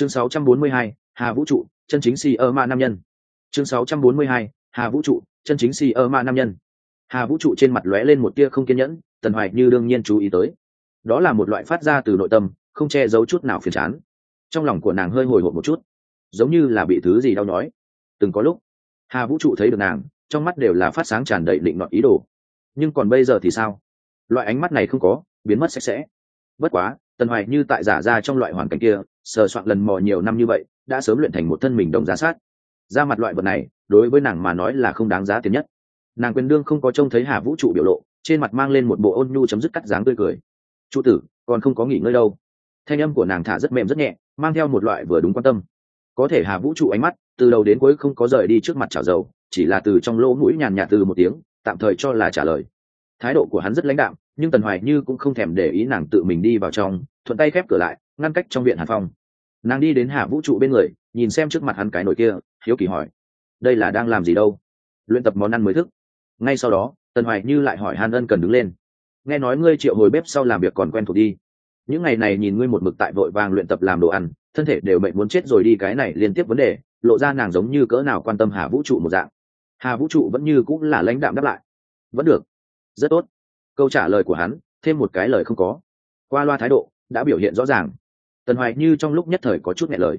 chương 642, hà vũ trụ chân chính si ơ ma nam nhân. Chương 642, hà vũ trụ chân chính si ơ ma nam nhân. Hà vũ trụ trên mặt lóe lên một tia không kiên nhẫn tần hoài như đương nhiên chú ý tới. Đó là một loại phát ra từ nội tâm không che giấu chút nào phiền chán. Trong lòng của nàng hơi hồi hộp một chút giống như là bị thứ gì đau nhói. Từng có lúc hà vũ trụ thấy được nàng trong mắt đều là phát sáng tràn đầy định nọt ý đồ. Nhưng còn bây giờ thì sao? Loại ánh mắt này không có biến mất sạch sẽ. Bất quá tần hoài như tại giả ra trong loại hoàn cảnh kia, sờ soạn lần mò nhiều năm như vậy, đã sớm luyện thành một thân mình đồng giá sát. Ra mặt loại vật này, đối với nàng mà nói là không đáng giá tiền nhất. Nàng quyền đương không có trông thấy hà vũ trụ biểu lộ, trên mặt mang lên một bộ ôn nhu chấm dứt cắt dáng tươi cười. Trụ tử, còn không có nghỉ ngơi đâu. Thanh âm của nàng thả rất mềm rất nhẹ, mang theo một loại vừa đúng quan tâm. Có thể hà vũ trụ ánh mắt, từ đầu đến cuối không có rời đi trước mặt chảo dầu, chỉ là từ trong lỗ mũi nhàn nhạt từ một tiếng, tạm thời cho là trả lời. Thái độ của hắn rất lãnh đạm, nhưng tần hoài như cũng không thèm để ý nàng tự mình đi vào trong thuận tay khép cửa lại, ngăn cách trong viện hàn phong. Nàng đi đến hà vũ trụ bên người, nhìn xem trước mặt hắn cái nồi kia, hiếu kỳ hỏi, đây là đang làm gì đâu? Luyện tập món ăn mới thức. Ngay sau đó, tần hoài như lại hỏi hàn ân cần đứng lên, nghe nói ngươi triệu hồi bếp sau làm việc còn quen thuộc đi. Những ngày này nhìn ngươi một mực tại vội vàng luyện tập làm đồ ăn, thân thể đều mệnh muốn chết rồi đi cái này liên tiếp vấn đề, lộ ra nàng giống như cỡ nào quan tâm hà vũ trụ một dạng. Hà vũ trụ vẫn như cũng là lãnh đạm đáp lại, vẫn được, rất tốt. Câu trả lời của hắn, thêm một cái lời không có. Qua loa thái độ đã biểu hiện rõ ràng. Tần hoài như trong lúc nhất thời có chút nghẹn lời.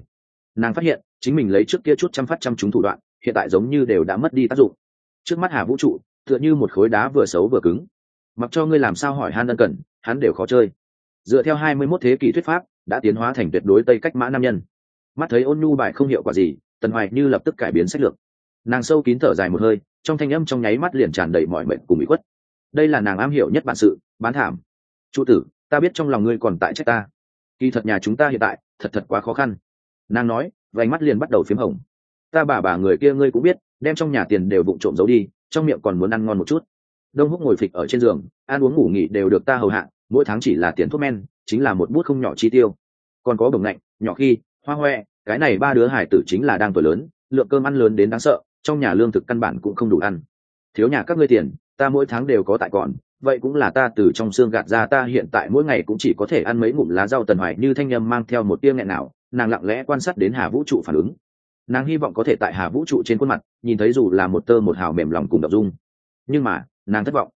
Nàng phát hiện, chính mình lấy trước kia chút chăm phát chăm chúng thủ đoạn, hiện tại giống như đều đã mất đi tác dụng. Trước mắt hà vũ trụ, tựa như một khối đá vừa xấu vừa cứng. Mặc cho ngươi làm sao hỏi han ân cần, hắn đều khó chơi. Dựa theo hai mươi 21 thế kỷ thuyết pháp, đã tiến hóa thành tuyệt đối tây cách mã nam nhân. Mắt thấy ôn nhu bài không hiệu quả gì, tần hoài như lập tức cải biến sách lược. Nàng sâu kín thở dài một hơi, trong thanh âm trong nháy mắt liền tràn đầy mọi mệnh cùng bị khuất. Đây là nàng am hiểu nhất bản sự, bán thảm. Trụ tử ta biết trong lòng ngươi còn tại trách ta. Kỳ thật nhà chúng ta hiện tại, thật thật quá khó khăn. Nàng nói, vành mắt liền bắt đầu p h í m hồng. Ta bà bà người kia ngươi cũng biết, đem trong nhà tiền đều vụng trộm giấu đi, trong miệng còn muốn ăn ngon một chút. Đông húc ngồi phịch ở trên giường, ăn uống ngủ nghỉ đều được ta hầu hạ, mỗi tháng chỉ là tiền thuốc men, chính là một bút không nhỏ chi tiêu. Còn có bồng lạnh, nhỏ khi, hoa hoe, cái này ba đứa hải tử chính là đang tuổi lớn, lượng cơm ăn lớn đến đáng sợ, trong nhà lương thực căn bản cũng không đủ ăn. Thiếu nhà các ngươi tiền, ta mỗi tháng đều có tại còn vậy cũng là ta từ trong xương gạt ra ta, hiện tại mỗi ngày cũng chỉ có thể ăn mấy ngụm lá rau tần hoài như thanh nhâm mang theo một tia nghẹn nào, nàng lặng lẽ quan sát đến hà vũ trụ phản ứng. Nàng hy vọng có thể tại hà vũ trụ trên khuôn mặt, nhìn thấy dù là một tơ một hào mềm lòng cùng đọc dung. Nhưng mà, nàng thất vọng.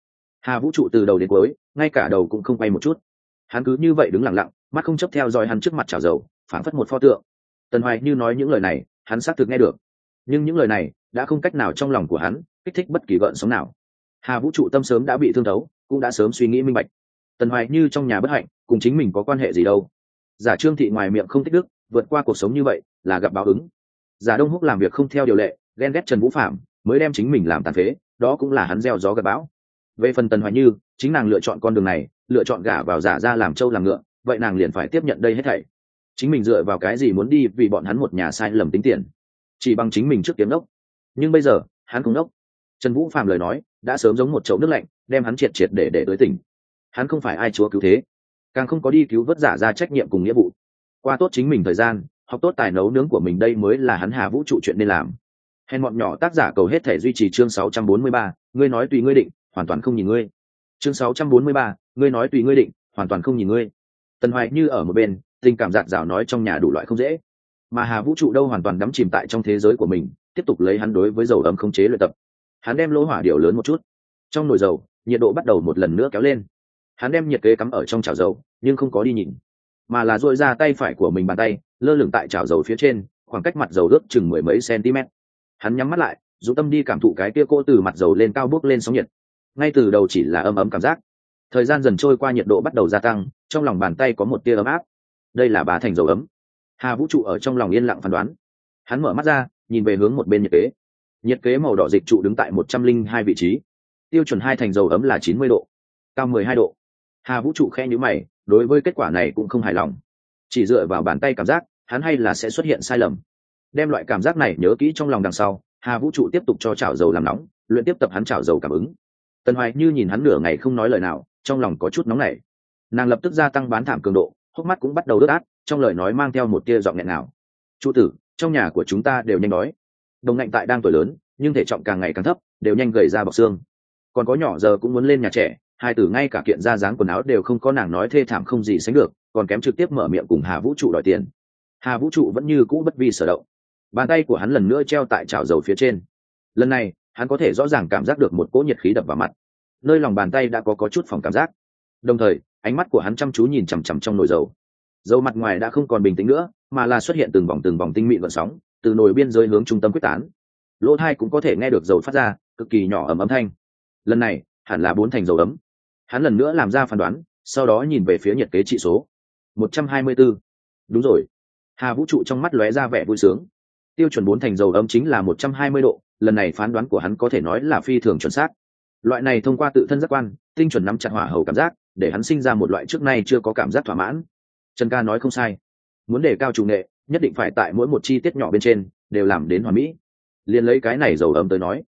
Hà vũ trụ từ đầu đến cuối, ngay cả đầu cũng không quay một chút. Hắn cứ như vậy đứng lặng lặng, mắt không chấp theo dõi hắn trước mặt trào dầu, phảng phất một pho tượng. Tần hoài như nói những lời này, hắn xác thực nghe được. Nhưng những lời này đã không cách nào trong lòng của hắn kích thích bất kỳ gợn sóng nào hà vũ trụ tâm sớm đã bị thương thấu, cũng đã sớm suy nghĩ minh bạch. Tần hoài như trong nhà bất hạnh, cùng chính mình có quan hệ gì đâu? Giả trương thị ngoài miệng không thích đức, vượt qua cuộc sống như vậy, là gặp báo ứng. Giả đông húc làm việc không theo điều lệ, ghen ghét trần vũ phạm, mới đem chính mình làm tàn phế, đó cũng là hắn gieo gió gặp bão. Về phần tần hoài như, chính nàng lựa chọn con đường này, lựa chọn gả vào giả ra làm trâu làm ngựa, vậy nàng liền phải tiếp nhận đây hết thảy. Chính mình dựa vào cái gì muốn đi vì bọn hắn một nhà sai lầm tính tiền? Chỉ bằng chính mình trước kiếm đốc. Nhưng bây giờ, hắn cũng đốc trần vũ phạm lời nói đã sớm giống một chậu nước lạnh đem hắn triệt triệt để để tới tỉnh. Hắn không phải ai chúa cứu thế càng không có đi cứu vớt giả ra trách nhiệm cùng nghĩa vụ. Qua tốt chính mình thời gian học tốt tài nấu nướng của mình đây mới là hắn hà vũ trụ chuyện nên làm. Hèn bọn nhỏ tác giả cầu hết thể duy trì chương 643, ngươi nói tùy ngươi định hoàn toàn không nhìn ngươi. Chương 643, ngươi nói tùy ngươi định hoàn toàn không nhìn ngươi. Tần hoài như ở một bên tình cảm giạt rào nói trong nhà đủ loại không dễ. Mà hà vũ trụ đâu hoàn toàn đắm chìm tại trong thế giới của mình tiếp tục lấy hắn đối với dầu ấm không chế luyện tập hắn đem lỗ hỏa điệu lớn một chút. Trong nồi dầu, nhiệt độ bắt đầu một lần nữa kéo lên. Hắn đem nhiệt kế cắm ở trong chảo dầu, nhưng không có đi nhìn, mà là dội ra tay phải của mình bàn tay, lơ lửng tại chảo dầu phía trên, khoảng cách mặt dầu ướp chừng mười mấy cm. Hắn nhắm mắt lại dù tâm đi cảm thụ cái kia cô từ mặt dầu lên cao bước lên sóng nhiệt. Ngay từ đầu chỉ là ấm ấm cảm giác. Thời gian dần trôi qua nhiệt độ bắt đầu gia tăng, trong lòng bàn tay có một tia ấm áp. Đây là bá thành dầu ấm. Hà vũ trụ ở trong lòng yên lặng phán đoán. Hắn mở mắt ra, nhìn về hướng một bên nhiệt kế nhiệt kế màu đỏ dịch trụ đứng tại một trăm linh hai vị trí. Tiêu chuẩn hai thành dầu ấm là chín mươi độ, cao mười hai độ. Hà vũ trụ khe nhữ mày, đối với kết quả này cũng không hài lòng. Chỉ dựa vào bàn tay cảm giác, hắn hay là sẽ xuất hiện sai lầm. Đem loại cảm giác này nhớ kỹ trong lòng đằng sau, hà vũ trụ tiếp tục cho chảo dầu làm nóng, luyện tiếp tập hắn chảo dầu cảm ứng. Tần hoài như nhìn hắn nửa ngày không nói lời nào, trong lòng có chút nóng nảy. Nàng lập tức gia tăng bán thảm cường độ, hốc mắt cũng bắt đầu đứt át, trong lời nói mang theo một tia giọng nghẹn nào trụ tử, trong nhà của chúng ta đều nhanh nói đồng ngạnh tại đang tuổi lớn nhưng thể trọng càng ngày càng thấp đều nhanh gầy ra bọc xương. Còn có nhỏ giờ cũng muốn lên nhà trẻ hai tử ngay cả kiện ra dáng quần áo đều không có nàng nói thê thảm không gì sánh được còn kém trực tiếp mở miệng cùng hà vũ trụ đòi tiền. Hà vũ trụ vẫn như cũ bất vi sở động. Bàn tay của hắn lần nữa treo tại chảo dầu phía trên. Lần này hắn có thể rõ ràng cảm giác được một cỗ nhiệt khí đập vào mặt. Nơi lòng bàn tay đã có, có chút phòng cảm giác. Đồng thời ánh mắt của hắn chăm chú nhìn chằm chằm trong nồi dầu. Dầu mặt ngoài đã không còn bình tĩnh nữa mà là xuất hiện từng vòng từng vòng tinh mịn vận sóng từ nồi biên giới hướng trung tâm quyết tán. Lỗ thai cũng có thể nghe được dầu phát ra, cực kỳ nhỏ ấm ấm thanh. Lần này, hẳn là bốn thành dầu ấm. Hắn lần nữa làm ra phán đoán, sau đó nhìn về phía nhiệt kế trị số. một trăm hai mươi bốn đúng rồi. Hà vũ trụ trong mắt lóe ra vẻ vui sướng. Tiêu chuẩn bốn thành dầu ấm chính là một trăm hai mươi độ, lần này phán đoán của hắn có thể nói là phi thường chuẩn xác. Loại này thông qua tự thân giác quan, tinh chuẩn nắm chặt hỏa hầu cảm giác, để hắn sinh ra một loại trước nay chưa có cảm giác thỏa mãn. Trần ca nói không sai. Muốn đề cao chủ nghệ nhất định phải tại mỗi một chi tiết nhỏ bên trên đều làm đến hoàn mỹ. Liền lấy cái này dầu ấm tới nói,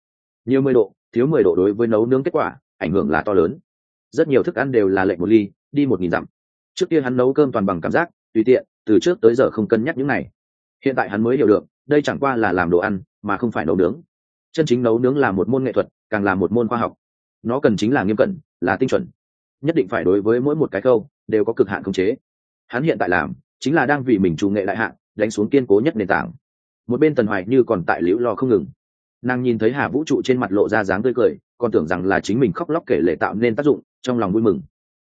nhiều mười độ, thiếu mười độ đối với nấu nướng kết quả ảnh hưởng là to lớn. Rất nhiều thức ăn đều là lệnh một ly, đi một nghìn dặm. Trước kia hắn nấu cơm toàn bằng cảm giác, tùy tiện, từ trước tới giờ không cân nhắc những này. Hiện tại hắn mới hiểu được, đây chẳng qua là làm đồ ăn, mà không phải nấu nướng. Chân chính nấu nướng là một môn nghệ thuật, càng là một môn khoa học. Nó cần chính là nghiêm cẩn, là tinh chuẩn. Nhất định phải đối với mỗi một cái câu đều có cực hạn khống chế. Hắn hiện tại làm, chính là đang vì mình chủ nghệ đại hạn đánh xuống kiên cố nhất nền tảng. Một bên tần hoài như còn tại liễu lo không ngừng. Nàng nhìn thấy hà vũ trụ trên mặt lộ ra dáng tươi cười còn tưởng rằng là chính mình khóc lóc kể lệ tạo nên tác dụng trong lòng vui mừng.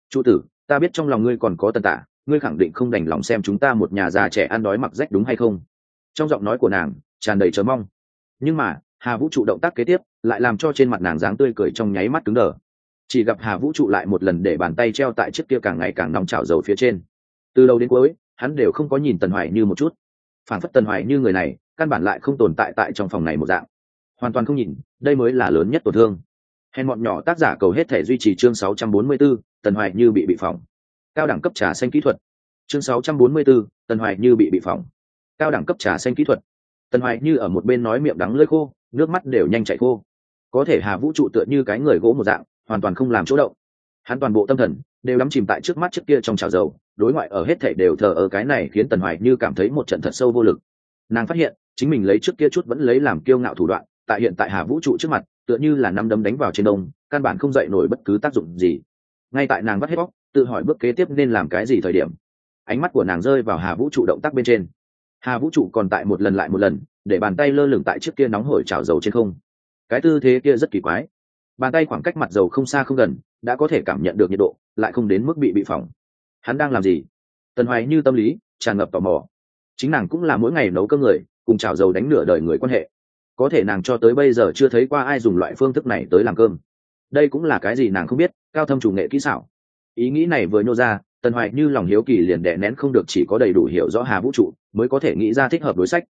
Trụ tử ta biết trong lòng ngươi còn có tần tạ, ngươi khẳng định không đành lòng xem chúng ta một nhà già trẻ ăn đói mặc rách đúng hay không? Trong giọng nói của nàng tràn đầy chờ mong. Nhưng mà hà vũ trụ động tác kế tiếp lại làm cho trên mặt nàng dáng tươi cười trong nháy mắt cứng đờ. Chỉ gặp hà vũ trụ lại một lần để bàn tay treo tại chiếc kia càng ngày càng nóng chảo dầu phía trên. Từ đầu đến cuối hắn đều không có nhìn tần hoài như một chút phản phất tần hoài như người này căn bản lại không tồn tại tại trong phòng này một dạng. Hoàn toàn không nhìn đây mới là lớn nhất tổn thương. Hèn bọn nhỏ tác giả cầu hết thể duy trì chương 644, tần hoài như bị bị phỏng. Cao đẳng cấp trà xanh kỹ thuật. Chương 644, tần hoài như bị bị phỏng. Cao đẳng cấp trà xanh kỹ thuật. Tần hoài như ở một bên nói miệng đắng lưỡi khô nước mắt đều nhanh chảy khô. Có thể hà vũ trụ tựa như cái người gỗ một dạng hoàn toàn không làm chỗ động. Hắn toàn bộ tâm thần đều đắm chìm tại trước mắt trước kia trong chảo dầu đối ngoại ở hết thảy đều thờ ở cái này khiến tần hoài như cảm thấy một trận thật sâu vô lực. Nàng phát hiện, chính mình lấy trước kia chút vẫn lấy làm kiêu ngạo thủ đoạn, tại hiện tại hà vũ trụ trước mặt, tựa như là năm đấm đánh vào trên đông, căn bản không dậy nổi bất cứ tác dụng gì. Ngay tại nàng vắt hết bóc tự hỏi bước kế tiếp nên làm cái gì thời điểm, ánh mắt của nàng rơi vào hà vũ trụ động tác bên trên. Hà vũ trụ còn tại một lần lại một lần, để bàn tay lơ lửng tại trước kia nóng hổi trào dầu trên không. Cái tư thế kia rất kỳ quái. Bàn tay khoảng cách mặt dầu không xa không gần, đã có thể cảm nhận được nhiệt độ, lại không đến mức bị bị phỏng hắn đang làm gì? Tần hoài như tâm lý, tràn ngập tò mò. Chính nàng cũng là mỗi ngày nấu cơm người, cùng chảo dầu đánh nửa đời người quan hệ. Có thể nàng cho tới bây giờ chưa thấy qua ai dùng loại phương thức này tới làm cơm. Đây cũng là cái gì nàng không biết, cao thâm chủ nghệ kỹ xảo. Ý nghĩ này vừa nhô ra, tần hoài như lòng hiếu kỳ liền đè nén không được chỉ có đầy đủ hiểu rõ hà vũ trụ, mới có thể nghĩ ra thích hợp đối sách.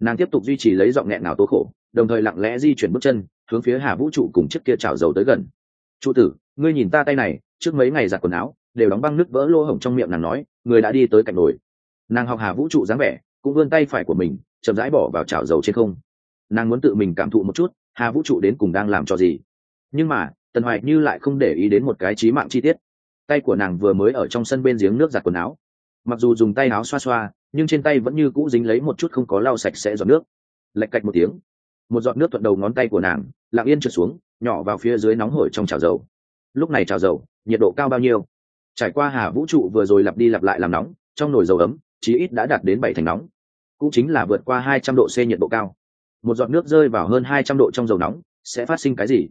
Nàng tiếp tục duy trì lấy giọng nghẹn nào tố khổ, đồng thời lặng lẽ di chuyển bước chân, hướng phía hà vũ trụ cùng chiếc kia chảo dầu tới gần. Trụ tử, ngươi nhìn ta tay này, trước mấy ngày giặt quần áo đều đóng băng nước vỡ lô hổng trong miệng nàng nói, người đã đi tới cạnh nồi. Nàng học hà vũ trụ dáng vẻ, cũng vươn tay phải của mình, chậm rãi bỏ vào chảo dầu trên không. Nàng muốn tự mình cảm thụ một chút, hà vũ trụ đến cùng đang làm cho gì. Nhưng mà, tần hoài như lại không để ý đến một cái trí mạng chi tiết. Tay của nàng vừa mới ở trong sân bên giếng nước giặt quần áo. Mặc dù dùng tay áo xoa xoa, nhưng trên tay vẫn như cũ dính lấy một chút không có lau sạch sẽ giọt nước. Lạch cạch một tiếng, một giọt nước thuận đầu ngón tay của nàng, lặng yên trượt xuống, nhỏ vào phía dưới nóng hổi trong chảo dầu. Lúc này chảo dầu, nhiệt độ cao bao nhiêu? Trải qua hà vũ trụ vừa rồi lặp đi lặp lại làm nóng, trong nồi dầu ấm, chí ít đã đạt đến bảy thành nóng. Cũng chính là vượt qua hai trăm độ c nhiệt độ cao. Một giọt nước rơi vào hơn hai trăm độ trong dầu nóng, sẽ phát sinh cái gì?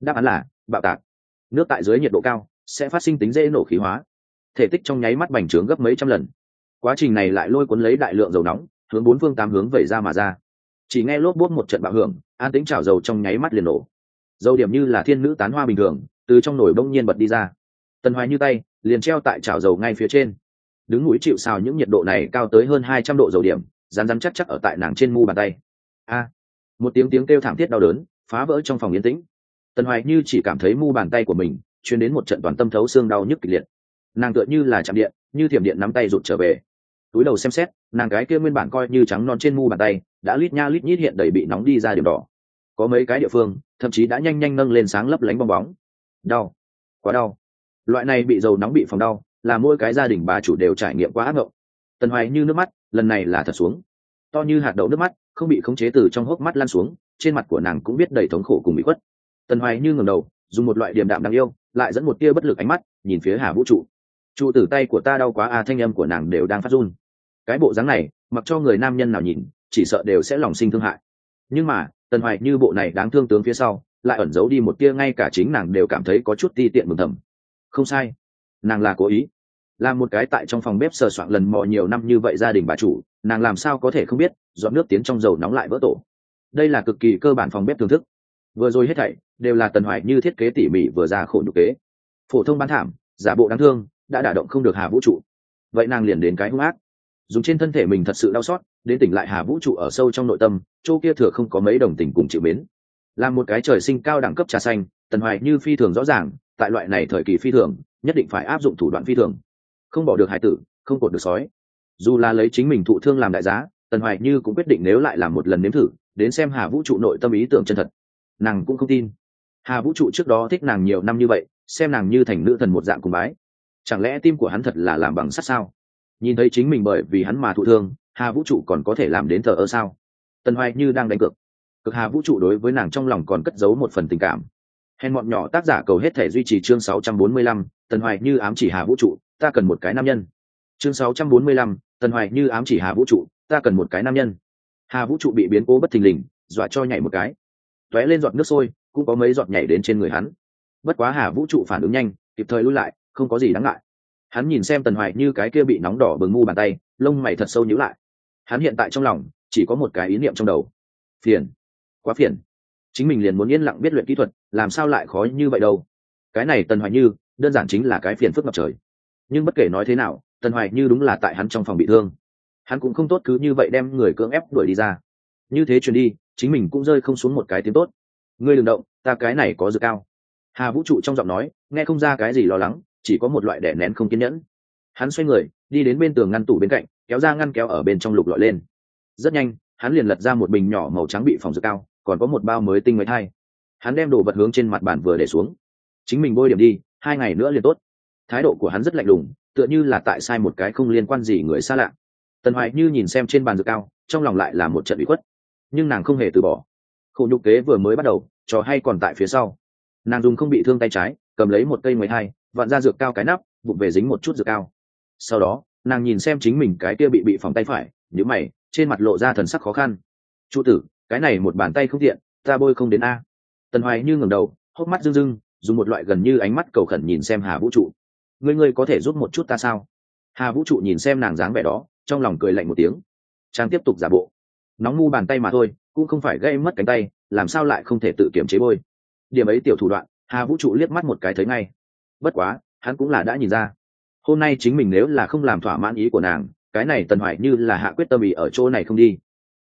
Đáp án là, bạo tạc. Nước tại dưới nhiệt độ cao, sẽ phát sinh tính dễ nổ khí hóa. Thể tích trong nháy mắt bành trướng gấp mấy trăm lần. Quá trình này lại lôi cuốn lấy đại lượng dầu nóng, hướng bốn phương tám hướng vẩy ra mà ra. Chỉ nghe lốp bốt một trận bạo hưởng, an tính trào dầu trong nháy mắt liền nổ. Dầu điểm như là thiên nữ tán hoa bình thường, từ trong nồi bỗng nhiên bật đi ra tần hoài như tay, liền treo tại chảo dầu ngay phía trên. Đứng núi chịu xào những nhiệt độ này cao tới hơn hai trăm độ dầu điểm rán rán chắc chắc ở tại nàng trên mu bàn tay. A! Một tiếng tiếng kêu thảm thiết đau đớn, phá vỡ trong phòng yên tĩnh. Tần hoài như chỉ cảm thấy mu bàn tay của mình chuyến đến một trận toàn tâm thấu xương đau nhức kịch liệt. Nàng tựa như là chạm điện, như thiểm điện nắm tay rụt trở về. Túi đầu xem xét, nàng cái kia nguyên bản coi như trắng non trên mu bàn tay, đã lít nha lít nhít hiện đầy bị nóng đi ra điểm đỏ. Có mấy cái địa phương, thậm chí đã nhanh nhanh nâng lên sáng lấp lánh bong bóng. Đau. Quá đau loại này bị dầu nóng bị phòng đau, là mỗi cái gia đình bà chủ đều trải nghiệm quá ác mộng. Tần hoài như nước mắt, lần này là thật xuống. To như hạt đậu nước mắt, không bị khống chế từ trong hốc mắt lan xuống, trên mặt của nàng cũng biết đầy thống khổ cùng bị khuất. Tần hoài như ngẩng đầu, dùng một loại điềm đạm đáng yêu, lại dẫn một tia bất lực ánh mắt, nhìn phía hà vũ trụ. Trụ tử tay của ta đau quá à thanh âm của nàng đều đang phát run. Cái bộ dáng này, mặc cho người nam nhân nào nhìn, chỉ sợ đều sẽ lòng sinh thương hại. Nhưng mà, tần hoài như bộ này đáng thương tướng phía sau, lại ẩn giấu đi một tia, ngay cả chính nàng đều cảm thấy có chút ti tiện mừng thầm không sai. Nàng là cố ý. Là một cái tại trong phòng bếp sờ soạn lần mò nhiều năm như vậy gia đình bà chủ, nàng làm sao có thể không biết dọn nước tiến trong dầu nóng lại vỡ tổ. Đây là cực kỳ cơ bản phòng bếp thưởng thức. Vừa rồi hết thảy đều là tần hoài như thiết kế tỉ mỉ vừa ra khổ nhục kế. Phổ thông bán thảm, giả bộ đáng thương, đã đả động không được hà vũ trụ. Vậy nàng liền đến cái hung ác. Dùng trên thân thể mình thật sự đau xót, đến tỉnh lại hà vũ trụ ở sâu trong nội tâm, chỗ kia thừa không có mấy đồng tình cùng chịu mến. Là một cái trời sinh cao đẳng cấp trà xanh tần hoài như phi thường rõ ràng, tại loại này thời kỳ phi thường, nhất định phải áp dụng thủ đoạn phi thường. Không bỏ được hải tử, không cột được sói. Dù là lấy chính mình thụ thương làm đại giá, tần hoài như cũng quyết định nếu lại làm một lần nếm thử, đến xem hà vũ trụ nội tâm ý tưởng chân thật. Nàng cũng không tin. Hà vũ trụ trước đó thích nàng nhiều năm như vậy, xem nàng như thành nữ thần một dạng cùng bái. Chẳng lẽ tim của hắn thật là làm bằng sắt sao? Nhìn thấy chính mình bởi vì hắn mà thụ thương, hà vũ trụ còn có thể làm đến thờ ơ sao? Tần hoài như đang đánh cược. Cực hà vũ trụ đối với nàng trong lòng còn cất giấu một phần tình cảm hèn mọn nhỏ tác giả cầu hết thể duy trì chương 645, tần hoài như ám chỉ hà vũ trụ ta cần một cái nam nhân. Chương 645, tần hoài như ám chỉ hà vũ trụ ta cần một cái nam nhân. Hà vũ trụ bị biến cố bất thình lình dọa cho nhảy một cái. Tóe lên giọt nước sôi cũng có mấy giọt nhảy đến trên người hắn. Bất quá hà vũ trụ phản ứng nhanh kịp thời lui lại không có gì đáng ngại. Hắn nhìn xem tần hoài như cái kia bị nóng đỏ bừng ngu bàn tay lông mày thật sâu nhíu lại. Hắn hiện tại trong lòng chỉ có một cái ý niệm trong đầu. Phiền. Quá phiền chính mình liền muốn yên lặng biết luyện kỹ thuật, làm sao lại khó như vậy đâu. Cái này tần hoài như, đơn giản chính là cái phiền phức ngập trời. Nhưng bất kể nói thế nào, tần hoài như đúng là tại hắn trong phòng bị thương. Hắn cũng không tốt cứ như vậy đem người cưỡng ép đuổi đi ra. Như thế truyền đi, chính mình cũng rơi không xuống một cái tiếng tốt. Ngươi đừng động, ta cái này có dự cao. Hà vũ trụ trong giọng nói, nghe không ra cái gì lo lắng, chỉ có một loại đẻ nén không kiên nhẫn. Hắn xoay người, đi đến bên tường ngăn tủ bên cạnh, kéo ra ngăn kéo ở bên trong lục lọi lên. Rất nhanh, hắn liền lật ra một bình nhỏ màu trắng bị phòng dược cao còn có một bao mới tinh mới thai hắn đem đồ vật hướng trên mặt bàn vừa để xuống. Chính mình bôi điểm đi, hai ngày nữa liền tốt. Thái độ của hắn rất lạnh lùng, tựa như là tại sai một cái không liên quan gì người xa lạ. Tần hoài như nhìn xem trên bàn dược cao, trong lòng lại là một trận bị khuất. Nhưng nàng không hề từ bỏ. Khổ nhục kế vừa mới bắt đầu, trò hay còn tại phía sau. Nàng dùng không bị thương tay trái, cầm lấy một cây mười hai, vặn ra dược cao cái nắp, bụng về dính một chút dược cao. Sau đó, nàng nhìn xem chính mình cái kia bị bị phòng tay phải nhữ mày, trên mặt lộ ra thần sắc khó khăn. Trụ tử cái này một bàn tay không tiện, ta bôi không đến a. Tần hoài như ngẩng đầu, hốc mắt rưng rưng, dùng một loại gần như ánh mắt cầu khẩn nhìn xem hà vũ trụ. Ngươi ngươi có thể giúp một chút ta sao? Hà vũ trụ nhìn xem nàng dáng vẻ đó, trong lòng cười lạnh một tiếng. Trang tiếp tục giả bộ. Nóng ngu bàn tay mà thôi, cũng không phải gây mất cánh tay, làm sao lại không thể tự kiểm chế bôi. Điểm ấy tiểu thủ đoạn, hà vũ trụ liếc mắt một cái thấy ngay. Bất quá, hắn cũng là đã nhìn ra. Hôm nay chính mình nếu là không làm thỏa mãn ý của nàng, cái này tần hoài như là hạ quyết tâm ý ở chỗ này không đi.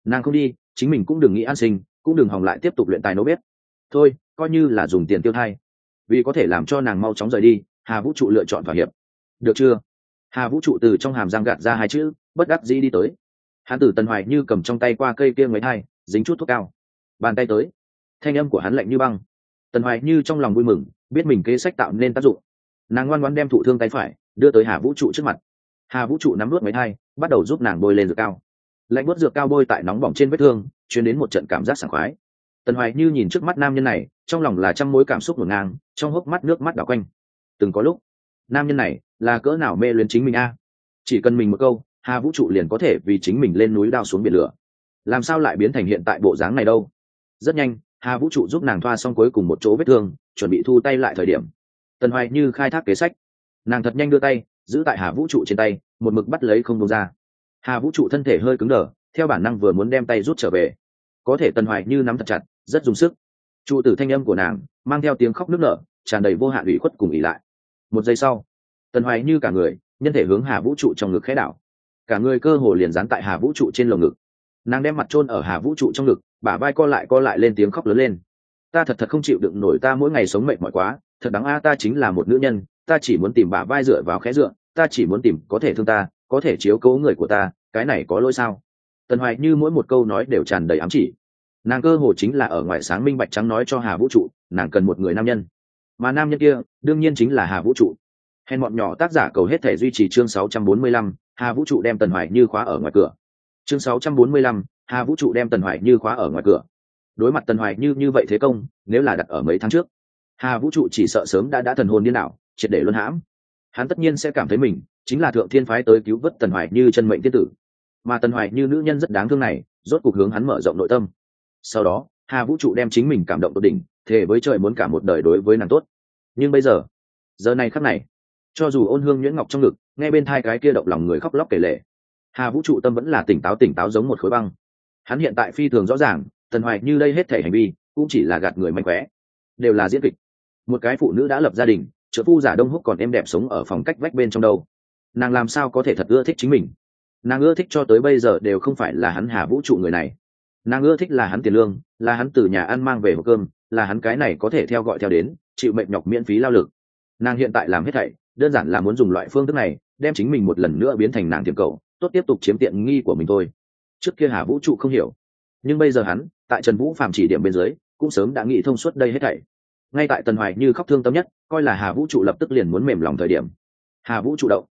Nàng không đi chính mình cũng đừng nghĩ an sinh cũng đừng hòng lại tiếp tục luyện tài nấu bếp. Thôi coi như là dùng tiền tiêu thay, vì có thể làm cho nàng mau chóng rời đi hà vũ trụ lựa chọn thỏa hiệp. Được chưa? Hà vũ trụ từ trong hàm răng gạt ra hai chữ bất đắc dĩ đi tới. Hắn tử tần hoài như cầm trong tay qua cây kia mấy hai dính chút thuốc cao. Bàn tay tới. Thanh âm của hắn lạnh như băng. Tần hoài như trong lòng vui mừng biết mình kế sách tạo nên tác dụng. Nàng ngoan ngoan đem thụ thương tay phải đưa tới hà vũ trụ trước mặt. Hà vũ trụ nắm vớt mấy hai bắt đầu giúp nàng bôi lên dược cao lạnh bớt dược cao bôi tại nóng bỏng trên vết thương, chuyến đến một trận cảm giác sảng khoái. Tần hoài như nhìn trước mắt nam nhân này, trong lòng là trăm mối cảm xúc ngổn ngang, trong hốc mắt nước mắt đảo quanh. Từng có lúc, nam nhân này là cỡ nào mê luyến chính mình a? Chỉ cần mình một câu, hà vũ trụ liền có thể vì chính mình lên núi đao xuống biển lửa. Làm sao lại biến thành hiện tại bộ dáng này đâu? Rất nhanh, hà vũ trụ giúp nàng thoa xong cuối cùng một chỗ vết thương, chuẩn bị thu tay lại thời điểm. Tần hoài như khai thác kế sách. Nàng thật nhanh đưa tay, giữ tại hà vũ trụ trên tay, một mực bắt lấy không đông ra hà vũ trụ thân thể hơi cứng đờ, theo bản năng vừa muốn đem tay rút trở về. Có thể tần hoài như nắm thật chặt, rất dùng sức. Trụ tử thanh âm của nàng mang theo tiếng khóc nức nở, tràn đầy vô hạn ủy khuất cùng ỉ lại. Một giây sau, tần hoài như cả người, nhân thể hướng hà vũ trụ trong ngực khẽ đảo. Cả người cơ hồ liền dán tại hà vũ trụ trên lồng ngực. Nàng đem mặt trôn ở hà vũ trụ trong ngực, bả vai co lại co lại lên tiếng khóc lớn lên. Ta thật thật không chịu đựng nổi ta mỗi ngày sống mệt mỏi quá, thật đáng a, ta chính là một nữ nhân, ta chỉ muốn tìm bả vai dựa vào khẽ dựa, ta chỉ muốn tìm có thể thương ta có thể chiếu cố người của ta cái này có lỗi sao? Tần hoài như mỗi một câu nói đều tràn đầy ám chỉ. Nàng cơ hồ chính là ở ngoài sáng minh bạch trắng nói cho hà vũ trụ nàng cần một người nam nhân. Mà nam nhân kia đương nhiên chính là hà vũ trụ. Hèn bọn nhỏ tác giả cầu hết thể duy trì chương 645, hà vũ trụ đem tần hoài như khóa ở ngoài cửa. Chương 645, hà vũ trụ đem tần hoài như khóa ở ngoài cửa. Đối mặt tần hoài như như vậy thế công nếu là đặt ở mấy tháng trước hà vũ trụ chỉ sợ sớm đã đã thần hồn điên đảo triệt để luân hãm hắn tất nhiên sẽ cảm thấy mình chính là thượng thiên phái tới cứu vớt tần hoài như chân mệnh tiên tử. Mà tần hoài như nữ nhân rất đáng thương này, rốt cuộc hướng hắn mở rộng nội tâm. Sau đó, hà vũ trụ đem chính mình cảm động tột đỉnh, thề với trời muốn cả một đời đối với nàng tốt. Nhưng bây giờ giờ này khắc này, cho dù ôn hương nhuyễn ngọc trong ngực, nghe bên thai cái kia động lòng người khóc lóc kể lệ hà vũ trụ tâm vẫn là tỉnh táo tỉnh táo giống một khối băng. Hắn hiện tại phi thường rõ ràng, tần hoài như đây hết thể hành vi, cũng chỉ là gạt người mạnh khỏe, đều là diễn kịch. Một cái phụ nữ đã lập gia đình trợ phu giả đông húc còn em đẹp sống ở phòng cách vách bên trong đâu. Nàng làm sao có thể thật ưa thích chính mình? Nàng ưa thích cho tới bây giờ đều không phải là hắn hà vũ trụ người này. Nàng ưa thích là hắn tiền lương, là hắn từ nhà ăn mang về hộp cơm, là hắn cái này có thể theo gọi theo đến, chịu mệnh nhọc miễn phí lao lực. Nàng hiện tại làm hết thảy, đơn giản là muốn dùng loại phương thức này, đem chính mình một lần nữa biến thành nàng tiệm cầu tốt tiếp tục chiếm tiện nghi của mình thôi. Trước kia hà vũ trụ không hiểu, nhưng bây giờ hắn, tại trần vũ phạm chỉ điểm bên dưới, cũng sớm đã nghĩ thông suốt đây hết thảy ngay tại tần hoài như khóc thương tâm nhất, coi là hà vũ trụ lập tức liền muốn mềm lòng thời điểm. Hà vũ trụ động.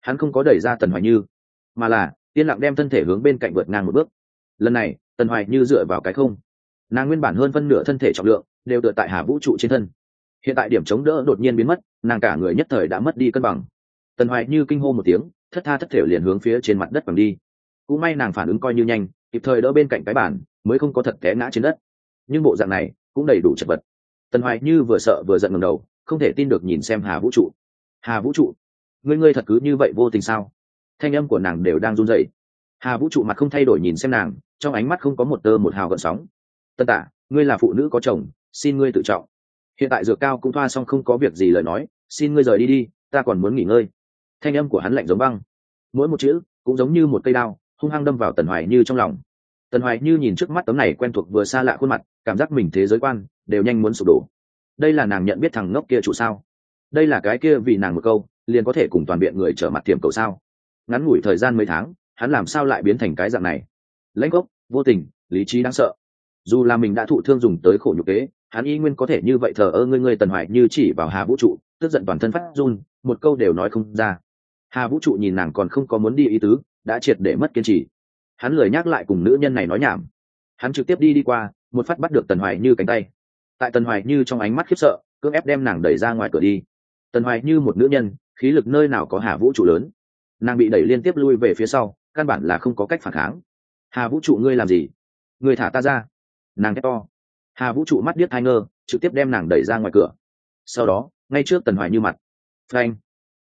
Hắn không có đẩy ra tần hoài như, mà là, yên lặng đem thân thể hướng bên cạnh vượt ngang một bước. Lần này, tần hoài như dựa vào cái không. Nàng nguyên bản hơn phân nửa thân thể trọng lượng, đều tựa tại hà vũ trụ trên thân. Hiện tại điểm chống đỡ đột nhiên biến mất, nàng cả người nhất thời đã mất đi cân bằng. Tần hoài như kinh hô một tiếng, thất tha thất thể liền hướng phía trên mặt đất bằng đi. Cũng may nàng phản ứng coi như nhanh, kịp thời đỡ bên cạnh cái bàn, mới không có thật té ngã trên đất. Nhưng bộ dạng này, cũng đầy đủ chật vật tần hoài như vừa sợ vừa giận ngầm đầu, không thể tin được nhìn xem hà vũ trụ. Hà vũ trụ, ngươi ngươi thật cứ như vậy vô tình sao? Thanh âm của nàng đều đang run rẩy. Hà vũ trụ mặt không thay đổi nhìn xem nàng, trong ánh mắt không có một tơ một hào gợn sóng. Tân tả ngươi là phụ nữ có chồng, xin ngươi tự trọng. Hiện tại dược cao cũng thoa xong không có việc gì lời nói, xin ngươi rời đi đi, ta còn muốn nghỉ ngơi. Thanh âm của hắn lạnh giống băng. Mỗi một chữ cũng giống như một cây đao, hung hăng đâm vào tần hoài như trong lòng tần hoài như nhìn trước mắt tấm này quen thuộc vừa xa lạ khuôn mặt, cảm giác mình thế giới quan, đều nhanh muốn sụp đổ. Đây là nàng nhận biết thằng ngốc kia chủ sao? Đây là cái kia vì nàng một câu, liền có thể cùng toàn biện người trở mặt tiềm cầu sao? Ngắn ngủi thời gian mấy tháng, hắn làm sao lại biến thành cái dạng này? Lãnh gốc, vô tình, lý trí đáng sợ. Dù là mình đã thụ thương dùng tới khổ nhục kế, hắn y nguyên có thể như vậy thờ ơ ngươi ngươi tần hoài như chỉ vào hà vũ trụ, tức giận toàn thân phát run, một câu đều nói không ra. Hà vũ trụ nhìn nàng còn không có muốn đi ý tứ, đã triệt để mất kiên trì hắn lười nhắc lại cùng nữ nhân này nói nhảm. Hắn trực tiếp đi đi qua, một phát bắt được tần hoài như cánh tay. Tại tần hoài như trong ánh mắt khiếp sợ, cưỡng ép đem nàng đẩy ra ngoài cửa đi. Tần hoài như một nữ nhân, khí lực nơi nào có hà vũ trụ lớn. Nàng bị đẩy liên tiếp lui về phía sau, căn bản là không có cách phản kháng. Hà vũ trụ ngươi làm gì? Ngươi thả ta ra. Nàng thét to. Hà vũ trụ mắt điếc thai ngơ, trực tiếp đem nàng đẩy ra ngoài cửa. Sau đó, ngay trước tần hoài như mặt. Frank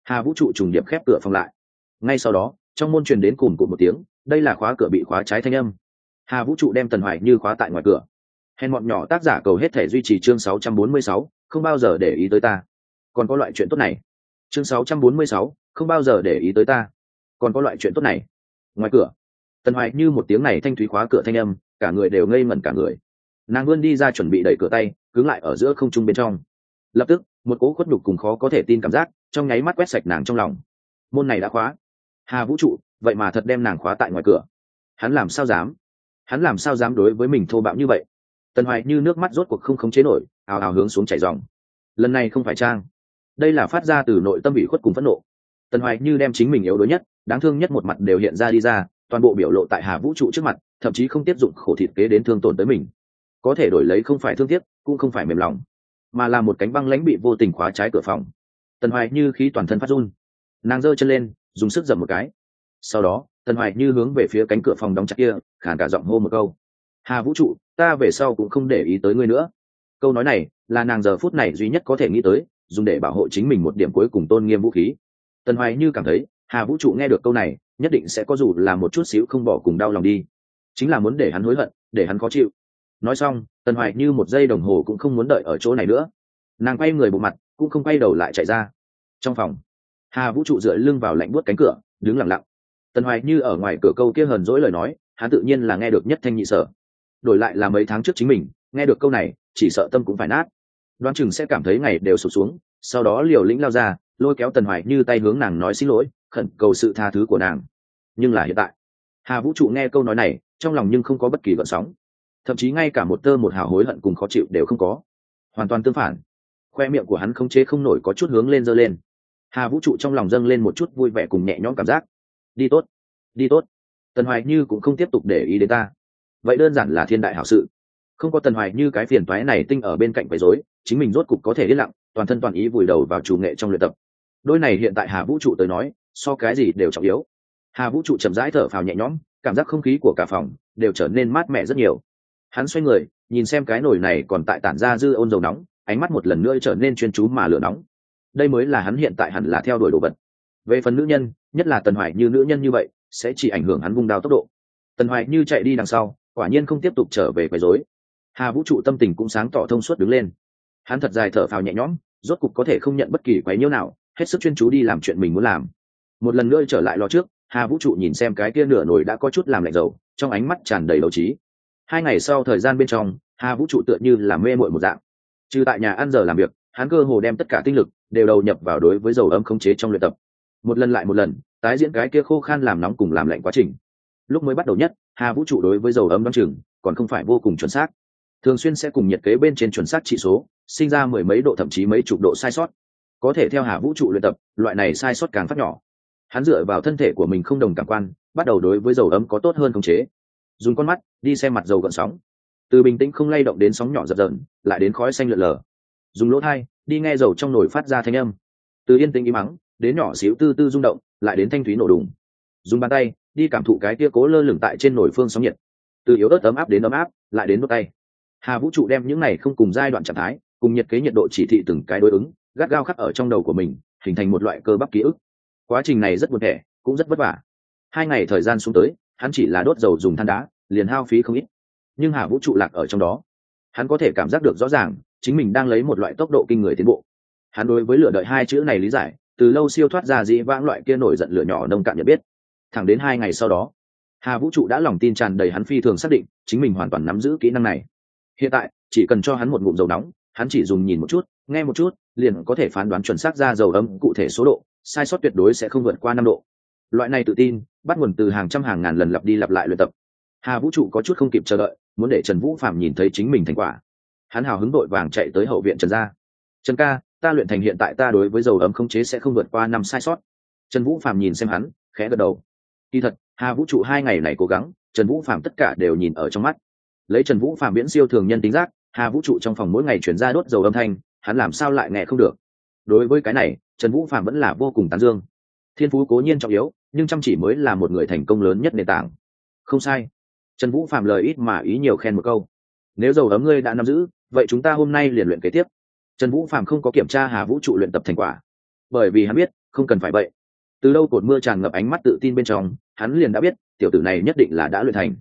hà vũ trụ trùng điệp khép cửa phòng lại. Ngay sau đó, trong môn truyền đến cùng cụt một tiếng đây là khóa cửa bị khóa trái thanh âm. Hà vũ trụ đem tần hoài như khóa tại ngoài cửa. Hèn bọn nhỏ tác giả cầu hết thể duy trì chương 646, không bao giờ để ý tới ta. Còn có loại chuyện tốt này. Chương 646, không bao giờ để ý tới ta. Còn có loại chuyện tốt này. Ngoài cửa tần hoài như một tiếng này thanh thúy khóa cửa thanh âm cả người đều ngây ngẩn cả người. Nàng vươn đi ra chuẩn bị đẩy cửa tay cứng lại ở giữa không trung bên trong. Lập tức một cỗ khuất nhục cùng khó có thể tin cảm giác trong nháy mắt quét sạch nàng trong lòng. Môn này đã khóa. Hà vũ trụ vậy mà thật đem nàng khóa tại ngoài cửa. Hắn làm sao dám? Hắn làm sao dám đối với mình thô bạo như vậy? Tần hoài như nước mắt rốt cuộc không khống chế nổi, ào ào hướng xuống chảy dòng. Lần này không phải trang. Đây là phát ra từ nội tâm bị khuất cùng phẫn nộ. Tần hoài như đem chính mình yếu đuối nhất, đáng thương nhất một mặt đều hiện ra đi ra, toàn bộ biểu lộ tại hà vũ trụ trước mặt, thậm chí không tiếp dụng khổ thịt kế đến thương tổn tới mình. Có thể đổi lấy không phải thương tiếc, cũng không phải mềm lòng, mà là một cánh băng lãnh bị vô tình khóa trái cửa phòng. Tần hoài như khí toàn thân phát run. Nàng giơ chân lên, dùng sức giậm một cái sau đó, tần hoài như hướng về phía cánh cửa phòng đóng chặt kia, khàn cả giọng hô một câu. Hà vũ trụ, ta về sau cũng không để ý tới ngươi nữa. Câu nói này là nàng giờ phút này duy nhất có thể nghĩ tới, dùng để bảo hộ chính mình một điểm cuối cùng tôn nghiêm vũ khí. Tần hoài như cảm thấy, hà vũ trụ nghe được câu này, nhất định sẽ có dù là một chút xíu không bỏ cùng đau lòng đi. Chính là muốn để hắn hối hận, để hắn khó chịu. Nói xong, tần hoài như một giây đồng hồ cũng không muốn đợi ở chỗ này nữa. Nàng quay người bộ mặt, cũng không quay đầu lại chạy ra. Trong phòng, hà vũ trụ dựa lưng vào lạnh buốt cánh cửa, đứng lặng lặng tần hoài như ở ngoài cửa câu kia hờn dỗi lời nói, hắn tự nhiên là nghe được nhất thanh nhị sở. Đổi lại là mấy tháng trước chính mình, nghe được câu này, chỉ sợ tâm cũng phải nát. Đoán chừng sẽ cảm thấy ngày đều sụp xuống, sau đó liều lĩnh lao ra, lôi kéo tần hoài như tay hướng nàng nói xin lỗi, khẩn cầu sự tha thứ của nàng. Nhưng là hiện tại, hà vũ trụ nghe câu nói này, trong lòng nhưng không có bất kỳ gợn sóng. Thậm chí ngay cả một tơ một hào hối hận cùng khó chịu đều không có. Hoàn toàn tương phản. Khoe miệng của hắn không chế không nổi có chút hướng lên dơ lên. Hà vũ trụ trong lòng dâng lên một chút vui vẻ cùng nhẹ nhõm cảm giác đi tốt. Đi tốt. Tần hoài như cũng không tiếp tục để ý đến ta. Vậy đơn giản là thiên đại hảo sự. Không có tần hoài như cái phiền toái này tinh ở bên cạnh quấy rối, chính mình rốt cục có thể yên lặng, toàn thân toàn ý vùi đầu vào chủ nghệ trong luyện tập. Đôi này hiện tại hà vũ trụ tới nói, so cái gì đều trọng yếu. Hà vũ trụ chậm rãi thở phào nhẹ nhõm, cảm giác không khí của cả phòng đều trở nên mát mẻ rất nhiều. Hắn xoay người, nhìn xem cái nồi này còn tại tản ra dư ôn dầu nóng, ánh mắt một lần nữa trở nên chuyên chú mà lửa nóng. Đây mới là hắn hiện tại hẳn là theo đuổi đồ vật về phần nữ nhân, nhất là tần hoài như nữ nhân như vậy, sẽ chỉ ảnh hưởng hắn vung đao tốc độ. Tần hoài như chạy đi đằng sau, quả nhiên không tiếp tục trở về quấy rối. Hà vũ trụ tâm tình cũng sáng tỏ thông suốt đứng lên. Hắn thật dài thở phào nhẹ nhõm, rốt cục có thể không nhận bất kỳ quấy nhiễu nào, hết sức chuyên chú đi làm chuyện mình muốn làm. Một lần nữa trở lại lo trước, hà vũ trụ nhìn xem cái kia nửa nồi đã có chút làm lạnh dầu, trong ánh mắt tràn đầy đấu trí. Hai ngày sau thời gian bên trong, hà vũ trụ tựa như là mê mội một dạng. Trừ tại nhà ăn giờ làm việc, hắn cơ hồ đem tất cả tinh lực đều đầu nhập vào đối với dầu ấm khống chế trong luyện tập một lần lại một lần, tái diễn cái kia khô khan làm nóng cùng làm lạnh quá trình. Lúc mới bắt đầu nhất, hà vũ trụ đối với dầu ấm đ o chừng, còn không phải vô cùng chuẩn xác. Thường xuyên sẽ cùng nhiệt kế bên trên chuẩn xác trị số, sinh ra mười mấy độ thậm chí mấy chục độ sai sót. Có thể theo hà vũ trụ luyện tập, loại này sai sót càng phát nhỏ. Hắn dựa vào thân thể của mình không đồng cảm quan, bắt đầu đối với dầu ấm có tốt hơn khống chế. Dùng con mắt, đi xem mặt dầu gợn sóng. Từ bình tĩnh không lay động đến sóng nhỏ dập dần lại đến khói xanh lượn lờ. Dùng lỗ thai, đi nghe dầu trong nồi phát ra thanh âm. Từ yên tĩnh im mắng đến nhỏ xíu tư tư rung động, lại đến thanh thúy nổ đùng. Dùng bàn tay, đi cảm thụ cái tia cố lơ lửng tại trên nồi phương sóng nhiệt. Từ yếu ớt ấm áp đến ấm áp, lại đến đốt tay. Hà vũ trụ đem những này không cùng giai đoạn trạng thái, cùng nhiệt kế nhiệt độ chỉ thị từng cái đối ứng, gắt gao khắc ở trong đầu của mình, hình thành một loại cơ bắp ký ức. Quá trình này rất buồn thẻ cũng rất vất vả. Hai ngày thời gian xuống tới, hắn chỉ là đốt dầu dùng than đá, liền hao phí không ít. Nhưng hà vũ trụ lạc ở trong đó. Hắn có thể cảm giác được rõ ràng, chính mình đang lấy một loại tốc độ kinh người tiến bộ. Hắn đối với lửa đợi hai chữ này lý giải từ lâu siêu thoát ra dĩ vãng loại kia nổi giận lửa nhỏ nông cạn nhận biết. Thẳng đến hai ngày sau đó, hà vũ trụ đã lòng tin tràn đầy hắn phi thường xác định, chính mình hoàn toàn nắm giữ kỹ năng này. Hiện tại, chỉ cần cho hắn một ngụm dầu nóng, hắn chỉ dùng nhìn một chút, nghe một chút, liền có thể phán đoán chuẩn xác ra dầu ấm cụ thể số độ, sai sót tuyệt đối sẽ không vượt qua năm độ. Loại này tự tin, bắt nguồn từ hàng trăm hàng ngàn lần lặp đi lặp lại luyện tập. Hà vũ trụ có chút không kịp chờ đợi, muốn để trần vũ phạm nhìn thấy chính mình thành quả. Hắn hào hứng đội vàng chạy tới hậu viện trần gia. Trần ca ta luyện thành hiện tại ta đối với dầu ấm không chế sẽ không vượt qua năm sai sót. Trần vũ phạm nhìn xem hắn, khẽ gật đầu. Kỳ thật, hà vũ trụ hai ngày này cố gắng, trần vũ phạm tất cả đều nhìn ở trong mắt. Lấy trần vũ phạm biễn siêu thường nhân tính giác, hà vũ trụ trong phòng mỗi ngày chuyển ra đốt dầu âm thanh, hắn làm sao lại nghe không được? Đối với cái này, trần vũ phạm vẫn là vô cùng tán dương. Thiên phú cố nhiên trọng yếu, nhưng chăm chỉ mới là một người thành công lớn nhất nền tảng. Không sai. Trần vũ phạm lời ít mà ý nhiều khen một câu. Nếu dầu ấm ngươi đã nắm giữ, vậy chúng ta hôm nay liền luyện kế tiếp trần vũ phạm không có kiểm tra hà vũ trụ luyện tập thành quả bởi vì hắn biết không cần phải vậy. Từ đâu cột mưa tràn ngập ánh mắt tự tin bên trong hắn liền đã biết tiểu tử này nhất định là đã luyện thành.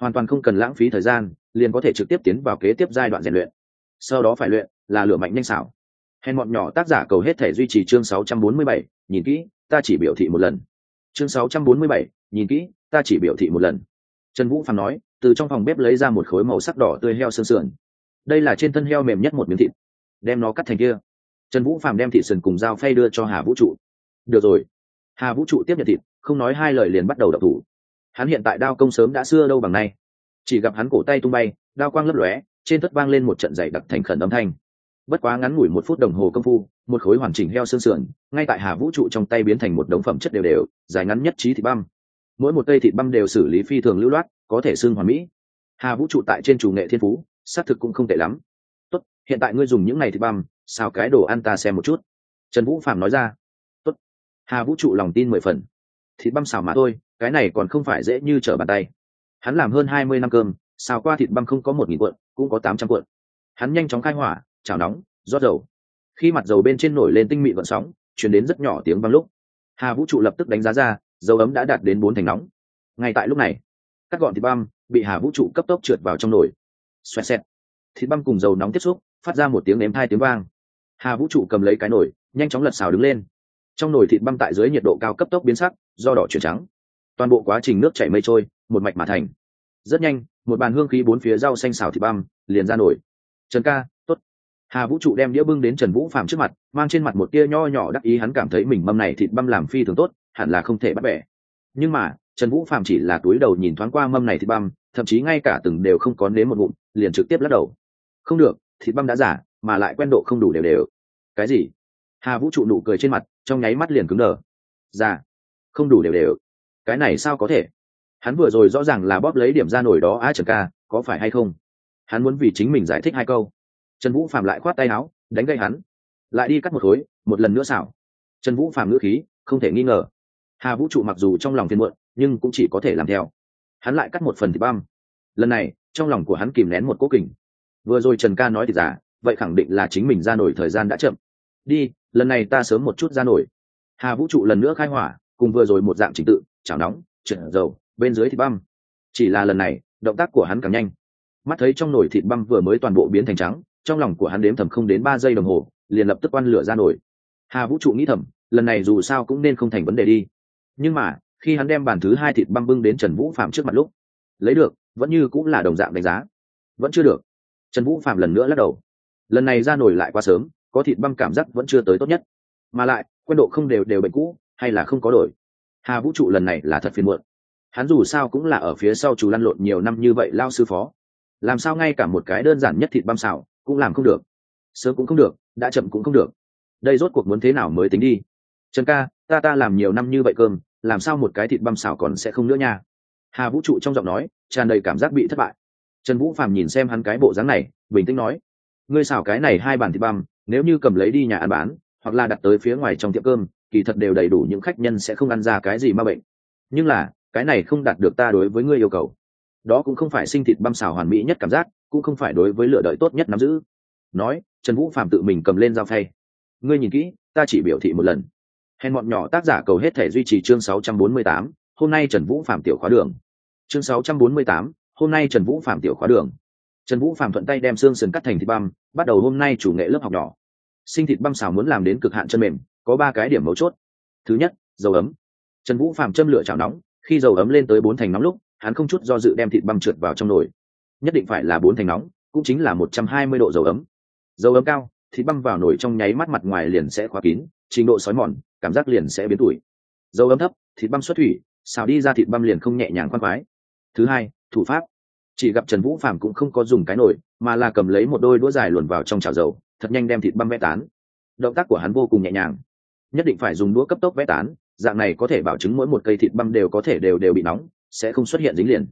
Hoàn toàn không cần lãng phí thời gian liền có thể trực tiếp tiến vào kế tiếp giai đoạn rèn luyện. Sau đó phải luyện là lửa mạnh nhanh xảo. Hèn bọn nhỏ tác giả cầu hết thể duy trì chương 647, nhìn kỹ ta chỉ biểu thị một lần. Chương 647, nhìn kỹ ta chỉ biểu thị một lần. Trần vũ phàm nói từ trong phòng bếp lấy ra một khối màu sắc đỏ tươi heo sơn sườn. Đây là trên thân heo mềm nhất một miếng thịt đem nó cắt thành kia. Trần vũ phàm đem thịt sườn cùng dao phay đưa cho hà vũ trụ. Được rồi. Hà vũ trụ tiếp nhận thịt, không nói hai lời liền bắt đầu đập thủ. Hắn hiện tại đao công sớm đã xưa đâu bằng nay. Chỉ gặp hắn cổ tay tung bay, đao quang lấp lóe, trên thất vang lên một trận dày đặc thành khẩn âm thanh. Bất quá ngắn ngủi một phút đồng hồ công phu, một khối hoàn chỉnh heo xương sườn, ngay tại hà vũ trụ trong tay biến thành một đống phẩm chất đều đều, dài ngắn nhất trí thịt băm. Mỗi một cây thịt băm đều xử lý phi thường lưu loát, có thể xương hoàn mỹ. Hà vũ trụ tại trên chủ nghệ thiên phú, xác thực cũng không tệ lắm hiện tại ngươi dùng những này thịt băm, xào cái đồ ăn ta xem một chút. Trần vũ phạm nói ra. Tốt. Hà vũ trụ lòng tin mười phần. Thịt băm xào mà thôi, cái này còn không phải dễ như trở bàn tay. Hắn làm hơn hai mươi năm cơm, xào qua thịt băm không có một nghìn cuộn, cũng có tám trăm cuộn. Hắn nhanh chóng khai hỏa, chảo nóng, rót dầu. Khi mặt dầu bên trên nổi lên tinh mị vận sóng, chuyển đến rất nhỏ tiếng vang lúc. Hà vũ trụ lập tức đánh giá ra, dầu ấm đã đạt đến bốn thành nóng. Ngay tại lúc này các gọn thịt băm, bị hà vũ trụ cấp tốc trượt vào trong nồi. Xoẹt xẹt. Thịt băm cùng dầu nóng tiếp xúc phát ra một tiếng ném hai tiếng vang. Hà vũ trụ cầm lấy cái nồi, nhanh chóng lật xào đứng lên. Trong nồi thịt băm tại dưới nhiệt độ cao cấp tốc biến sắc, do đỏ chuyển trắng. Toàn bộ quá trình nước chảy mây trôi, một mạch mà thành. Rất nhanh, một bàn hương khí bốn phía rau xanh xào thịt băm, liền ra nổi trần ca t ố t hà vũ trụ đem đĩa bưng đến trần vũ phạm trước mặt, mang trên mặt một tia nho nhỏ đắc ý hắn cảm thấy mình mâm này thịt băm làm phi thường tốt, hẳn là không thể bắt bẻ. Nhưng mà, trần vũ phạm chỉ là túi đầu nhìn thoáng qua mâm này thịt băm, thậm chí ngay cả từng đều không có nếm một ngụm, liền trực tiếp lắc đầu. Không được thịt băm đã giả, mà lại quen độ không đủ đều đều. Cái gì? Hà vũ trụ nụ cười trên mặt, trong nháy mắt liền cứng đờ. Giả. Không đủ đều đều. Cái này sao có thể? Hắn vừa rồi rõ ràng là bóp lấy điểm ra nổi đó á trần ca, có phải hay không? Hắn muốn vì chính mình giải thích hai câu. Trần vũ phạm lại khoát tay áo, đánh gây hắn. Lại đi cắt một khối, một lần nữa xảo. Trần vũ phạm ngữ khí, không thể nghi ngờ. Hà vũ trụ mặc dù trong lòng phiền muộn, nhưng cũng chỉ có thể làm theo. Hắn lại cắt một phần thịt băm. Lần này, trong lòng của hắn kìm nén một cố kình vừa rồi trần ca nói thì giả, vậy khẳng định là chính mình ra nổi thời gian đã chậm. Đi, lần này ta sớm một chút ra nổi. Hà vũ trụ lần nữa khai hỏa, cùng vừa rồi một dạng trình tự, chảo nóng, chuyển dầu, bên dưới thịt băm. Chỉ là lần này, động tác của hắn càng nhanh. Mắt thấy trong nồi thịt băm vừa mới toàn bộ biến thành trắng, trong lòng của hắn đếm thầm không đến ba giây đồng hồ, liền lập tức quan lửa ra nổi. Hà vũ trụ nghĩ thầm, lần này dù sao cũng nên không thành vấn đề đi. Nhưng mà, khi hắn đem bàn thứ hai thịt băm bưng đến trần vũ phạm trước mặt lúc, lấy được, vẫn như cũng là đồng dạng đánh giá. Vẫn chưa được trần vũ phạm lần nữa lắc đầu. Lần này ra nổi lại quá sớm, có thịt băm cảm giác vẫn chưa tới tốt nhất. Mà lại quen độ không đều đều bệnh cũ, hay là không có đổi. Hà vũ trụ lần này là thật phiền muộn. Hắn dù sao cũng là ở phía sau chú lăn lộn nhiều năm như vậy lao sư phó. Làm sao ngay cả một cái đơn giản nhất thịt băm xào cũng làm không được. Sớm cũng không được, đã chậm cũng không được. Đây rốt cuộc muốn thế nào mới tính đi? Trần ca, ta ta làm nhiều năm như vậy cơm, làm sao một cái thịt băm xào còn sẽ không nữa nha? Hà vũ trụ trong giọng nói, tràn đầy cảm giác bị thất bại trần vũ phàm nhìn xem hắn cái bộ dáng này bình tĩnh nói ngươi xào cái này hai bàn thịt băm nếu như cầm lấy đi nhà ăn bán hoặc là đặt tới phía ngoài trong tiệm cơm kỳ thật đều đầy đủ những khách nhân sẽ không ăn ra cái gì ma bệnh. Nhưng là cái này không đạt được ta đối với ngươi yêu cầu. Đó cũng không phải sinh thịt băm xào hoàn mỹ nhất cảm giác cũng không phải đối với lựa đợi tốt nhất nắm giữ. Nói trần vũ phạm tự mình cầm lên dao phay. Ngươi nhìn kỹ ta chỉ biểu thị một lần. Hèn bọn nhỏ tác giả cầu hết thể duy trì chương 648, hôm nay trần vũ phạm tiểu khóa đường. Chương 648, hôm nay trần vũ phạm tiểu khóa đường. Trần vũ phạm thuận tay đem xương sườn cắt thành thịt băm, bắt đầu hôm nay chủ nghệ lớp học nhỏ. Sinh thịt băm xào muốn làm đến cực hạn chân mềm, có ba cái điểm mấu chốt. Thứ nhất, dầu ấm. Trần vũ phạm châm lửa chảo nóng, khi dầu ấm lên tới bốn thành nóng lúc, hắn không chút do dự đem thịt băm trượt vào trong nồi. Nhất định phải là bốn thành nóng, cũng chính là một trăm hai mươi độ dầu ấm. Dầu ấm cao, thịt băm vào nồi trong nháy mắt mặt ngoài liền sẽ khóa kín, trình độ sói mòn, cảm giác liền sẽ biến tuổi dầu ấm thấp, thịt băm xuất thủy, xào đi ra thịt băm liền không nhẹ nhàng khoan khoái. Thứ hai thủ pháp. Chỉ gặp trần vũ phạm cũng không có dùng cái nồi, mà là cầm lấy một đôi đũa dài luồn vào trong chảo dầu, thật nhanh đem thịt băm vẽ tán. Động tác của hắn vô cùng nhẹ nhàng. Nhất định phải dùng đũa cấp tốc vẽ tán, dạng này có thể bảo chứng mỗi một cây thịt băm đều có thể đều đều bị nóng, sẽ không xuất hiện dính liền.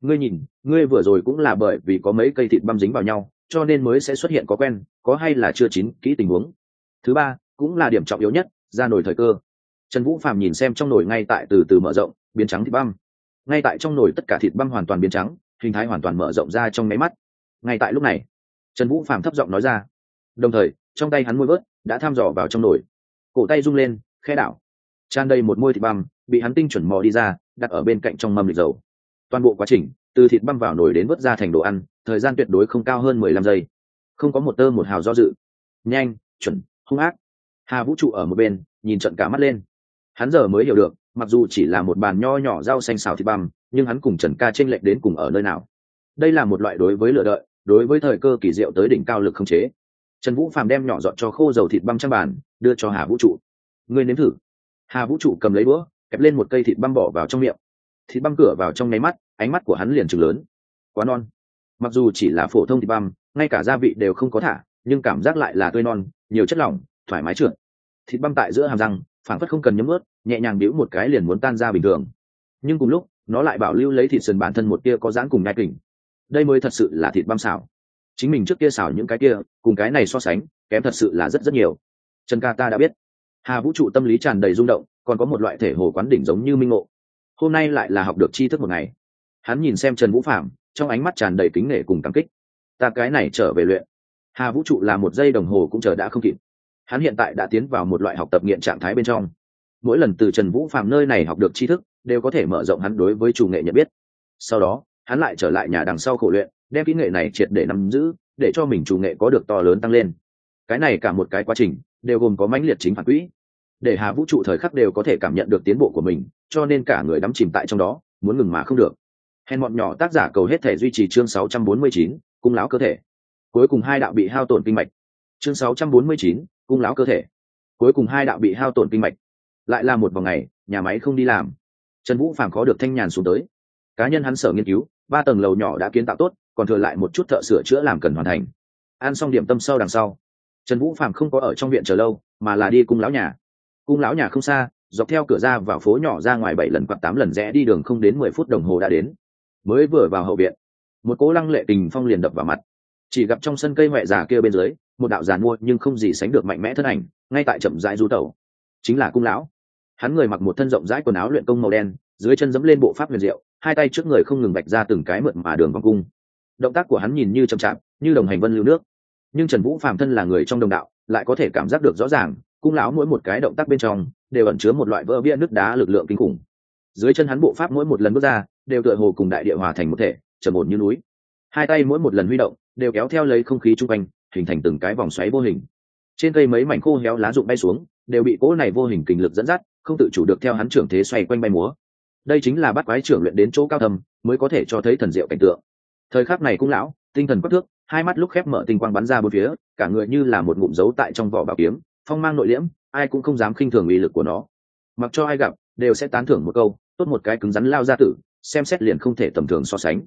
Ngươi nhìn, ngươi vừa rồi cũng là bởi vì có mấy cây thịt băm dính vào nhau, cho nên mới sẽ xuất hiện có quen, có hay là chưa chín, kỹ tình huống. Thứ ba, cũng là điểm trọng yếu nhất, ra nồi thời cơ. Trần vũ phạm nhìn xem trong nồi ngay tại từ từ mở rộng, biến trắng thịt băm ngay tại trong nồi tất cả thịt băm hoàn toàn biến trắng, hình thái hoàn toàn mở rộng ra trong máy mắt. Ngay tại lúc này, trần vũ phạm thấp giọng nói ra. Đồng thời, trong tay hắn môi vớt đã thăm dò vào trong nồi. Cổ tay rung lên khe đảo. Tràn đầy một môi thịt băm, bị hắn tinh chuẩn mò đi ra, đặt ở bên cạnh trong mâm lịch dầu. Toàn bộ quá trình, từ thịt băm vào nồi đến vớt ra thành đồ ăn, thời gian tuyệt đối không cao hơn mười lăm giây. Không có một tơ một hào do dự. Nhanh, chuẩn, hung ác. Hà vũ trụ ở một bên, nhìn trận cả mắt lên hắn giờ mới hiểu được, mặc dù chỉ là một bàn nho nhỏ rau xanh xào thịt băm nhưng hắn cùng trần ca t r ê n lệch đến cùng ở nơi nào. Đây là một loại đối với lựa đợi, đối với thời cơ kỳ diệu tới đỉnh cao lực không chế. Trần vũ phàm đem nhỏ dọn cho khô dầu thịt băm trang bàn, đưa cho hà vũ trụ. Ngươi nếm thử. Hà vũ trụ cầm lấy đũa, kẹp lên một cây thịt băm bỏ vào trong miệng. Thịt băm cửa vào trong nháy mắt, ánh mắt của hắn liền chừng lớn. Quá non. Mặc dù chỉ là phổ thông thịt băm, ngay cả gia vị đều không có thả, nhưng cảm giác lại là tươi non, nhiều chất lỏng, thoải mái trượt. Thịt băm tại giữa hàm răng phản phất không cần nhấm ướt nhẹ nhàng biếu một cái liền muốn tan ra bình thường. Nhưng cùng lúc, nó lại bảo lưu lấy thịt sườn bản thân một tia có dáng cùng ngai kỉnh đây mới thật sự là thịt băm xào. Chính mình trước kia xào những cái kia, cùng cái này so sánh, kém thật sự là rất rất nhiều. Trần ca ta đã biết. Hà vũ trụ tâm lý tràn đầy rung động, còn có một loại thể hồ quán đỉnh giống như minh ngộ. Hôm nay lại là học được tri thức một ngày. Hắn nhìn xem trần vũ phạm trong ánh mắt tràn đầy kính nể cùng cảm kích. Ta cái này trở về luyện. Hà vũ trụ là một giây đồng hồ cũng chờ đã không kịp. Hắn hiện tại đã tiến vào một loại học tập nghiện trạng thái bên trong mỗi lần từ trần vũ phạm nơi này học được tri thức đều có thể mở rộng hắn đối với chủ nghệ nhận biết. Sau đó hắn lại trở lại nhà đằng sau khổ luyện đem kỹ nghệ này triệt để nắm giữ để cho mình chủ nghệ có được to lớn tăng lên. Cái này cả một cái quá trình đều gồm có mãnh liệt chính phản quỹ. Để hà vũ trụ thời khắc đều có thể cảm nhận được tiến bộ của mình cho nên cả người đắm chìm tại trong đó muốn ngừng mà không được. Hèn bọn nhỏ tác giả cầu hết thể duy trì chương 649, cung láo cơ thể. Cuối cùng hai đạo bị hao tổn kinh mạch. Chương 649, cung láo cơ thể. Cuối cùng hai đạo bị hao tổn kinh mạch lại là một vòng ngày, nhà máy không đi làm. Trần vũ phàm khó được thanh nhàn xuống tới. Cá nhân hắn sở nghiên cứu, ba tầng lầu nhỏ đã kiến tạo tốt, còn thừa lại một chút thợ sửa chữa làm cần hoàn thành. Ăn xong điểm tâm sâu đằng sau, trần vũ phàm không có ở trong viện chờ lâu, mà là đi cung lão nhà. Cung lão nhà không xa, dọc theo cửa ra vào phố nhỏ ra ngoài bảy lần hoặc tám lần rẽ đi đường không đến mười phút đồng hồ đã đến. Mới vừa vào hậu viện, một cố lăng lệ tình phong liền đập vào mặt. Chỉ gặp trong sân cây huệ già kia bên dưới, một đạo giàn mua nhưng không gì sánh được mạnh mẽ thân ảnh, ngay tại chậm rãi du tẩu. Chính là cung lão hắn người mặc một thân rộng rãi quần áo luyện công màu đen, dưới chân dẫm lên bộ pháp huyền diệu, hai tay trước người không ngừng bạch ra từng cái mượn mà đường vòng cung. Động tác của hắn nhìn như chậm chạp, như đồng hành vân lưu nước. Nhưng trần vũ phạm thân là người trong đồng đạo, lại có thể cảm giác được rõ ràng, cung lão mỗi một cái động tác bên trong, đều ẩn chứa một loại vỡ bia nước đá lực lượng kinh khủng. Dưới chân hắn bộ pháp mỗi một lần bước ra, đều tựa hồ cùng đại địa hòa thành một thể, trầm ổn như núi. Hai tay mỗi một lần huy động, đều kéo theo lấy không khí chung quanh, hình thành từng cái vòng xoáy vô hình. Trên cây mấy mảnh khô héo lá rụng bay xuống, đều bị cỗ này vô hình kình lực dẫn dắt không tự chủ được theo hắn trưởng thế xoay quanh bay múa. Đây chính là bắt quái trưởng luyện đến chỗ cao thầm mới có thể cho thấy thần diệu cảnh tượng. Thời khắc này cũng lão, tinh thần quắc thước, hai mắt lúc khép mở tinh quang bắn ra bốn phía, cả người như là một ngụm dấu tại trong vỏ bảo kiếm, phong mang nội liễm, ai cũng không dám khinh thường uy lực của nó. Mặc cho ai gặp, đều sẽ tán thưởng một câu, tốt một cái cứng rắn lao ra tử, xem xét liền không thể tầm thường so sánh.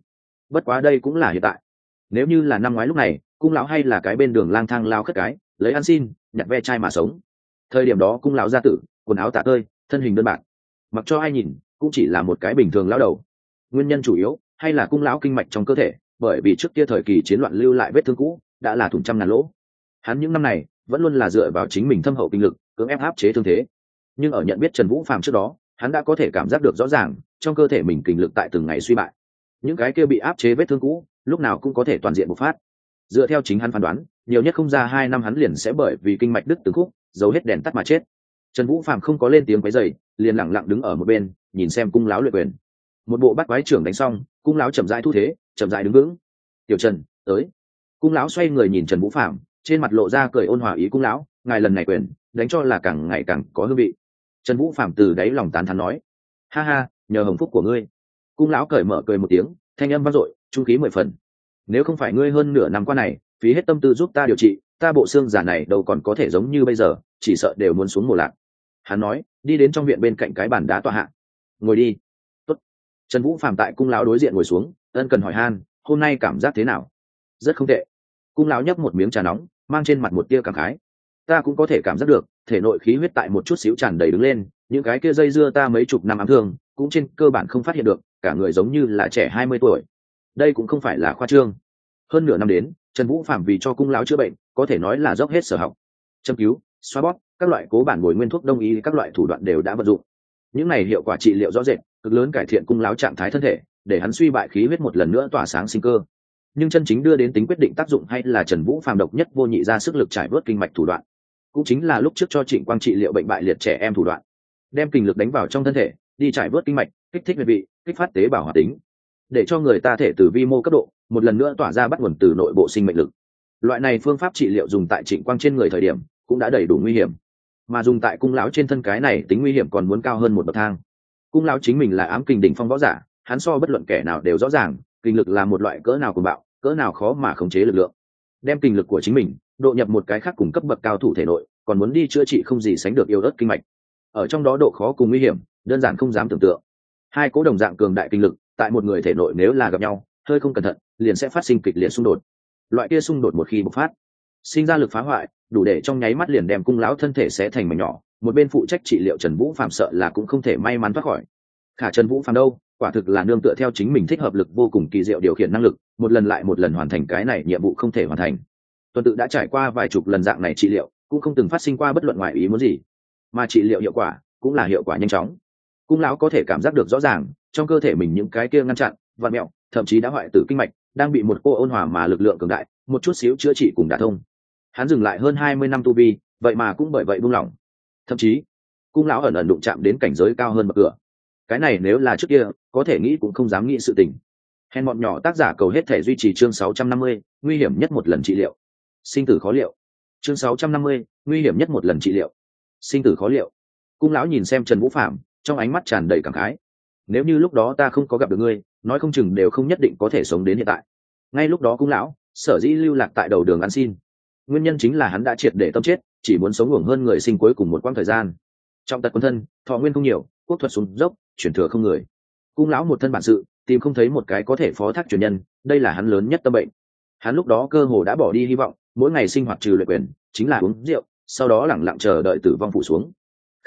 Bất quá đây cũng là hiện tại. Nếu như là năm ngoái lúc này, cung lão hay là cái bên đường lang thang lao khất cái, lấy ăn xin, nhặt ve chai mà sống. Thời điểm đó cung lão gia tử, quần áo tả tơi thân hình đơn bạc. Mặc cho ai nhìn, cũng chỉ là một cái bình thường lao đầu. Nguyên nhân chủ yếu, hay là cung lão kinh mạch trong cơ thể, bởi vì trước kia thời kỳ chiến loạn lưu lại vết thương cũ, đã là thủng trăm ngàn lỗ. Hắn những năm này, vẫn luôn là dựa vào chính mình thâm hậu kinh lực, cưỡng ép áp chế thương thế. Nhưng ở nhận biết trần vũ phàm trước đó, hắn đã có thể cảm giác được rõ ràng, trong cơ thể mình kinh lực tại từng ngày suy bại. Những cái kia bị áp chế vết thương cũ, lúc nào cũng có thể toàn diện bộc phát. Dựa theo chính hắn phán đoán, nhiều nhất không ra hai năm hắn liền sẽ bởi vì kinh mạch đứt từng khúc giấu hết đèn tắt mà chết trần vũ phàm không có lên tiếng quấy dày liền lẳng lặng đứng ở một bên, nhìn xem cung láo luyện quyền. Một bộ bắt quái trưởng đánh xong, cung láo chậm rãi thu thế, chậm rãi đứng vững. Tiểu trần, tới. Cung lão xoay người nhìn trần vũ phạm trên mặt lộ ra cười ôn hòa ý cung lão, ngài lần này quyền, đánh cho là càng ngày càng có hương vị. Trần vũ phạm từ đáy lòng tán thắn nói, ha ha, nhờ hồng phúc của ngươi. Cung lão cởi mở cười một tiếng, thanh âm vang dội, trung khí mười phần. Nếu không phải ngươi hơn nửa năm qua này, phí hết tâm tư giúp ta điều trị, ta bộ xương giả này đâu còn có thể giống như bây giờ, chỉ sợ đều muốn xuống mùa lạc hắn nói, đi đến trong viện bên cạnh cái bàn đá tọa hạ. Ngồi đi. Tốt. trần vũ phạm tại cung lão đối diện ngồi xuống, ân cần hỏi han, hôm nay cảm giác thế nào? Rất không tệ. Cung lão nhấp một miếng trà nóng, mang trên mặt một tia cảm khái. Ta cũng có thể cảm giác được, thể nội khí huyết tại một chút xíu tràn đầy đứng lên, những cái kia dây dưa ta mấy chục năm ám thương, cũng trên cơ bản không phát hiện được, cả người giống như là trẻ hai mươi tuổi. Đây cũng không phải là khoa trương. Hơn nửa năm đến, trần vũ phạm vì cho cung lão chữa bệnh, có thể nói là dốc hết sở học. Châm cứu, xoa bóp các loại cố bản bồi nguyên thuốc đông y, các loại thủ đoạn đều đã vận dụng. Những này hiệu quả trị liệu rõ rệt, cực lớn cải thiện cung láo trạng thái thân thể, để hắn suy bại khí huyết một lần nữa tỏa sáng sinh cơ. Nhưng chân chính đưa đến tính quyết định tác dụng hay là trần vũ phàm độc nhất vô nhị ra sức lực trải bớt kinh mạch thủ đoạn, cũng chính là lúc trước cho trịnh quang trị liệu bệnh bại liệt trẻ em thủ đoạn. Đem kinh lực đánh vào trong thân thể, đi trải bớt kinh mạch, kích thích huyệt vị, kích phát tế bào hoạt tính, để cho người ta thể từ vi mô cấp độ, một lần nữa tỏa ra bắt nguồn từ nội bộ sinh mệnh lực. Loại này phương pháp trị liệu dùng tại trịnh quang trên người thời điểm, cũng đã đầy đủ nguy hiểm mà dùng tại cung lão trên thân cái này tính nguy hiểm còn muốn cao hơn một bậc thang. Cung lão chính mình là ám kình đỉnh phong võ giả, hắn so bất luận kẻ nào đều rõ ràng, kinh lực là một loại cỡ nào cùng bạo, cỡ nào khó mà khống chế lực lượng. Đem kinh lực của chính mình, độ nhập một cái khác cùng cấp bậc cao thủ thể nội, còn muốn đi chữa trị không gì sánh được yêu đất kinh mạch. Ở trong đó độ khó cùng nguy hiểm, đơn giản không dám tưởng tượng. Hai cố đồng dạng cường đại kinh lực, tại một người thể nội nếu là gặp nhau, hơi không cẩn thận, liền sẽ phát sinh kịch liệt xung đột. Loại kia xung đột một khi bộc phát, sinh ra lực phá hoại đủ để trong nháy mắt liền đem cung lão thân thể sẽ thành mảnh nhỏ, một bên phụ trách trị liệu trần vũ phạm sợ là cũng không thể may mắn thoát khỏi. Khả trần vũ phạm đâu? Quả thực là nương tựa theo chính mình thích hợp lực vô cùng kỳ diệu điều khiển năng lực, một lần lại một lần hoàn thành cái này nhiệm vụ không thể hoàn thành. Tuần tự đã trải qua vài chục lần dạng này trị liệu, cũng không từng phát sinh qua bất luận ngoài ý muốn gì. Mà trị liệu hiệu quả cũng là hiệu quả nhanh chóng. Cung lão có thể cảm giác được rõ ràng, trong cơ thể mình những cái kia ngăn chặn và mẹo, thậm chí đã hoại tử kinh mạch, đang bị một cô ôn hòa mà lực lượng cường đại, một chút xíu chữa trị cùng đả thông hắn dừng lại hơn hai mươi năm tu vi vậy mà cũng bởi vậy buông lỏng. Thậm chí cung lão ẩn ẩn đụng chạm đến cảnh giới cao hơn bậc cửa. Cái này nếu là trước kia có thể nghĩ cũng không dám nghĩ sự tình. Hèn bọn nhỏ tác giả cầu hết thể duy trì chương 650, nguy hiểm nhất một lần trị liệu. Sinh tử khó liệu. Chương 650, nguy hiểm nhất một lần trị liệu. Sinh tử khó liệu. Cung lão nhìn xem trần vũ phạm trong ánh mắt tràn đầy cảm khái. Nếu như lúc đó ta không có gặp được ngươi nói không chừng đều không nhất định có thể sống đến hiện tại. Ngay lúc đó cung lão sở dĩ lưu lạc tại đầu đường ăn xin nguyên nhân chính là hắn đã triệt để tâm chết, chỉ muốn sống hưởng hơn người sinh cuối cùng một quãng thời gian. Trong tật quân thân, thọ nguyên không nhiều, quốc thuật xuống dốc chuyển thừa không người. Cung lão một thân bản sự, tìm không thấy một cái có thể phó thác truyền nhân, đây là hắn lớn nhất tâm bệnh. Hắn lúc đó cơ hồ đã bỏ đi hy vọng, mỗi ngày sinh hoạt trừ luyện quyền, chính là uống rượu, sau đó lẳng lặng chờ đợi tử vong phủ xuống.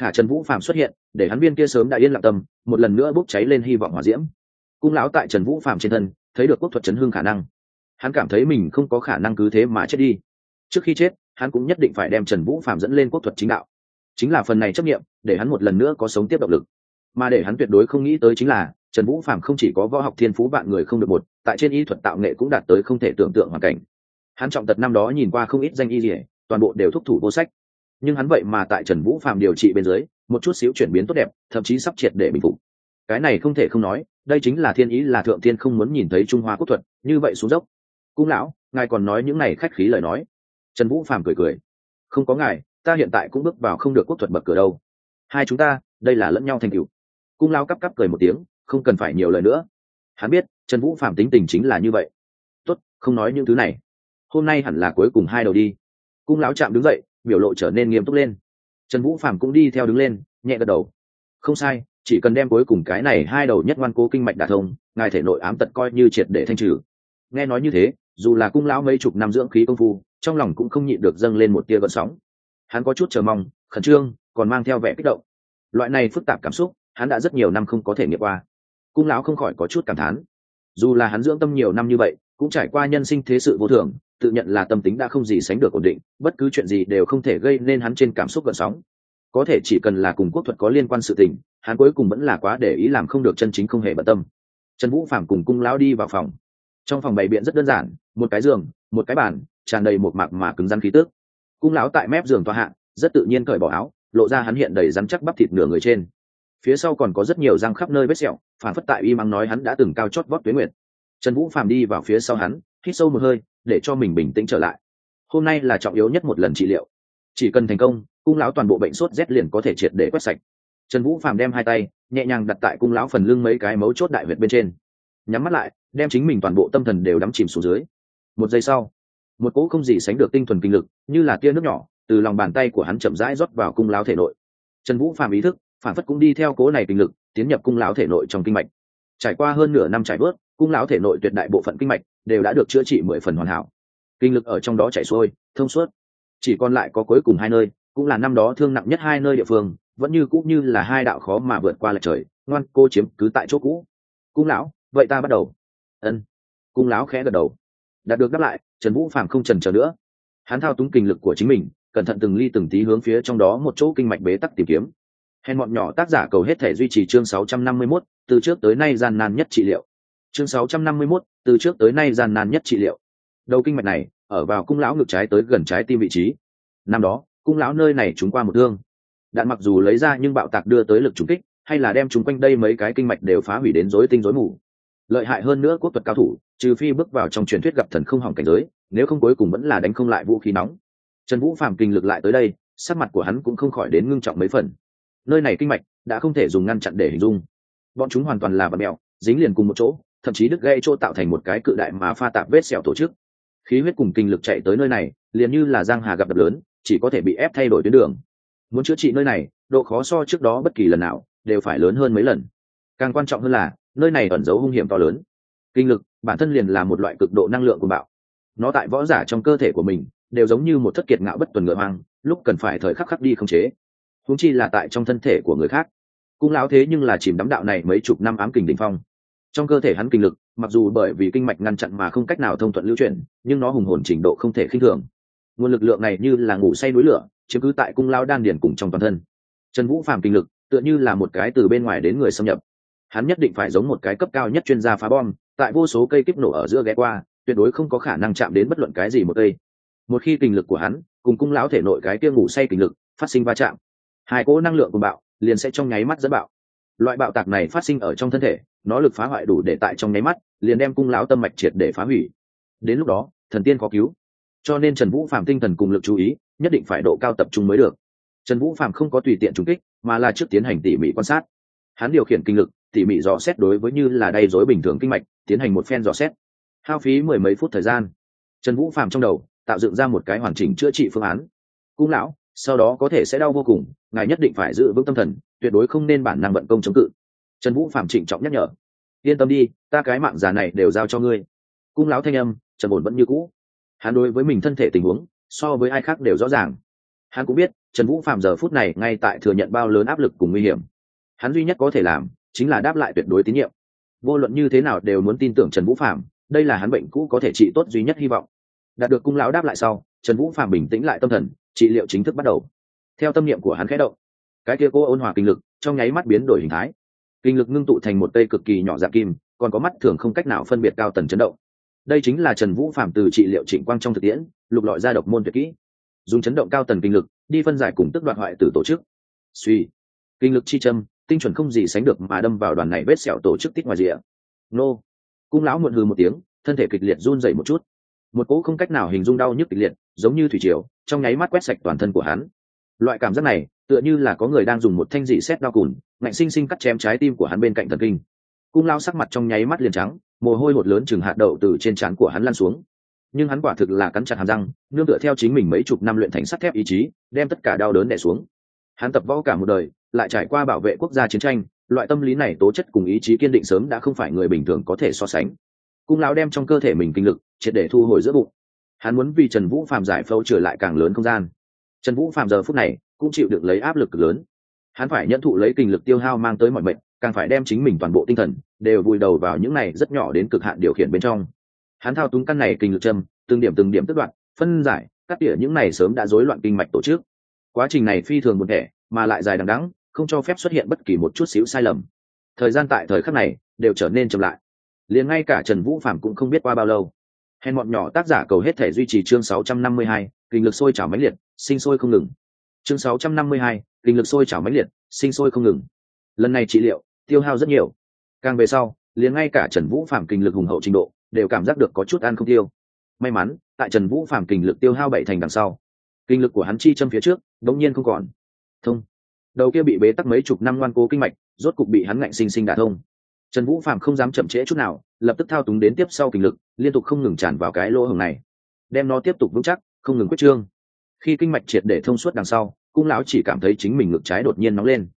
Khả trần vũ phạm xuất hiện, để hắn viên kia sớm đã yên lặng tâm, một lần nữa bốc cháy lên hy vọng hòa diễm. Cung lão tại trần vũ phạm trên thân, thấy được quốc thuật chấn hương khả năng. Hắn cảm thấy mình không có khả năng cứ thế mà chết đi trước khi chết, hắn cũng nhất định phải đem trần vũ phạm dẫn lên quốc thuật chính đạo. Chính là phần này chấp nghiệm để hắn một lần nữa có sống tiếp động lực. Mà để hắn tuyệt đối không nghĩ tới chính là, trần vũ phạm không chỉ có võ học thiên phú bạn người không được một, tại trên y thuật tạo nghệ cũng đạt tới không thể tưởng tượng hoàn cảnh. Hắn trọng tật năm đó nhìn qua không ít danh y dỉa toàn bộ đều thúc thủ vô sách. Nhưng hắn vậy mà tại trần vũ phạm điều trị bên dưới, một chút xíu chuyển biến tốt đẹp, thậm chí sắp triệt để bình phục. Cái này không thể không nói, đây chính là thiên ý là thượng tiên không muốn nhìn thấy trung hoa quốc thuật, như vậy xuống dốc. Cung lão, ngài còn nói những này khách khí lời nói trần vũ phàm cười cười. Không có ngài, ta hiện tại cũng bước vào không được quốc thuật bậc cửa đâu. Hai chúng ta, đây là lẫn nhau thành cựu cung lão cắp cắp cười một tiếng, không cần phải nhiều lời nữa. Hắn biết, trần vũ phàm tính tình chính là như vậy. Tốt, không nói những thứ này. Hôm nay hẳn là cuối cùng hai đầu đi. Cung lão chạm đứng dậy, biểu lộ trở nên nghiêm túc lên. Trần vũ phàm cũng đi theo đứng lên, nhẹ gật đầu. Không sai, chỉ cần đem cuối cùng cái này hai đầu nhất ngoan cố kinh mạch đả thông, ngài thể nội ám tật coi như triệt để thanh trừ. Nghe nói như thế, dù là cung lão mấy chục năm dưỡng khí công phu trong lòng cũng không nhịn được dâng lên một tia gợn sóng. Hắn có chút chờ mong, khẩn trương, còn mang theo vẻ kích động. Loại này phức tạp cảm xúc, hắn đã rất nhiều năm không có thể nghiệm qua. Cung lão không khỏi có chút cảm thán. Dù là hắn dưỡng tâm nhiều năm như vậy, cũng trải qua nhân sinh thế sự vô thường, tự nhận là tâm tính đã không gì sánh được ổn định, bất cứ chuyện gì đều không thể gây nên hắn trên cảm xúc gợn sóng. Có thể chỉ cần là cùng quốc thuật có liên quan sự tình, hắn cuối cùng vẫn là quá để ý làm không được chân chính không hề bận tâm. Trần vũ phạm cùng cung lão đi vào phòng. Trong phòng bày biện rất đơn giản, một cái giường, một cái bàn tràn đầy một mạc mà cứng rắn khí tước cung lão tại mép giường tòa hạ, rất tự nhiên cởi bỏ áo, lộ ra hắn hiện đầy rắn chắc bắp thịt nửa người trên. Phía sau còn có rất nhiều răng khắp nơi vết sẹo, phản phất tại y mắng nói hắn đã từng cao chót vót tuyến nguyệt. Trần vũ phàm đi vào phía sau hắn, hít sâu một hơi, để cho mình bình tĩnh trở lại. Hôm nay là trọng yếu nhất một lần trị liệu. Chỉ cần thành công, cung lão toàn bộ bệnh sốt rét liền có thể triệt để quét sạch. Trần vũ phàm đem hai tay, nhẹ nhàng đặt tại cung lão phần lưng mấy cái mấu chốt đại huyệt bên trên. Nhắm mắt lại, đem chính mình toàn bộ tâm thần đều đắm chìm xuống dưới. Một giây sau một cỗ không gì sánh được tinh thuần kinh lực, như là tia nước nhỏ, từ lòng bàn tay của hắn chậm rãi rót vào cung lão thể nội. Trần vũ phạm ý thức, phản phất cũng đi theo cố này kinh lực, tiến nhập cung lão thể nội trong kinh mạch. Trải qua hơn nửa năm trải bớt cung lão thể nội tuyệt đại bộ phận kinh mạch đều đã được chữa trị mười phần hoàn hảo. Kinh lực ở trong đó chảy xuôi, thông suốt. Chỉ còn lại có cuối cùng hai nơi, cũng là năm đó thương nặng nhất hai nơi địa phương, vẫn như cũng như là hai đạo khó mà vượt qua lệch trời, ngoan cô chiếm cứ tại chỗ cũ. Cung lão, vậy ta bắt đầu. Ân. Cung lão khẽ gật đầu. Đạt được đáp lại trần vũ phạm không trần chờ nữa. Hắn thao túng kinh lực của chính mình cẩn thận từng ly từng tí hướng phía trong đó một chỗ kinh mạch bế tắc tìm kiếm. Hèn bọn nhỏ tác giả cầu hết thể duy trì chương 651, từ trước tới nay gian nan nhất trị liệu. Chương 651, từ trước tới nay gian nan nhất trị liệu. Đầu kinh mạch này ở vào cung lão ngực trái tới gần trái tim vị trí. Năm đó cung lão nơi này chúng qua một thương. Đạn mặc dù lấy ra nhưng bạo tạc đưa tới lực trúng kích hay là đem chúng quanh đây mấy cái kinh mạch đều phá hủy đến rối tinh rối mù lợi hại hơn nữa quốc thuật cao thủ, trừ phi bước vào trong truyền thuyết gặp thần không hỏng cảnh giới, nếu không cuối cùng vẫn là đánh không lại vũ khí nóng. Trần vũ phàm kinh lực lại tới đây, sắc mặt của hắn cũng không khỏi đến ngưng trọng mấy phần. Nơi này kinh mạch đã không thể dùng ngăn chặn để hình dung. Bọn chúng hoàn toàn là vật mẹo, dính liền cùng một chỗ, thậm chí đứt gây chỗ tạo thành một cái cự đại mà pha tạp vết sẹo tổ chức. Khí huyết cùng kinh lực chạy tới nơi này, liền như là giang hà gặp đập lớn, chỉ có thể bị ép thay đổi tuyến đường. Muốn chữa trị nơi này, độ khó so trước đó bất kỳ lần nào đều phải lớn hơn mấy lần. Càng quan trọng hơn là nơi này ẩn giấu hung hiểm to lớn. Kinh lực, bản thân liền là một loại cực độ năng lượng của bạo. Nó tại võ giả trong cơ thể của mình, đều giống như một thất kiệt ngạo bất tuần ngựa hoang, lúc cần phải thời khắc khắc đi không chế. Húng chi là tại trong thân thể của người khác. Cung lão thế nhưng là chìm đắm đạo này mấy chục năm ám kình đỉnh phong. Trong cơ thể hắn kinh lực, mặc dù bởi vì kinh mạch ngăn chặn mà không cách nào thông thuận lưu chuyển, nhưng nó hùng hồn trình độ không thể khinh thường. Nguồn lực lượng này như là ngủ say núi lửa chứ cứ tại cung lao đan điền cùng trong toàn thân. Trần vũ phàm kinh lực, tựa như là một cái từ bên ngoài đến người xâm nhập hắn nhất định phải giống một cái cấp cao nhất chuyên gia phá bom, tại vô số cây kíp nổ ở giữa ghé qua, tuyệt đối không có khả năng chạm đến bất luận cái gì một cây. Một khi kinh lực của hắn cùng cung lão thể nội cái kia ngủ say kinh lực phát sinh va chạm, hai cỗ năng lượng cùng bạo liền sẽ trong nháy mắt dẫn bạo. Loại bạo tạc này phát sinh ở trong thân thể, nó lực phá hoại đủ để tại trong nháy mắt liền đem cung lão tâm mạch triệt để phá hủy. Đến lúc đó, thần tiên có cứu. Cho nên trần vũ phạm tinh thần cùng lực chú ý nhất định phải độ cao tập trung mới được. Trần vũ phạm không có tùy tiện trúng kích, mà là trước tiến hành tỉ mỉ quan sát. Hắn điều khiển kinh lực tỉ mỉ dò xét đối với như là đay dối bình thường kinh mạch, tiến hành một phen dò xét. Hao phí mười mấy phút thời gian. Trần vũ phạm trong đầu, tạo dựng ra một cái hoàn chỉnh chữa trị phương án. Cung lão, sau đó có thể sẽ đau vô cùng, ngài nhất định phải giữ vững tâm thần, tuyệt đối không nên bản năng vận công chống cự. Trần vũ phạm trịnh trọng nhắc nhở. Yên tâm đi, ta cái mạng già này đều giao cho ngươi. Cung lão thanh âm trần ổn vẫn như cũ. Hắn đối với mình thân thể tình huống, so với ai khác đều rõ ràng. Hắn cũng biết, trần vũ phạm giờ phút này ngay tại thừa nhận bao lớn áp lực cùng nguy hiểm. Hắn duy nhất có thể làm chính là đáp lại tuyệt đối tín nhiệm. Vô luận như thế nào đều muốn tin tưởng trần vũ phạm đây là hắn bệnh cũ có thể trị tốt duy nhất hy vọng. Đạt được cung lão đáp lại sau, trần vũ phạm bình tĩnh lại tâm thần, trị liệu chính thức bắt đầu. Theo tâm niệm của hắn khẽ động, cái kia cô ôn hòa kinh lực trong nháy mắt biến đổi hình thái. Kinh lực ngưng tụ thành một cây cực kỳ nhỏ dạng kim, còn có mắt thường không cách nào phân biệt cao tần chấn động. Đây chính là trần vũ phạm từ trị liệu trịnh quang trong thực tiễn, lục lọi ra độc môn tuyệt kỹ. Dùng chấn động cao tần kinh lực, đi phân giải cùng tức đoạn hoại từ tổ chức. Suy. Kinh lực chi châm tinh chuẩn không gì sánh được mà đâm vào đoàn này vết sẹo tổ chức tích ngoài rìa. Nô. Cung lão muộn hư một tiếng, thân thể kịch liệt run dậy một chút. Một cỗ không cách nào hình dung đau nhức kịch liệt, giống như thủy triều, trong nháy mắt quét sạch toàn thân của hắn. Loại cảm giác này, tựa như là có người đang dùng một thanh dị xét đau cùn, ngạnh sinh sinh cắt chém trái tim của hắn bên cạnh thần kinh. Cung lao sắc mặt trong nháy mắt liền trắng, mồ hôi hột lớn chừng hạt đậu từ trên trán của hắn lan xuống. Nhưng hắn quả thực là cắn chặt hàm răng, nương tựa theo chính mình mấy chục năm luyện thành sắt thép ý chí, đem tất cả đau đớn đẻ xuống. Hắn tập võ cả một đời lại trải qua bảo vệ quốc gia chiến tranh, loại tâm lý này tố chất cùng ý chí kiên định sớm đã không phải người bình thường có thể so sánh. Cung lão đem trong cơ thể mình kinh lực, triệt để thu hồi giữa bụng. Hắn muốn vì trần vũ phạm giải phẫu trở lại càng lớn không gian. Trần vũ phạm giờ phút này cũng chịu được lấy áp lực lớn. Hắn phải nhận thụ lấy kinh lực tiêu hao mang tới mọi mệnh, càng phải đem chính mình toàn bộ tinh thần đều vùi đầu vào những này rất nhỏ đến cực hạn điều khiển bên trong. Hắn thao túng căn này kinh lực châm, từng điểm từng điểm tức đoạn phân giải, cắt tỉa những này sớm đã rối loạn kinh mạch tổ chức. Quá trình này phi thường một thể mà lại dài đằng đắng không cho phép xuất hiện bất kỳ một chút xíu sai lầm. Thời gian tại thời khắc này đều trở nên chậm lại. Liền ngay cả trần vũ phạm cũng không biết qua bao lâu. Hèn bọn nhỏ tác giả cầu hết thể duy trì chương 652, kinh lực sôi trào mãnh liệt sinh sôi không ngừng. Chương 652, kinh lực sôi trào mãnh liệt sinh sôi không ngừng. Lần này trị liệu tiêu hao rất nhiều. Càng về sau liền ngay cả trần vũ phạm kinh lực hùng hậu trình độ đều cảm giác được có chút ăn không tiêu. May mắn tại trần vũ phạm kinh lực tiêu hao bảy thành đằng sau kinh lực của hắn chi châm phía trước đống nhiên không còn thông. Đầu kia bị bế tắc mấy chục năm ngoan cố kinh mạch, rốt cục bị hắn ngạnh sinh sinh đả thông. Trần vũ phạm không dám chậm trễ chút nào, lập tức thao túng đến tiếp sau kinh lực, liên tục không ngừng tràn vào cái lỗ hồng này. Đem nó tiếp tục vững chắc, không ngừng quyết trương. Khi kinh mạch triệt để thông suốt đằng sau, cung lão chỉ cảm thấy chính mình ngực trái đột nhiên nóng lên.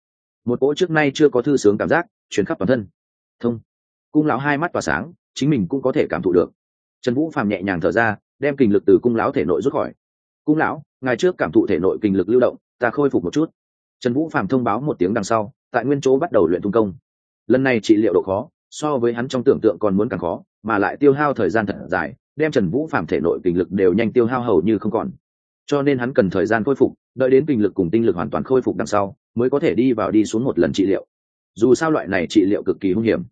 Một cỗ trước nay chưa có thư sướng cảm giác chuyển khắp toàn thân. Thông. Cung lão hai mắt tỏa sáng, chính mình cũng có thể cảm thụ được. Trần vũ phàm nhẹ nhàng thở ra, đem kinh lực từ cung lão thể nội rút khỏi. Cung lão ngày trước cảm thụ thể nội kinh lực lưu động, ta khôi phục một chút trần vũ phàm thông báo một tiếng đằng sau, tại nguyên chỗ bắt đầu luyện tung công. Lần này trị liệu độ khó, so với hắn trong tưởng tượng còn muốn càng khó, mà lại tiêu hao thời gian thật dài, đem trần vũ phàm thể nội kinh lực đều nhanh tiêu hao hầu như không còn. Cho nên hắn cần thời gian khôi phục, đợi đến kinh lực cùng tinh lực hoàn toàn khôi phục đằng sau, mới có thể đi vào đi xuống một lần trị liệu. Dù sao loại này trị liệu cực kỳ hung hiểm.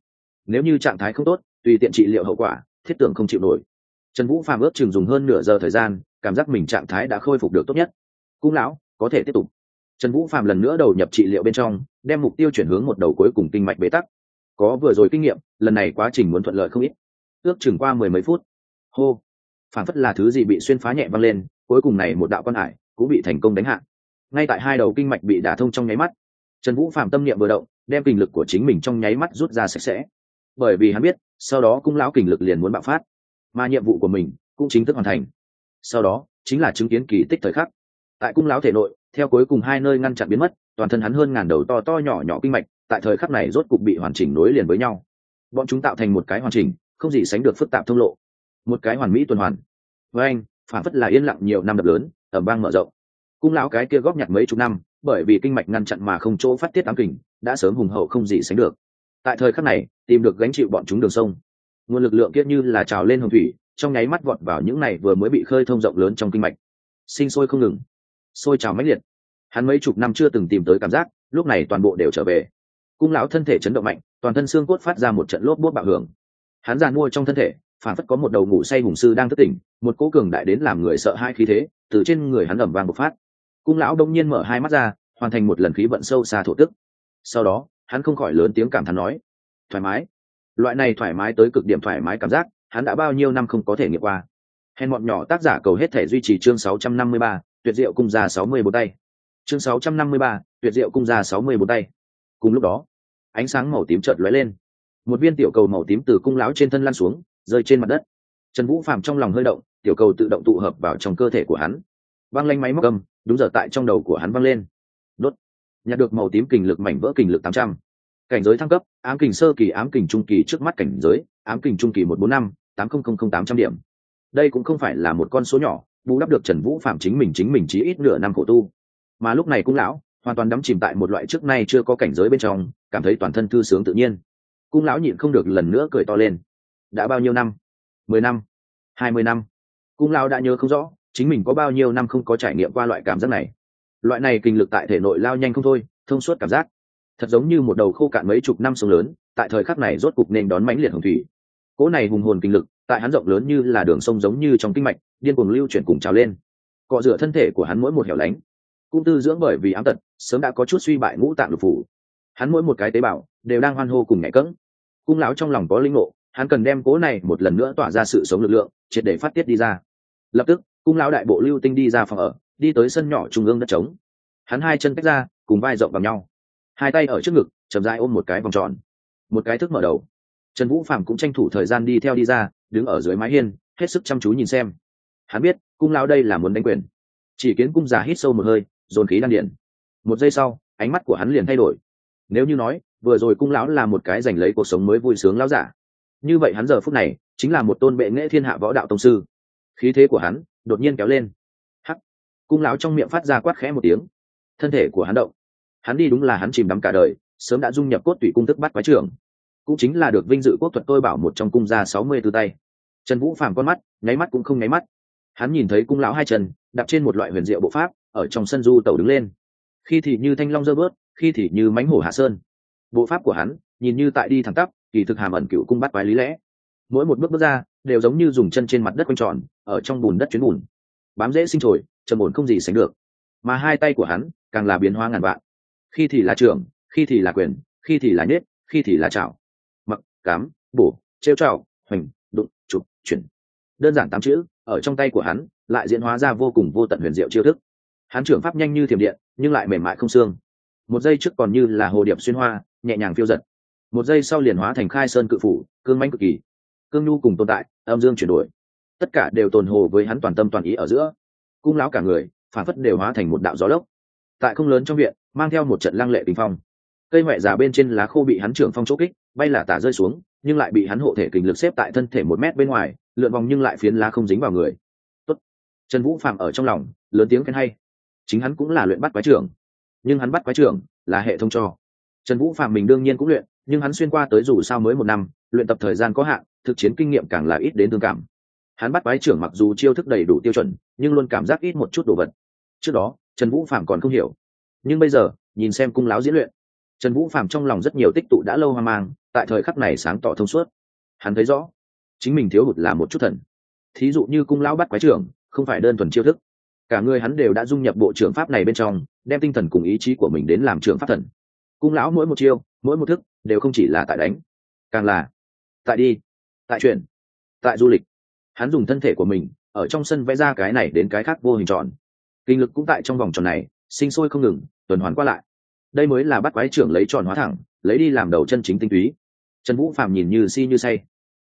Nếu như trạng thái không tốt, tùy tiện trị liệu hậu quả, thiết tưởng không chịu nổi. Trần vũ phàm ước chừng dùng hơn nửa giờ thời gian, cảm giác mình trạng thái đã khôi phục được tốt nhất. Cung lão, có thể tiếp tục trần vũ Phạm lần nữa đầu nhập trị liệu bên trong, đem mục tiêu chuyển hướng một đầu cuối cùng kinh mạch bế tắc. Có vừa rồi kinh nghiệm, lần này quá trình muốn thuận lợi không ít. Ước chừng qua mười mấy phút. Hô. Phản phất là thứ gì bị xuyên phá nhẹ văng lên, cuối cùng này một đạo quan hải cũng bị thành công đánh hạ. Ngay tại hai đầu kinh mạch bị đả thông trong nháy mắt, trần vũ phạm tâm niệm vừa động, đem kinh lực của chính mình trong nháy mắt rút ra sạch sẽ. Bởi vì hắn biết, sau đó cung lão kinh lực liền muốn bạo phát, mà nhiệm vụ của mình cũng chính thức hoàn thành. Sau đó, chính là chứng kiến kỳ tích thời khắc. Tại cung lão thể nội theo cuối cùng hai nơi ngăn chặn biến mất, toàn thân hắn hơn ngàn đầu to to nhỏ nhỏ kinh mạch, tại thời khắc này rốt cục bị hoàn chỉnh nối liền với nhau. Bọn chúng tạo thành một cái hoàn chỉnh, không gì sánh được phức tạp thông lộ. Một cái hoàn mỹ tuần hoàn. Với anh, phản phất là yên lặng nhiều năm đập lớn ở bang mở rộng. Cung lão cái kia góp nhặt mấy chục năm, bởi vì kinh mạch ngăn chặn mà không chỗ phát tiết ám kình, đã sớm hùng hậu không gì sánh được. Tại thời khắc này, tìm được gánh chịu bọn chúng đường sông. Nguồn lực lượng kia như là trào lên hồng thủy, trong nháy mắt vọt vào những này vừa mới bị khơi thông rộng lớn trong kinh mạch. Sinh sôi không ngừng. Sôi trào mãnh liệt hắn mấy chục năm chưa từng tìm tới cảm giác lúc này toàn bộ đều trở về. Cung lão thân thể chấn động mạnh toàn thân xương cốt phát ra một trận lốp bốt bạo hưởng. Hắn giàn mua trong thân thể phản phất có một đầu ngủ say hùng sư đang thức tỉnh một cố cường đại đến làm người sợ hai khí thế từ trên người hắn ẩm vang bộc phát. Cung lão đông nhiên mở hai mắt ra hoàn thành một lần khí vận sâu xa thổ tức. Sau đó hắn không khỏi lớn tiếng cảm thán nói thoải mái. Loại này thoải mái tới cực điểm thoải mái cảm giác hắn đã bao nhiêu năm không có thể nghiệm qua. Hèn bọn nhỏ tác giả cầu hết thể duy trì chương 653, tuyệt diệu cung ra 64 tay chương 653, tuyệt diệu cung ra 64 tay. Cùng lúc đó ánh sáng màu tím chợt lóe lên. Một viên tiểu cầu màu tím từ cung lão trên thân lăn xuống rơi trên mặt đất. Trần vũ phàm trong lòng hơi động tiểu cầu tự động tụ hợp vào trong cơ thể của hắn. Vang lanh máy móc cầm đúng giờ tại trong đầu của hắn vang lên. Đốt. Nhặt được màu tím kình lực mảnh vỡ kình lực tám trăm. Cảnh giới thăng cấp ám kình sơ kỳ ám kình trung kỳ trước mắt cảnh giới ám kình trung kỳ một bốn năm tám không không không tám trăm điểm. Đây cũng không phải là một con số nhỏ bù đắp được trần vũ phạm chính mình chính mình chỉ ít nửa năm khổ tu mà lúc này cũng lão, hoàn toàn đắm chìm tại một loại trước nay chưa có cảnh giới bên trong, cảm thấy toàn thân thư sướng tự nhiên. Cung lão nhịn không được lần nữa cười to lên. Đã bao nhiêu năm? Mười năm. Hai mươi năm. Cung lão đã nhớ không rõ, chính mình có bao nhiêu năm không có trải nghiệm qua loại cảm giác này. Loại này kinh lực tại thể nội lao nhanh không thôi, thông suốt cảm giác. Thật giống như một đầu khô cạn mấy chục năm sông lớn, tại thời khắc này rốt cục nên đón mãnh liệt hồng thủy. Cỗ này hùng hồn kinh lực, tại hắn rộng lớn như là đường sông giống như trong kinh mạch, điên cuồng lưu chuyển cùng trào lên. Cọ rửa thân thể của hắn mỗi một hẻo lánh cung tư dưỡng bởi vì ám tật, sớm đã có chút suy bại ngũ tạng lục phủ. Hắn mỗi một cái tế bào, đều đang hoan hô cùng nhẹ cẫng. Cung lão trong lòng có linh ngộ, hắn cần đem cố này một lần nữa tỏa ra sự sống lực lượng, triệt để phát tiết đi ra. Lập tức, cung lão đại bộ lưu tinh đi ra phòng ở, đi tới sân nhỏ trung ương đất trống. Hắn hai chân tách ra, cùng vai rộng vào nhau. Hai tay ở trước ngực, chậm dai ôm một cái vòng tròn. Một cái thức mở đầu. Trần vũ phạm cũng tranh thủ thời gian đi theo đi ra, đứng ở dưới mái hiên, hết sức chăm chú nhìn xem. Hắn biết, cung lão đây là muốn đánh quyền. Chỉ kiến cung già hít sâu một hơi dồn khí đan điện. Một giây sau, ánh mắt của hắn liền thay đổi. Nếu như nói, vừa rồi cung lão là một cái giành lấy cuộc sống mới vui sướng lão giả, như vậy hắn giờ phút này chính là một tôn bệ nghệ thiên hạ võ đạo tông sư. Khí thế của hắn đột nhiên kéo lên. Hắc! Cung lão trong miệng phát ra quát khẽ một tiếng. Thân thể của hắn động. Hắn đi đúng là hắn chìm đắm cả đời, sớm đã dung nhập cốt tủy cung tức bắt quái trưởng. Cũng chính là được vinh dự quốc thuật tôi bảo một trong cung gia sáu mươi tư tay. Trần vũ phàm con mắt, nháy mắt cũng không nháy mắt. Hắn nhìn thấy cung lão hai chân đặt trên một loại huyền diệu bộ pháp ở trong sân du tẩu đứng lên. Khi thì như thanh long dơ bớt, khi thì như mánh hổ hạ sơn. Bộ pháp của hắn, nhìn như tại đi thẳng tắp, kỳ thực hàm ẩn cựu cung bắt quái lý lẽ. Mỗi một bước bước ra, đều giống như dùng chân trên mặt đất quanh tròn, ở trong bùn đất chuyến bùn. Bám dễ sinh trồi, trầm ổn không gì sánh được. Mà hai tay của hắn, càng là biến hóa ngàn vạn. Khi thì là trưởng, khi thì là quyền, khi thì là nết khi thì là chảo mặc, cám, bổ, trêu trào hoành, đụng, chụp, chuyển. Đơn giản tám chữ, ở trong tay của hắn, lại diễn hóa ra vô cùng vô tận huyền diệu chiêu thức hắn trưởng pháp nhanh như thiểm điện, nhưng lại mềm mại không xương. Một giây trước còn như là hồ điệp xuyên hoa, nhẹ nhàng phiêu giật. Một giây sau liền hóa thành khai sơn cự phủ, cương mãnh cực kỳ. Cương nhu cùng tồn tại, âm dương chuyển đổi. Tất cả đều tồn hồ với hắn toàn tâm toàn ý ở giữa. Cung lão cả người, phản phất đều hóa thành một đạo gió lốc. Tại không lớn trong viện, mang theo một trận lăng lệ bình phong. Cây huệ già bên trên lá khô bị hắn trưởng phong chỗ kích, bay là tả rơi xuống, nhưng lại bị hắn hộ thể kình lực xếp tại thân thể một mét bên ngoài, lượn vòng nhưng lại phiến lá không dính vào người. Tốt. trần vũ phạm ở trong lòng, lớn tiếng khen hay chính hắn cũng là luyện bắt quái trưởng. Nhưng hắn bắt quái trưởng là hệ thống cho. Trần vũ phạm mình đương nhiên cũng luyện, nhưng hắn xuyên qua tới dù sao mới một năm, luyện tập thời gian có hạn, thực chiến kinh nghiệm càng là ít đến tương cảm. Hắn bắt quái trưởng mặc dù chiêu thức đầy đủ tiêu chuẩn, nhưng luôn cảm giác ít một chút đồ vật. Trước đó, trần vũ phạm còn không hiểu. Nhưng bây giờ, nhìn xem cung láo diễn luyện, trần vũ phạm trong lòng rất nhiều tích tụ đã lâu hoang mang, tại thời khắc này sáng tỏ thông suốt. Hắn thấy rõ, chính mình thiếu hụt là một chút thần. Thí dụ như cung lão bắt quái trưởng, không phải đơn thuần chiêu thức cả người hắn đều đã dung nhập bộ trưởng pháp này bên trong đem tinh thần cùng ý chí của mình đến làm trưởng pháp thần. Cung lão mỗi một chiêu mỗi một thức đều không chỉ là tại đánh càng là tại đi tại chuyển, tại du lịch. Hắn dùng thân thể của mình ở trong sân vẽ ra cái này đến cái khác vô hình tròn. Kinh lực cũng tại trong vòng tròn này sinh sôi không ngừng tuần hoàn qua lại. Đây mới là bắt quái trưởng lấy tròn hóa thẳng lấy đi làm đầu chân chính tinh túy. Trần vũ phạm nhìn như si như say.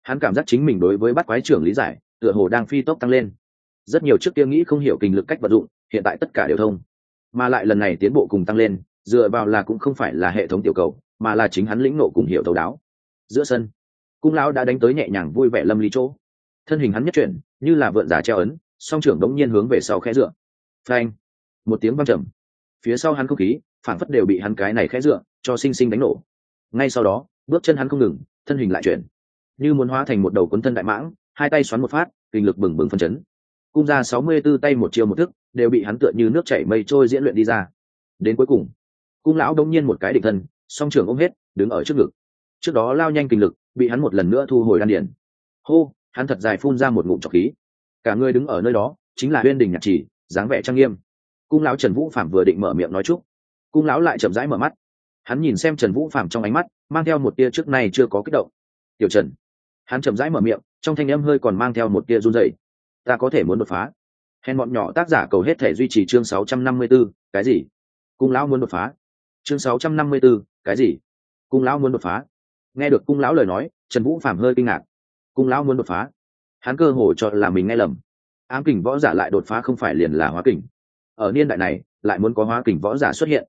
Hắn cảm giác chính mình đối với bắt quái trưởng lý giải tựa hồ đang phi tốc tăng lên rất nhiều trước kia nghĩ không hiểu kinh lực cách vận dụng, hiện tại tất cả đều thông. Mà lại lần này tiến bộ cùng tăng lên, dựa vào là cũng không phải là hệ thống tiểu cầu, mà là chính hắn lĩnh nộ cùng hiểu thấu đáo. Giữa sân, cung lão đã đánh tới nhẹ nhàng vui vẻ lâm lý chỗ. Thân hình hắn nhất chuyển, như là vượn giả treo ấn, song trưởng đống nhiên hướng về sau khẽ dựa. Phanh! Một tiếng văng trầm. Phía sau hắn không khí phản phất đều bị hắn cái này khẽ dựa, cho sinh sinh đánh nổ. Ngay sau đó, bước chân hắn không ngừng, thân hình lại chuyển. Như muốn hóa thành một đầu cuốn thân đại mãng, hai tay xoắn một phát, kinh lực bừng bừng phân chấn cung ra sáu mươi b ố tay một chiều một thức, đều bị hắn tựa như nước chảy mây trôi diễn luyện đi ra. Đến cuối cùng, cung lão đông nhiên một cái định thân, song trưởng ôm hết, đứng ở trước ngực. Trước đó lao nhanh kinh lực, bị hắn một lần nữa thu hồi đan điển hô, hắn thật dài phun ra một ngụm trọc khí. Cả người đứng ở nơi đó, chính là uyên đình nhạc chỉ, dáng vẻ trang nghiêm. Cung lão trần vũ phạm vừa định mở miệng nói chúc, cung lão lại chậm rãi mở mắt. Hắn nhìn xem trần vũ phạm trong ánh mắt, mang theo một tia trước nay chưa có kích động. Tiểu trần. Hắn chậm rãi mở miệng, trong thanh âm hơi còn mang theo một tia run rẩy ta có thể muốn đột phá. Hèn bọn nhỏ tác giả cầu hết thể duy trì chương 654, cái gì? Cung lão muốn đột phá. Chương 654, cái gì? Cung lão muốn đột phá. Nghe được cung lão lời nói trần vũ phạm hơi kinh ngạc. Cung lão muốn đột phá. Hắn cơ hồ cho là mình nghe lầm. Ám kình võ giả lại đột phá không phải liền là hóa kình. Ở niên đại này lại muốn có hóa kình võ giả xuất hiện.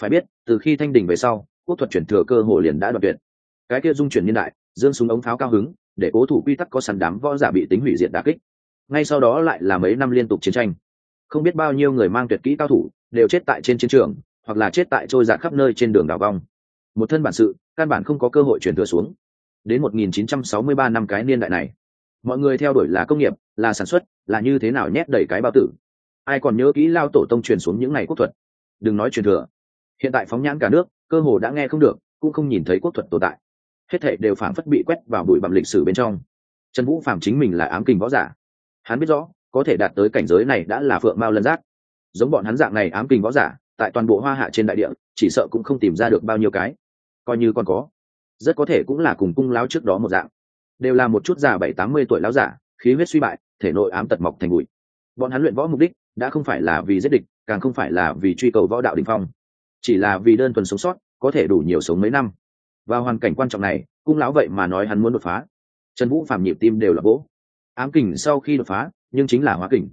Phải biết từ khi thanh đình về sau quốc thuật chuyển thừa cơ hồ liền đã đoạt tuyệt. Cái kia dung chuyển niên đại dương súng ống pháo cao hứng để cố thủ quy tắc có sẵn đám võ giả bị tính hủy diệt đà kích ngay sau đó lại là mấy năm liên tục chiến tranh. Không biết bao nhiêu người mang tuyệt kỹ cao thủ đều chết tại trên chiến trường, hoặc là chết tại trôi giạt khắp nơi trên đường đào vong. Một thân bản sự, căn bản không có cơ hội chuyển thừa xuống. Đến 1963 năm cái niên đại này, mọi người theo đuổi là công nghiệp, là sản xuất, là như thế nào nhét đầy cái bao tử. Ai còn nhớ kỹ lao tổ tông truyền xuống những ngày quốc thuật? Đừng nói truyền thừa. Hiện tại phóng nhãn cả nước, cơ hồ đã nghe không được, cũng không nhìn thấy quốc thuật tồn tại. Hết thệ đều phảng phất bị quét vào bụi bặm lịch sử bên trong. Trần vũ phạm chính mình là ám kình võ giả hắn biết rõ, có thể đạt tới cảnh giới này đã là phượng mao lân giác. Giống bọn hắn dạng này ám kình võ giả, tại toàn bộ hoa hạ trên đại địa, chỉ sợ cũng không tìm ra được bao nhiêu cái. Coi như còn có, rất có thể cũng là cùng cung láo trước đó một dạng. Đều là một chút già bảy, tám mươi tuổi láo giả, khí huyết suy bại, thể nội ám tật mọc thành bụi. Bọn hắn luyện võ mục đích đã không phải là vì giết địch, càng không phải là vì truy cầu võ đạo đình phong. Chỉ là vì đơn thuần sống sót, có thể đủ nhiều sống mấy năm. Và hoàn cảnh quan trọng này, cung lão vậy mà nói hắn muốn đột phá. Trần vũ phạm nhịp tim đều là gỗ ám kình sau khi đột phá, nhưng chính là hóa kình.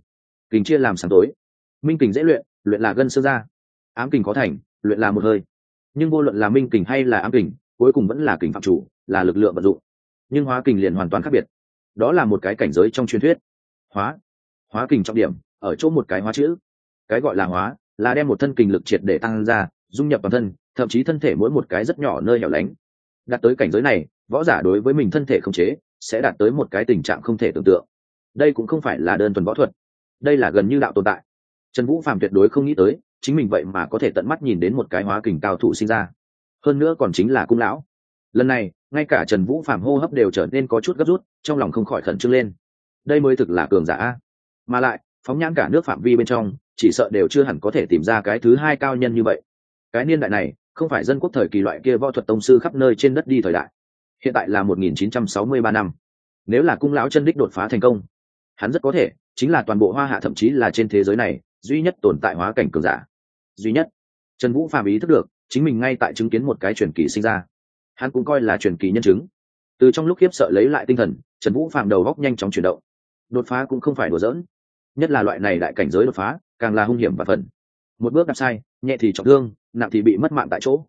Kình chia làm sáng tối. Minh kình dễ luyện luyện là gân sơ ra ám kình có thành, luyện là một hơi. Nhưng vô luận là minh kình hay là ám kình, cuối cùng vẫn là kình phạm chủ, là lực lượng vận dụng. Nhưng hóa kình liền hoàn toàn khác biệt. Đó là một cái cảnh giới trong truyền thuyết. Hóa. Hóa kình trọng điểm, ở chỗ một cái hóa chữ. Cái gọi là hóa, là đem một thân kình lực triệt để tăng ra, dung nhập vào thân, thậm chí thân thể mỗi một cái rất nhỏ nơi hẻo lánh. Đạt tới cảnh giới này, võ giả đối với mình thân thể không chế sẽ đạt tới một cái tình trạng không thể tưởng tượng. Đây cũng không phải là đơn thuần võ thuật. Đây là gần như đạo tồn tại. Trần vũ phạm tuyệt đối không nghĩ tới, chính mình vậy mà có thể tận mắt nhìn đến một cái hóa kình cao thủ sinh ra. Hơn nữa còn chính là cung lão. Lần này, ngay cả trần vũ phạm hô hấp đều trở nên có chút gấp rút, trong lòng không khỏi khẩn trương lên. Đây mới thực là cường giả mà lại, phóng nhãn cả nước phạm vi bên trong, chỉ sợ đều chưa hẳn có thể tìm ra cái thứ hai cao nhân như vậy. Cái niên đại này, không phải dân quốc thời kỳ loại kia võ thuật tông sư khắp nơi trên đất đi thời đại hiện tại là 1963 năm. Nếu là cung lão chân đích đột phá thành công, hắn rất có thể chính là toàn bộ hoa hạ thậm chí là trên thế giới này duy nhất tồn tại hóa cảnh cường giả. Duy nhất. Trần vũ phàm ý thức được, chính mình ngay tại chứng kiến một cái truyền kỳ sinh ra. Hắn cũng coi là truyền kỳ nhân chứng. Từ trong lúc khiếp sợ lấy lại tinh thần, trần vũ phàm đầu góc nhanh chóng chuyển động. Đột phá cũng không phải đùa giỡn. Nhất là loại này đại cảnh giới đột phá, càng là hung hiểm và phần. Một bước đạp sai, nhẹ thì trọng thương, nặng thì bị mất mạng tại chỗ.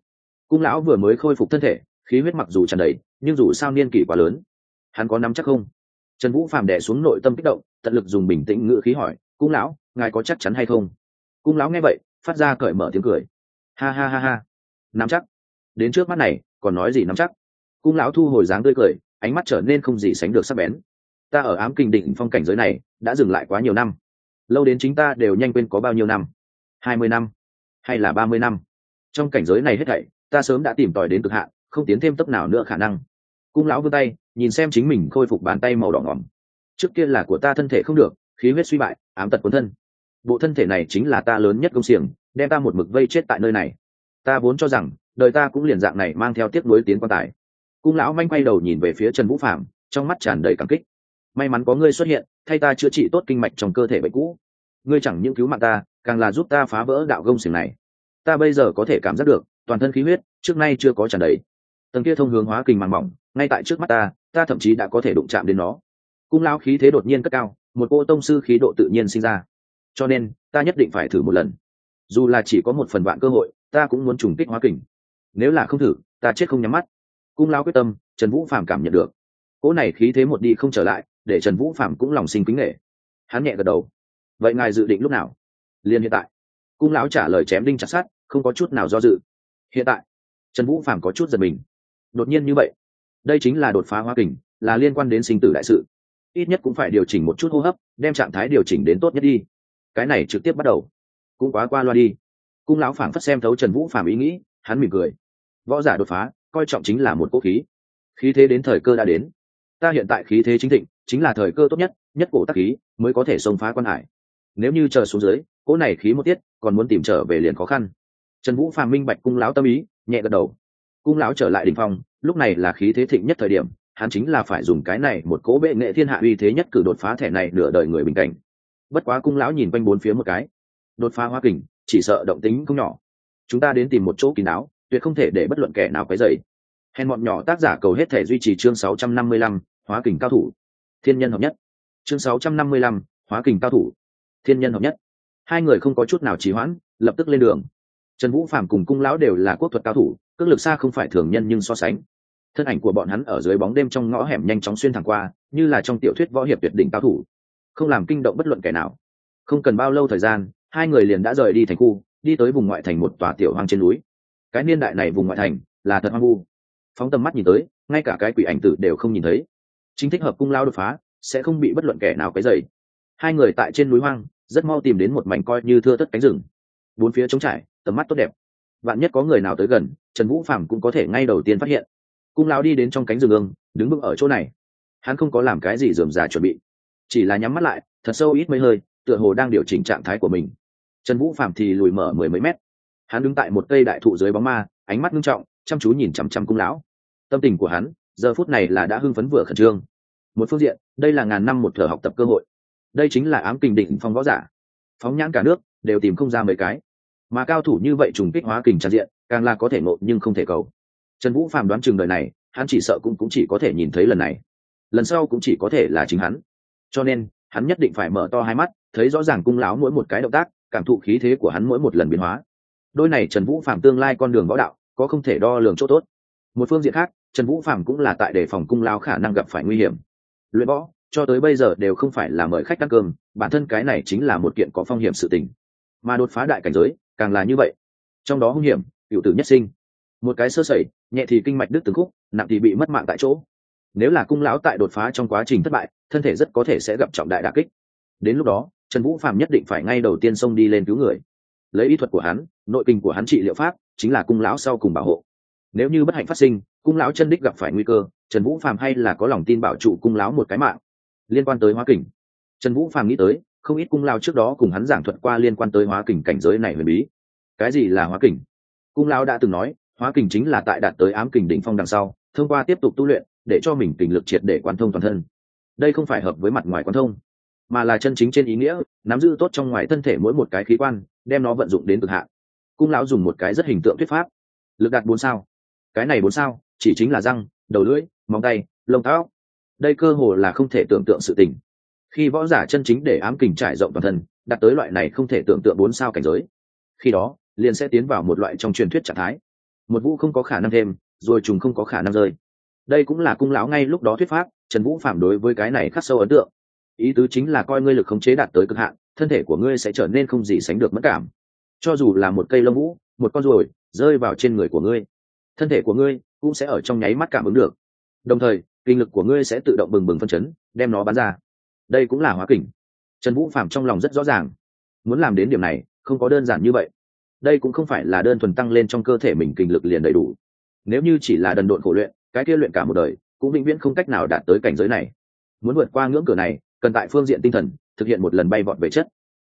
Cung lão vừa mới khôi phục thân thể, khí huyết mặc dù tràn đầy nhưng dù sao niên kỷ quá lớn, hắn có nắm chắc không? Trần vũ phàm đẻ xuống nội tâm kích động, tận lực dùng bình tĩnh ngự khí hỏi, cung lão, ngài có chắc chắn hay không? Cung lão nghe vậy, phát ra cởi mở tiếng cười. Ha ha ha ha, nắm chắc. Đến trước mắt này, còn nói gì nắm chắc? Cung lão thu hồi dáng tươi cười, ánh mắt trở nên không gì sánh được sắc bén. Ta ở ám kinh định phong cảnh giới này, đã dừng lại quá nhiều năm. Lâu đến chính ta đều nhanh quên có bao nhiêu năm? Hai mươi năm hay là ba mươi năm? Trong cảnh giới này hết thảy, ta sớm đã tìm tòi đến cực hạn, không tiến thêm tốc nào nữa khả năng cung lão vươn tay, nhìn xem chính mình khôi phục bàn tay màu đỏ ngỏm. Trước kia là của ta thân thể không được, khí huyết suy bại, ám tật cuốn thân. Bộ thân thể này chính là ta lớn nhất công xiềng, đem ta một mực vây chết tại nơi này. Ta vốn cho rằng, đời ta cũng liền dạng này mang theo tiếc nuối tiến quan tài. Cung lão manh quay đầu nhìn về phía trần vũ phạm trong mắt tràn đầy cảm kích. May mắn có ngươi xuất hiện, thay ta chữa trị tốt kinh mạch trong cơ thể bệnh cũ. Ngươi chẳng những cứu mạng ta, càng là giúp ta phá vỡ đạo gông xiềng này. Ta bây giờ có thể cảm giác được, toàn thân khí huyết trước nay chưa có tràn đầy. Tầng kia thông hướng hóa kình màng mỏng ngay tại trước mắt ta ta thậm chí đã có thể đụng chạm đến nó. Cung lao khí thế đột nhiên cất cao, một cô tông sư khí độ tự nhiên sinh ra. Cho nên, ta nhất định phải thử một lần. Dù là chỉ có một phần vạn cơ hội, ta cũng muốn trùng kích hóa kình. Nếu là không thử, ta chết không nhắm mắt. Cung lao quyết tâm, trần vũ phàm cảm nhận được. Cỗ này khí thế một đi không trở lại, để trần vũ phàm cũng lòng sinh kính nghệ hắn nhẹ gật đầu. Vậy ngài dự định lúc nào? Liền hiện tại. Cung lão trả lời chém đinh chặt sát không có chút nào do dự. Hiện tại, trần vũ phàm có chút giật mình. Đột nhiên như vậy đây chính là đột phá hoa kình, là liên quan đến sinh tử đại sự. Ít nhất cũng phải điều chỉnh một chút hô hấp, đem trạng thái điều chỉnh đến tốt nhất đi. Cái này trực tiếp bắt đầu. Cũng quá qua loa đi. Cung lão phảng phất xem thấu trần vũ phàm ý nghĩ, hắn mỉm cười. Võ giả đột phá, coi trọng chính là một cỗ khí. Khí thế đến thời cơ đã đến. Ta hiện tại khí thế chính thịnh, chính là thời cơ tốt nhất nhất cổ tác khí, mới có thể xông phá quan hải. Nếu như chờ xuống dưới, cỗ này khí một tiết, còn muốn tìm trở về liền khó khăn. Trần vũ phàm minh bạch cung lão tâm ý, nhẹ gật đầu. Cung lão trở lại đ ỉ n h phong lúc này là khí thế thịnh nhất thời điểm hắn chính là phải dùng cái này một cỗ bệ nghệ thiên hạ uy thế nhất cử đột phá thẻ này nửa đời người bình cảnh. Bất quá cung lão nhìn quanh bốn phía một cái. Đột phá hoa kình chỉ sợ động tính không nhỏ. Chúng ta đến tìm một chỗ kín đáo tuyệt không thể để bất luận kẻ nào quấy dày hèn bọn nhỏ tác giả cầu hết thể duy trì chương 655, hóa kình cao thủ. Thiên nhân hợp nhất. Chương 655, hóa kình cao thủ. Thiên nhân hợp nhất. Hai người không có chút nào trì hoãn lập tức lên đường. Trần vũ phạm cùng cung lão đều là quốc thuật cao thủ cước lực xa không phải thường nhân nhưng so sánh. Thân ảnh của bọn hắn ở dưới bóng đêm trong ngõ hẻm nhanh chóng xuyên thẳng qua, như là trong tiểu thuyết võ hiệp tuyệt đỉnh cao thủ. Không làm kinh động bất luận kẻ nào. Không cần bao lâu thời gian, hai người liền đã rời đi thành khu, đi tới vùng ngoại thành một tòa tiểu hoang trên núi. Cái niên đại này vùng ngoại thành là thật hoang vu. Phóng tầm mắt nhìn tới, ngay cả cái quỷ ảnh tử đều không nhìn thấy. Chính thích hợp cung lao đột phá, sẽ không bị bất luận kẻ nào cái dày hai người tại trên núi hoang, rất mau tìm đến một mảnh coi như thưa tất cánh rừng. Bốn phía trống trải, tầm mắt tốt đẹp vạn nhất có người nào tới gần, trần vũ phạm cũng có thể ngay đầu tiên phát hiện. Cung lão đi đến trong cánh rừng ương, đứng vững ở chỗ này. Hắn không có làm cái gì dườm già chuẩn bị, chỉ là nhắm mắt lại, thật sâu ít mấy hơi, tựa hồ đang điều chỉnh trạng thái của mình. Trần vũ phạm thì lùi mở mười mấy mét. Hắn đứng tại một cây đại thụ dưới bóng ma, ánh mắt nghiêm trọng, chăm chú nhìn chằm chằm cung lão. Tâm tình của hắn, giờ phút này là đã hưng phấn vừa khẩn trương. Một phương diện, đây là ngàn năm một thờ học tập cơ hội. Đây chính là ám kình định phong võ giả. Phóng nhãn cả nước, đều tìm không ra mấy cái mà cao thủ như vậy trùng kích hóa kình tràn diện, càng là có thể nộp nhưng không thể cầu. Trần vũ phàm đoán chừng đời này, hắn chỉ sợ cũng cũng chỉ có thể nhìn thấy lần này. Lần sau cũng chỉ có thể là chính hắn. Cho nên, hắn nhất định phải mở to hai mắt, thấy rõ ràng cung lão mỗi một cái động tác, cảm thụ khí thế của hắn mỗi một lần biến hóa. Đôi này trần vũ phạm tương lai con đường võ đạo, có không thể đo lường chỗ tốt. Một phương diện khác, trần vũ phạm cũng là tại đề phòng cung lão khả năng gặp phải nguy hiểm. Luyện võ, cho tới bây giờ đều không phải là mời khách ăn cơm, bản thân cái này chính là một kiện có phong hiểm sự tình. Mà đột phá đại cảnh giới càng là như vậy. Trong đó hung hiểm, cựu tử nhất sinh. Một cái sơ sẩy, nhẹ thì kinh mạch đứt từng khúc, nặng thì bị mất mạng tại chỗ. Nếu là cung lão tại đột phá trong quá trình thất bại, thân thể rất có thể sẽ gặp trọng đại đà kích. Đến lúc đó, trần vũ phạm nhất định phải ngay đầu tiên xông đi lên cứu người. Lấy ý thuật của hắn, nội kinh của hắn trị liệu pháp, chính là cung lão sau cùng bảo hộ. Nếu như bất hạnh phát sinh, cung lão chân đích gặp phải nguy cơ, trần vũ phạm hay là có lòng tin bảo trụ cung lão một cái mạng. Liên quan tới hoa kình. Trần vũ phạm nghĩ tới không ít cung lao trước đó cùng hắn giảng thuật qua liên quan tới hóa kình cảnh giới này huyền bí. Cái gì là hóa kình? Cung lao đã từng nói, hóa kình chính là tại đạt tới ám kình đỉnh phong đằng sau, thông qua tiếp tục tu luyện, để cho mình kình lực triệt để quan thông toàn thân. Đây không phải hợp với mặt ngoài quan thông, mà là chân chính trên ý nghĩa, nắm giữ tốt trong ngoài thân thể mỗi một cái khí quan, đem nó vận dụng đến cực hạn. Cung lão dùng một cái rất hình tượng thuyết pháp. Lực đạt bốn sao. Cái này bốn sao, chỉ chính là răng, đầu lưỡi, móng tay, lông tóc. Đây cơ hồ là không thể tưởng tượng sự tình khi võ giả chân chính để ám kình trải rộng toàn thân, đạt tới loại này không thể tưởng tượng bốn sao cảnh giới. Khi đó, liền sẽ tiến vào một loại trong truyền thuyết trạng thái. Một vũ không có khả năng thêm, rồi trùng không có khả năng rơi. Đây cũng là cung lão ngay lúc đó thuyết pháp, trần vũ phản đối với cái này khắc sâu ấn tượng. Ý tứ chính là coi ngươi lực khống chế đạt tới cực hạn, thân thể của ngươi sẽ trở nên không gì sánh được mất cảm. Cho dù là một cây lông vũ, một con ruồi rơi vào trên người của ngươi, thân thể của ngươi cũng sẽ ở trong nháy mắt cảm ứng được. Đồng thời, kinh lực của ngươi sẽ tự động bừng bừng phân chấn, đem nó bán ra đây cũng là hóa kình. Trần vũ phạm trong lòng rất rõ ràng. Muốn làm đến điểm này, không có đơn giản như vậy. Đây cũng không phải là đơn thuần tăng lên trong cơ thể mình kinh lực liền đầy đủ. Nếu như chỉ là đần độn khổ luyện, cái kia luyện cả một đời, cũng vĩnh viễn không cách nào đạt tới cảnh giới này. Muốn vượt qua ngưỡng cửa này, cần tại phương diện tinh thần, thực hiện một lần bay vọt về chất.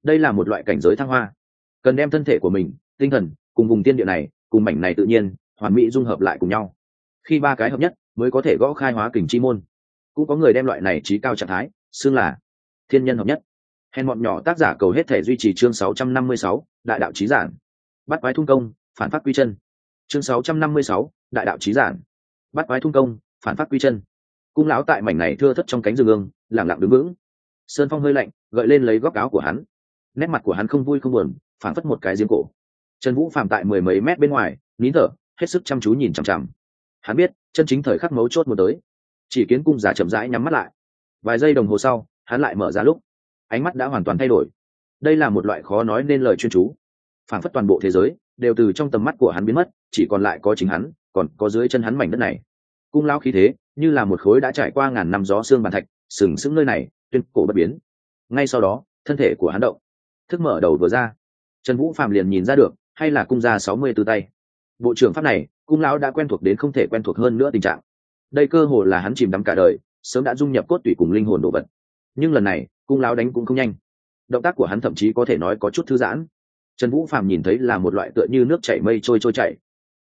Đây là một loại cảnh giới thăng hoa. Cần đem thân thể của mình, tinh thần, cùng vùng tiên địa này, cùng mảnh này tự nhiên, hoàn mỹ dung hợp lại cùng nhau. Khi ba cái hợp nhất, mới có thể gõ khai hóa kình chi môn. Cũng có người đem loại này trí cao trạng thái xưng là thiên nhân hợp nhất. Hèn bọn nhỏ tác giả cầu hết thể duy trì chương 656, đại đạo trí giản. Bắt quái thung công phản phát quy chân. Chương 656, đại đạo trí giản. Bắt quái thung công phản phát quy chân. Cung lão tại mảnh này thưa thất trong cánh rừng ương lẳng lặng đứng vững. Sơn phong hơi lạnh gợi lên lấy góc áo của hắn. Nét mặt của hắn không vui không buồn phản phất một cái giếng cổ. Trần vũ phạm tại mười mấy mét bên ngoài nín thở hết sức chăm chú nhìn chằm chằm. Hắn biết chân chính thời khắc mấu chốt một tới. Chỉ kiến cung giả chậm rãi nhắm mắt lại vài giây đồng hồ sau, hắn lại mở ra lúc. Ánh mắt đã hoàn toàn thay đổi. Đây là một loại khó nói nên lời chuyên chú. Phản phất toàn bộ thế giới đều từ trong tầm mắt của hắn biến mất, chỉ còn lại có chính hắn, còn có dưới chân hắn mảnh đất này. Cung lao khí thế như là một khối đã trải qua ngàn năm gió xương bàn thạch, sừng sững nơi này, tuyên cổ bất biến. Ngay sau đó, thân thể của hắn động. Thức mở đầu vừa ra. Trần vũ phạm liền nhìn ra được, hay là cung ra sáu mươi tư tay. Bộ trưởng pháp này, cung lão đã quen thuộc đến không thể quen thuộc hơn nữa tình trạng. Đây cơ hồ là hắn chìm đắm cả đời sớm đã dung nhập cốt tủy cùng linh hồn đồ vật. Nhưng lần này, cung lão đánh cũng không nhanh. Động tác của hắn thậm chí có thể nói có chút thư giãn. Trần vũ Phàm nhìn thấy là một loại tựa như nước chảy mây trôi trôi chảy.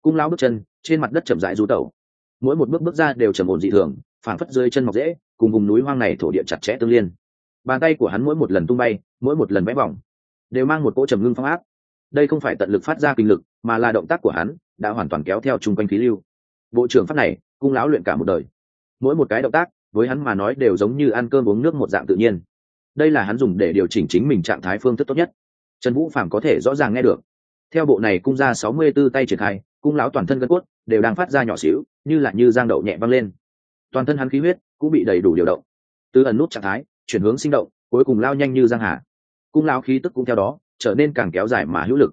Cung lão bước chân, trên mặt đất chậm rãi rú tẩu. Mỗi một bước bước ra đều trầm ổn dị thường phản phất rơi chân mọc dễ, cùng vùng núi hoang này thổ địa chặt chẽ tương liên. Bàn tay của hắn mỗi một lần tung bay, mỗi một lần vẽ vòng, đều mang một cỗ trầm ngưng phong áp. Đây không phải tận lực phát ra kinh lực, mà là động tác của hắn đã hoàn toàn kéo theo chung quanh khí lưu. Bộ trưởng pháp này, cung lão luyện cả một đời. Mỗi một cái động tác với hắn mà nói đều giống như ăn cơm uống nước một dạng tự nhiên. Đây là hắn dùng để điều chỉnh chính mình trạng thái phương thức tốt nhất. Trần vũ phạm có thể rõ ràng nghe được. Theo bộ này cung ra sáu mươi b ố tay triển khai, cung lão toàn thân gân cốt đều đang phát ra nhỏ xíu, như là như giang đậu nhẹ văng lên. Toàn thân hắn khí huyết cũng bị đầy đủ điều động. Từ ẩn nút trạng thái, chuyển hướng sinh động, cuối cùng lao nhanh như giang hà. Cung lão khí tức cũng theo đó trở nên càng kéo dài mà hữu lực.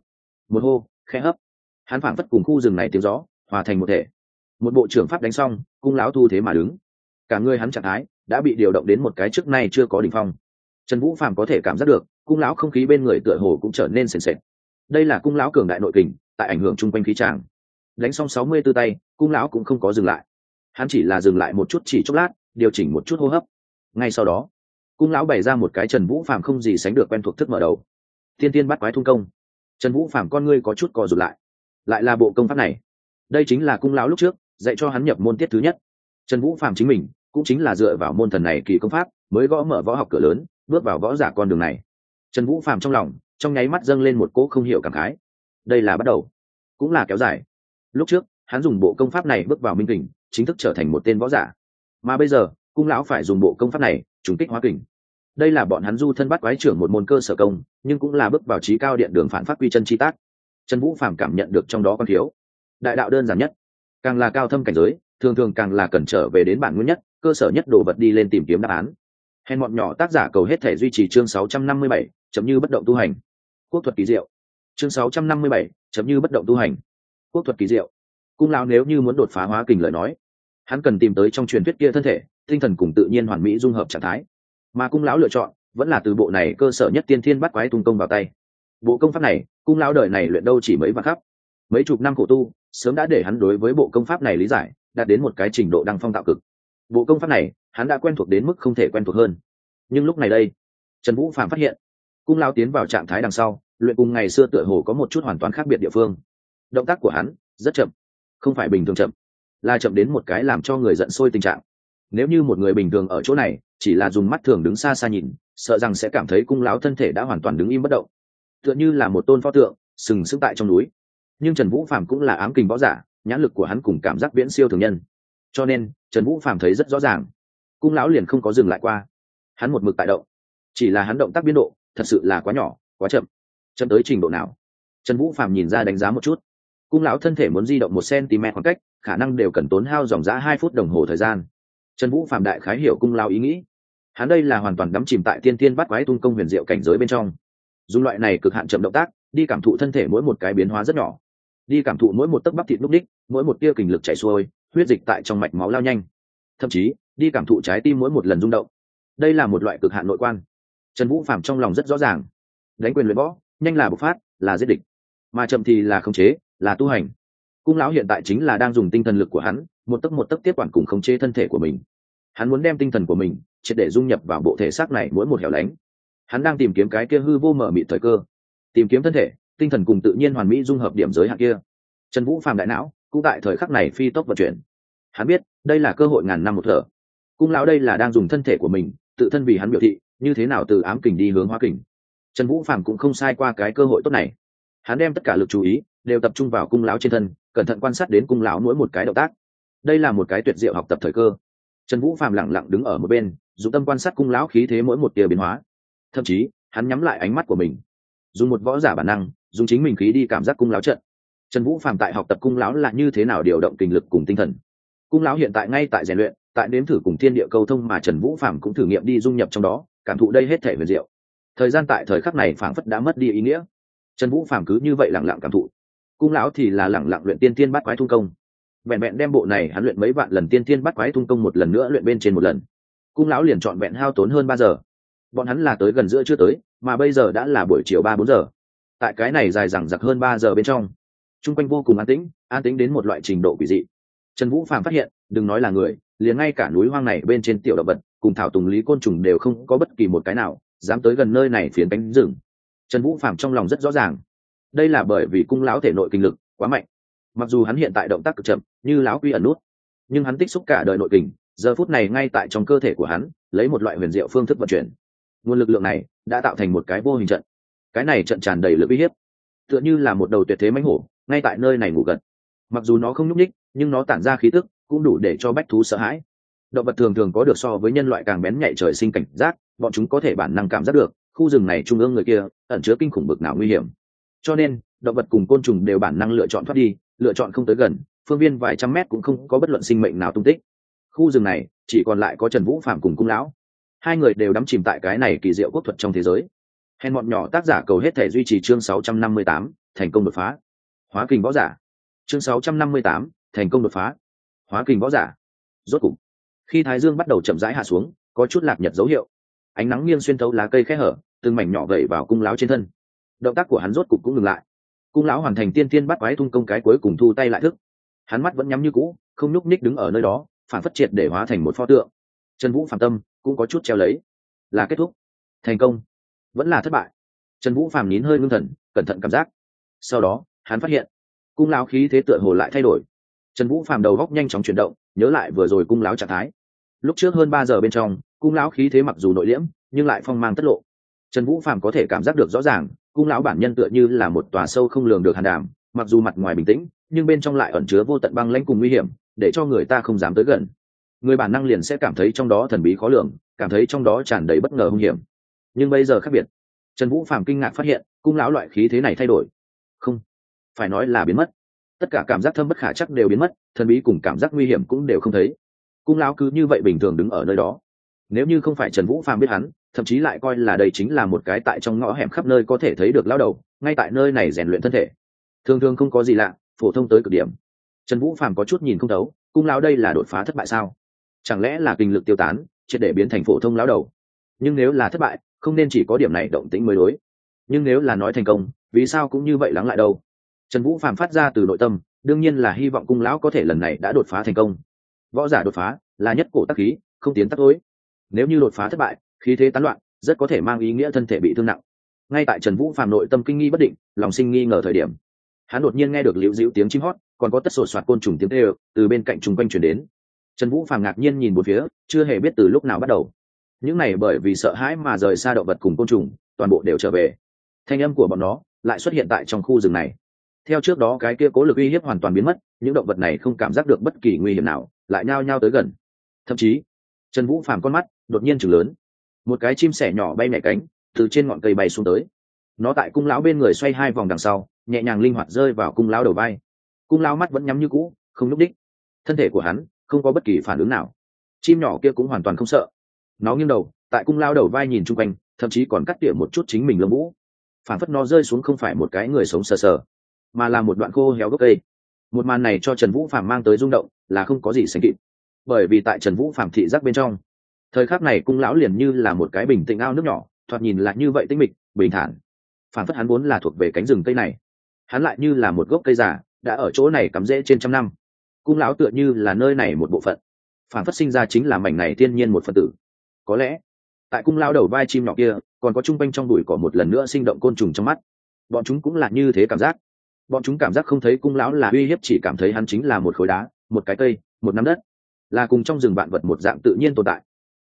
Một hô, khẽ hấp. Hắn phảng phất cùng khu rừng này tiếng gió, hòa thành một thể. Một bộ trưởng pháp đánh xong, cung lão thu thế mà đứng cả người hắn trạng thái đã bị điều động đến một cái trước nay chưa có đỉnh phong. Trần vũ phàm có thể cảm giác được, cung lão không khí bên người tựa hồ cũng trở nên sền sệt. Đây là cung lão cường đại nội kình, tại ảnh hưởng chung quanh khí tràng. Đánh xong sáu mươi tư tay, cung lão cũng không có dừng lại. Hắn chỉ là dừng lại một chút chỉ chốc lát, điều chỉnh một chút hô hấp. Ngay sau đó, cung lão bày ra một cái trần vũ phàm không gì sánh được quen thuộc thức mở đầu. Thiên tiên bắt quái thung công. Trần vũ phàm con ngươi có chút cò rụt lại. Lại là bộ công pháp này. Đây chính là cung lão lúc trước dạy cho hắn nhập môn tiết thứ nhất. Trần vũ phàm chính mình cũng chính là dựa vào môn thần này kỳ công pháp, mới gõ mở võ học cửa lớn, bước vào võ giả con đường này. Trần vũ phàm trong lòng, trong nháy mắt dâng lên một cỗ không hiểu cảm khái. Đây là bắt đầu, cũng là kéo dài. Lúc trước, hắn dùng bộ công pháp này bước vào minh kình, chính thức trở thành một tên võ giả. Mà bây giờ, cung lão phải dùng bộ công pháp này, trùng kích hóa kình. Đây là bọn hắn du thân bắt quái trưởng một môn cơ sở công, nhưng cũng là bước vào trí cao điện đường phản phát quy chân chi tác. Trần vũ phàm cảm nhận được trong đó còn thiếu. Đại đạo đơn giản nhất. Càng là cao thâm cảnh giới, thường thường càng là cần trở về đến bản nguyên nhất cơ sở nhất đồ vật đi lên tìm kiếm đáp án. Hèn bọn nhỏ tác giả cầu hết thể duy trì chương 657, chấm như bất động tu hành. Quốc thuật kỳ diệu. Chương 657, chấm như bất động tu hành. Quốc thuật kỳ diệu. Cung lão nếu như muốn đột phá hóa kình lời nói hắn cần tìm tới trong truyền thuyết kia thân thể tinh thần cùng tự nhiên hoàn mỹ dung hợp trạng thái. Mà cung lão lựa chọn vẫn là từ bộ này cơ sở nhất tiên thiên bắt quái tung công vào tay. Bộ công pháp này cung lão đời này luyện đâu chỉ mấy vạn khắp. Mấy chục năm khổ tu sớm đã để hắn đối với bộ công pháp này lý giải đạt đến một cái trình độ đăng phong tạo cực bộ công pháp này, hắn đã quen thuộc đến mức không thể quen thuộc hơn. Nhưng lúc này đây, trần vũ phạm phát hiện, cung lao tiến vào trạng thái đằng sau, luyện cùng ngày xưa tựa hồ có một chút hoàn toàn khác biệt địa phương. Động tác của hắn rất chậm, không phải bình thường chậm, là chậm đến một cái làm cho người giận sôi tình trạng. Nếu như một người bình thường ở chỗ này, chỉ là dùng mắt thường đứng xa xa nhìn, sợ rằng sẽ cảm thấy cung lão thân thể đã hoàn toàn đứng im bất động. Tựa như là một tôn pho tượng, sừng sững tại trong núi. Nhưng trần vũ phạm cũng là ám kình võ giả, nhãn lực của hắn cùng cảm giác viễn siêu thường nhân cho nên, trần vũ phàm thấy rất rõ ràng. Cung lão liền không có dừng lại qua. Hắn một mực tại động. Chỉ là hắn động tác biên độ, thật sự là quá nhỏ, quá chậm. Chậm tới trình độ nào? Trần vũ phàm nhìn ra đánh giá một chút. Cung lão thân thể muốn di động một cm khoảng cách, khả năng đều cần tốn hao dòng giã hai phút đồng hồ thời gian. Trần vũ phạm đại khái hiểu cung lão ý nghĩ. Hắn đây là hoàn toàn đắm chìm tại tiên tiên bắt quái tung công huyền diệu cảnh giới bên trong. Dùng loại này cực hạn chậm động tác, đi cảm thụ thân thể mỗi một cái biến hóa rất nhỏ. Đi cảm thụ mỗi một tấc bắp thịt lúc đích, mỗi một tia kình lực chảy xuôi huyết dịch tại trong mạch máu lao nhanh. Thậm chí, đi cảm thụ trái tim mỗi một lần rung động. Đây là một loại cực hạn nội quan. Trần vũ phạm trong lòng rất rõ ràng. Đánh quyền luyện võ, nhanh là bộc phát, là giết địch. Mà chậm thì là khống chế, là tu hành. Cung lão hiện tại chính là đang dùng tinh thần lực của hắn, một tấc một tấc tiếp quản cùng khống chế thân thể của mình. Hắn muốn đem tinh thần của mình, triệt để dung nhập vào bộ thể xác này mỗi một hẻo lánh. Hắn đang tìm kiếm cái kia hư vô mở mịt thời cơ. Tìm kiếm thân thể, tinh thần cùng tự nhiên hoàn mỹ dung hợp điểm giới hạn kia. Trần vũ phàm đại não cũng tại thời khắc này phi tốc vận chuyển. Hắn biết, đây là cơ hội ngàn năm một thở. Cung lão đây là đang dùng thân thể của mình, tự thân vì hắn biểu thị, như thế nào từ ám kình đi hướng hoa kình. Trần vũ phàm cũng không sai qua cái cơ hội tốt này. Hắn đem tất cả lực chú ý, đều tập trung vào cung lão trên thân, cẩn thận quan sát đến cung lão mỗi một cái động tác. Đây là một cái tuyệt diệu học tập thời cơ. Trần vũ phàm lẳng lặng đứng ở một bên dùng tâm quan sát cung lão khí thế mỗi một tia biến hóa. Thậm chí, hắn nhắm lại ánh mắt của mình, dùng một võ giả bản năng, dùng chính mình khí đi cảm giác cung lão trận trần vũ Phạm tại học tập cung lão là như thế nào điều động kinh lực cùng tinh thần? Cung lão hiện tại ngay tại rèn luyện, tại nếm thử cùng thiên địa câu thông mà trần vũ Phạm cũng thử nghiệm đi dung nhập trong đó, cảm thụ đây hết thể về diệu. Thời gian tại thời khắc này phảng phất đã mất đi ý nghĩa. Trần vũ Phạm cứ như vậy lẳng lặng cảm thụ. Cung lão thì là lẳng lặng luyện tiên tiên bắt quái thung công. Vẹn vẹn đem bộ này hắn luyện mấy vạn lần tiên tiên bắt quái thung công một lần nữa luyện bên trên một lần. Cung lão liền trọn vẹn hao tốn hơn ba giờ. Bọn hắn là tới gần giữa chưa tới, mà bây giờ đã là buổi chiều ba bốn giờ. Tại cái này dài dằng dặc hơn ba giờ bên trong chung quanh vô cùng an tĩnh an tĩnh đến một loại trình độ quỷ dị. Trần vũ phạm phát hiện, đừng nói là người, liền ngay cả núi hoang này bên trên tiểu động vật, cùng thảo tùng lý côn trùng đều không có bất kỳ một cái nào, dám tới gần nơi này phiến cánh rừng. Trần vũ phạm trong lòng rất rõ ràng. Đây là bởi vì cung lão thể nội kinh lực quá mạnh. Mặc dù hắn hiện tại động tác cực chậm, như lão quy ẩn nút, nhưng hắn tích xúc cả đời nội kình giờ phút này ngay tại trong cơ thể của hắn, lấy một loại huyền diệu phương thức vận chuyển. Nguồn lực lượng này đã tạo thành một cái vô hình trận. Cái này trận tràn đầy lực uy hiếp, tựa như là một đầu tuyệt thế mãnh hổ ngay tại nơi này ngủ gật. Mặc dù nó không nhúc ních nhưng nó tản ra khí tức cũng đủ để cho bách thú sợ hãi. Động vật thường thường có được so với nhân loại càng bén nhạy trời sinh cảnh giác bọn chúng có thể bản năng cảm giác được khu rừng này trung ương người kia ẩn chứa kinh khủng bực nào nguy hiểm. Cho nên động vật cùng côn trùng đều bản năng lựa chọn thoát đi lựa chọn không tới gần phương viên vài trăm mét cũng không có bất luận sinh mệnh nào tung tích. Khu rừng này chỉ còn lại có trần vũ phạm cùng cung lão. Hai người đều đắm chìm tại cái này kỳ diệu quốc thuật trong thế giới. Hèn bọn nhỏ tác giả cầu hết thể duy trì chương 658, thành công đột phá hóa kình võ giả. Chương 658, thành công đột phá. Hóa kình võ giả. Rốt cục khi thái dương bắt đầu chậm rãi hạ xuống có chút lạc nhật dấu hiệu. Ánh nắng nghiêng xuyên thấu lá cây khẽ hở từng mảnh nhỏ vẩy vào cung láo trên thân. Động tác của hắn rốt cục cũng ngừng lại. Cung lão hoàn thành tiên tiên bắt quái thung công cái cuối cùng thu tay lại thức. Hắn mắt vẫn nhắm như cũ không nhúc ních đứng ở nơi đó phản phất triệt để hóa thành một pho tượng. Trần vũ phạm tâm cũng có chút treo lấy. Là kết thúc. Thành công. Vẫn là thất bại. Trần vũ phàm nín hơi ngưng thần cẩn thận cảm giác. Sau đó hắn phát hiện, cung lão khí thế tựa hồ lại thay đổi. Trần vũ phàm đầu góc nhanh chóng chuyển động, nhớ lại vừa rồi cung lão trạng thái. Lúc trước hơn ba giờ bên trong, cung lão khí thế mặc dù nội liễm, nhưng lại phong mang tất lộ. Trần vũ phàm có thể cảm giác được rõ ràng, cung lão bản nhân tựa như là một tòa sâu không lường được hàn đàm, mặc dù mặt ngoài bình tĩnh, nhưng bên trong lại ẩn chứa vô tận băng lãnh cùng nguy hiểm, để cho người ta không dám tới gần. Người bản năng liền sẽ cảm thấy trong đó thần bí khó lường, cảm thấy trong đó tràn đầy bất ngờ hung hiểm. Nhưng bây giờ khác biệt, trần vũ phàm kinh ngạc phát hiện, cung lão loại khí thế này thay đổi phải nói là biến mất. Tất cả cảm giác thâm bất khả chắc đều biến mất, thần bí cùng cảm giác nguy hiểm cũng đều không thấy. Cung lão cứ như vậy bình thường đứng ở nơi đó. Nếu như không phải trần vũ phàm biết hắn, thậm chí lại coi là đây chính là một cái tại trong ngõ hẻm khắp nơi có thể thấy được lao đầu, ngay tại nơi này rèn luyện thân thể. Thường thường không có gì lạ, phổ thông tới cực điểm. Trần vũ phàm có chút nhìn không thấu, cung lão đây là đột phá thất bại sao? Chẳng lẽ là kinh lực tiêu tán, triệt để biến thành phổ thông lão đầu? Nhưng nếu là thất bại, không nên chỉ có điểm này động tĩnh mới đối. Nhưng nếu là nói thành công, vì sao cũng như vậy lắng lại đâu? Trần vũ phàm phát ra từ nội tâm, đương nhiên là hy vọng cung lão có thể lần này đã đột phá thành công. Võ giả đột phá là nhất cổ tắc khí, không tiến tắc tối. Nếu như đột phá thất bại, khí thế tán loạn, rất có thể mang ý nghĩa thân thể bị thương nặng. Ngay tại trần vũ phàm nội tâm kinh nghi bất định, lòng sinh nghi ngờ thời điểm, hắn đột nhiên nghe được liễu dịu tiếng chim hót, còn có tất sổ soạt côn trùng tiếng tê ơ từ bên cạnh chung quanh chuyển đến. Trần vũ phàm ngạc nhiên nhìn một phía, chưa hề biết từ lúc nào bắt đầu. Những này bởi vì sợ hãi mà rời xa động vật cùng côn trùng, toàn bộ đều trở về. Thanh âm của bọn nó lại xuất hiện tại trong khu rừng này theo trước đó cái kia cố lực uy hiếp hoàn toàn biến mất, những động vật này không cảm giác được bất kỳ nguy hiểm nào, lại nhao nhao tới gần. Thậm chí, trần vũ phàm con mắt đột nhiên chừng lớn. Một cái chim sẻ nhỏ bay nhẹ cánh, từ trên ngọn cây bay xuống tới. Nó tại cung lão bên người xoay hai vòng đằng sau, nhẹ nhàng linh hoạt rơi vào cung lão đầu vai. Cung lão mắt vẫn nhắm như cũ, không nhúc đích thân thể của hắn không có bất kỳ phản ứng nào. Chim nhỏ kia cũng hoàn toàn không sợ. Nó nghiêng đầu, tại cung lao đầu vai nhìn chung quanh, thậm chí còn cắt tỉa một chút chính mình lông vũ. Phản phất nó rơi xuống không phải một cái người sống sờ sờ mà là một đoạn khô héo gốc cây. Một màn này cho trần vũ phạm mang tới rung động, là không có gì sánh kịp. Bởi vì tại trần vũ phạm thị giác bên trong, thời khắc này cung lão liền như là một cái bình tĩnh ao nước nhỏ, thoạt nhìn lại như vậy tinh mịch, bình thản. Phản phất hắn vốn là thuộc về cánh rừng cây này, hắn lại như là một gốc cây già, đã ở chỗ này cắm rễ trên trăm năm. Cung lão tựa như là nơi này một bộ phận. Phản phất sinh ra chính là mảnh này thiên nhiên một phần tử. Có lẽ, tại cung lao đầu vai chim nhỏ kia, còn có chung quanh trong đùi cỏ một lần nữa sinh động côn trùng trong mắt. Bọn chúng cũng là như thế cảm giác bọn chúng cảm giác không thấy cung lão là uy hiếp, chỉ cảm thấy hắn chính là một khối đá, một cái cây, một nắm đất. Là cùng trong rừng vạn vật một dạng tự nhiên tồn tại.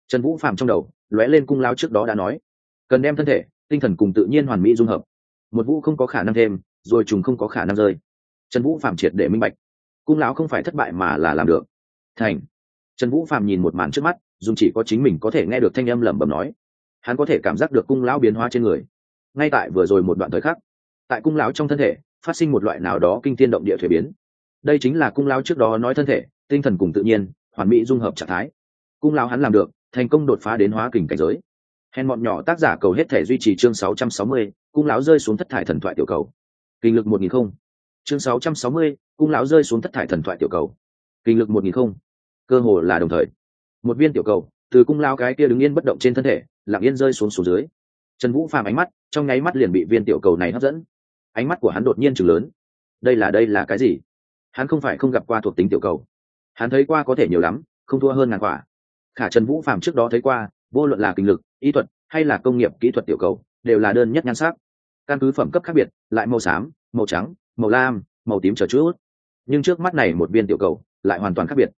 Trần vũ phàm trong đầu lóe lên cung lão trước đó đã nói, cần đem thân thể, tinh thần cùng tự nhiên hoàn mỹ dung hợp. Một vũ không có khả năng thêm, rồi trùng không có khả năng rơi. Trần vũ phàm triệt để minh bạch. Cung lão không phải thất bại mà là làm được. Thành. Trần vũ phàm nhìn một màn trước mắt dùng chỉ có chính mình có thể nghe được thanh âm lẩm bẩm nói, hắn có thể cảm giác được cung lão biến hóa trên người. Ngay tại vừa rồi một đoạn thời khắc, tại cung lão trong thân thể phát sinh một loại nào đó kinh thiên động địa thuế biến. Đây chính là cung lão trước đó nói thân thể tinh thần cùng tự nhiên hoàn mỹ dung hợp trạng thái. Cung lão hắn làm được thành công đột phá đến hóa kình cảnh giới. Hèn bọn nhỏ tác giả cầu hết thể duy trì chương 660, cung lão rơi xuống thất thải thần thoại tiểu cầu. Kinh lực một nghìn không. Chương 660, cung lão rơi xuống thất thải thần thoại tiểu cầu. Kinh lực một nghìn không. Cơ hồ là đồng thời. Một viên tiểu cầu từ cung lao cái kia đứng yên bất động trên thân thể lặng yên rơi xuống xuống dưới. Trần vũ phàm ánh mắt trong nháy mắt liền bị viên tiểu cầu này hấp dẫn ánh mắt của hắn đột nhiên chừng lớn. Đây là đây là cái gì? Hắn không phải không gặp qua thuộc tính tiểu cầu. Hắn thấy qua có thể nhiều lắm, không thua hơn ngàn quả. Khả trần vũ phàm trước đó thấy qua, vô luận là kinh lực ý thuật hay là công nghiệp kỹ thuật tiểu cầu, đều là đơn nhất nhan sắc. Căn cứ phẩm cấp khác biệt, lại màu xám, màu trắng, màu lam, màu tím chờ chút. Nhưng trước mắt này một viên tiểu cầu, lại hoàn toàn khác biệt.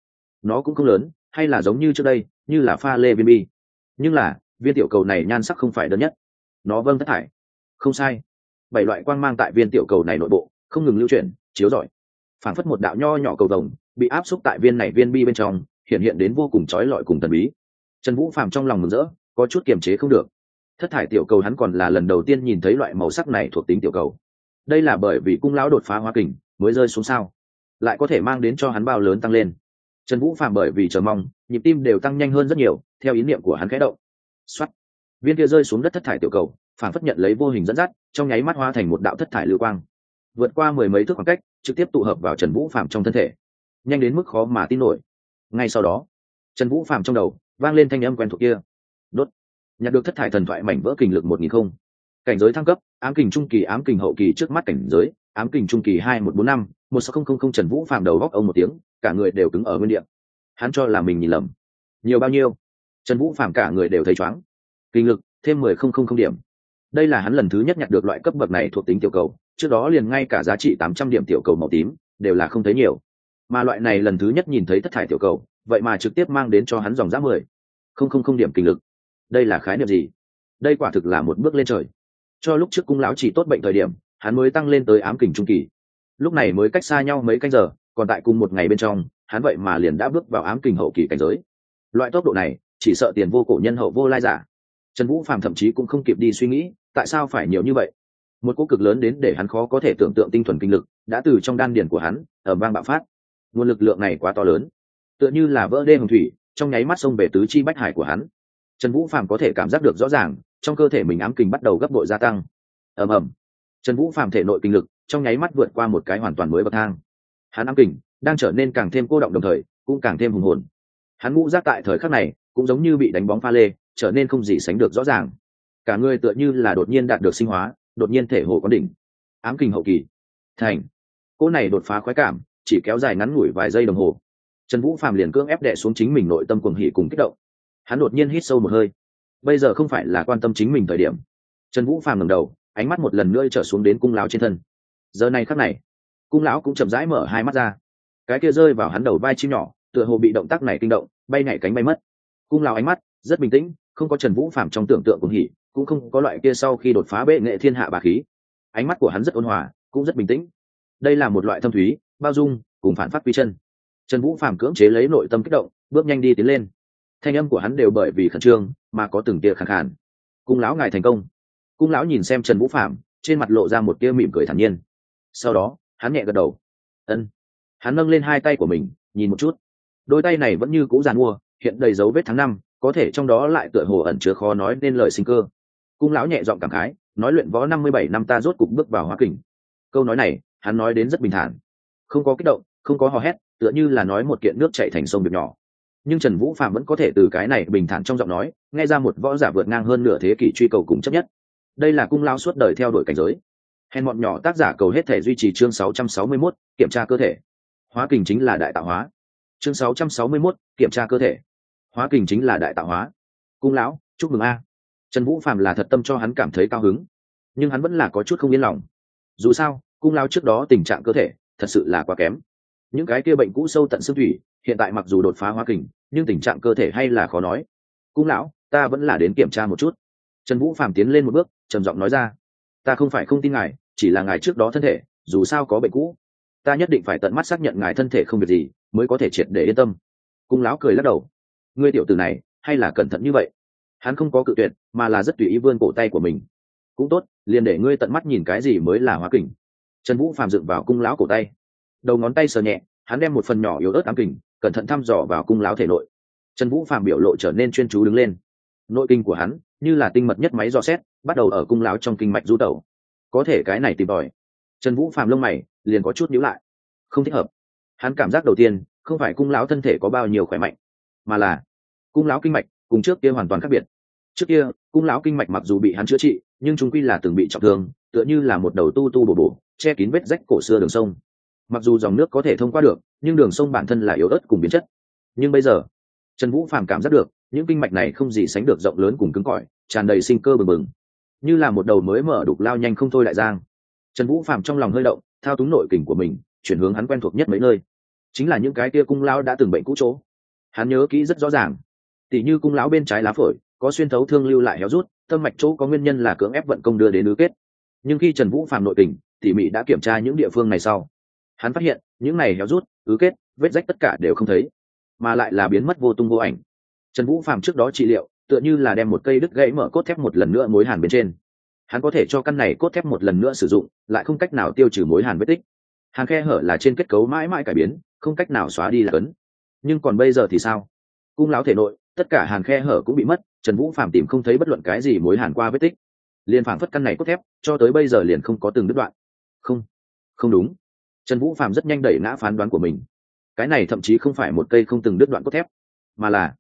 Nó cũng không lớn, hay là giống như trước đây, như là pha lê viên bi. Nhưng là, viên tiểu cầu này nhan sắc không phải đơn nhất. Nó vâng thất thải. Không sai bảy loại quang mang tại viên tiểu cầu này nội bộ, không ngừng lưu chuyển, chiếu rọi. Phảng phất một đạo nho nhỏ cầu rồng bị áp xúc tại viên này viên bi bên trong, hiện hiện đến vô cùng trói lọi cùng thần bí. Trần vũ phàm trong lòng mừng rỡ, có chút kiềm chế không được. Thất thải tiểu cầu hắn còn là lần đầu tiên nhìn thấy loại màu sắc này thuộc tính tiểu cầu. Đây là bởi vì cung lão đột phá hoa kình mới rơi xuống sao? Lại có thể mang đến cho hắn bao lớn tăng lên. Trần vũ phàm bởi vì chờ mong, nhịp tim đều tăng nhanh hơn rất nhiều, theo ý niệm của hắn khẽ động. X viên kia rơi xuống đất thất thải tiểu cầu phản phất nhận lấy vô hình dẫn dắt trong nháy mắt hóa thành một đạo thất thải lưu quang, vượt qua mười mấy thước khoảng cách, trực tiếp tụ hợp vào trần vũ phạm trong thân thể. Nhanh đến mức khó mà tin nổi. Ngay sau đó, trần vũ phạm trong đầu vang lên thanh âm quen thuộc kia. Đốt. Nhặt được thất thải thần thoại mảnh vỡ kình lực một nghìn không. Cảnh giới thăng cấp, ám kình trung kỳ, ám kình hậu kỳ trước mắt cảnh giới, ám kình trung kỳ hai một bốn năm. Một sáu không không không trần vũ phạm đầu góc ông một tiếng, cả người đều cứng ở nguyên địa. Hắn cho là mình nhìn lầm. Nhiều bao nhiêu? Trần vũ phạm cả người đều thấy chóng kinh lực, thêm mười không không không điểm đây là hắn lần thứ nhất nhặt được loại cấp bậc này thuộc tính tiểu cầu, trước đó liền ngay cả giá trị tám trăm điểm tiểu cầu màu tím đều là không thấy nhiều. Mà loại này lần thứ nhất nhìn thấy thất thải tiểu cầu, vậy mà trực tiếp mang đến cho hắn dòng giá mười. Không không không điểm kinh lực. Đây là khái niệm gì? Đây quả thực là một bước lên trời. Cho lúc trước cung lão chỉ tốt bệnh thời điểm, hắn mới tăng lên tới ám kình trung kỳ. Lúc này mới cách xa nhau mấy canh giờ, còn tại cùng một ngày bên trong, hắn vậy mà liền đã bước vào ám kình hậu kỳ cảnh giới. Loại tốc độ này, chỉ sợ tiền vô cổ nhân hậu vô lai giả. Trần vũ phạm thậm chí cũng không kịp đi suy nghĩ tại sao phải nhiều như vậy? Một cỗ cực lớn đến để hắn khó có thể tưởng tượng tinh thuần kinh lực đã từ trong đan điển của hắn ở vang bạo phát. Nguồn lực lượng này quá to lớn, tựa như là vỡ đê hồng thủy, trong nháy mắt xông về tứ chi bách hải của hắn. Trần vũ phạm có thể cảm giác được rõ ràng, trong cơ thể mình ám kình bắt đầu gấp bội gia tăng. Ầm ầm. Trần vũ phạm thể nội kinh lực trong nháy mắt vượt qua một cái hoàn toàn mới bậc thang. Hắn ám kình đang trở nên càng thêm cô động đồng thời, cũng càng thêm hùng hồn. Hắn ngũ giác tại thời khắc này cũng giống như bị đánh bóng pha lê, trở nên không gì sánh được rõ ràng cả người tựa như là đột nhiên đạt được sinh hóa, đột nhiên thể hồ có đỉnh. Ám kình hậu kỳ. Thành. Cỗ này đột phá khoái cảm, chỉ kéo dài ngắn ngủi vài giây đồng hồ. Trần vũ phạm liền cưỡng ép đệ xuống chính mình nội tâm cuồng hỉ cùng kích động. Hắn đột nhiên hít sâu một hơi. Bây giờ không phải là quan tâm chính mình thời điểm. Trần vũ phàm ngẩng đầu, ánh mắt một lần nữa trở xuống đến cung lão trên thân. Giờ này khắc này, cung lão cũng chậm rãi mở hai mắt ra. Cái kia rơi vào hắn đầu vai chim nhỏ, tựa hồ bị động tác này kinh động, bay nhảy cánh bay mất. Cung lão ánh mắt rất bình tĩnh, không có trần vũ phàm trong tưởng tượng cuồng hỉ cũng không có loại kia sau khi đột phá bệ nghệ thiên hạ bà khí. Ánh mắt của hắn rất ôn hòa, cũng rất bình tĩnh. Đây là một loại thâm thúy, bao dung, cùng phản phát quy chân. Trần vũ phàm cưỡng chế lấy nội tâm kích động, bước nhanh đi tiến lên. Thanh âm của hắn đều bởi vì khẩn trương mà có từng tia khẳng khản cung lão ngài thành công. Cung lão nhìn xem trần vũ phạm trên mặt lộ ra một tia mỉm cười thản nhiên. Sau đó, hắn nhẹ gật đầu. Ân. Hắn nâng lên hai tay của mình, nhìn một chút. Đôi tay này vẫn như cũ giàn mua, hiện đầy dấu vết tháng năm, có thể trong đó lại tựa hồ ẩn chứa khó nói nên lời sinh cơ cung lão nhẹ giọng cảm khái nói luyện võ năm mươi bảy năm ta rốt cục bước vào hoa kình. Câu nói này hắn nói đến rất bình thản. Không có kích động không có hò hét tựa như là nói một kiện nước chạy thành sông việc nhỏ. Nhưng trần vũ phạm vẫn có thể từ cái này bình thản trong giọng nói nghe ra một võ giả vượt ngang hơn nửa thế kỷ truy cầu cùng chấp nhất. Đây là cung lao suốt đời theo đuổi cảnh giới. Hèn bọn nhỏ tác giả cầu hết thể duy trì chương 661, kiểm tra cơ thể. Hóa kình chính là đại tạo hóa. Chương 661, kiểm tra cơ thể. Hóa kình chính là đại tạo hóa. Cung lão chúc mừng a trần vũ phạm là thật tâm cho hắn cảm thấy cao hứng, nhưng hắn vẫn là có chút không yên lòng. Dù sao, cung lao trước đó tình trạng cơ thể thật sự là quá kém. Những cái kia bệnh cũ sâu tận xương thủy, hiện tại mặc dù đột phá hoa kình, nhưng tình trạng cơ thể hay là khó nói. Cung lão, ta vẫn là đến kiểm tra một chút. Trần vũ phạm tiến lên một bước, trầm giọng nói ra, ta không phải không tin ngài, chỉ là ngài trước đó thân thể, dù sao có bệnh cũ. Ta nhất định phải tận mắt xác nhận ngài thân thể không việc gì, mới có thể triệt để yên tâm. Cung lão cười lắc đầu, ngươi tiểu tử này, hay là cẩn thận như vậy hắn không có cự tuyệt, mà là rất tùy ý vươn cổ tay của mình. Cũng tốt, liền để ngươi tận mắt nhìn cái gì mới là hóa kình. Trần vũ phàm dựng vào cung lão cổ tay. Đầu ngón tay sờ nhẹ, hắn đem một phần nhỏ yếu ớt ám kình, cẩn thận thăm dò vào cung láo thể nội. Trần vũ phạm biểu lộ trở nên chuyên chú đứng lên. Nội kinh của hắn, như là tinh mật nhất máy dò xét, bắt đầu ở cung láo trong kinh mạch du tẩu. Có thể cái này tìm tòi. Trần vũ phạm lông mày liền có chút nhíu lại. Không thích hợp. Hắn cảm giác đầu tiên, không phải cung láo thân thể có bao nhiêu khỏe mạnh, mà là cung láo kinh mạch cùng trước kia hoàn toàn khác biệt. Trước kia, cung lão kinh mạch mặc dù bị hắn chữa trị, nhưng chúng quy là từng bị trọng thương, tựa như là một đầu tu tu bổ bổ, che kín vết rách cổ xưa đường sông. Mặc dù dòng nước có thể thông qua được, nhưng đường sông bản thân là yếu ớt cùng biến chất. Nhưng bây giờ, trần vũ phàm cảm giác được, những kinh mạch này không gì sánh được rộng lớn cùng cứng cỏi, tràn đầy sinh cơ bừng bừng. Như là một đầu mới mở đục lao nhanh không thôi lại giang trần vũ phàm trong lòng hơi động, thao túng nội kình của mình, chuyển hướng hắn quen thuộc nhất mấy nơi. Chính là những cái kia cung lao đã từng bệnh cũ chỗ. Hắn nhớ kỹ rất rõ ràng tỉ như cung lão bên trái lá phổi, có xuyên thấu thương lưu lại héo rút, tâm mạch chỗ có nguyên nhân là cưỡng ép vận công đưa đến ứ kết. Nhưng khi trần vũ phàm nội tình, tỉ mỉ đã kiểm tra những địa phương này sau. Hắn phát hiện, những này héo rút, ứ kết, vết rách tất cả đều không thấy, mà lại là biến mất vô tung vô ảnh. Trần vũ phạm trước đó trị liệu, tựa như là đem một cây đứt gãy mở cốt thép một lần nữa mối hàn bên trên. Hắn có thể cho căn này cốt thép một lần nữa sử dụng, lại không cách nào tiêu trừ mối hàn vết tích. Hàng khe hở là trên kết cấu mãi mãi cải biến, không cách nào xóa đi là cấn. Nhưng còn bây giờ thì sao? Cung lão thể nội tất cả hàn khe hở cũng bị mất, trần vũ phạm tìm không thấy bất luận cái gì mối hàn qua vết tích. Liền phảng phất căn này cốt thép, cho tới bây giờ liền không có từng đứt đoạn. Không không đúng. Trần vũ phạm rất nhanh đẩy ngã phán đoán của mình. Cái này thậm chí không phải một cây không từng đứt đoạn cốt thép, mà là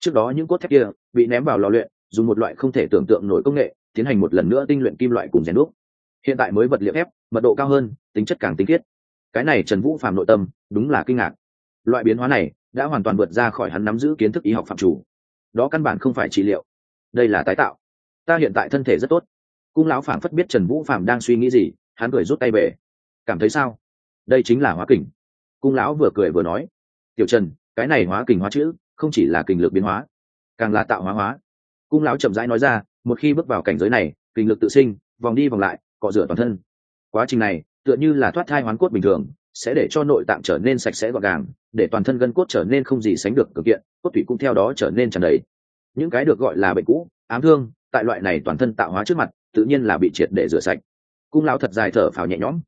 trước đó những cốt thép kia bị ném vào lò luyện, dùng một loại không thể tưởng tượng nổi công nghệ, tiến hành một lần nữa tinh luyện kim loại cùng rèn đúc. Hiện tại mới vật liệu thép, mật độ cao hơn, tính chất càng tinh khiết. Cái này trần vũ phạm nội tâm đúng là kinh ngạc. Loại biến hóa này đã hoàn toàn vượt ra khỏi hắn nắm giữ kiến thức y học phạm chủ. Đó căn bản không phải trị liệu. Đây là tái tạo. Ta hiện tại thân thể rất tốt. Cung lão phảng phất biết trần vũ phạm đang suy nghĩ gì, hắn cười rút tay về. Cảm thấy sao? Đây chính là hóa kình. Cung lão vừa cười vừa nói. Tiểu trần, cái này hóa kình hóa chữ, không chỉ là kình lực biến hóa, càng là tạo hóa hóa. Cung lão chậm rãi nói ra, một khi bước vào cảnh giới này, kình lực tự sinh, vòng đi vòng lại, cọ rửa toàn thân. Quá trình này, tựa như là thoát thai hoán cốt bình thường sẽ để cho nội tạng trở nên sạch sẽ gọn gàng, để toàn thân gân cốt trở nên không gì sánh được cực kiện, cốt thủy cũng theo đó trở nên tràn đầy. Những cái được gọi là bệnh cũ, ám thương, tại loại này toàn thân tạo hóa trước mặt, tự nhiên là bị triệt để rửa sạch. Cung lão thật dài thở phào nhẹ nhõm.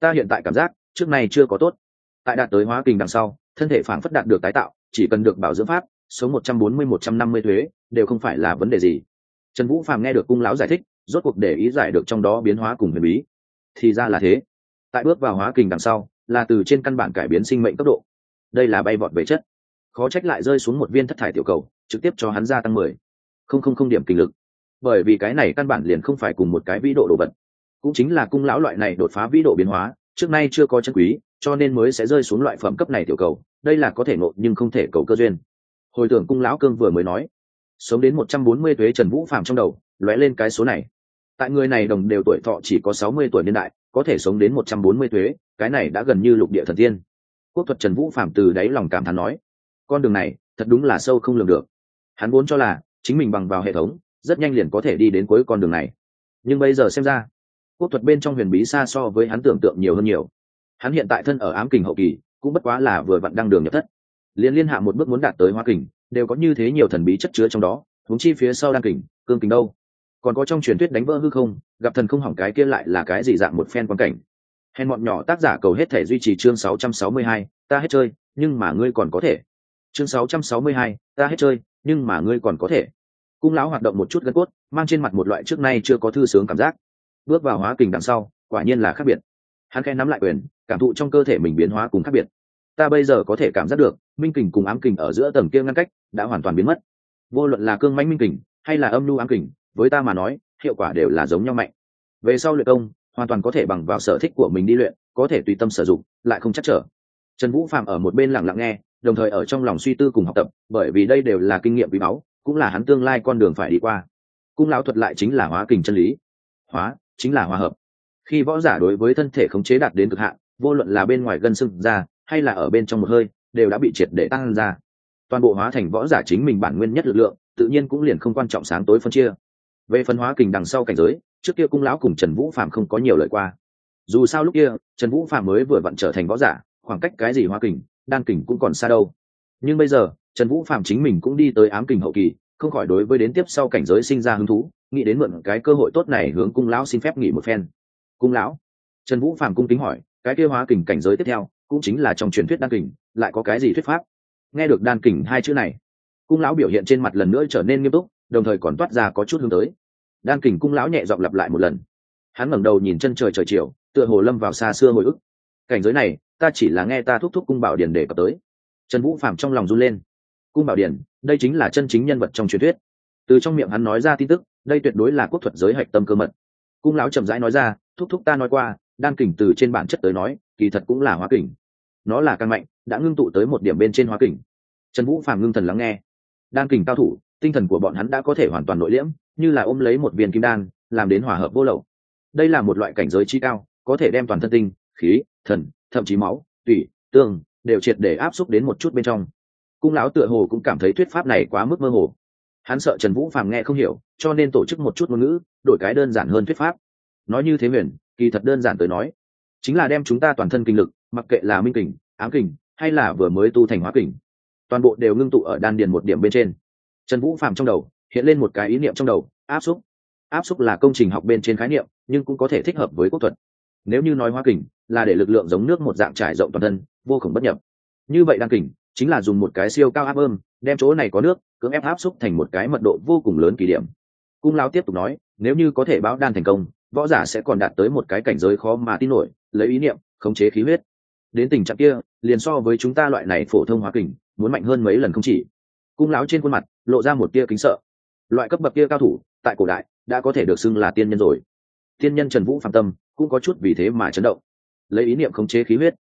Ta hiện tại cảm giác, trước này chưa có tốt. Tại đạt tới hóa kinh đằng sau, thân thể phản phất đạt được tái tạo, chỉ cần được bảo dưỡng pháp số một trăm bốn mươi, một trăm năm mươi thuế, đều không phải là vấn đề gì. Trần vũ phàm nghe được cung lão giải thích, rốt cuộc để ý giải được trong đó biến hóa cùng huyền bí. Thì ra là thế. Tại bước vào hóa kinh đằng sau là từ trên căn bản cải biến sinh mệnh cấp độ. Đây là bay vọt về chất. Khó trách lại rơi xuống một viên thất thải tiểu cầu, trực tiếp cho hắn gia tăng mười. Không không không điểm kinh lực. Bởi vì cái này căn bản liền không phải cùng một cái vĩ độ đồ vật. Cũng chính là cung lão loại này đột phá vĩ độ biến hóa, trước nay chưa có chân quý, cho nên mới sẽ rơi xuống loại phẩm cấp này tiểu cầu. Đây là có thể nộ nhưng không thể cầu cơ duyên. Hồi tưởng cung lão cương vừa mới nói, sống đến một trăm bốn mươi thuế trần vũ phàm trong đầu, lóe lên cái số này. Tại người này đồng đều tuổi thọ chỉ có sáu mươi tuổi niên đại, có thể sống đến một trăm bốn mươi thuế cái này đã gần như lục địa thần tiên. Quốc thuật trần vũ phạm từ đáy lòng cảm thán nói, con đường này thật đúng là sâu không lường được. Hắn vốn cho là chính mình bằng vào hệ thống, rất nhanh liền có thể đi đến cuối con đường này. Nhưng bây giờ xem ra, quốc thuật bên trong huyền bí xa so với hắn tưởng tượng nhiều hơn nhiều. Hắn hiện tại thân ở ám kình hậu kỳ, cũng bất quá là vừa vặn đăng đường nhập thất. Liên liên hạ một bước muốn đạt tới hoa kình, đều có như thế nhiều thần bí chất chứa trong đó thúng chi phía sau đăng kình, cương kình đâu. Còn có trong truyền thuyết đánh vỡ hư không, gặp thần không hỏng cái kia lại là cái gì dạng một phen quan cảnh hèn bọn nhỏ tác giả cầu hết thể duy trì chương 662, ta hết chơi nhưng mà ngươi còn có thể. Chương 662, ta hết chơi nhưng mà ngươi còn có thể. Cung lão hoạt động một chút gân cốt mang trên mặt một loại trước nay chưa có thư sướng cảm giác. Bước vào hóa kình đằng sau quả nhiên là khác biệt. Hắn khen nắm lại quyền cảm thụ trong cơ thể mình biến hóa cùng khác biệt. Ta bây giờ có thể cảm giác được minh kình cùng ám kình ở giữa tầng kia ngăn cách đã hoàn toàn biến mất. Vô luận là cương mãnh minh kình hay là âm lưu ám kình với ta mà nói hiệu quả đều là giống nhau mạnh. Về sau luyện công hoàn toàn có thể bằng vào sở thích của mình đi luyện, có thể tùy tâm sử dụng, lại không chắc trở. Trần vũ phạm ở một bên lặng lặng nghe, đồng thời ở trong lòng suy tư cùng học tập, bởi vì đây đều là kinh nghiệm quý báu, cũng là hắn tương lai con đường phải đi qua. Cung lão thuật lại chính là hóa kình chân lý. Hóa, chính là hòa hợp. Khi võ giả đối với thân thể khống chế đạt đến cực hạn, vô luận là bên ngoài gân sưng ra, hay là ở bên trong một hơi, đều đã bị triệt để tăng ra. Toàn bộ hóa thành võ giả chính mình bản nguyên nhất lực lượng, tự nhiên cũng liền không quan trọng sáng tối phân chia. Về phân hóa kình đằng sau cảnh giới trước kia cung lão cùng trần vũ phạm không có nhiều lời qua. Dù sao lúc kia, trần vũ phạm mới vừa vặn trở thành võ giả, khoảng cách cái gì hoa kình, đan kình cũng còn xa đâu. Nhưng bây giờ, trần vũ phạm chính mình cũng đi tới ám kình hậu kỳ, không khỏi đối với đến tiếp sau cảnh giới sinh ra hứng thú, nghĩ đến mượn cái cơ hội tốt này hướng cung lão xin phép nghỉ một phen. Cung lão? Trần vũ phạm cung kính hỏi, cái kia hóa kình cảnh giới tiếp theo, cũng chính là trong truyền thuyết đan kình, lại có cái gì thuyết pháp? Nghe được đan kình hai chữ này, cung lão biểu hiện trên mặt lần nữa trở nên nghiêm túc, đồng thời còn toát ra có chút hướng tới đan kình cung lão nhẹ giọng lặp lại một lần. Hắn ngẩng đầu nhìn chân trời trời chiều tựa hồ lâm vào xa xưa hồi ức. Cảnh giới này ta chỉ là nghe ta thúc thúc cung bảo Điền để cập tới. Trần vũ phạm trong lòng run lên. Cung bảo Điền, đây chính là chân chính nhân vật trong truyền thuyết. Từ trong miệng hắn nói ra tin tức đây tuyệt đối là quốc thuật giới hạch tâm cơ mật. Cung lão chậm rãi nói ra thúc thúc ta nói qua đan kình từ trên bản chất tới nói kỳ thật cũng là hóa kình. Nó là căn mạnh đã ngưng tụ tới một điểm bên trên hóa kình. Trần vũ phạm ngưng thần lắng nghe. Đan kình cao thủ tinh thần của bọn hắn đã có thể hoàn toàn nội liễm, như là ôm lấy một viên kim đan, làm đến hòa hợp vô lậu. Đây là một loại cảnh giới chi cao, có thể đem toàn thân tinh, khí, thần, thậm chí máu, tủy, tương đều triệt để áp xúc đến một chút bên trong. Cung lão tựa hồ cũng cảm thấy thuyết pháp này quá mức mơ hồ. Hắn sợ trần vũ phàm nghe không hiểu, cho nên tổ chức một chút ngôn ngữ, đổi cái đơn giản hơn thuyết pháp. Nói như thế huyền, kỳ thật đơn giản tới nói, chính là đem chúng ta toàn thân kinh lực, mặc kệ là minh kình, ám kình, hay là vừa mới tu thành hóa kình, toàn bộ đều ngưng tụ ở đan điền một điểm bên trên trần vũ phàm trong đầu hiện lên một cái ý niệm trong đầu, áp xúc. Áp xúc là công trình học bên trên khái niệm, nhưng cũng có thể thích hợp với quốc thuật. Nếu như nói hóa kình, là để lực lượng giống nước một dạng trải rộng toàn thân, vô cùng bất nhập. Như vậy đăng kình chính là dùng một cái siêu cao áp bơm, đem chỗ này có nước, cưỡng ép áp xúc thành một cái mật độ vô cùng lớn kỳ điểm cung lao tiếp tục nói, nếu như có thể báo đan thành công, võ giả sẽ còn đạt tới một cái cảnh giới khó mà tin nổi, lấy ý niệm, khống chế khí huyết. Đến tình trạng kia, liền so với chúng ta loại này phổ thông hóa kình, muốn mạnh hơn mấy lần không chỉ. Cung lão trên khuôn mặt lộ ra một tia kính sợ. Loại cấp bậc kia cao thủ, tại cổ đại, đã có thể được xưng là tiên nhân rồi. Tiên nhân trần vũ phạm tâm, cũng có chút vì thế mà chấn động. Lấy ý niệm khống chế khí huyết.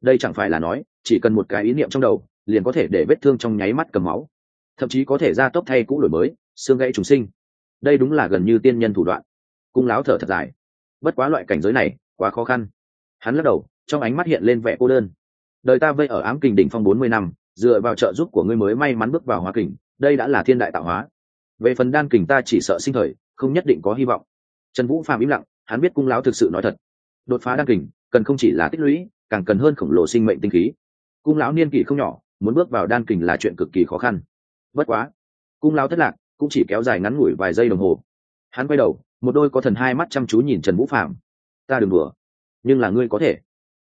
Đây chẳng phải là nói, chỉ cần một cái ý niệm trong đầu, liền có thể để vết thương trong nháy mắt cầm máu. Thậm chí có thể ra tốc thay cũ đổi mới, xương gãy trùng sinh. Đây đúng là gần như tiên nhân thủ đoạn. Cung láo thở thật dài. Bất quá loại cảnh giới này, quá khó khăn. Hắn lắc đầu, trong ánh mắt hiện lên vẻ cô đơn. Đời ta vây ở ám kình đỉnh phong bốn mươi năm, dựa vào trợ giúp của ngươi mới may mắn bước vào hóa kình đây đã là thiên đại tạo hóa. Về phần đan kình ta chỉ sợ sinh thời không nhất định có hy vọng. Trần vũ phàm im lặng hắn biết cung lão thực sự nói thật. Đột phá đan kình cần không chỉ là tích lũy càng cần hơn khổng lồ sinh mệnh tinh khí. Cung lão niên kỷ không nhỏ muốn bước vào đan kình là chuyện cực kỳ khó khăn. Bất quá cung lão thất lạc cũng chỉ kéo dài ngắn ngủi vài giây đồng hồ. Hắn quay đầu một đôi có thần hai mắt chăm chú nhìn trần vũ phạm ta đừng đùa nhưng là ngươi có thể.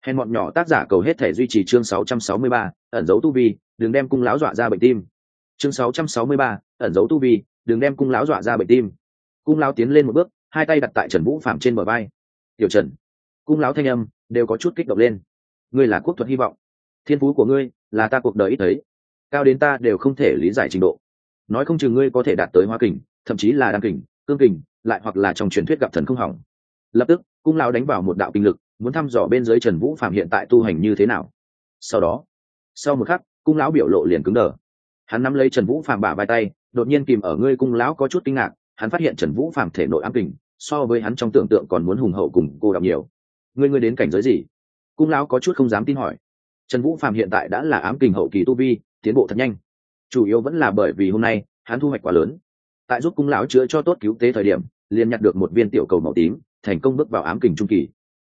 Hèn bọn nhỏ tác giả cầu hết thể duy trì chương 663, ẩn dấu tu vi đừng đem cung lão dọa ra bệnh tim chương 663, ẩn dấu tu vi đừng đem cung lão dọa ra bệnh tim. Cung lão tiến lên một bước hai tay đặt tại trần vũ phạm trên bờ vai. Tiểu trần. Cung lão thanh âm đều có chút kích động lên. Ngươi là quốc thuật hy vọng. Thiên phú của ngươi là ta cuộc đời ít thấy. Cao đến ta đều không thể lý giải trình độ. Nói không chừng ngươi có thể đạt tới hoa kình thậm chí là đăng kình cương kình lại hoặc là trong truyền thuyết gặp thần không hỏng. Lập tức cung lão đánh vào một đạo kinh lực muốn thăm dò bên dưới trần vũ phạm hiện tại tu hành như thế nào. Sau đó sau một khắc cung lão biểu lộ liền cứng đờ hắn nắm lấy trần vũ phạm bả vai tay, đột nhiên kìm ở ngươi cung lão có chút kinh ngạc, hắn phát hiện trần vũ phạm thể nội ám kình, so với hắn trong tưởng tượng còn muốn hùng hậu cùng cô đọc nhiều. Ngươi ngươi đến cảnh giới gì? Cung lão có chút không dám tin hỏi. Trần vũ phạm hiện tại đã là ám kình hậu kỳ tu vi, tiến bộ thật nhanh. Chủ yếu vẫn là bởi vì hôm nay, hắn thu hoạch quá lớn. Tại giúp cung lão chữa cho tốt cứu tế thời điểm, liền nhặt được một viên tiểu cầu màu tím, thành công bước vào ám kình trung kỳ.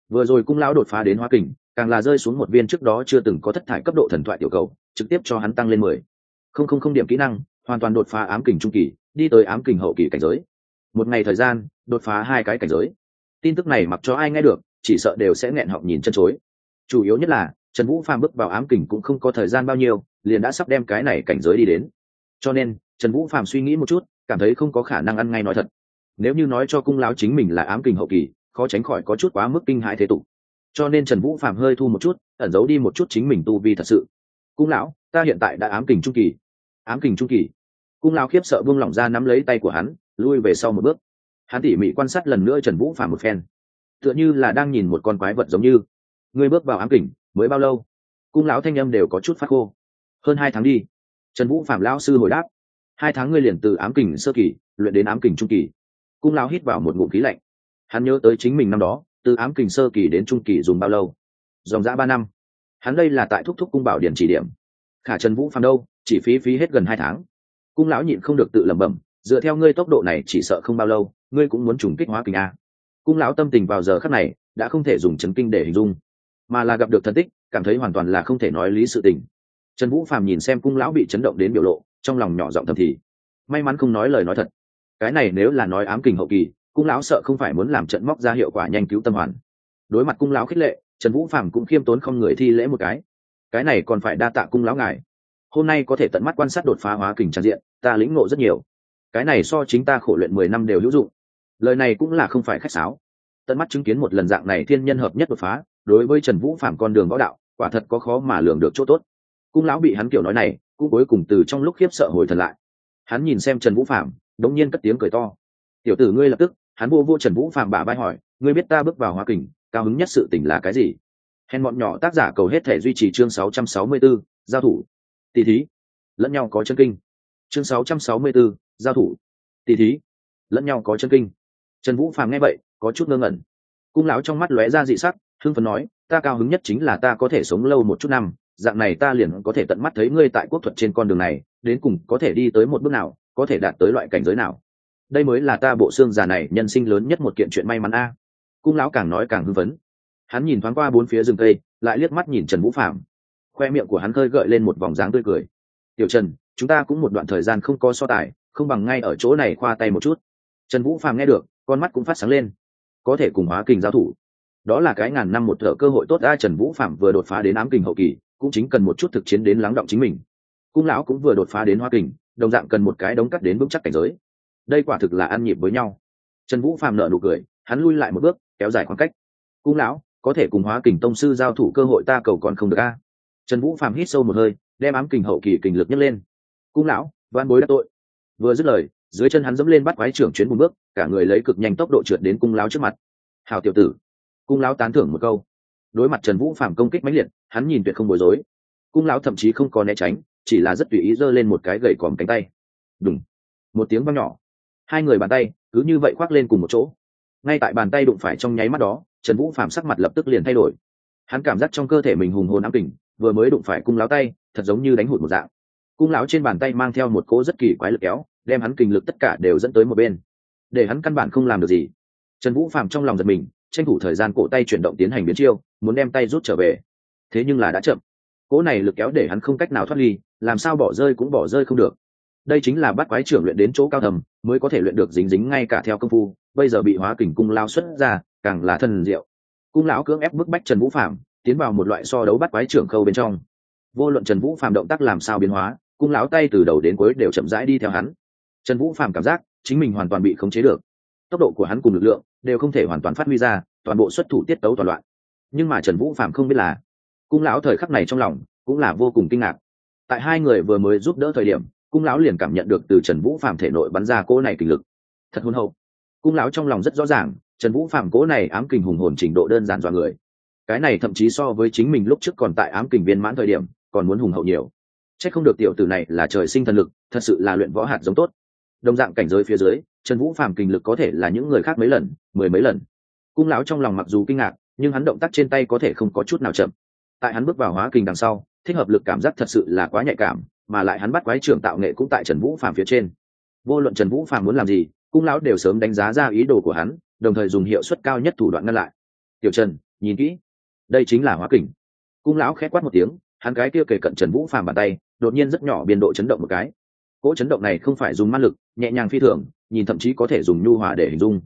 Vừa rồi cung lão đột phá đến hoa kình, càng là rơi xuống một viên trước đó chưa từng có thất thải cấp độ thần thoại tiểu cầu, trực tiếp cho hắn tăng lên mười không không không điểm kỹ năng, hoàn toàn đột phá ám kình trung kỳ, đi tới ám kình hậu kỳ cảnh giới. Một ngày thời gian, đột phá hai cái cảnh giới. Tin tức này mặc cho ai nghe được, chỉ sợ đều sẽ nghẹn họng nhìn chân chối. Chủ yếu nhất là, trần vũ phàm bước vào ám kình cũng không có thời gian bao nhiêu, liền đã sắp đem cái này cảnh giới đi đến. Cho nên, trần vũ phàm suy nghĩ một chút, cảm thấy không có khả năng ăn ngay nói thật. Nếu như nói cho cung láo chính mình là ám kình hậu kỳ, khó tránh khỏi có chút quá mức kinh hãi thế tục. Cho nên trần vũ phàm hơi thu một chút, ẩn giấu đi một chút chính mình tu vi thật sự cung lão, ta hiện tại đã ám kình trung kỳ. Ám kình trung kỳ. Cung lão khiếp sợ buông lỏng ra nắm lấy tay của hắn, lui về sau một bước. Hắn tỉ mỉ quan sát lần nữa trần vũ phạm một phen. Tựa như là đang nhìn một con quái vật giống như. Ngươi bước vào ám kình, mới bao lâu? Cung lão thanh âm đều có chút phát khô. Hơn hai tháng đi. Trần vũ phạm lão sư hồi đáp. Hai tháng ngươi liền từ ám kình sơ kỳ, luyện đến ám kình trung kỳ. Cung lão hít vào một ngụm khí lạnh. Hắn nhớ tới chính mình năm đó, từ ám kình sơ kỳ đến trung kỳ dùng bao lâu? Dòng dã ba năm hắn đây là tại thúc thúc cung bảo điển chỉ điểm. Khả trần vũ phàm đâu, chỉ phí phí hết gần hai tháng. Cung lão nhịn không được tự lẩm bẩm, dựa theo ngươi tốc độ này chỉ sợ không bao lâu, ngươi cũng muốn trùng kích hóa kinh a. Cung lão tâm tình vào giờ khắc này, đã không thể dùng chấn kinh để hình dung, mà là gặp được thân tích, cảm thấy hoàn toàn là không thể nói lý sự tình. Trần vũ phàm nhìn xem cung lão bị chấn động đến biểu lộ, trong lòng nhỏ giọng thầm thì, may mắn không nói lời nói thật. Cái này nếu là nói ám kình hậu kỳ, cung lão sợ không phải muốn làm trận móc ra hiệu quả nhanh cứu tâm hoàn. Đối mặt cung lão khích lệ trần vũ phạm cũng khiêm tốn không người thi lễ một cái. Cái này còn phải đa tạ cung lão ngài. Hôm nay có thể tận mắt quan sát đột phá hóa kình tràn diện, ta lĩnh ngộ rất nhiều. Cái này so chính ta khổ luyện mười năm đều hữu dụng. Lời này cũng là không phải khách sáo. Tận mắt chứng kiến một lần dạng này thiên nhân hợp nhất đột phá, đối với trần vũ phạm con đường võ đạo, quả thật có khó mà lường được chỗ tốt. Cung lão bị hắn kiểu nói này, cũng cuối cùng từ trong lúc khiếp sợ hồi thần lại. Hắn nhìn xem trần vũ phạm đống nhiên cất tiếng cười to. Tiểu tử ngươi lập tức. Hắn vô vô trần vũ phạm bả vai hỏi, ngươi biết ta bước vào hoa kình cao hứng nhất sự tình là cái gì? Hèn bọn nhỏ tác giả cầu hết thể duy trì chương 664, giao thủ. Tỷ thí. Lẫn nhau có chân kinh. Chương 664, giao thủ. Tỷ thí. Lẫn nhau có chân kinh. Trần vũ phàm nghe vậy có chút ngơ ngẩn. Cung lão trong mắt lóe ra dị sắc hưng phấn nói ta cao hứng nhất chính là ta có thể sống lâu một chút năm dạng này ta liền có thể tận mắt thấy ngươi tại quốc thuật trên con đường này đến cùng có thể đi tới một bước nào có thể đạt tới loại cảnh giới nào. Đây mới là ta bộ xương già này nhân sinh lớn nhất một kiện chuyện may mắn a cung lão càng nói càng hưng phấn. Hắn nhìn thoáng qua bốn phía rừng cây, lại liếc mắt nhìn trần vũ phạm khoe miệng của hắn khơi gợi lên một vòng dáng tươi cười. Tiểu trần, chúng ta cũng một đoạn thời gian không có so tài, không bằng ngay ở chỗ này khoa tay một chút. Trần vũ phạm nghe được, con mắt cũng phát sáng lên. Có thể cùng hóa kình giao thủ. Đó là cái ngàn năm một thợ cơ hội tốt. A trần vũ phạm vừa đột phá đến ám kình hậu kỳ, cũng chính cần một chút thực chiến đến lắng động chính mình. Cung lão cũng vừa đột phá đến hoa kình, đồng dạng cần một cái đống cắt đến vững chắc cảnh giới. Đây quả thực là ăn nhịp với nhau. Trần vũ phàm nợ nụ cười, hắn lui lại một bước kéo dài khoảng cách. Cung lão, có thể cùng hóa kình tông sư giao thủ cơ hội ta cầu còn không được a. Trần vũ phàm hít sâu một hơi, đem ám kình hậu kỳ kình lực nhấc lên. Cung lão, van bối đã tội. Vừa dứt lời, dưới chân hắn dẫm lên bắt quái trưởng chuyến một bước, cả người lấy cực nhanh tốc độ trượt đến cung lão trước mặt. Hào tiểu tử. Cung lão tán thưởng một câu. Đối mặt trần vũ phạm công kích mãnh liệt, hắn nhìn tuyệt không bối rối. Cung lão thậm chí không có né tránh, chỉ là rất tùy ý giơ lên một cái gậy còm cánh tay. Đúng một tiếng văng nhỏ. Hai người bàn tay cứ như vậy khoác lên cùng một chỗ ngay tại bàn tay đụng phải trong nháy mắt đó, trần vũ phạm sắc mặt lập tức liền thay đổi. Hắn cảm giác trong cơ thể mình hùng hồn ám kình, vừa mới đụng phải cung láo tay, thật giống như đánh hụt một dạng. Cung láo trên bàn tay mang theo một cỗ rất kỳ quái lực kéo, đem hắn kình lực tất cả đều dẫn tới một bên. Để hắn căn bản không làm được gì. Trần vũ phạm trong lòng giật mình, tranh thủ thời gian cổ tay chuyển động tiến hành biến chiêu, muốn đem tay rút trở về. Thế nhưng là đã chậm. Cỗ này lực kéo để hắn không cách nào thoát ly, làm sao bỏ rơi cũng bỏ rơi không được. Đây chính là bắt quái trưởng luyện đến chỗ cao thầm, mới có thể luyện được dính dính ngay cả theo công phu bây giờ bị hóa kình cung lao xuất ra, càng là thần diệu. Cung lão cưỡng ép bức bách trần vũ phạm tiến vào một loại so đấu bắt quái trưởng khâu bên trong. Vô luận trần vũ phạm động tác làm sao biến hóa, cung lão tay từ đầu đến cuối đều chậm rãi đi theo hắn. Trần vũ phạm cảm giác chính mình hoàn toàn bị khống chế được. Tốc độ của hắn cùng lực lượng đều không thể hoàn toàn phát huy ra, toàn bộ xuất thủ tiết tấu toàn loạn. Nhưng mà trần vũ phạm không biết là, cung lão thời khắc này trong lòng cũng là vô cùng kinh ngạc. Tại hai người vừa mới giúp đỡ thời điểm, cung lão liền cảm nhận được từ trần vũ phạm thể nội bắn ra cỗ này kình lực. Thật hôn hậu cung lão trong lòng rất rõ ràng, trần vũ phạm cố này ám kình hùng hồn trình độ đơn giản dọa người. Cái này thậm chí so với chính mình lúc trước còn tại ám kình viên mãn thời điểm, còn muốn hùng hậu nhiều. C h ắ c không được tiểu tử này là trời sinh thần lực, thật sự là luyện võ hạt giống tốt. Đồng dạng cảnh giới phía dưới, trần vũ phạm kình lực có thể là những người khác mấy lần, mười mấy lần. Cung lão trong lòng mặc dù kinh ngạc, nhưng hắn động tác trên tay có thể không có chút nào chậm. Tại hắn bước vào hóa kình đằng sau, thích hợp lực cảm giác thật sự là quá nhạy cảm, mà lại hắn bắt quái trưởng tạo nghệ cũng tại trần vũ phạm phía trên. Vô luận trần vũ phạm muốn làm gì cung lão đều sớm đánh giá ra ý đồ của hắn, đồng thời dùng hiệu suất cao nhất thủ đoạn ngăn lại. Tiểu trần, nhìn kỹ. Đây chính là hóa kình. Cung lão khẽ quát một tiếng, hắn cái kia kề cận trần vũ phàm bàn tay, đột nhiên rất nhỏ biên độ chấn động một cái. Cỗ chấn động này không phải dùng ma lực, nhẹ nhàng phi thường, nhìn thậm chí có thể dùng nhu hòa để hình dung.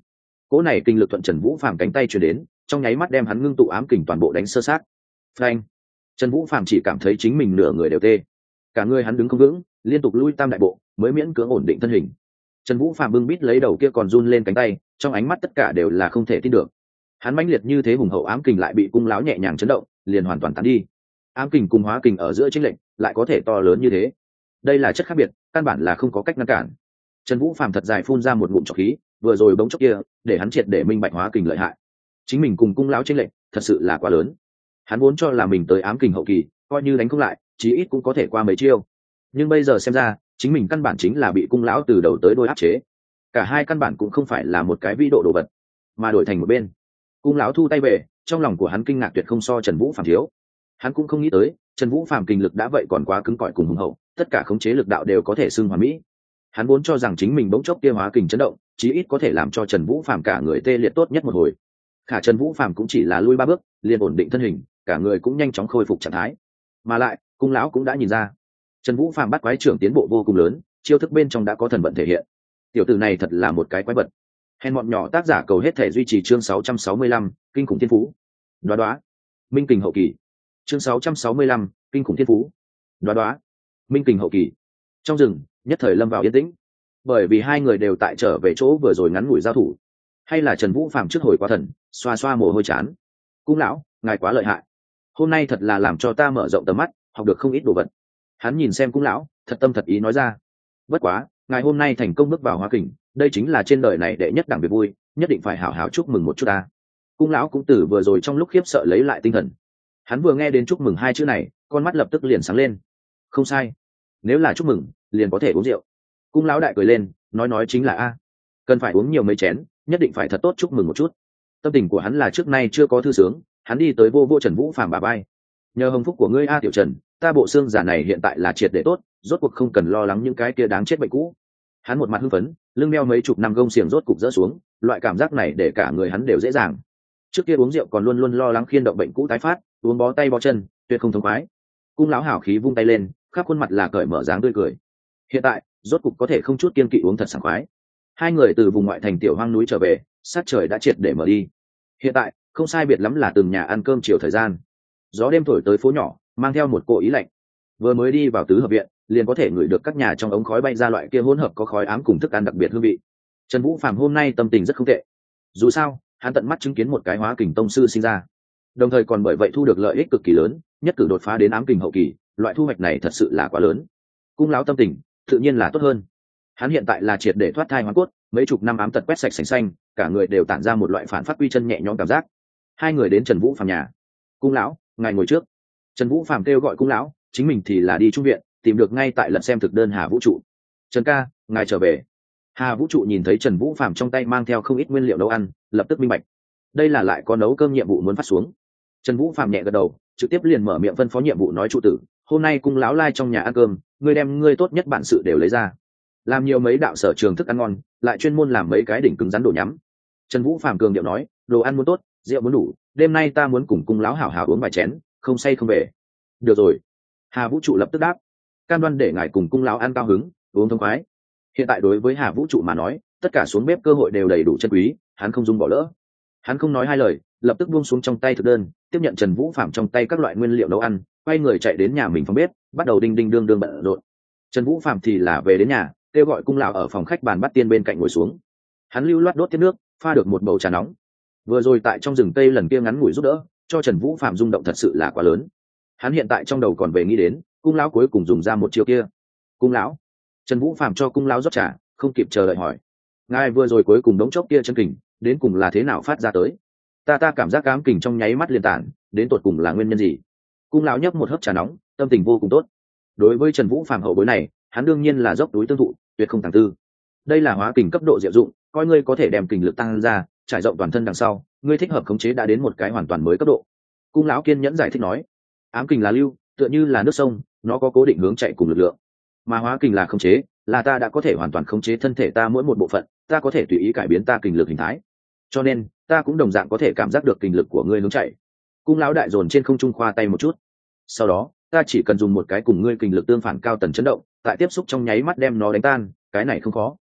Cỗ này kinh lực thuận trần vũ phàm cánh tay chuyển đến, trong nháy mắt đem hắn ngưng tụ ám kình toàn bộ đánh sơ sát. Frank trần vũ phàm chỉ cảm thấy chính mình nửa người đều tê. Cả người hắn đứng không vững, liên tục lui tam đại bộ, mới miễn cưỡng ổn định thân hình trần vũ phạm bưng bít lấy đầu kia còn run lên cánh tay, trong ánh mắt tất cả đều là không thể tin được. Hắn mãnh liệt như thế hùng hậu ám kình lại bị cung láo nhẹ nhàng chấn động, liền hoàn toàn tán đi. Ám kình cùng hóa kình ở giữa chính lệnh lại có thể to lớn như thế. Đây là chất khác biệt, căn bản là không có cách ngăn cản. Trần vũ phạm thật dài phun ra một ngụm trọc khí, vừa rồi bỗng chốc kia, để hắn triệt để minh bạch hóa kình lợi hại. Chính mình cùng cung láo tranh lệnh thật sự là quá lớn. Hắn vốn cho là mình tới ám kình hậu kỳ, coi như đánh không lại, chí ít cũng có thể qua mấy chiêu. Nhưng bây giờ xem ra chính mình căn bản chính là bị cung lão từ đầu tới đôi áp chế. Cả hai căn bản cũng không phải là một cái vĩ độ đồ vật, mà đổi thành một bên. Cung lão thu tay về, trong lòng của hắn kinh ngạc tuyệt không so trần vũ phạm thiếu. Hắn cũng không nghĩ tới, trần vũ phạm kinh lực đã vậy còn quá cứng cỏi cùng hùng hậu, tất cả khống chế lực đạo đều có thể xưng hòa mỹ. Hắn vốn cho rằng chính mình bỗng chốc kia hóa kình chấn động, chí ít có thể làm cho trần vũ phạm cả người tê liệt tốt nhất một hồi. Khả trần vũ phạm cũng chỉ là lui ba bước, liền ổn định thân hình, cả người cũng nhanh chóng khôi phục trạng thái. Mà lại, cung lão cũng đã nhìn ra trần vũ phạm bắt quái trưởng tiến bộ vô cùng lớn chiêu thức bên trong đã có thần vận thể hiện. Tiểu tử này thật là một cái quái vật. Hèn bọn nhỏ tác giả cầu hết thể duy trì chương 665, kinh khủng thiên phú. Đoá đoá. Minh kình hậu kỳ. Chương 665, kinh khủng thiên phú. Đoá đoá. Minh kình hậu kỳ. Trong rừng nhất thời lâm vào yên tĩnh. Bởi vì hai người đều tại trở về chỗ vừa rồi ngắn ngủi giao thủ. Hay là trần vũ phạm trước hồi quá thần xoa xoa mồ hôi chán. Cung lão ngài quá lợi hại. Hôm nay thật là làm cho ta mở rộng tầm mắt học được không ít đồ vật hắn nhìn xem cung lão, thật tâm thật ý nói ra. Bất quá, ngày hôm nay thành công bước vào hoa kình, đây chính là trên đời này đệ nhất đẳng việc vui, nhất định phải hảo hảo chúc mừng một chút ta. Cung lão cũng tử vừa rồi trong lúc khiếp sợ lấy lại tinh thần. Hắn vừa nghe đến chúc mừng hai chữ này, con mắt lập tức liền sáng lên. Không sai. Nếu là chúc mừng, liền có thể uống rượu. Cung lão đại cười lên, nói nói chính là a. Cần phải uống nhiều mấy chén, nhất định phải thật tốt chúc mừng một chút. Tâm tình của hắn là trước nay chưa có thư sướng, hắn đi tới vô vô trần vũ phàm bà bay nhờ hồng phúc của ngươi a tiểu trần ta bộ xương giả này hiện tại là triệt để tốt, rốt cuộc không cần lo lắng những cái kia đáng chết bệnh cũ. Hắn một mặt hưng phấn, lưng đeo mấy chục năm gông xiềng rốt cục rỡ xuống, loại cảm giác này để cả người hắn đều dễ dàng. Trước kia uống rượu còn luôn luôn lo lắng khiên động bệnh cũ tái phát, uống bó tay bó chân, tuyệt không thống khoái. Cung lão hảo khí vung tay lên, khắp khuôn mặt là cởi mở dáng tươi cười. Hiện tại, rốt cục có thể không chút kiên kỵ uống thật sảng khoái. Hai người từ vùng ngoại thành tiểu hoang núi trở về, sát trời đã triệt để mở đi. Hiện tại, không sai biệt lắm là từng nhà ăn cơm chiều thời gian. Gió đêm thổi tới phố nhỏ mang theo một cỗ ý lạnh. Vừa mới đi vào tứ hợp viện, liền có thể ngửi được các nhà trong ống khói bay ra loại kia hỗn hợp có khói ám cùng thức ăn đặc biệt hương vị. Trần vũ phạm hôm nay tâm tình rất không tệ. Dù sao, hắn tận mắt chứng kiến một cái hóa kình tông sư sinh ra. Đồng thời còn bởi vậy thu được lợi ích cực kỳ lớn, nhất cử đột phá đến ám kình hậu kỳ, loại thu hoạch này thật sự là quá lớn. Cung láo tâm tình, tự nhiên là tốt hơn. Hắn hiện tại là triệt để thoát thai hóa cốt, mấy chục năm ám tật quét sạch sành xanh, cả người đều tản ra một loại phản phát quy chân nhẹ nhõm cảm giác. Hai người đến trần vũ phàm nhà. Cung lão, ngài ngồi trước trần vũ phàm kêu gọi cung lão, chính mình thì là đi trung viện, tìm được ngay tại lần xem thực đơn hà vũ trụ. Trần ca, ngài trở về. Hà vũ trụ nhìn thấy trần vũ phàm trong tay mang theo không ít nguyên liệu nấu ăn, lập tức minh bạch. Đây là lại có nấu cơm nhiệm vụ muốn phát xuống. Trần vũ phàm nhẹ gật đầu, trực tiếp liền mở miệng phân phó nhiệm vụ nói trụ tử, hôm nay cung lão lai trong nhà ăn cơm, ngươi đem ngươi tốt nhất bản sự đều lấy ra. Làm nhiều mấy đạo sở trường thức ăn ngon, lại chuyên môn làm mấy cái đỉnh cứng rắn đồ nhắm. Trần vũ phàm cường điệu nói, đồ ăn muốn tốt, rượu muốn đủ, đêm nay ta muốn cùng cung lão hảo hảo uống vài chén không say không về. Được rồi. Hà vũ trụ lập tức đáp. Can đoan để ngài cùng cung lão ăn cao hứng, uống thông khoái. Hiện tại đối với hà vũ trụ mà nói, tất cả xuống bếp cơ hội đều đầy đủ chân quý, hắn không dùng bỏ lỡ. Hắn không nói hai lời, lập tức buông xuống trong tay thực đơn, tiếp nhận trần vũ phạm trong tay các loại nguyên liệu nấu ăn, quay người chạy đến nhà mình phòng bếp, bắt đầu đinh đinh đương đương bận rộn. Trần vũ phạm thì là về đến nhà, kêu gọi cung lão ở phòng khách bàn bắt tiên bên cạnh ngồi xuống. Hắn lưu loát đốt tiếp nước, pha được một bầu trà nóng. Vừa rồi tại trong rừng cây lần kia ngắn ngủi giúp đỡ cho trần vũ phạm rung động thật sự là quá lớn. Hắn hiện tại trong đầu còn về nghĩ đến, cung lão cuối cùng dùng ra một chiêu kia. Cung lão? Trần vũ phạm cho cung lão rót trà, không kịp chờ đợi hỏi. Ngài vừa rồi cuối cùng đống chốc kia chân kình, đến cùng là thế nào phát ra tới? Ta ta cảm giác cám kình trong nháy mắt liên tản, đến tột cùng là nguyên nhân gì? Cung lão nhấp một hớp trà nóng, tâm tình vô cùng tốt. Đối với trần vũ phạm hậu bối này, hắn đương nhiên là dốc túi tương thụ, tuyệt không thẳng tư. Đây là hóa kình cấp độ diệu dụng, coi ngươi có thể đem kình lực tăng ra, trải rộng toàn thân đằng sau ngươi thích hợp khống chế đã đến một cái hoàn toàn mới cấp độ. Cung lão kiên nhẫn giải thích nói, ám kình là lưu, tựa như là nước sông, nó có cố định hướng chạy cùng lực lượng. Mà hóa kình là khống chế, là ta đã có thể hoàn toàn khống chế thân thể ta mỗi một bộ phận, ta có thể tùy ý cải biến ta kình lực hình thái. Cho nên, ta cũng đồng dạng có thể cảm giác được kình lực của ngươi hướng chạy. Cung lão đại dồn trên không trung khoa tay một chút. Sau đó, ta chỉ cần dùng một cái cùng ngươi kình lực tương phản cao tần chấn động, tại tiếp xúc trong nháy mắt đem nó đánh tan, cái này không khó.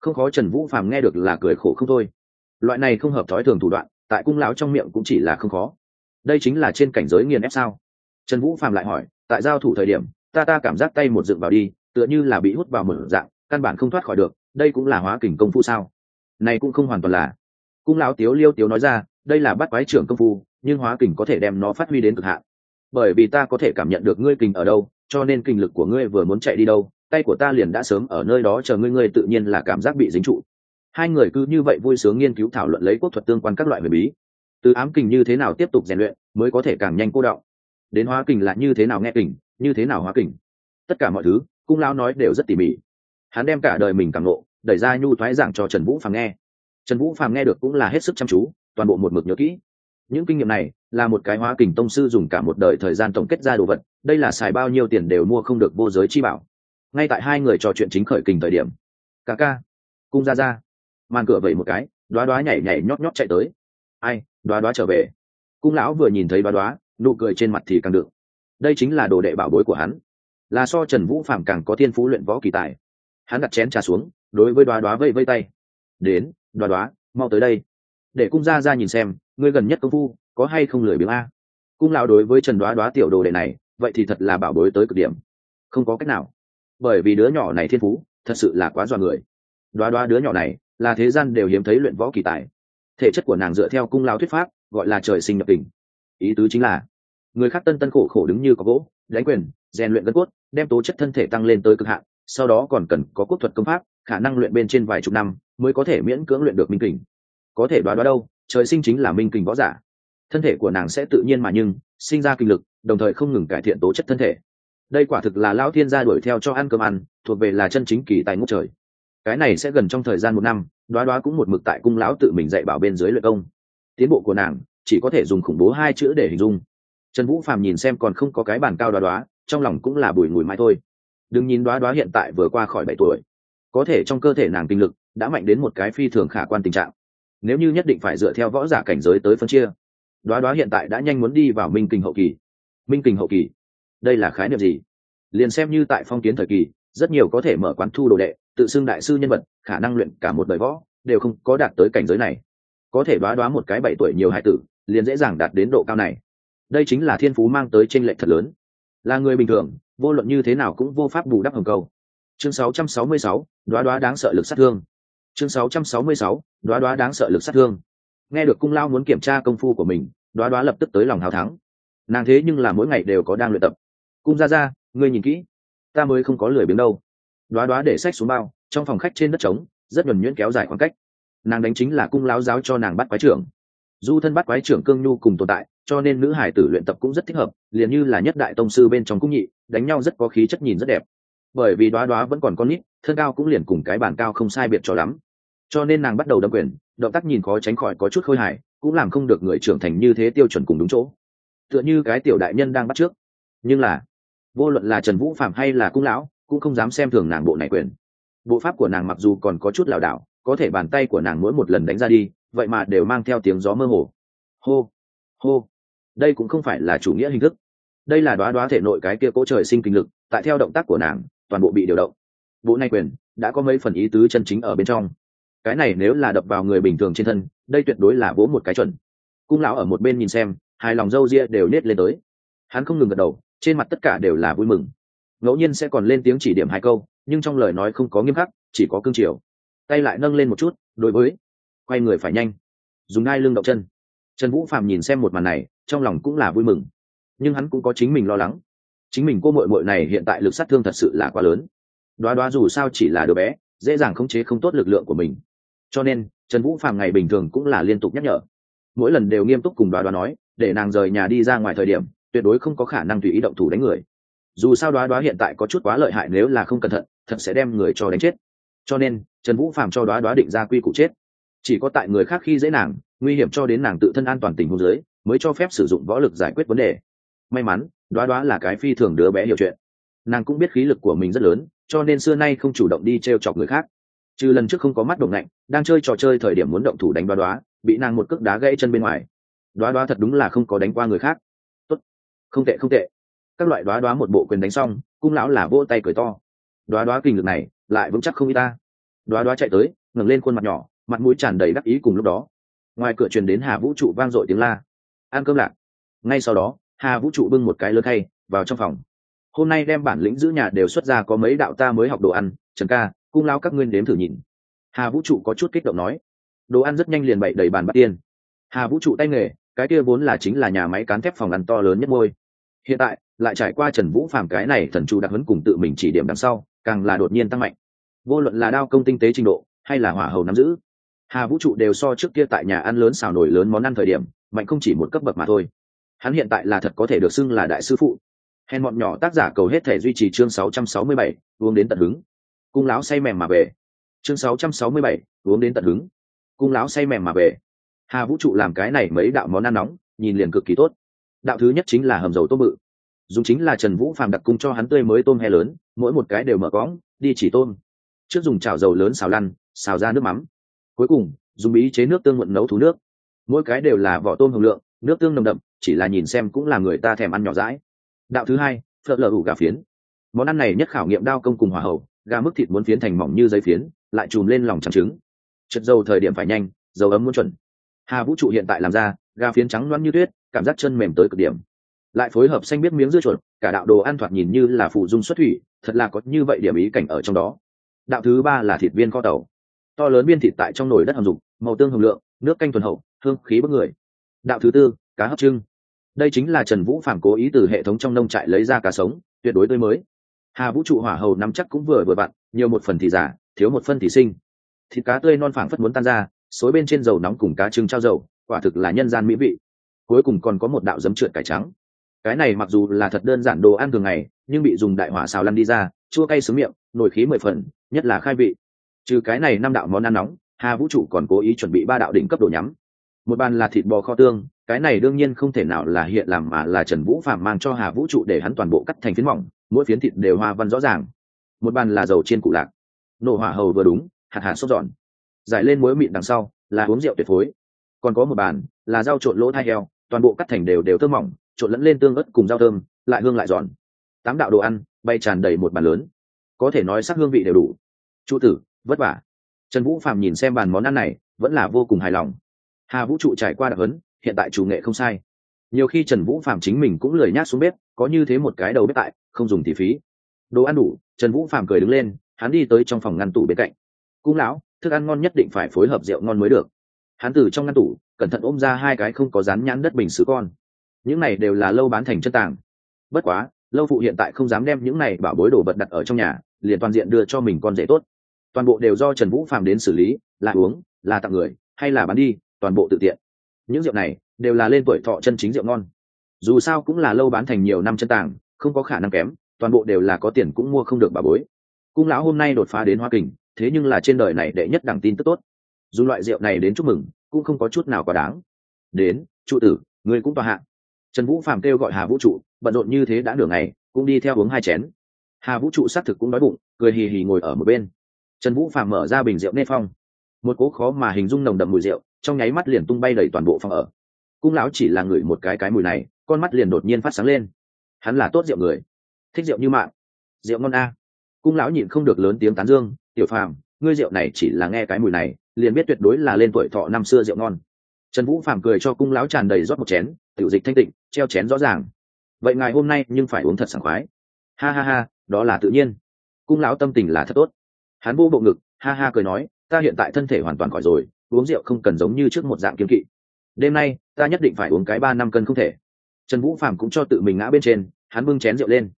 Không khó trần vũ phàm nghe được là cười khổ không thôi. Loại này không hợp thói thường thủ đoạn tại cung lão trong miệng cũng chỉ là không khó. Đây chính là trên cảnh giới nghiền ép sao? Trần vũ phàm lại hỏi, tại giao thủ thời điểm, ta ta cảm giác tay một dựng vào đi, tựa như là bị hút vào một dạng, căn bản không thoát khỏi được, đây cũng là hóa kình công phu sao? Này cũng không hoàn toàn là. Cung lão tiếu liêu tiếu nói ra, đây là bắt quái trưởng công phu, nhưng hóa kình có thể đem nó phát huy đến cực hạn. Bởi vì ta có thể cảm nhận được ngươi kình ở đâu, cho nên kình lực của ngươi vừa muốn chạy đi đâu, tay của ta liền đã sớm ở nơi đó chờ ngươi ngươi tự nhiên là cảm giác bị dính trụ hai người cứ như vậy vui sướng nghiên cứu thảo luận lấy quốc thuật tương quan các loại huyền bí. Từ ám kình như thế nào tiếp tục rèn luyện mới có thể càng nhanh cô đọng. Đến hóa kình là như thế nào nghe kình, như thế nào hóa kình. Tất cả mọi thứ, cung lão nói đều rất tỉ mỉ. Hắn đem cả đời mình càng nộ đẩy ra nhu thoái giảng cho trần vũ phàm nghe. Trần vũ phàm nghe được cũng là hết sức chăm chú, toàn bộ một mực nhớ kỹ. Những kinh nghiệm này là một cái hóa kình tông sư dùng cả một đời thời gian tổng kết ra đồ vật, đây là xài bao nhiêu tiền đều mua không được vô giới chi bảo. Ngay tại hai người trò chuyện chính khởi kình thời điểm ca ca, cung ra ra màn cửa vẩy một cái, đoá đoá nhảy nhảy nhót nhót chạy tới. Ai, đoá đoá trở về. Cung lão vừa nhìn thấy đoá đoá, nụ cười trên mặt thì càng được đây chính là đồ đệ bảo bối của hắn. Là so trần vũ phạm càng có thiên phú luyện võ kỳ tài. Hắn đặt chén trà xuống, đối với đoá đoá vây vây tay. Đến, đoá đoá, mau tới đây. Để cung ra ra nhìn xem, ngươi gần nhất công phu, có hay không lười biếng a? Cung lão đối với trần đoá đoá tiểu đồ đệ này, vậy thì thật là bảo bối tới cực điểm. Không có cách nào. Bởi vì đứa nhỏ này thiên phú, thật sự là quá dọa người. Đoá đoá đứa nhỏ này là thế gian đều hiếm thấy luyện võ kỳ tài. Thể chất của nàng dựa theo cung lao thuyết pháp, gọi là trời sinh nhập kình ý tứ chính là, người khác tân tân khổ khổ đứng như có gỗ, đánh quyền, rèn luyện gân cốt, đem tố chất thân thể tăng lên tới cực hạn, sau đó còn cần có quốc thuật công pháp, khả năng luyện bên trên vài chục năm mới có thể miễn cưỡng luyện được minh kình. Có thể đoán đoán đâu, trời sinh chính là minh kình võ giả. Thân thể của nàng sẽ tự nhiên mà nhưng, sinh ra kinh lực, đồng thời không ngừng cải thiện tố chất thân thể. Đây quả thực là lão thiên gia đuổi theo cho ăn cơm ăn, thuộc về là chân chính kỳ tài ngũ trời cái này sẽ gần trong thời gian một năm, đoá đoá cũng một mực tại cung lão tự mình dạy bảo bên dưới luyện công. Tiến bộ của nàng, chỉ có thể dùng khủng bố hai chữ để hình dung. Trần vũ phàm nhìn xem còn không có cái bàn cao đoá đoá, trong lòng cũng là bùi ngùi mãi thôi. Đừng nhìn đoá đoá hiện tại vừa qua khỏi bảy tuổi. Có thể trong cơ thể nàng kinh lực đã mạnh đến một cái phi thường khả quan tình trạng. Nếu như nhất định phải dựa theo võ giả cảnh giới tới phân chia, đoá đoá hiện tại đã nhanh muốn đi vào minh kình hậu kỳ. Minh kình hậu kỳ, đây là khái niệm gì? Liền xem như tại phong kiến thời kỳ, rất nhiều có thể mở quán thu đồ đệ tự xưng đại sư nhân vật khả năng luyện cả một đời võ đều không có đạt tới cảnh giới này. Có thể đoá đoá một cái bảy tuổi nhiều hải tử liền dễ dàng đạt đến độ cao này. Đây chính là thiên phú mang tới t r ê n lệch thật lớn. Là người bình thường vô luận như thế nào cũng vô pháp bù đắp hồng câu chương 666, đoá đoá đáng sợ lực sát thương. Chương 666, đoá đoá đáng sợ lực sát thương. Nghe được cung lao muốn kiểm tra công phu của mình đoá đoá lập tức tới lòng hào thắng. Nàng thế nhưng là mỗi ngày đều có đang luyện tập. Cung ra ra ngươi nhìn kỹ. Ta mới không có lười biếng đâu đoá đoá để sách xuống bao, trong phòng khách trên đất trống, rất nhuần nhuyễn kéo dài khoảng cách. Nàng đánh chính là cung láo giáo cho nàng bắt quái trưởng. Du thân bắt quái trưởng cương nhu cùng tồn tại, cho nên nữ hải tử luyện tập cũng rất thích hợp, liền như là nhất đại tông sư bên trong cung nhị, đánh nhau rất có khí chất nhìn rất đẹp. Bởi vì đoá đoá vẫn còn con nít, thân cao cũng liền cùng cái bàn cao không sai biệt cho lắm. Cho nên nàng bắt đầu đâm quyền, động tác nhìn khó tránh khỏi có chút khôi hài, cũng làm không được người trưởng thành như thế tiêu chuẩn cùng đúng chỗ. Tựa như cái tiểu đại nhân đang bắt trước. Nhưng là, vô luận là trần vũ phạm hay là cung lão cũng không dám xem thường nàng bộ này quyền. Bộ pháp của nàng mặc dù còn có chút lảo đảo, có thể bàn tay của nàng mỗi một lần đánh ra đi, vậy mà đều mang theo tiếng gió mơ hồ. Hô hô. Đây cũng không phải là chủ nghĩa hình thức. Đây là đoá đoá thể nội cái kia cỗ trời sinh kinh lực, tại theo động tác của nàng, toàn bộ bị điều động. Bộ này quyền đã có mấy phần ý tứ chân chính ở bên trong. Cái này nếu là đập vào người bình thường trên thân, đây tuyệt đối là vỗ một cái chuẩn. Cung lão ở một bên nhìn xem, hai lòng râu ria đều nết lên tới. Hắn không ngừng gật đầu, trên mặt tất cả đều là vui mừng ngẫu nhiên sẽ còn lên tiếng chỉ điểm hai câu, nhưng trong lời nói không có nghiêm khắc, chỉ có cương triều. Tay lại nâng lên một chút, đối với, quay người phải nhanh. Dùng ngai lưng động chân. Trần vũ phạm nhìn xem một màn này, trong lòng cũng là vui mừng. Nhưng hắn cũng có chính mình lo lắng. Chính mình cô mội mội này hiện tại lực sát thương thật sự là quá lớn. Đoá đoá dù sao chỉ là đứa bé, dễ dàng khống chế không tốt lực lượng của mình. Cho nên, trần vũ phạm ngày bình thường cũng là liên tục nhắc nhở. Mỗi lần đều nghiêm túc cùng đoá đoá nói, để nàng rời nhà đi ra ngoài thời điểm, tuyệt đối không có khả năng tùy ý động thủ đánh người dù sao đoá đoá hiện tại có chút quá lợi hại nếu là không cẩn thận, thật sẽ đem người cho đánh chết. Cho nên, trần vũ phạm cho đoá đoá định ra quy củ chết. Chỉ có tại người khác khi dễ nàng, nguy hiểm cho đến nàng tự thân an toàn tình huống dưới, mới cho phép sử dụng võ lực giải quyết vấn đề. May mắn, đoá đoá là cái phi thường đứa bé hiểu chuyện. Nàng cũng biết khí lực của mình rất lớn, cho nên xưa nay không chủ động đi t r e o chọc người khác. Trừ lần trước không có mắt động lạnh đang chơi trò chơi thời điểm muốn động thủ đánh đoá đoá, bị nàng một cước đá gãy chân bên ngoài. Đoá đoá thật đúng là không có đánh qua người khác. Tốt. Không tệ không tệ các loại đoá đoá một bộ quyền đánh xong, cung lão là vỗ tay cười to. Đoá đoá kinh lực này lại vững chắc không y ta. Đoá đoá chạy tới, ngẩng lên khuôn mặt nhỏ, mặt mũi tràn đầy đắc ý cùng lúc đó. Ngoài cửa truyền đến hà vũ trụ vang dội tiếng la. Ăn cơm lạc. Ngay sau đó, hà vũ trụ bưng một cái lớn thay vào trong phòng. Hôm nay đem bản lĩnh giữ nhà đều xuất ra có mấy đạo ta mới học đồ ăn, trần ca, cung lao các nguyên đếm thử nhìn. Hà vũ trụ có chút kích động nói. Đồ ăn rất nhanh liền bậy đầy bàn bắt tiên. Hà vũ trụ tay nghề, cái kia vốn là chính là nhà máy cán thép phòng ăn to lớn nhất ngôi. Hiện tại lại trải qua trần vũ phàm cái này thần chủ đặc hấn cùng tự mình chỉ điểm đằng sau càng là đột nhiên tăng mạnh. Vô luận là đao công tinh tế trình độ hay là hỏa hầu nắm giữ hà vũ trụ đều so trước kia tại nhà ăn lớn xào nổi lớn món ăn thời điểm mạnh không chỉ một cấp bậc mà thôi. Hắn hiện tại là thật có thể được xưng là đại sư phụ. Hèn bọn nhỏ tác giả cầu hết thể duy trì chương 667, uống đến tận hứng. Cung lão say mềm mà về. Chương 667, uống đến tận hứng. Cung lão say mềm mà về. Hà vũ trụ làm cái này mấy đạo món ăn nóng nhìn liền cực kỳ tốt. Đạo thứ nhất chính là hầm dầu tôm bự dùng chính là trần vũ phàm đặc cung cho hắn tươi mới tôm he lớn, mỗi một cái đều mở cõng, đi chỉ tôm. Trước dùng chảo dầu lớn xào lăn, xào ra nước mắm. Cuối cùng, dùng bí chế nước tương muộn nấu thú nước. Mỗi cái đều là vỏ tôm hồng lượng, nước tương nồng đậm, chỉ là nhìn xem cũng là người ta thèm ăn nhỏ rãi đạo thứ hai, phở lờ ủ gà phiến. Món ăn này nhất khảo nghiệm đao công cùng hỏa hậu, gà mức thịt muốn phiến thành mỏng như giấy phiến, lại chùm lên lòng trắng trứng. Chất dầu thời điểm phải nhanh, dầu ấm muốn chuẩn. Hà vũ trụ hiện tại làm ra, gà phiến trắng loãng như tuyết, cảm giác chân mềm tới cực điểm lại phối hợp xanh biết miếng dưa chuột, cả đạo đồ ăn thoạt nhìn như là phụ dung xuất thủy, thật là có như vậy điểm ý cảnh ở trong đó. Đạo thứ ba là thịt viên kho tàu. To lớn viên thịt tại trong nồi đất hầm dục, màu tương hồng lượng, nước canh thuần hậu, hương khí bất người. Đạo thứ tư, cá hấp trưng. Đây chính là trần vũ phản cố ý từ hệ thống trong nông trại lấy ra cá sống, tuyệt đối tươi mới. Hà vũ trụ hỏa hầu nắm chắc cũng vừa vừa vặn, nhiều một phần thì giả thiếu một phân thì sinh. Thịt cá tươi non phảng phất muốn tan ra, xối bên trên dầu nóng cùng cá trưng trao dầu, quả thực là nhân gian mỹ vị. Cuối cùng còn có một đạo giấm trượt cải trắng cái này mặc dù là thật đơn giản đồ ăn thường ngày, nhưng bị dùng đại hỏa xào lăn đi ra, chua cay sướng miệng nổi khí mười phần, nhất là khai vị. Trừ cái này năm đạo món ăn nóng, hà vũ trụ còn cố ý chuẩn bị ba đạo đỉnh cấp đồ nhắm. Một bàn là thịt bò kho tương, cái này đương nhiên không thể nào là hiện làm mà là trần vũ phạm mang cho hà vũ trụ để hắn toàn bộ cắt thành phiến mỏng, mỗi phiến thịt đều hoa văn rõ ràng. Một bàn là dầu chiên cụ lạc. Nổ hỏa hầu vừa đúng, hạt hạt sốt giòn. Giải lên muối mịn đằng sau, là uống rượu tuyệt phối. Còn có một bàn, là rau trộn lỗ thai heo, toàn bộ cắt thành đều đều thơm mỏng trộn lẫn lên tương ớt cùng rau thơm, lại hương lại giòn. Tám đạo đồ ăn, bay tràn đầy một bàn lớn. Có thể nói sắc hương vị đều đủ. Trụ tử, vất vả. Trần vũ phạm nhìn xem bàn món ăn này, vẫn là vô cùng hài lòng. Hà vũ trụ trải qua đặc hấn, hiện tại chủ nghệ không sai. Nhiều khi trần vũ phạm chính mình cũng lười nhác xuống bếp, có như thế một cái đầu bếp tại, không dùng thì phí. Đồ ăn đủ, trần vũ phạm cười đứng lên, hắn đi tới trong phòng ngăn tủ bên cạnh. Cung lão, thức ăn ngon nhất định phải phối hợp rượu ngon mới được. Hắn từ trong ngăn tủ, cẩn thận ôm ra hai cái không có rán nhãn đất bình xứ con những này đều là lâu bán thành chân tàng. Bất quá, lâu phụ hiện tại không dám đem những này bảo bối đồ vật đặt ở trong nhà, liền toàn diện đưa cho mình con rể tốt. Toàn bộ đều do trần vũ phàm đến xử lý, là uống, là tặng người, hay là bán đi, toàn bộ tự tiện. Những rượu này đều là lên tuổi thọ chân chính rượu ngon. Dù sao cũng là lâu bán thành nhiều năm chân tàng, không có khả năng kém, toàn bộ đều là có tiền cũng mua không được bà bối. Cung lão hôm nay đột phá đến hoa kình, thế nhưng là trên đời này đệ nhất đẳng tin tức tốt. Dù loại rượu này đến chúc mừng, cũng không có chút nào quá đáng. Đến, trụ tử người cũng tòa hạ trần vũ phàm kêu gọi hà vũ trụ, bận rộn như thế đã nửa ngày, cũng đi theo uống hai chén. Hà vũ trụ xác thực cũng đói bụng, cười hì hì ngồi ở một bên. Trần vũ phàm mở ra bình rượu nê phong. Một cố khó mà hình dung nồng đậm mùi rượu, trong nháy mắt liền tung bay đầy toàn bộ phòng ở. Cung lão chỉ là ngửi một cái cái mùi này, con mắt liền đột nhiên phát sáng lên. Hắn là tốt rượu người. Thích rượu như mạng. Rượu ngon a. Cung lão nhịn không được lớn tiếng tán dương, tiểu phàm, ngươi rượu này chỉ là nghe cái mùi này, liền biết tuyệt đối là lên tuổi thọ năm xưa rượu ngon. Trần vũ phàm cười cho cung lão tràn đầy rót một chén, tiểu dịch thanh tịnh treo chén rõ ràng. Vậy ngài hôm nay nhưng phải uống thật sảng khoái. Ha ha ha, đó là tự nhiên. Cung lão tâm tình là thật tốt. Hắn vô bộ ngực, ha ha cười nói, ta hiện tại thân thể hoàn toàn khỏi rồi, uống rượu không cần giống như trước một dạng kiếm kỵ. Đêm nay, ta nhất định phải uống cái ba năm cân không thể. Trần vũ phạm cũng cho tự mình ngã bên trên, hắn bưng chén rượu lên.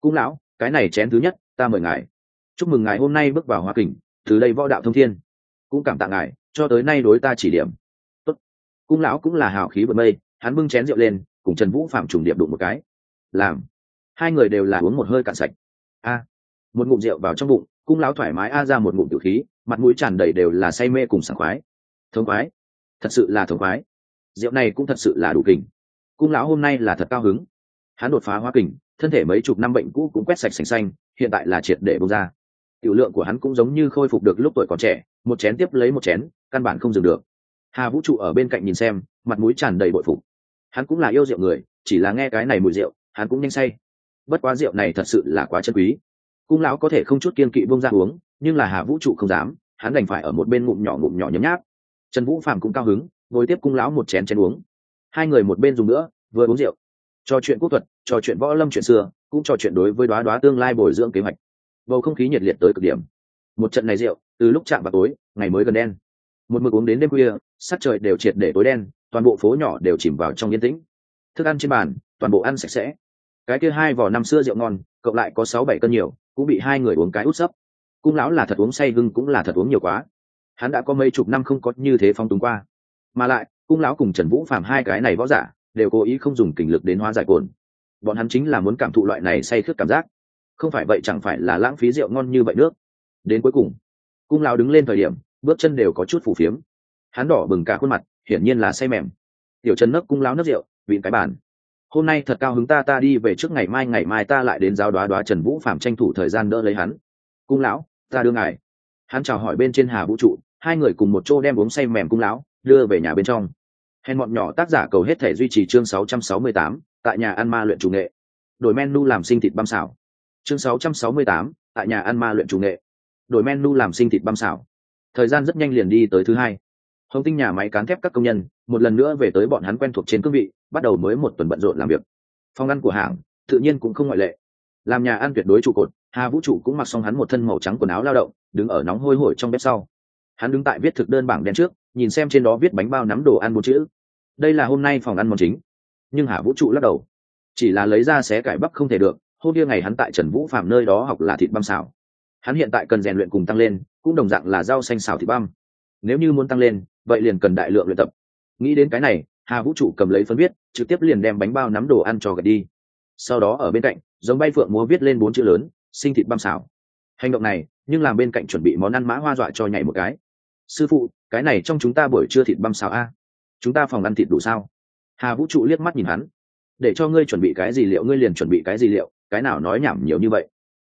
Cung lão, cái này chén thứ nhất, ta mời ngài. Chúc mừng ngài hôm nay bước vào hoa kình, từ đây võ đạo thông thiên. Cũng cảm tạ ngài, cho tới nay đối ta chỉ điểm. Tốt. cung lão cũng là hào khí bật mây, hắn bưng chén rượu lên cùng trần vũ phạm trùng điệp đụng một cái. Làm. Hai người đều là uống một hơi cạn sạch. A. Một ngụm rượu vào trong bụng, cung lão thoải mái a ra một ngụm tiểu khí, mặt mũi tràn đầy đều là say mê cùng sảng khoái. Thống khoái. Thật sự là thống khoái. Rượu này cũng thật sự là đủ kình. Cung lão hôm nay là thật cao hứng. Hắn đột phá hoa kình, thân thể mấy chục năm bệnh cũ cũng quét sạch sành xanh, hiện tại là triệt để bông ra. Tiểu lượng của hắn cũng giống như khôi phục được lúc tuổi còn trẻ, một chén tiếp lấy một chén, căn bản không dừng được. Hà vũ trụ ở bên cạnh nhìn xem, mặt mũi tràn đầy bội phục hắn cũng là yêu rượu người, chỉ là nghe cái này mùi rượu, hắn cũng nhanh say. Bất quá rượu này thật sự là quá chân quý. Cung lão có thể không chút kiên kỵ bông ra uống, nhưng là hà vũ trụ không dám, hắn đành phải ở một bên ngụm nhỏ ngụm nhỏ nhấm nháp. Trần vũ phạm cũng cao hứng, ngồi tiếp cung lão một chén chén uống. Hai người một bên dùng nữa, vừa uống rượu. Trò chuyện quốc thuật trò chuyện võ lâm chuyện xưa, cũng trò chuyện đối với đoá đoá tương lai bồi dưỡng kế hoạch. Bầu không khí nhiệt liệt tới cực điểm. Một trận này rượu, từ lúc chạm vào tối, ngày mới gần đen. Một mực uống đến đêm khuya, sắc trời đều triệt để tối đen toàn bộ phố nhỏ đều chìm vào trong yên tĩnh. Thức ăn trên bàn, toàn bộ ăn sạch sẽ. Cái kia hai vỏ năm xưa rượu ngon, cộng lại có sáu bảy cân nhiều, cũng bị hai người uống cái út sấp. Cung lão là thật uống say gưng cũng là thật uống nhiều quá. Hắn đã có mấy chục năm không có như thế phong túng qua. Mà lại, cung lão cùng trần vũ phạm hai cái này võ giả, đều cố ý không dùng kình lực đến hóa giải cồn. Bọn hắn chính là muốn cảm thụ loại này say khướt cảm giác. Không phải vậy chẳng phải là lãng phí rượu ngon như vậy nước. Đến cuối cùng, cung lão đứng lên thời điểm, bước chân đều có chút phủ phiếm. Hắn đỏ bừng cả khuôn mặt hiển nhiên là say mềm. Tiểu trần nấc cung lão nấc rượu vịn cái bàn. Hôm nay thật cao hứng ta ta đi về trước ngày mai ngày mai ta lại đến giáo đoá đoá trần vũ phạm tranh thủ thời gian đỡ lấy hắn. Cung lão ta đưa ngài. Hắn chào hỏi bên trên hà vũ trụ hai người cùng một chỗ đem uống say mềm cung lão đưa về nhà bên trong. Hèn bọn nhỏ tác giả cầu hết thể duy trì chương 668, tại nhà ăn ma luyện chủ nghệ. Đổi menu làm sinh thịt băm xào. Chương 668, tại nhà ăn ma luyện chủ nghệ. Đổi menu làm sinh thịt băm xào. Thời gian rất nhanh liền đi tới thứ hai hồng tinh nhà máy cán thép các công nhân, một lần nữa về tới bọn hắn quen thuộc trên cương vị, bắt đầu mới một tuần bận rộn làm việc. Phòng ăn của hãng, tự nhiên cũng không ngoại lệ. Làm nhà ăn tuyệt đối trụ cột, hà vũ trụ cũng mặc xong hắn một thân màu trắng quần áo lao động, đứng ở nóng hôi hổi trong bếp sau. Hắn đứng tại viết thực đơn bảng đen trước, nhìn xem trên đó viết bánh bao nắm đồ ăn một chữ. Đây là hôm nay phòng ăn món chính. Nhưng hà vũ trụ lắc đầu. Chỉ là lấy ra xé cải bắp không thể được, hôm kia ngày hắn tại trần vũ phạm nơi đó học là thịt băm xào. Hắn hiện tại cần rèn luyện cùng tăng lên, cũng đồng dạng là rau xanh xào thịt băm. Nếu như muốn tăng lên vậy liền cần đại lượng luyện tập. Nghĩ đến cái này, hà vũ trụ cầm lấy phân viết, trực tiếp liền đem bánh bao nắm đồ ăn cho gật đi. Sau đó ở bên cạnh, giống bay phượng múa viết lên bốn chữ lớn, sinh thịt băm xào. Hành động này, nhưng làm bên cạnh chuẩn bị món ăn mã hoa dọa cho nhảy một cái. Sư phụ, cái này trong chúng ta buổi trưa thịt băm xào a? Chúng ta phòng ăn thịt đủ sao? Hà vũ trụ liếc mắt nhìn hắn. Để cho ngươi chuẩn bị cái gì liệu ngươi liền chuẩn bị cái gì liệu, cái nào nói nhảm nhiều như vậy.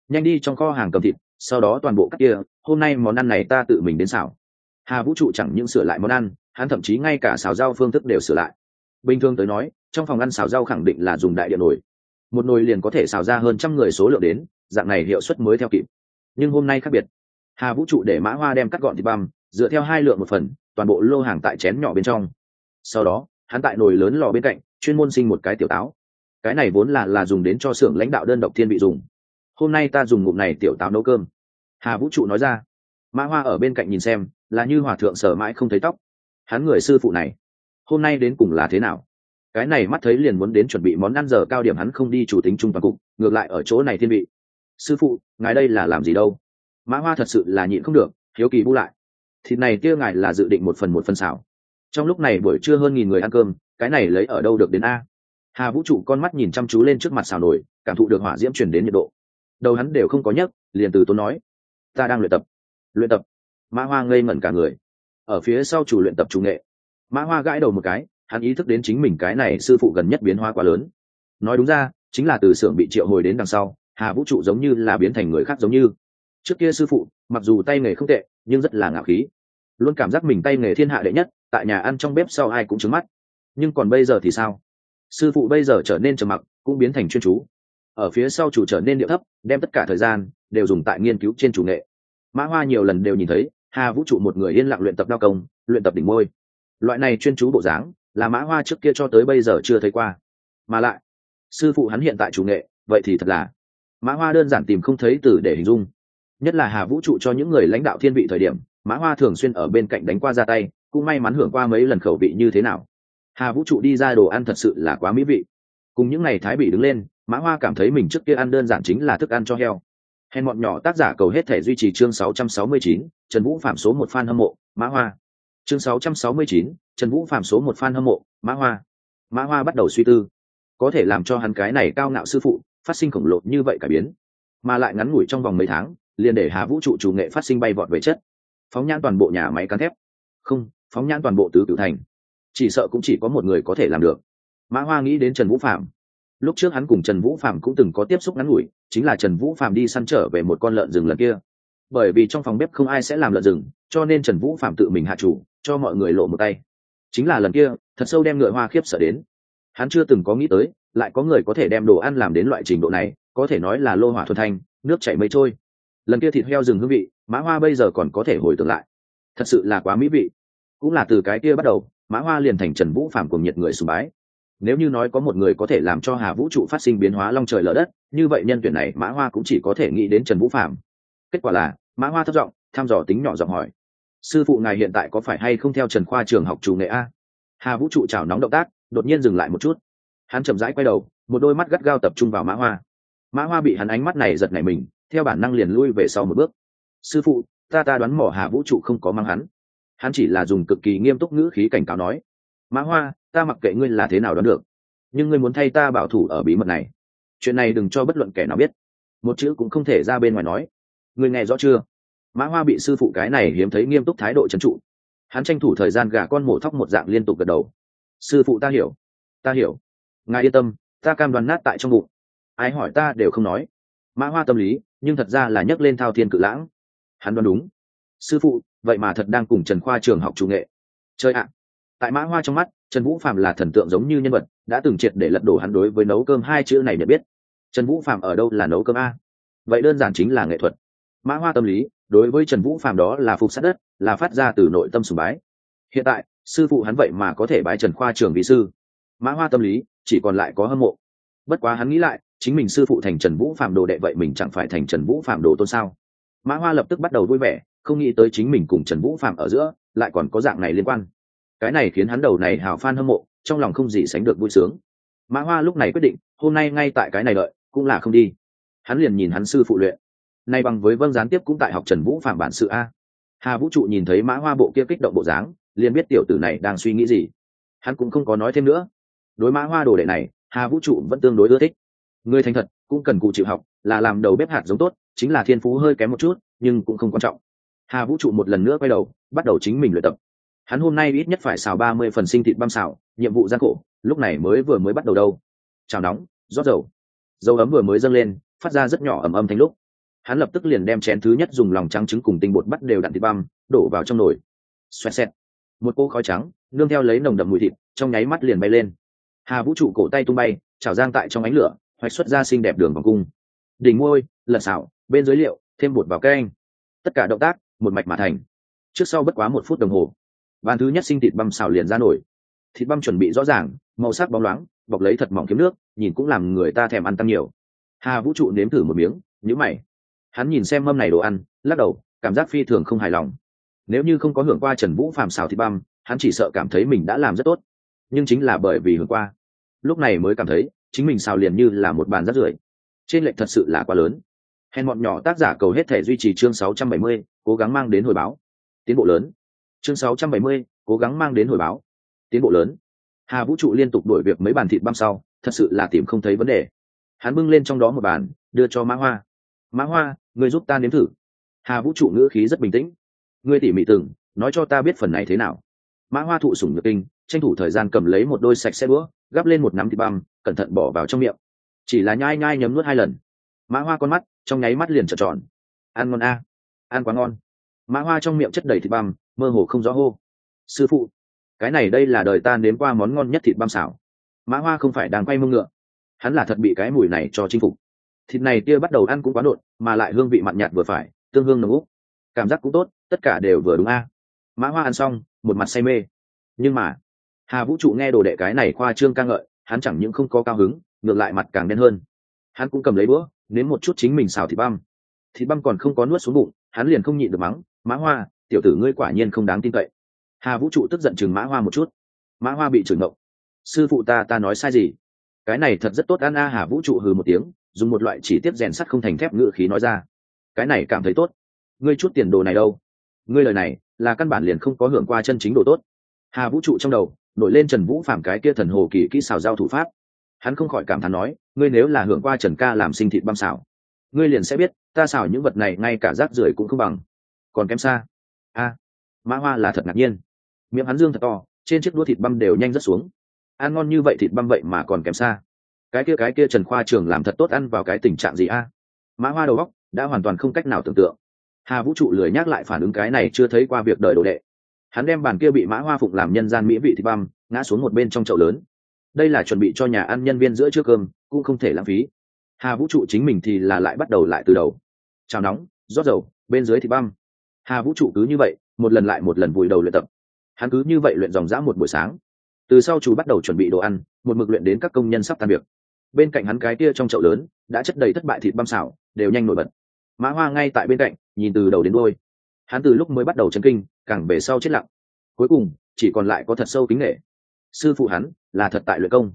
Nhanh đi trong kho hàng cầm thịt, sau đó toàn bộ các kia, hôm nay món ăn này ta tự mình đến xào hà vũ trụ chẳng những sửa lại món ăn, hắn thậm chí ngay cả xào rau phương thức đều sửa lại. Bình thường tới nói, trong phòng ăn xào rau khẳng định là dùng đại điện nồi. Một nồi liền có thể xào ra hơn trăm người số lượng đến, dạng này hiệu suất mới theo kịp. Nhưng hôm nay khác biệt. Hà vũ trụ để mã hoa đem cắt gọn thịt băm, dựa theo hai lượng một phần, toàn bộ lô hàng tại chén nhỏ bên trong. Sau đó, hắn tại nồi lớn lò bên cạnh, chuyên môn sinh một cái tiểu táo. Cái này vốn là là dùng đến cho xưởng lãnh đạo đơn độc thiên bị dùng. Hôm nay ta dùng ngụm này tiểu táo nấu cơm. Hà vũ trụ nói ra. Mã hoa ở bên cạnh nhìn xem là như hòa thượng sở mãi không thấy tóc. Hắn người sư phụ này, hôm nay đến cùng là thế nào? Cái này mắt thấy liền muốn đến chuẩn bị món ăn giờ cao điểm hắn không đi chủ tính trung toàn cục, ngược lại ở chỗ này thiên vị. Sư phụ, ngài đây là làm gì đâu? Mã hoa thật sự là nhịn không được, hiếu kỳ bu lại. Thịt này kia ngài là dự định một phần một phần xào. Trong lúc này buổi trưa hơn nghìn người ăn cơm, cái này lấy ở đâu được đến a? Hà vũ trụ con mắt nhìn chăm chú lên trước mặt xào nổi cảm thụ được hỏa diễm chuyển đến nhiệt độ. Đầu hắn đều không có nhấc, liền từ tốn nói, ta đang luyện tập. Luyện tập? Mã hoa ngây ngẩn cả người. Ở phía sau chủ luyện tập chủ nghệ, mã hoa gãi đầu một cái, hắn ý thức đến chính mình cái này sư phụ gần nhất biến hoa quá lớn. Nói đúng ra, chính là từ xưởng bị triệu hồi đến đằng sau, hà vũ trụ giống như là biến thành người khác giống như. Trước kia sư phụ, mặc dù tay nghề không tệ, nhưng rất là ngạo khí. Luôn cảm giác mình tay nghề thiên hạ đệ nhất, tại nhà ăn trong bếp sau ai cũng trứng mắt. Nhưng còn bây giờ thì sao? Sư phụ bây giờ trở nên trầm mặc, cũng biến thành chuyên chú. Ở phía sau chủ trở nên điệu thấp, đem tất cả thời gian đều dùng tại nghiên cứu trên chủ nghệ. Mã hoa nhiều lần đều nhìn thấy hà vũ trụ một người yên lặng luyện tập đao công luyện tập đỉnh môi. Loại này chuyên chú bộ dáng là mã hoa trước kia cho tới bây giờ chưa thấy qua. Mà lại sư phụ hắn hiện tại chủ nghệ vậy thì thật là mã hoa đơn giản tìm không thấy từ để hình dung. Nhất là hà vũ trụ cho những người lãnh đạo thiên vị thời điểm mã hoa thường xuyên ở bên cạnh đánh qua ra tay cũng may mắn hưởng qua mấy lần khẩu vị như thế nào. Hà vũ trụ đi ra đồ ăn thật sự là quá mỹ vị. Cùng những ngày thái bị đứng lên mã hoa cảm thấy mình trước kia ăn đơn giản chính là thức ăn cho heo. Hèn bọn nhỏ tác giả cầu hết thể duy trì chương 669, trần vũ phạm số một fan hâm mộ mã hoa. Chương 669, trần vũ phạm số một fan hâm mộ mã hoa. Mã hoa bắt đầu suy tư. Có thể làm cho hắn cái này cao ngạo sư phụ phát sinh khổng lồ như vậy cả biến mà lại ngắn ngủi trong vòng mấy tháng liền để hà vũ trụ chủ nghệ phát sinh bay vọt về chất. Phóng nhãn toàn bộ nhà máy cán thép. Không phóng nhãn toàn bộ tứ cửu thành. Chỉ sợ cũng chỉ có một người có thể làm được. Mã hoa nghĩ đến trần vũ phạm lúc trước hắn cùng trần vũ phạm cũng từng có tiếp xúc ngắn ngủi chính là trần vũ phạm đi săn trở về một con lợn rừng lần kia bởi vì trong phòng bếp không ai sẽ làm lợn rừng, cho nên trần vũ phạm tự mình hạ chủ, cho mọi người lộ một tay. Chính là lần kia, thật sâu đem ngựa hoa khiếp sợ đến. Hắn chưa từng có nghĩ tới, lại có người có thể đem đồ ăn làm đến loại trình độ này, có thể nói là lô hỏa thuần thanh, nước chảy mây trôi. Lần kia thịt heo rừng hương vị, mã hoa bây giờ còn có thể hồi tưởng lại. Thật sự là quá mỹ vị. Cũng là từ cái kia bắt đầu, mã hoa liền thành trần vũ phạm cùng nhiệt người sùng bái. Nếu như nói có một người có thể làm cho hà vũ trụ phát sinh biến hóa long trời lở đất, như vậy nhân tuyển này mã hoa cũng chỉ có thể nghĩ đến trần vũ phạm kết quả là mã hoa thất giọng, thăm dò tính nhỏ giọng hỏi. Sư phụ ngài hiện tại có phải hay không theo trần khoa trường học chủ nghệ a? Hà vũ trụ chảo nóng động tác, đột nhiên dừng lại một chút. Hắn chậm rãi quay đầu, một đôi mắt gắt gao tập trung vào mã hoa. Mã hoa bị hắn ánh mắt này giật nảy mình, theo bản năng liền lui về sau một bước. Sư phụ, ta ta đoán mỏ hà vũ trụ không có mang hắn. Hắn chỉ là dùng cực kỳ nghiêm túc ngữ khí cảnh cáo nói. Mã hoa, ta mặc kệ ngươi là thế nào đoán được, nhưng ngươi muốn thay ta bảo thủ ở bí mật này. Chuyện này đừng cho bất luận kẻ nào biết. Một chữ cũng không thể ra bên ngoài nói ngươi nghe rõ chưa? Mã hoa bị sư phụ cái này hiếm thấy nghiêm túc thái độ trấn trụ. Hắn tranh thủ thời gian gà con mổ thóc một dạng liên tục gật đầu. Sư phụ ta hiểu. Ta hiểu. Ngài yên tâm, ta cam đoán nát tại trong bụng. Ai hỏi ta đều không nói. Mã hoa tâm lý, nhưng thật ra là nhấc lên thao thiên cự lãng. Hắn đoán đúng. Sư phụ, vậy mà thật đang cùng trần khoa trường học chủ nghệ. Chơi ạ. Tại mã hoa trong mắt, trần vũ phạm là thần tượng giống như nhân vật, đã từng triệt để lật đổ hắn đối với nấu cơm hai chữ này nhận biết. Trần vũ phạm ở đâu là nấu cơm a? Vậy đơn giản chính là nghệ thuật mã hoa tâm lý, đối với trần vũ phạm đó là phục sát đất, là phát ra từ nội tâm sùng bái. Hiện tại, sư phụ hắn vậy mà có thể bái trần khoa trường vị sư. Mã hoa tâm lý, chỉ còn lại có hâm mộ. Bất quá hắn nghĩ lại, chính mình sư phụ thành trần vũ phạm đồ đệ vậy mình chẳng phải thành trần vũ phạm đồ tôn sao? Mã hoa lập tức bắt đầu vui vẻ, không nghĩ tới chính mình cùng trần vũ phạm ở giữa, lại còn có dạng này liên quan. Cái này khiến hắn đầu này hào phan hâm mộ, trong lòng không gì sánh được vui sướng. Mã hoa lúc này quyết định, hôm nay ngay tại cái này đợi, cũng là không đi. Hắn liền nhìn hắn sư phụ luyện nay bằng với vâng gián tiếp cũng tại học trần vũ phạm bản sự a. Hà vũ trụ nhìn thấy mã hoa bộ kia kích động bộ dáng, liền biết tiểu tử này đang suy nghĩ gì. Hắn cũng không có nói thêm nữa. Đối mã hoa đồ đệ này, hà vũ trụ vẫn tương đối ưa thích. Người thành thật cũng cần cụ chịu học, là làm đầu bếp hạt giống tốt, chính là thiên phú hơi kém một chút, nhưng cũng không quan trọng. Hà vũ trụ một lần nữa quay đầu, bắt đầu chính mình luyện tập. Hắn hôm nay ít nhất phải xào ba mươi phần sinh thịt băm xào, nhiệm vụ gian khổ, lúc này mới vừa mới bắt đầu đâu. Chào nóng, rót dầu. Dầu ấm vừa mới dâng lên, phát ra rất nhỏ ầm âm thành lúc hắn lập tức liền đem chén thứ nhất dùng lòng trắng trứng cùng tinh bột bắt đều đặn thịt băm, đổ vào trong nồi. Xoẹt xẹt. Một cô khói trắng, nương theo lấy nồng đậm mùi thịt, trong nháy mắt liền bay lên. Hà vũ trụ cổ tay tung bay, chảo giang tại trong ánh lửa, hoạch xuất ra xinh đẹp đường vòng cung. Đỉnh môi lật xảo, bên dưới liệu, thêm bột vào canh tất cả động tác, một mạch mà thành. Trước sau bất quá một phút đồng hồ, bàn thứ nhất sinh thịt băm xào liền ra nổi. Thịt băm chuẩn bị rõ ràng, màu sắc bóng loáng, bọc lấy thật mỏng kiếm nước, nhìn cũng làm người ta thèm ăn tăng nhiều. Hà vũ trụ nếm thử một miếng nhữ mày hắn nhìn xem mâm này đồ ăn lắc đầu cảm giác phi thường không hài lòng. Nếu như không có hưởng qua trần vũ phàm xào thịt băm hắn chỉ sợ cảm thấy mình đã làm rất tốt. Nhưng chính là bởi vì hưởng qua. Lúc này mới cảm thấy chính mình xào liền như là một bàn rắt rưởi. Trên lệnh thật sự là quá lớn. Hèn bọn nhỏ tác giả cầu hết thể duy trì chương 670, cố gắng mang đến hồi báo. Tiến bộ lớn. Chương 670, cố gắng mang đến hồi báo. Tiến bộ lớn. Hà vũ trụ liên tục đổi việc mấy bàn thịt băm sau thật sự là tìm không thấy vấn đề. Hắn bưng lên trong đó một bàn đưa cho mã hoa. Mã hoa người giúp ta nếm thử. Hà vũ trụ ngữ khí rất bình tĩnh. Ngươi tỉ mỉ từng nói cho ta biết phần này thế nào. Mã hoa thụ sủng nhược kinh tranh thủ thời gian cầm lấy một đôi sạch xe búa, gắp lên một nắm thịt băm cẩn thận bỏ vào trong miệng. Chỉ là nhai nhai nhấm nuốt hai lần. Mã hoa con mắt trong nháy mắt liền trợn tròn. Ăn ngon a. Ăn quá ngon. Mã hoa trong miệng chất đầy thịt băm mơ hồ không rõ hô. Sư phụ cái này đây là đời ta nếm qua món ngon nhất thịt băm xảo mã hoa không phải đang quay mông ngựa. Hắn là thật bị cái mùi này cho chinh phục thịt này tia bắt đầu ăn cũng quá đột mà lại hương vị mặn nhạt vừa phải, tương hương nồng úc cảm giác cũng tốt, tất cả đều vừa đúng a. Mã hoa ăn xong, một mặt say mê. Nhưng mà, hà vũ trụ nghe đồ đệ cái này khoa trương ca ngợi, hắn chẳng những không có cao hứng, ngược lại mặt càng đen hơn. Hắn cũng cầm lấy bữa nếm một chút chính mình xào thịt băm. Thịt băm còn không có nuốt xuống bụng, hắn liền không nhịn được mắng, mã hoa, tiểu tử ngươi quả nhiên không đáng tin cậy. Hà vũ trụ tức giận chừng mã hoa một chút. Mã hoa bị chửi ngộng. Sư phụ ta ta nói sai gì? Cái này thật rất tốt, ăn a. Hà vũ trụ hừ một tiếng dùng một loại chỉ tiếp rèn sắt không thành thép ngự khí nói ra. Cái này cảm thấy tốt. Ngươi chút tiền đồ này đâu? Ngươi lời này là căn bản liền không có hưởng qua chân chính đồ tốt. Hà vũ trụ trong đầu, nổi lên trần vũ phạm cái kia thần hồ kỳ kỹ xào giao thủ pháp. Hắn không khỏi cảm thán nói, ngươi nếu là hưởng qua trần ca làm sinh thịt băm xào ngươi liền sẽ biết, ta xào những vật này ngay cả rác rưởi cũng không bằng. Còn kém xa. A, mã hoa là thật ngạc nhiên. Miệng hắn dương thật to, trên chiếc đũa thịt băm đều nhanh rất xuống. Ăn ngon như vậy thịt băm vậy mà còn kém xa cái kia cái kia trần khoa trường làm thật tốt ăn vào cái tình trạng gì a? Mã hoa đầu góc đã hoàn toàn không cách nào tưởng tượng. Hà vũ trụ lười nhắc lại phản ứng cái này chưa thấy qua việc đời đồ đệ. Hắn đem bàn kia bị mã hoa phụng làm nhân gian mỹ vị thịt băm, ngã xuống một bên trong chậu lớn. Đây là chuẩn bị cho nhà ăn nhân viên giữa trước cơm, cũng không thể lãng phí. Hà vũ trụ chính mình thì là lại bắt đầu lại từ đầu. Chào nóng, rót dầu, bên dưới thịt băm. Hà vũ trụ cứ như vậy, một lần lại một lần vùi đầu luyện tập. Hắn cứ như vậy luyện dòng dã một buổi sáng. Từ sau chú bắt đầu chuẩn bị đồ ăn, một mực luyện đến các công nhân sắp tan việc bên cạnh hắn cái kia trong chậu lớn, đã chất đầy thất bại thịt băm xào, đều nhanh nổi bật. Mã hoa ngay tại bên cạnh, nhìn từ đầu đến đôi hắn từ lúc mới bắt đầu chấn kinh, càng về sau chết lặng. Cuối cùng, chỉ còn lại có thật sâu kính nghệ sư phụ hắn, là thật tại luyện công.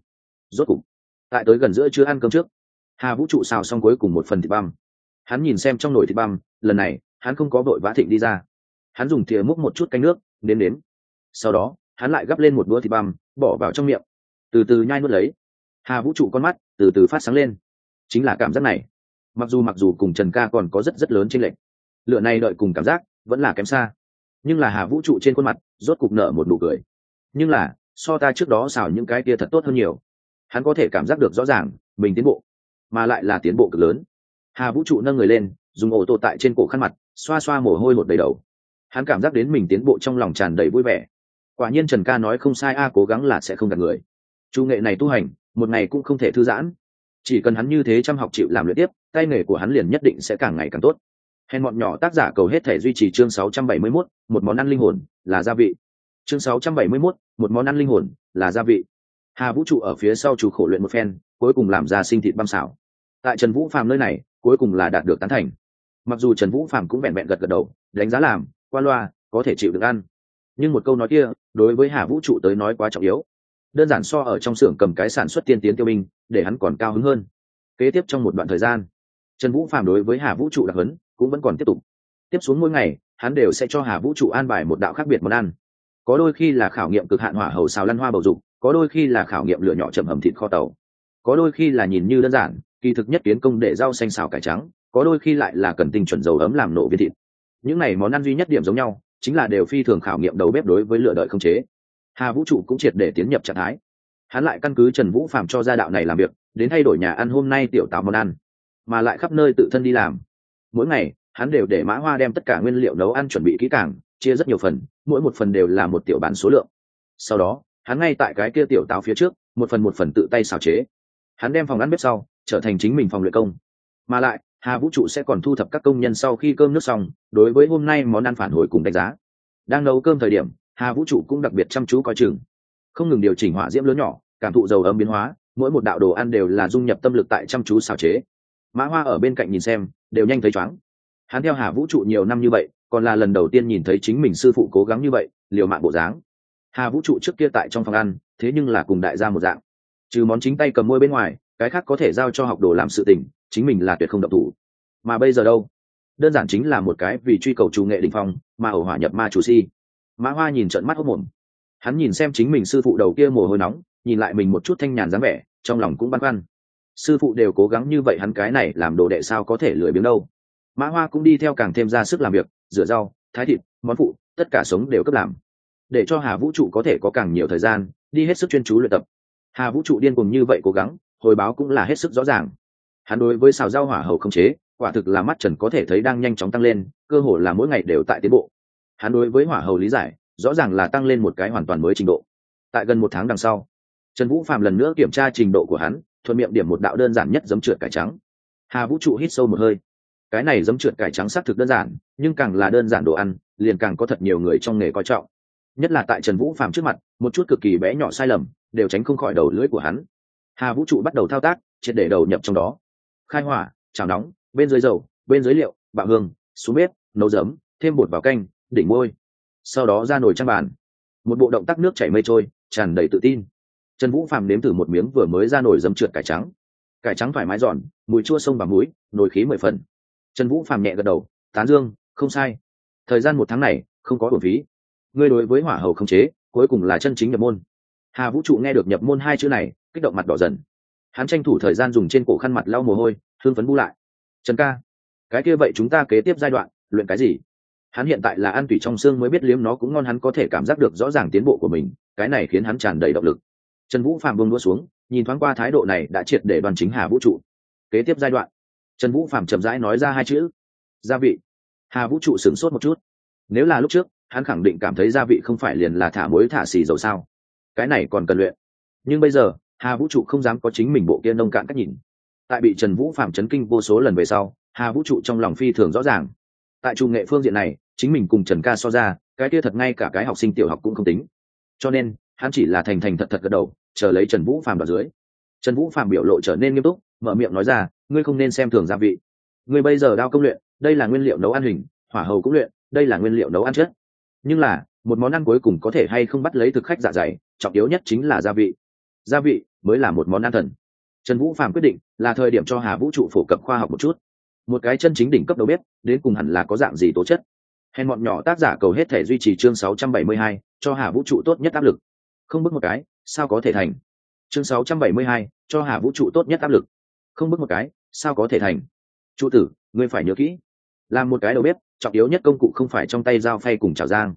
Rốt cục, tại tới gần giữa chưa ăn cơm trước, hà vũ trụ xào xong cuối cùng một phần thịt băm. Hắn nhìn xem trong nồi thịt băm, lần này, hắn không có vội vã thịnh đi ra. Hắn dùng thìa múc một chút canh nước, nếm nếm. Sau đó, hắn lại gắp lên một đũa thịt băm, bỏ vào trong miệng. Từ từ nhai nuốt lấy hà vũ trụ con mắt từ từ phát sáng lên. Chính là cảm giác này. Mặc dù mặc dù cùng trần ca còn có rất rất lớn trên lệnh lựa này đợi cùng cảm giác vẫn là kém xa. Nhưng là hà vũ trụ trên khuôn mặt rốt cục nở một nụ cười. Nhưng là, so ta trước đó xào những cái kia thật tốt hơn nhiều. Hắn có thể cảm giác được rõ ràng mình tiến bộ, mà lại là tiến bộ cực lớn. Hà vũ trụ nâng người lên, dùng ô tô tại trên cổ khăn mặt, xoa xoa mồ hôi hột đầy đầu. Hắn cảm giác đến mình tiến bộ trong lòng tràn đầy vui vẻ. Quả nhiên trần ca nói không sai a, cố gắng là sẽ không gặp người. Chu nghệ này tu hành một ngày cũng không thể thư giãn. Chỉ cần hắn như thế chăm học chịu làm luyện tiếp tay nghề của hắn liền nhất định sẽ càng ngày càng tốt. Hèn bọn nhỏ tác giả cầu hết thể duy trì chương 671, một món ăn linh hồn là gia vị. Chương 671, một món ăn linh hồn là gia vị. Hà vũ trụ ở phía sau chủ khổ luyện một phen cuối cùng làm ra sinh thịt băm xảo tại trần vũ phàm nơi này cuối cùng là đạt được tán thành. Mặc dù trần vũ phàm cũng vẹn vẹn gật gật đầu đánh giá làm qua loa có thể chịu được ăn. Nhưng một câu nói kia đối với hà vũ trụ tới nói quá trọng yếu đơn giản so ở trong xưởng cầm cái sản xuất tiên tiến tiêu binh, để hắn còn cao hứng hơn. Kế tiếp trong một đoạn thời gian, trần vũ phàm đối với hà vũ trụ đặc hấn cũng vẫn còn tiếp tục. Tiếp xuống mỗi ngày, hắn đều sẽ cho hà vũ trụ an bài một đạo khác biệt món ăn. Có đôi khi là khảo nghiệm cực hạn hỏa hầu xào lăn hoa bầu dục, có đôi khi là khảo nghiệm lửa nhỏ chậm hầm thịt kho tàu. Có đôi khi là nhìn như đơn giản, kỳ thực nhất tiến công để rau xanh xào cải trắng, có đôi khi lại là cần tinh chuẩn dầu ấm làm nổ viên thịt. Những này món ăn duy nhất điểm giống nhau, chính là đều phi thường khảo nghiệm đầu bếp đối với lựa đợi không chế hà vũ trụ cũng triệt để tiến nhập trạng thái. Hắn lại căn cứ trần vũ phạm cho gia đạo này làm việc, đến thay đổi nhà ăn hôm nay tiểu táo món ăn, mà lại khắp nơi tự thân đi làm. Mỗi ngày, hắn đều để mã hoa đem tất cả nguyên liệu nấu ăn chuẩn bị kỹ càng, chia rất nhiều phần, mỗi một phần đều là một tiểu bản số lượng. Sau đó, hắn ngay tại cái kia tiểu táo phía trước, một phần một phần tự tay xào chế. Hắn đem phòng ăn bếp sau, trở thành chính mình phòng luyện công. Mà lại, hà vũ trụ sẽ còn thu thập các công nhân sau khi cơm nước xong, đối với hôm nay món ăn phản hồi cùng đánh giá. Đang nấu cơm thời điểm hà vũ trụ cũng đặc biệt chăm chú coi chừng. Không ngừng điều chỉnh hỏa diễm lớn nhỏ, cảm thụ dầu ấm biến hóa, mỗi một đạo đồ ăn đều là dung nhập tâm lực tại chăm chú xào chế. Mã hoa ở bên cạnh nhìn xem, đều nhanh thấy chóng hắn theo hà vũ trụ nhiều năm như vậy, còn là lần đầu tiên nhìn thấy chính mình sư phụ cố gắng như vậy, liều mạng bộ dáng. Hà vũ trụ trước kia tại trong phòng ăn, thế nhưng là cùng đại gia một dạng. Trừ món chính tay cầm môi bên ngoài, cái khác có thể giao cho học đồ làm sự tình, chính mình là tuyệt không độc thủ. Mà bây giờ đâu? Đơn giản chính là một cái vì truy cầu chủ nghệ đình phong, mà ẩu hỏa nhập ma chủ si mã hoa nhìn trận mắt hốc mồm hắn nhìn xem chính mình sư phụ đầu kia mồ hôi nóng, nhìn lại mình một chút thanh nhàn dáng vẻ, trong lòng cũng băn khoăn. Sư phụ đều cố gắng như vậy hắn cái này làm đồ đệ sao có thể lười biếng đâu. Mã hoa cũng đi theo càng thêm ra sức làm việc, rửa rau, thái thịt, món phụ, tất cả sống đều cấp làm. Để cho hà vũ trụ có thể có càng nhiều thời gian, đi hết sức chuyên chú luyện tập. Hà vũ trụ điên cùng như vậy cố gắng, hồi báo cũng là hết sức rõ ràng. Hắn đối với xào rau hỏa hầu không chế, quả thực là mắt trần có thể thấy đang nhanh chóng tăng lên, cơ hồ là mỗi ngày đều tại tiến bộ hắn đối với hỏa hầu lý giải, rõ ràng là tăng lên một cái hoàn toàn mới trình độ. Tại gần một tháng đằng sau, trần vũ phạm lần nữa kiểm tra trình độ của hắn, thuận miệng điểm một đạo đơn giản nhất giấm trượt cải trắng. Hà vũ trụ hít sâu một hơi. Cái này giấm trượt cải trắng xác thực đơn giản, nhưng càng là đơn giản đồ ăn, liền càng có thật nhiều người trong nghề coi trọng. Nhất là tại trần vũ phạm trước mặt, một chút cực kỳ bé nhỏ sai lầm, đều tránh không khỏi đầu lưỡi của hắn. Hà vũ trụ bắt đầu thao tác, triệt để đầu nhập trong đó. Khai hỏa, chảo nóng, bên dưới dầu, bên dưới liệu, bạo hương, xuống bếp, nấu giấm, thêm bột vào canh đỉnh môi sau đó ra nồi trang bàn. Một bộ động tác nước chảy mây trôi, tràn đầy tự tin. Trần vũ phàm nếm thử một miếng vừa mới ra nồi dấm trượt cải trắng. Cải trắng thoải mái giòn, mùi chua sông và muối, nồi khí mười phần. Trần vũ phàm nhẹ gật đầu, tán dương, không sai. Thời gian một tháng này, không có bổn phí. Ngươi đối với hỏa hầu không chế, cuối cùng là chân chính nhập môn. Hà vũ trụ nghe được nhập môn hai chữ này, kích động mặt đỏ dần. Hắn tranh thủ thời gian dùng trên cổ khăn mặt lau mồ hôi thương phấn bu lại. Trần ca, cái kia vậy chúng ta kế tiếp giai đoạn, luyện cái gì? Hắn hiện tại là ăn tủy trong xương mới biết liếm nó cũng ngon, hắn có thể cảm giác được rõ ràng tiến bộ của mình, cái này khiến hắn tràn đầy động lực. Trần vũ phạm bông đua xuống, nhìn thoáng qua thái độ này đã triệt để đoàn chính hà vũ trụ. Kế tiếp giai đoạn, trần vũ phạm chậm rãi nói ra hai chữ, gia vị. Hà vũ trụ sửng sốt một chút. Nếu là lúc trước, hắn khẳng định cảm thấy gia vị không phải liền là thả muối thả xì dầu sao. Cái này còn cần luyện. Nhưng bây giờ, hà vũ trụ không dám có chính mình bộ kia nông cạn cách nhìn. Tại bị trần vũ phạm chấn kinh vô số lần về sau, hà vũ trụ trong lòng phi thường rõ ràng tại trung nghệ phương diện này, chính mình cùng trần ca so ra, cái kia thật ngay cả cái học sinh tiểu học cũng không tính. Cho nên, hắn chỉ là thành thành thật thật gật đầu, chờ lấy trần vũ phạm vào dưới. Trần vũ phạm biểu lộ trở nên nghiêm túc, mở miệng nói ra, ngươi không nên xem thường gia vị. Ngươi bây giờ đao công luyện, đây là nguyên liệu nấu ăn hình, hỏa hầu cũng luyện, đây là nguyên liệu nấu ăn chất. Nhưng là, một món ăn cuối cùng có thể hay không bắt lấy thực khách dạ dày, trọng yếu nhất chính là gia vị. Gia vị mới là một món ăn thần. Trần vũ phạm quyết định, là thời điểm cho hà vũ trụ phổ cập khoa học một chút một cái chân chính đỉnh cấp đầu bếp đến cùng hẳn là có dạng gì tố chất. Hèn bọn nhỏ tác giả cầu hết thể duy trì chương 672, cho hà vũ trụ tốt nhất áp lực. Không bước một cái sao có thể thành? Chương 672, cho hà vũ trụ tốt nhất áp lực. Không bước một cái sao có thể thành? Trụ tử ngươi phải nhớ kỹ làm một cái đầu bếp trọng yếu nhất công cụ không phải trong tay dao phay cùng chảo giang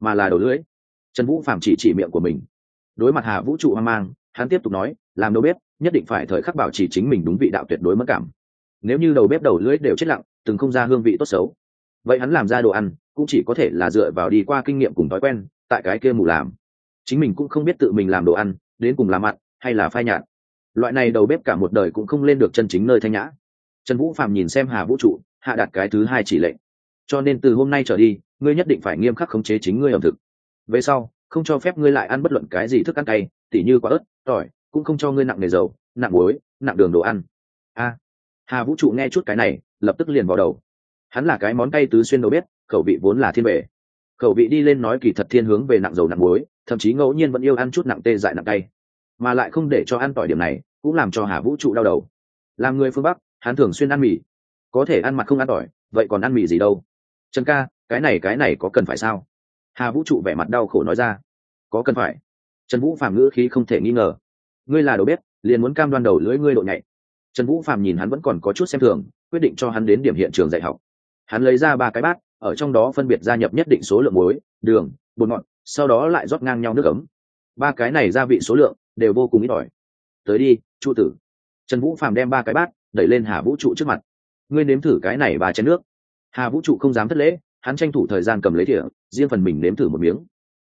mà là đầu lưỡi. Trần vũ phạm chỉ chỉ miệng của mình. Đối mặt hà vũ trụ hoang mang hắn tiếp tục nói làm đầu bếp nhất định phải thời khắc bảo trì chính mình đúng vị đạo tuyệt đối mất cảm nếu như đầu bếp đầu lưỡi đều chết lặng, từng không ra hương vị tốt xấu. Vậy hắn làm ra đồ ăn, cũng chỉ có thể là dựa vào đi qua kinh nghiệm cùng thói quen, tại cái kia mù làm. Chính mình cũng không biết tự mình làm đồ ăn, đến cùng làm mặn hay là phai nhạt. Loại này đầu bếp cả một đời cũng không lên được chân chính nơi thanh nhã. Trần vũ phạm nhìn xem hà vũ trụ, hạ đặt cái thứ hai chỉ lệnh. Cho nên từ hôm nay trở đi, ngươi nhất định phải nghiêm khắc khống chế chính ngươi ẩm thực. Về sau, không cho phép ngươi lại ăn bất luận cái gì thức ăn cay, tỉ như quả ớt, tỏi, cũng không cho ngươi nặng nề dầu, nặng muối, nặng đường đồ ăn. A hà vũ trụ nghe chút cái này, lập tức liền vào đầu. Hắn là cái món cay tứ xuyên đâu bếp, khẩu vị vốn là thiên bể. Khẩu vị đi lên nói kỳ thật thiên hướng về nặng dầu nặng muối, thậm chí ngẫu nhiên vẫn yêu ăn chút nặng tê dại nặng cay. Mà lại không để cho ăn tỏi điểm này, cũng làm cho hà vũ trụ đau đầu. Làm người phương bắc, hắn thường xuyên ăn mì. Có thể ăn mặt không ăn tỏi, vậy còn ăn mì gì đâu? Trần ca, cái này cái này có cần phải sao? Hà vũ trụ vẻ mặt đau khổ nói ra. Có cần phải. Trần vũ phàm ngữ khí không thể nghi ngờ. Ngươi là đầu bếp, liền muốn cam đoan đầu lưỡi ngươi độ nhạy trần vũ phạm nhìn hắn vẫn còn có chút xem thường, quyết định cho hắn đến điểm hiện trường dạy học. Hắn lấy ra ba cái bát, ở trong đó phân biệt gia nhập nhất định số lượng muối, đường, bột ngọt, sau đó lại rót ngang nhau nước ấm. Ba cái này gia vị số lượng đều vô cùng ít ỏi. Tới đi, trụ tử. Trần vũ phạm đem ba cái bát đẩy lên hà vũ trụ trước mặt. Ngươi nếm thử cái này ba chén nước. Hà vũ trụ không dám thất lễ, hắn tranh thủ thời gian cầm lấy thỉa riêng phần mình nếm thử một miếng.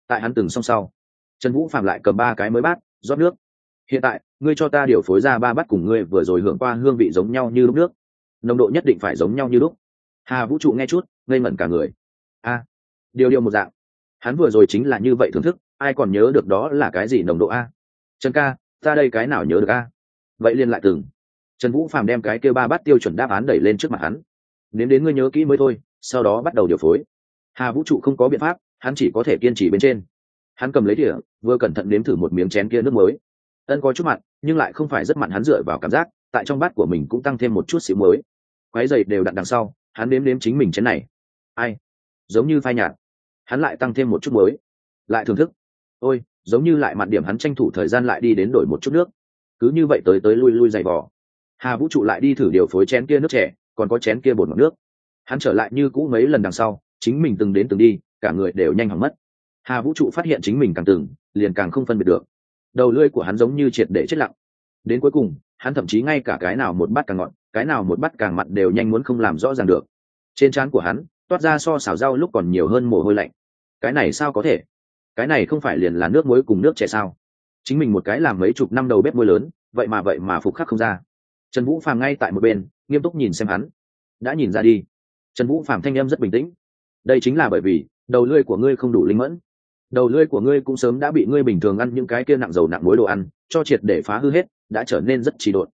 Tại hắn từng xong sau, trần vũ phạm lại cầm ba cái mới bát, rót nước hiện tại, ngươi cho ta điều phối ra ba bát cùng ngươi vừa rồi hưởng qua hương vị giống nhau như lúc nước. Nồng độ nhất định phải giống nhau như lúc. Hà vũ trụ nghe chút, ngây ngẩn cả người. A, điều điều một dạng. Hắn vừa rồi chính là như vậy thưởng thức, ai còn nhớ được đó là cái gì nồng độ a? Trần ca, ta đây cái nào nhớ được a? Vậy liên lại từng trần vũ phàm đem cái kêu ba bát tiêu chuẩn đáp án đẩy lên trước mặt hắn. Nếu đến ngươi nhớ kỹ mới thôi, sau đó bắt đầu điều phối. Hà vũ trụ không có biện pháp, hắn chỉ có thể kiên trì bên trên. Hắn cầm lấy đĩa vừa cẩn thận nếm thử một miếng chén kia nước mới ân có chút mặn nhưng lại không phải rất mặn hắn dựa vào cảm giác, tại trong bát của mình cũng tăng thêm một chút xíu mới quái dày đều đặn đằng sau, hắn nếm nếm chính mình chén này. Ai? Giống như phai nhạt. Hắn lại tăng thêm một chút mới lại thưởng thức. Ôi, giống như lại mặt điểm hắn tranh thủ thời gian lại đi đến đổi một chút nước. Cứ như vậy tới tới lui lui dày vò. Hà vũ trụ lại đi thử điều phối chén kia nước trẻ còn có chén kia bột ngọt nước. Hắn trở lại như cũ mấy lần đằng sau, chính mình từng đến từng đi, cả người đều nhanh hỏng mất. Hà vũ trụ phát hiện chính mình càng từng, liền càng không phân biệt được đầu lưỡi của hắn giống như triệt để chết lặng. Đến cuối cùng, hắn thậm chí ngay cả cái nào một bát càng ngọt, cái nào một bát càng mặn đều nhanh muốn không làm rõ ràng được. Trên trán của hắn, toát ra so xào rau lúc còn nhiều hơn mồ hôi lạnh. Cái này sao có thể? Cái này không phải liền là nước muối cùng nước trẻ sao? Chính mình một cái làm mấy chục năm đầu bếp muối lớn, vậy mà vậy mà phục khắc không ra. Trần vũ phàm ngay tại một bên, nghiêm túc nhìn xem hắn. Đã nhìn ra đi. Trần vũ phàm thanh em rất bình tĩnh. Đây chính là bởi vì, đầu lưỡi của ngươi không đủ linh mẫn đầu lưỡi của ngươi cũng sớm đã bị ngươi bình thường ăn những cái kia nặng dầu nặng muối đồ ăn, cho triệt để phá hư hết, đã trở nên rất trì độn.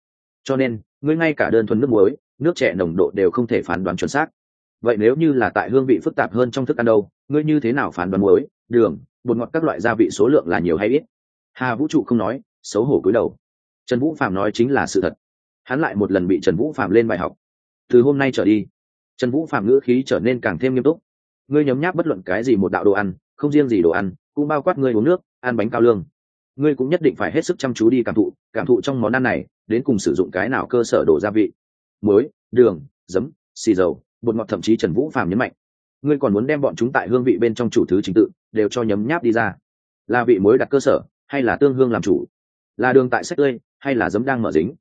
Cho nên, ngươi ngay cả đơn thuần nước muối, nước trẻ nồng độ đều không thể phán đoán chuẩn xác. Vậy nếu như là tại hương vị phức tạp hơn trong thức ăn đâu, ngươi như thế nào phán đoán muối, đường, bột ngọt các loại gia vị số lượng là nhiều hay ít? Hà vũ trụ không nói, xấu hổ cúi đầu. Trần vũ phạm nói chính là sự thật. Hắn lại một lần bị trần vũ phạm lên bài học. Từ hôm nay trở đi, trần vũ phạm ngữ khí trở nên càng thêm nghiêm túc. Ngươi nhấm nháp bất luận cái gì một đạo đồ ăn không riêng gì đồ ăn, cũng bao quát ngươi uống nước, ăn bánh cao lương. Ngươi cũng nhất định phải hết sức chăm chú đi cảm thụ cảm thụ trong món ăn này, đến cùng sử dụng cái nào cơ sở đồ gia vị. Muối, đường, giấm, xì dầu, bột ngọt thậm chí trần vũ phàm nhấn mạnh. Ngươi còn muốn đem bọn chúng tại hương vị bên trong chủ thứ chính tự, đều cho nhấm nháp đi ra. Là vị muối đặt cơ sở, hay là tương hương làm chủ? Là đường tại sách tươi, hay là giấm đang mở dính?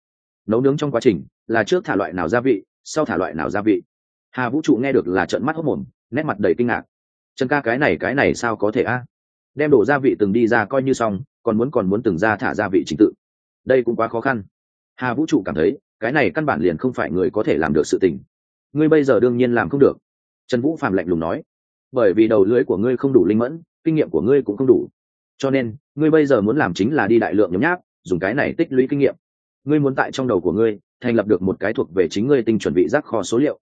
Nấu nướng trong quá trình, là trước thả loại nào gia vị, sau thả loại nào gia vị? Hà vũ trụ nghe được là trận mắt hốc mồm, nét mặt đầy kinh ngạc trần ca, cái này cái này sao có thể a? Đem đổ gia vị từng đi ra coi như xong, còn muốn còn muốn từng ra thả gia vị chính tự. Đây cũng quá khó khăn. Hà vũ trụ cảm thấy, cái này căn bản liền không phải người có thể làm được sự tình. Ngươi bây giờ đương nhiên làm không được. Trần vũ phạm lạnh lùng nói, bởi vì đầu lưới của ngươi không đủ linh mẫn, kinh nghiệm của ngươi cũng không đủ. Cho nên, ngươi bây giờ muốn làm chính là đi đại lượng nhấm nháp, dùng cái này tích lũy kinh nghiệm. Ngươi muốn tại trong đầu của ngươi, thành lập được một cái thuộc về chính ngươi tinh chuẩn bị rác kho số liệu.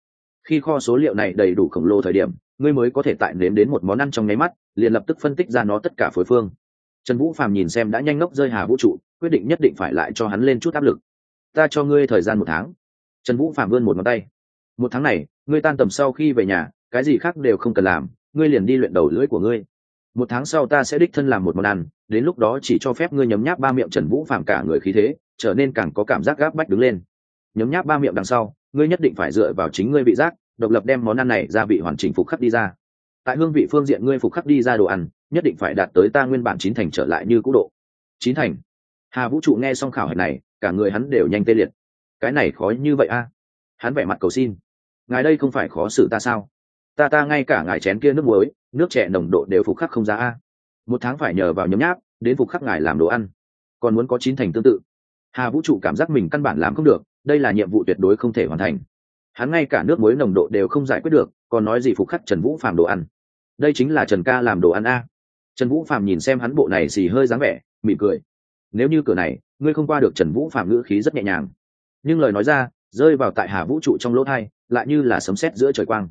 Khi kho số liệu này đầy đủ khổng lồ thời điểm ngươi mới có thể tại nếm đến một món ăn trong nháy mắt, liền lập tức phân tích ra nó tất cả phối phương. Trần vũ phàm nhìn xem đã nhanh ngốc rơi hà vũ trụ, quyết định nhất định phải lại cho hắn lên chút áp lực. Ta cho ngươi thời gian một tháng. Trần vũ phàm vươn một ngón tay. Một tháng này, ngươi tan tầm sau khi về nhà, cái gì khác đều không cần làm, ngươi liền đi luyện đầu lưỡi của ngươi. Một tháng sau ta sẽ đích thân làm một món ăn, đến lúc đó chỉ cho phép ngươi nhấm nháp ba miệng trần vũ phàm cả người khí thế, trở nên càng có cảm giác gáp bách đứng lên. Nhấm nháp ba miệng đằng sau, ngươi nhất định phải dựa vào chính ngươi vị giác độc lập đem món ăn này ra vị hoàn chỉnh phục khắc đi ra. Tại hương vị phương diện ngươi phục khắc đi ra đồ ăn, nhất định phải đạt tới ta nguyên bản chín thành trở lại như cũ độ. Chín thành? Hà vũ trụ nghe xong khảo hạch này, cả người hắn đều nhanh tê liệt. Cái này khó như vậy a. Hắn vẻ mặt cầu xin. Ngài đây không phải khó xử ta sao? Ta ta ngay cả ngài chén kia nước muối, nước trẻ nồng độ đều phục khắc không ra a. Một tháng phải nhờ vào nhấm nháp, đến phục khắc ngài làm đồ ăn. Còn muốn có chín thành tương tự. Hà vũ trụ cảm giác mình căn bản làm không được, đây là nhiệm vụ tuyệt đối không thể hoàn thành hắn ngay cả nước muối nồng độ đều không giải quyết được, còn nói gì phục khắc trần vũ phàm đồ ăn. Đây chính là trần ca làm đồ ăn a. Trần vũ phàm nhìn xem hắn bộ này xì hơi dáng vẻ, mỉm cười. Nếu như cửa này, ngươi không qua được trần vũ phàm ngữ khí rất nhẹ nhàng. Nhưng lời nói ra, rơi vào tại hà vũ trụ trong lỗ thai, lại như là sấm sét giữa trời quang.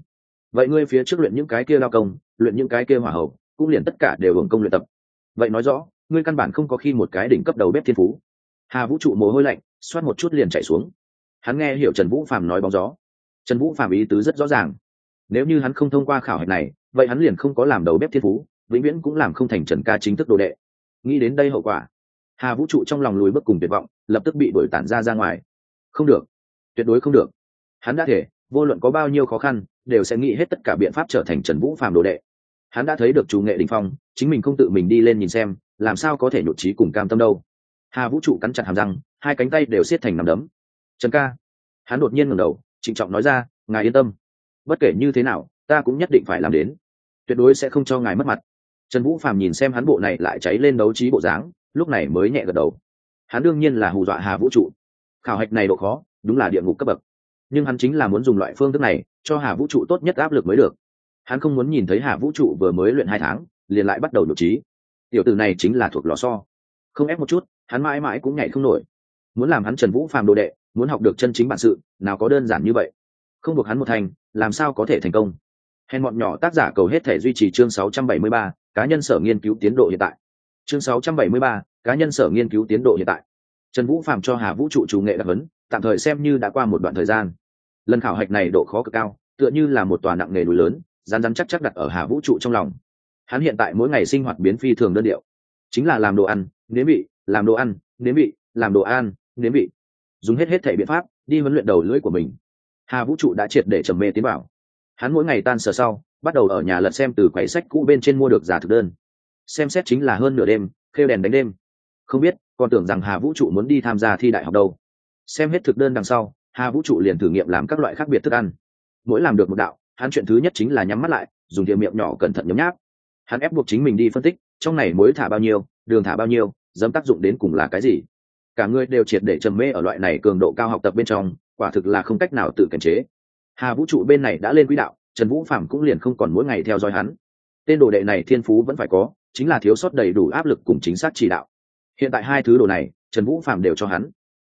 Vậy ngươi phía trước luyện những cái kia lao công, luyện những cái kia hỏa hậu cũng liền tất cả đều hưởng công luyện tập. Vậy nói rõ, ngươi căn bản không có khi một cái đỉnh cấp đầu bếp thiên phú. Hà vũ trụ mồ hôi lạnh, xoát một chút liền chạy xuống. Hắn nghe hiểu trần vũ phàm nói bóng gió trần vũ Phạm ý tứ rất rõ ràng. Nếu như hắn không thông qua khảo hạch này, vậy hắn liền không có làm đầu bếp thiên phú, vĩnh viễn cũng làm không thành trần ca chính thức đồ đệ. Nghĩ đến đây hậu quả, hà vũ trụ trong lòng lùi bước cùng tuyệt vọng, lập tức bị đổi tản ra ra ngoài. Không được. Tuyệt đối không được. Hắn đã thể, vô luận có bao nhiêu khó khăn, đều sẽ nghĩ hết tất cả biện pháp trở thành trần vũ Phạm đồ đệ. Hắn đã thấy được chủ nghệ đình phong, chính mình không tự mình đi lên nhìn xem, làm sao có thể nhụt trí cùng cam tâm đâu. Hà vũ trụ cắn chặt hàm răng, hai cánh tay đều siết thành nằm đấm. Trần ca. Hắn đột nhiên ngẩng đầu trịnh trọng nói ra, ngài yên tâm. Bất kể như thế nào, ta cũng nhất định phải làm đến. Tuyệt đối sẽ không cho ngài mất mặt. Trần vũ phàm nhìn xem hắn bộ này lại cháy lên đấu trí bộ dáng, lúc này mới nhẹ gật đầu. Hắn đương nhiên là hù dọa hà vũ trụ. Khảo hạch này độ khó, đúng là địa ngục cấp bậc. Nhưng hắn chính là muốn dùng loại phương thức này, cho hà vũ trụ tốt nhất áp lực mới được. Hắn không muốn nhìn thấy hà vũ trụ vừa mới luyện hai tháng, liền lại bắt đầu nhục trí. Tiểu tử này chính là thuộc lò so không ép một chút, hắn mãi mãi cũng nhảy không nổi. Muốn làm hắn trần vũ phàm đồ đệ muốn học được chân chính bản sự nào có đơn giản như vậy. Không buộc hắn một thành làm sao có thể thành công? Hèn bọn nhỏ tác giả cầu hết thể duy trì chương 673, cá nhân sở nghiên cứu tiến độ hiện tại. Chương 673, cá nhân sở nghiên cứu tiến độ hiện tại. Trần vũ phạm cho hà vũ trụ chủ nghệ đặc vấn tạm thời xem như đã qua một đoạn thời gian. Lần khảo hạch này độ khó cực cao tựa như là một tòa nặng nề núi lớn rán rán chắc chắc đặt ở hà vũ trụ trong lòng. Hắn hiện tại mỗi ngày sinh hoạt biến phi thường đơn điệu. Chính là làm đồ ăn nếm vị làm đồ ăn nếm vị làm đồ ăn nếm vị dùng hết hết thể biện pháp đi huấn luyện đầu lưỡi của mình. Hà vũ trụ đã triệt để trầm mê tiến bảo hắn mỗi ngày tan sở sau, bắt đầu ở nhà lật xem từ quầy sách cũ bên trên mua được giả thực đơn. Xem xét chính là hơn nửa đêm, khêu đèn đánh đêm. Không biết, còn tưởng rằng hà vũ trụ muốn đi tham gia thi đại học đâu. Xem hết thực đơn đằng sau, hà vũ trụ liền thử nghiệm làm các loại khác biệt thức ăn. Mỗi làm được một đạo, hắn chuyện thứ nhất chính là nhắm mắt lại, dùng thiệm miệng nhỏ cẩn thận nhấm nháp. Hắn ép buộc chính mình đi phân tích, trong này muối thả bao nhiêu, đường thả bao nhiêu, dấm tác dụng đến cùng là cái gì cả người đều triệt để trầm mê ở loại này cường độ cao học tập bên trong, quả thực là không cách nào tự kiềm chế. Hà vũ trụ bên này đã lên quỹ đạo, trần vũ phạm cũng liền không còn mỗi ngày theo dõi hắn. Tên đồ đệ này thiên phú vẫn phải có, chính là thiếu sót đầy đủ áp lực cùng chính xác chỉ đạo. Hiện tại hai thứ đồ này, trần vũ phạm đều cho hắn.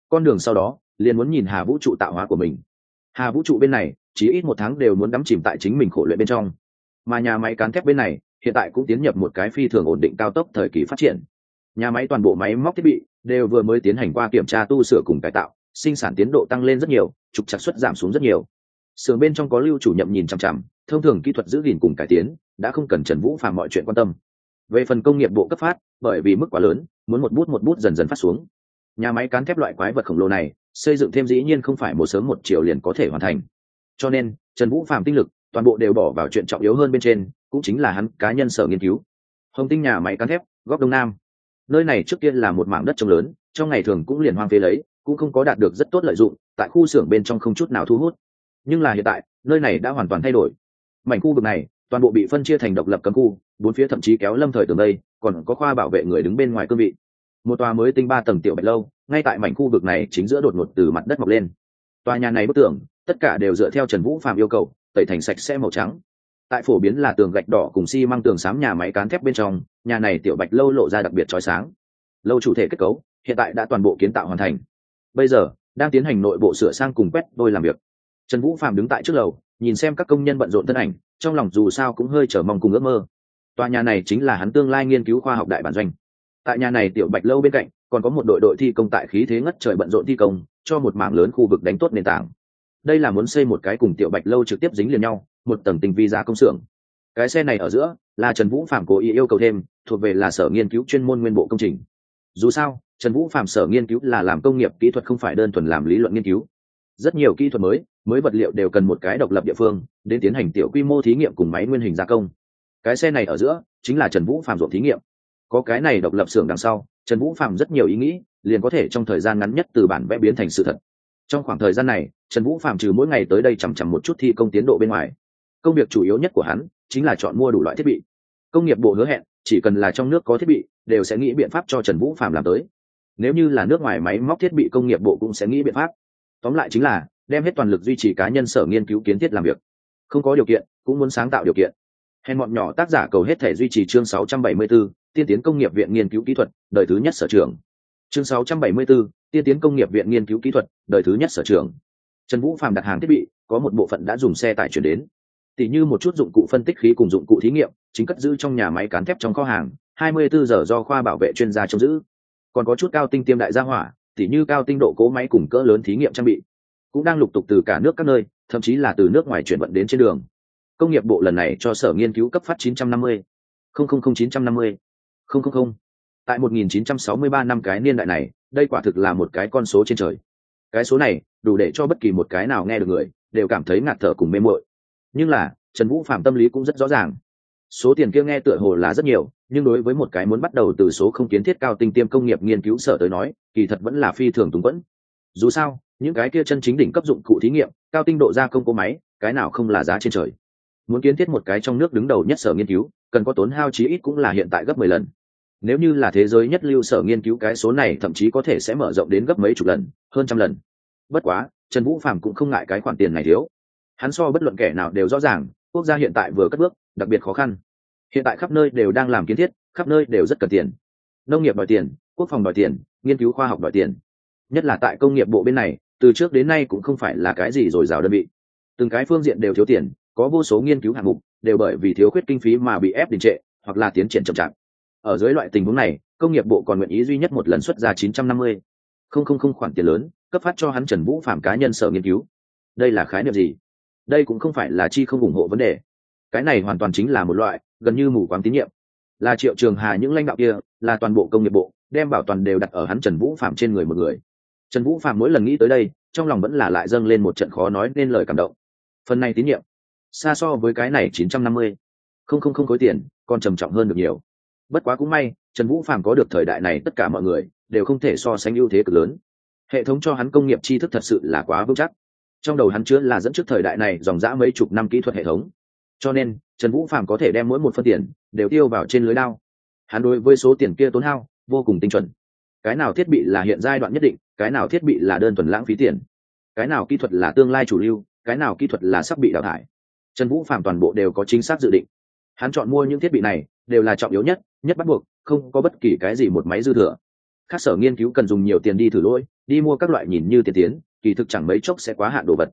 Con đường sau đó, liền muốn nhìn hà vũ trụ tạo hóa của mình. Hà vũ trụ bên này, chỉ ít một tháng đều muốn đắm chìm tại chính mình khổ luyện bên trong. Mà nhà máy cán thép bên này, hiện tại cũng tiến nhập một cái phi thường ổn định cao tốc thời kỳ phát triển. Nhà máy toàn bộ máy móc thiết bị đều vừa mới tiến hành qua kiểm tra tu sửa cùng cải tạo, sinh sản tiến độ tăng lên rất nhiều, trục chặt xuất giảm xuống rất nhiều. Sưởng bên trong có lưu chủ nhậm nhìn chằm chằm, thông thường kỹ thuật giữ gìn cùng cải tiến, đã không cần trần vũ phàm mọi chuyện quan tâm. Về phần công nghiệp bộ cấp phát, bởi vì mức quá lớn, muốn một bút một bút dần dần phát xuống. Nhà máy cán thép loại quái vật khổng lồ này, xây dựng thêm dĩ nhiên không phải một sớm một chiều liền có thể hoàn thành. Cho nên, trần vũ phạm tinh lực, toàn bộ đều bỏ vào chuyện trọng yếu hơn bên trên, cũng chính là hắn cá nhân sở nghiên cứu. Hồng tinh nhà máy cán thép, góc đông nam nơi này trước tiên là một mảng đất trồng lớn, trong ngày thường cũng liền hoang phế lấy, cũng không có đạt được rất tốt lợi dụng, tại khu xưởng bên trong không chút nào thu hút. Nhưng là hiện tại, nơi này đã hoàn toàn thay đổi. Mảnh khu vực này, toàn bộ bị phân chia thành độc lập cấm khu, bốn phía thậm chí kéo lâm thời tường đây, còn có khoa bảo vệ người đứng bên ngoài cương vị. Một tòa mới tinh ba tầng tiểu bạch lâu, ngay tại mảnh khu vực này chính giữa đột ngột từ mặt đất mọc lên. Tòa nhà này bức tường, tất cả đều dựa theo trần vũ phạm yêu cầu, tẩy thành sạch sẽ màu trắng tại phổ biến là tường gạch đỏ cùng xi măng tường xám nhà máy cán thép bên trong, nhà này tiểu bạch lâu lộ ra đặc biệt trói sáng. Lâu chủ thể kết cấu, hiện tại đã toàn bộ kiến tạo hoàn thành. Bây giờ, đang tiến hành nội bộ sửa sang cùng quét đôi làm việc. Trần vũ phạm đứng tại trước lầu, nhìn xem các công nhân bận rộn thân ảnh, trong lòng dù sao cũng hơi trở mong cùng ước mơ. Tòa nhà này chính là hắn tương lai nghiên cứu khoa học đại bản doanh. Tại nhà này tiểu bạch lâu bên cạnh, còn có một đội đội thi công tại khí thế ngất trời bận rộn thi công, cho một mảng lớn khu vực đánh tốt nền tảng. Đây là muốn xây một cái cùng tiểu bạch lâu trực tiếp dính liền nhau một tầng tinh vi giá công xưởng. Cái xe này ở giữa là trần vũ phạm cố ý yêu cầu thêm, thuộc về là sở nghiên cứu chuyên môn nguyên bộ công trình. Dù sao, trần vũ phạm sở nghiên cứu là làm công nghiệp kỹ thuật không phải đơn thuần làm lý luận nghiên cứu. Rất nhiều kỹ thuật mới mới vật liệu đều cần một cái độc lập địa phương, đến tiến hành tiểu quy mô thí nghiệm cùng máy nguyên hình gia công. Cái xe này ở giữa chính là trần vũ phạm ruộng thí nghiệm. Có cái này độc lập xưởng đằng sau, trần vũ phạm rất nhiều ý nghĩ liền có thể trong thời gian ngắn nhất từ bản vẽ biến thành sự thật. Trong khoảng thời gian này, trần vũ phạm trừ mỗi ngày tới đây chằm chằm một chút thi công tiến độ bên ngoài công việc chủ yếu nhất của hắn chính là chọn mua đủ loại thiết bị. Công nghiệp bộ hứa hẹn chỉ cần là trong nước có thiết bị đều sẽ nghĩ biện pháp cho trần vũ phạm làm tới. Nếu như là nước ngoài máy móc thiết bị công nghiệp bộ cũng sẽ nghĩ biện pháp. Tóm lại chính là đem hết toàn lực duy trì cá nhân sở nghiên cứu kiến thiết làm việc. Không có điều kiện cũng muốn sáng tạo điều kiện. Hèn bọn nhỏ tác giả cầu hết thể duy trì chương 674, tiên tiến công nghiệp viện nghiên cứu kỹ thuật đời thứ nhất sở trường. Chương 674, tiên tiến công nghiệp viện nghiên cứu kỹ thuật đời thứ nhất sở trường. Trần vũ phạm đặt hàng thiết bị có một bộ phận đã dùng xe tải chuyển đến tỉ như một chút dụng cụ phân tích khí cùng dụng cụ thí nghiệm chính cất giữ trong nhà máy cán thép trong kho hàng 24 giờ do khoa bảo vệ chuyên gia trông giữ còn có chút cao tinh tiêm đại gia hỏa tỉ như cao tinh độ cố máy cùng cỡ lớn thí nghiệm trang bị cũng đang lục tục từ cả nước các nơi thậm chí là từ nước ngoài chuyển vận đến trên đường công nghiệp bộ lần này cho sở nghiên cứu cấp phát 950 950 000. Tại 1963 năm cái niên đại này, đây quả thực là một cái con số trên trời. Cái số này, đủ để cho bất kỳ một cái nào nghe được người, đều cảm thấy ngạt thở cùng mê muội. Nhưng là, Trần Vũ Phạm tâm lý cũng rất rõ ràng. Số tiền kia nghe tựa hồ là rất nhiều, nhưng đối với một cái muốn bắt đầu từ số không kiến thiết cao tinh tiêm công nghiệp nghiên cứu sở tới nói, kỳ thật vẫn là phi thường túng quẫn. Dù sao, những cái kia chân chính đỉnh cấp dụng cụ thí nghiệm, cao tinh độ gia công cô máy, cái nào không là giá trên trời. Muốn kiến thiết một cái trong nước đứng đầu nhất sở nghiên cứu, cần có tốn hao chí ít cũng là hiện tại gấp mười lần nếu như là thế giới nhất lưu sở nghiên cứu cái số này thậm chí có thể sẽ mở rộng đến gấp mấy chục lần hơn trăm lần bất quá trần vũ phạm cũng không ngại cái khoản tiền này thiếu hắn so bất luận kẻ nào đều rõ ràng, quốc gia hiện tại vừa cất bước, đặc biệt khó khăn. Hiện tại khắp nơi đều đang làm kiến thiết, khắp nơi đều rất cần tiền. Nông nghiệp đòi tiền, quốc phòng đòi tiền, nghiên cứu khoa học đòi tiền. Nhất là tại công nghiệp bộ bên này, từ trước đến nay cũng không phải là cái gì dồi dào đơn vị. Từng cái phương diện đều thiếu tiền, có vô số nghiên cứu hạng mục, đều bởi vì thiếu khuyết kinh phí mà bị ép đình trệ, hoặc là tiến triển chậm chạp. Ở dưới loại tình huống này, công nghiệp bộ còn nguyện ý duy nhất một lần xuất ra 950. không không không khoản tiền lớn, cấp phát cho hắn trần vũ phạm cá nhân sở nghiên cứu. Đây là khái niệm gì? Đây cũng không phải là chi không ủng hộ vấn đề. Cái này hoàn toàn chính là một loại gần như mù quáng tín nhiệm. Là triệu trường hà những lãnh đạo kia, là toàn bộ công nghiệp bộ, đem bảo toàn đều đặt ở hắn trần vũ phạm trên người một người. Trần vũ phạm mỗi lần nghĩ tới đây, trong lòng vẫn là lại dâng lên một trận khó nói nên lời cảm động. Phần này tín nhiệm, xa so với cái này chín trăm năm mươi. Không không không khối tiền, còn trầm trọng hơn được nhiều. Bất quá cũng may, trần vũ phạm có được thời đại này tất cả mọi người, đều không thể so sánh ưu thế cực lớn. Hệ thống cho hắn công nghiệp tri thức thật sự là quá vững chắc trong đầu hắn chứa là dẫn trước thời đại này dòng dã mấy chục năm kỹ thuật hệ thống. Cho nên, trần vũ phạm có thể đem mỗi một phân tiền đều tiêu vào trên lưới lao hắn đối với số tiền kia tốn hao vô cùng tinh chuẩn. Cái nào thiết bị là hiện giai đoạn nhất định, cái nào thiết bị là đơn thuần lãng phí tiền, cái nào kỹ thuật là tương lai chủ lưu, cái nào kỹ thuật là sắp bị đào thải. Trần vũ phạm toàn bộ đều có chính xác dự định. Hắn chọn mua những thiết bị này đều là trọng yếu nhất nhất bắt buộc, không có bất kỳ cái gì một máy dư thừa. Các sở nghiên cứu cần dùng nhiều tiền đi thử lỗi, đi mua các loại nhìn như tiền tiến kỳ thực chẳng mấy chốc sẽ quá hạn đồ vật.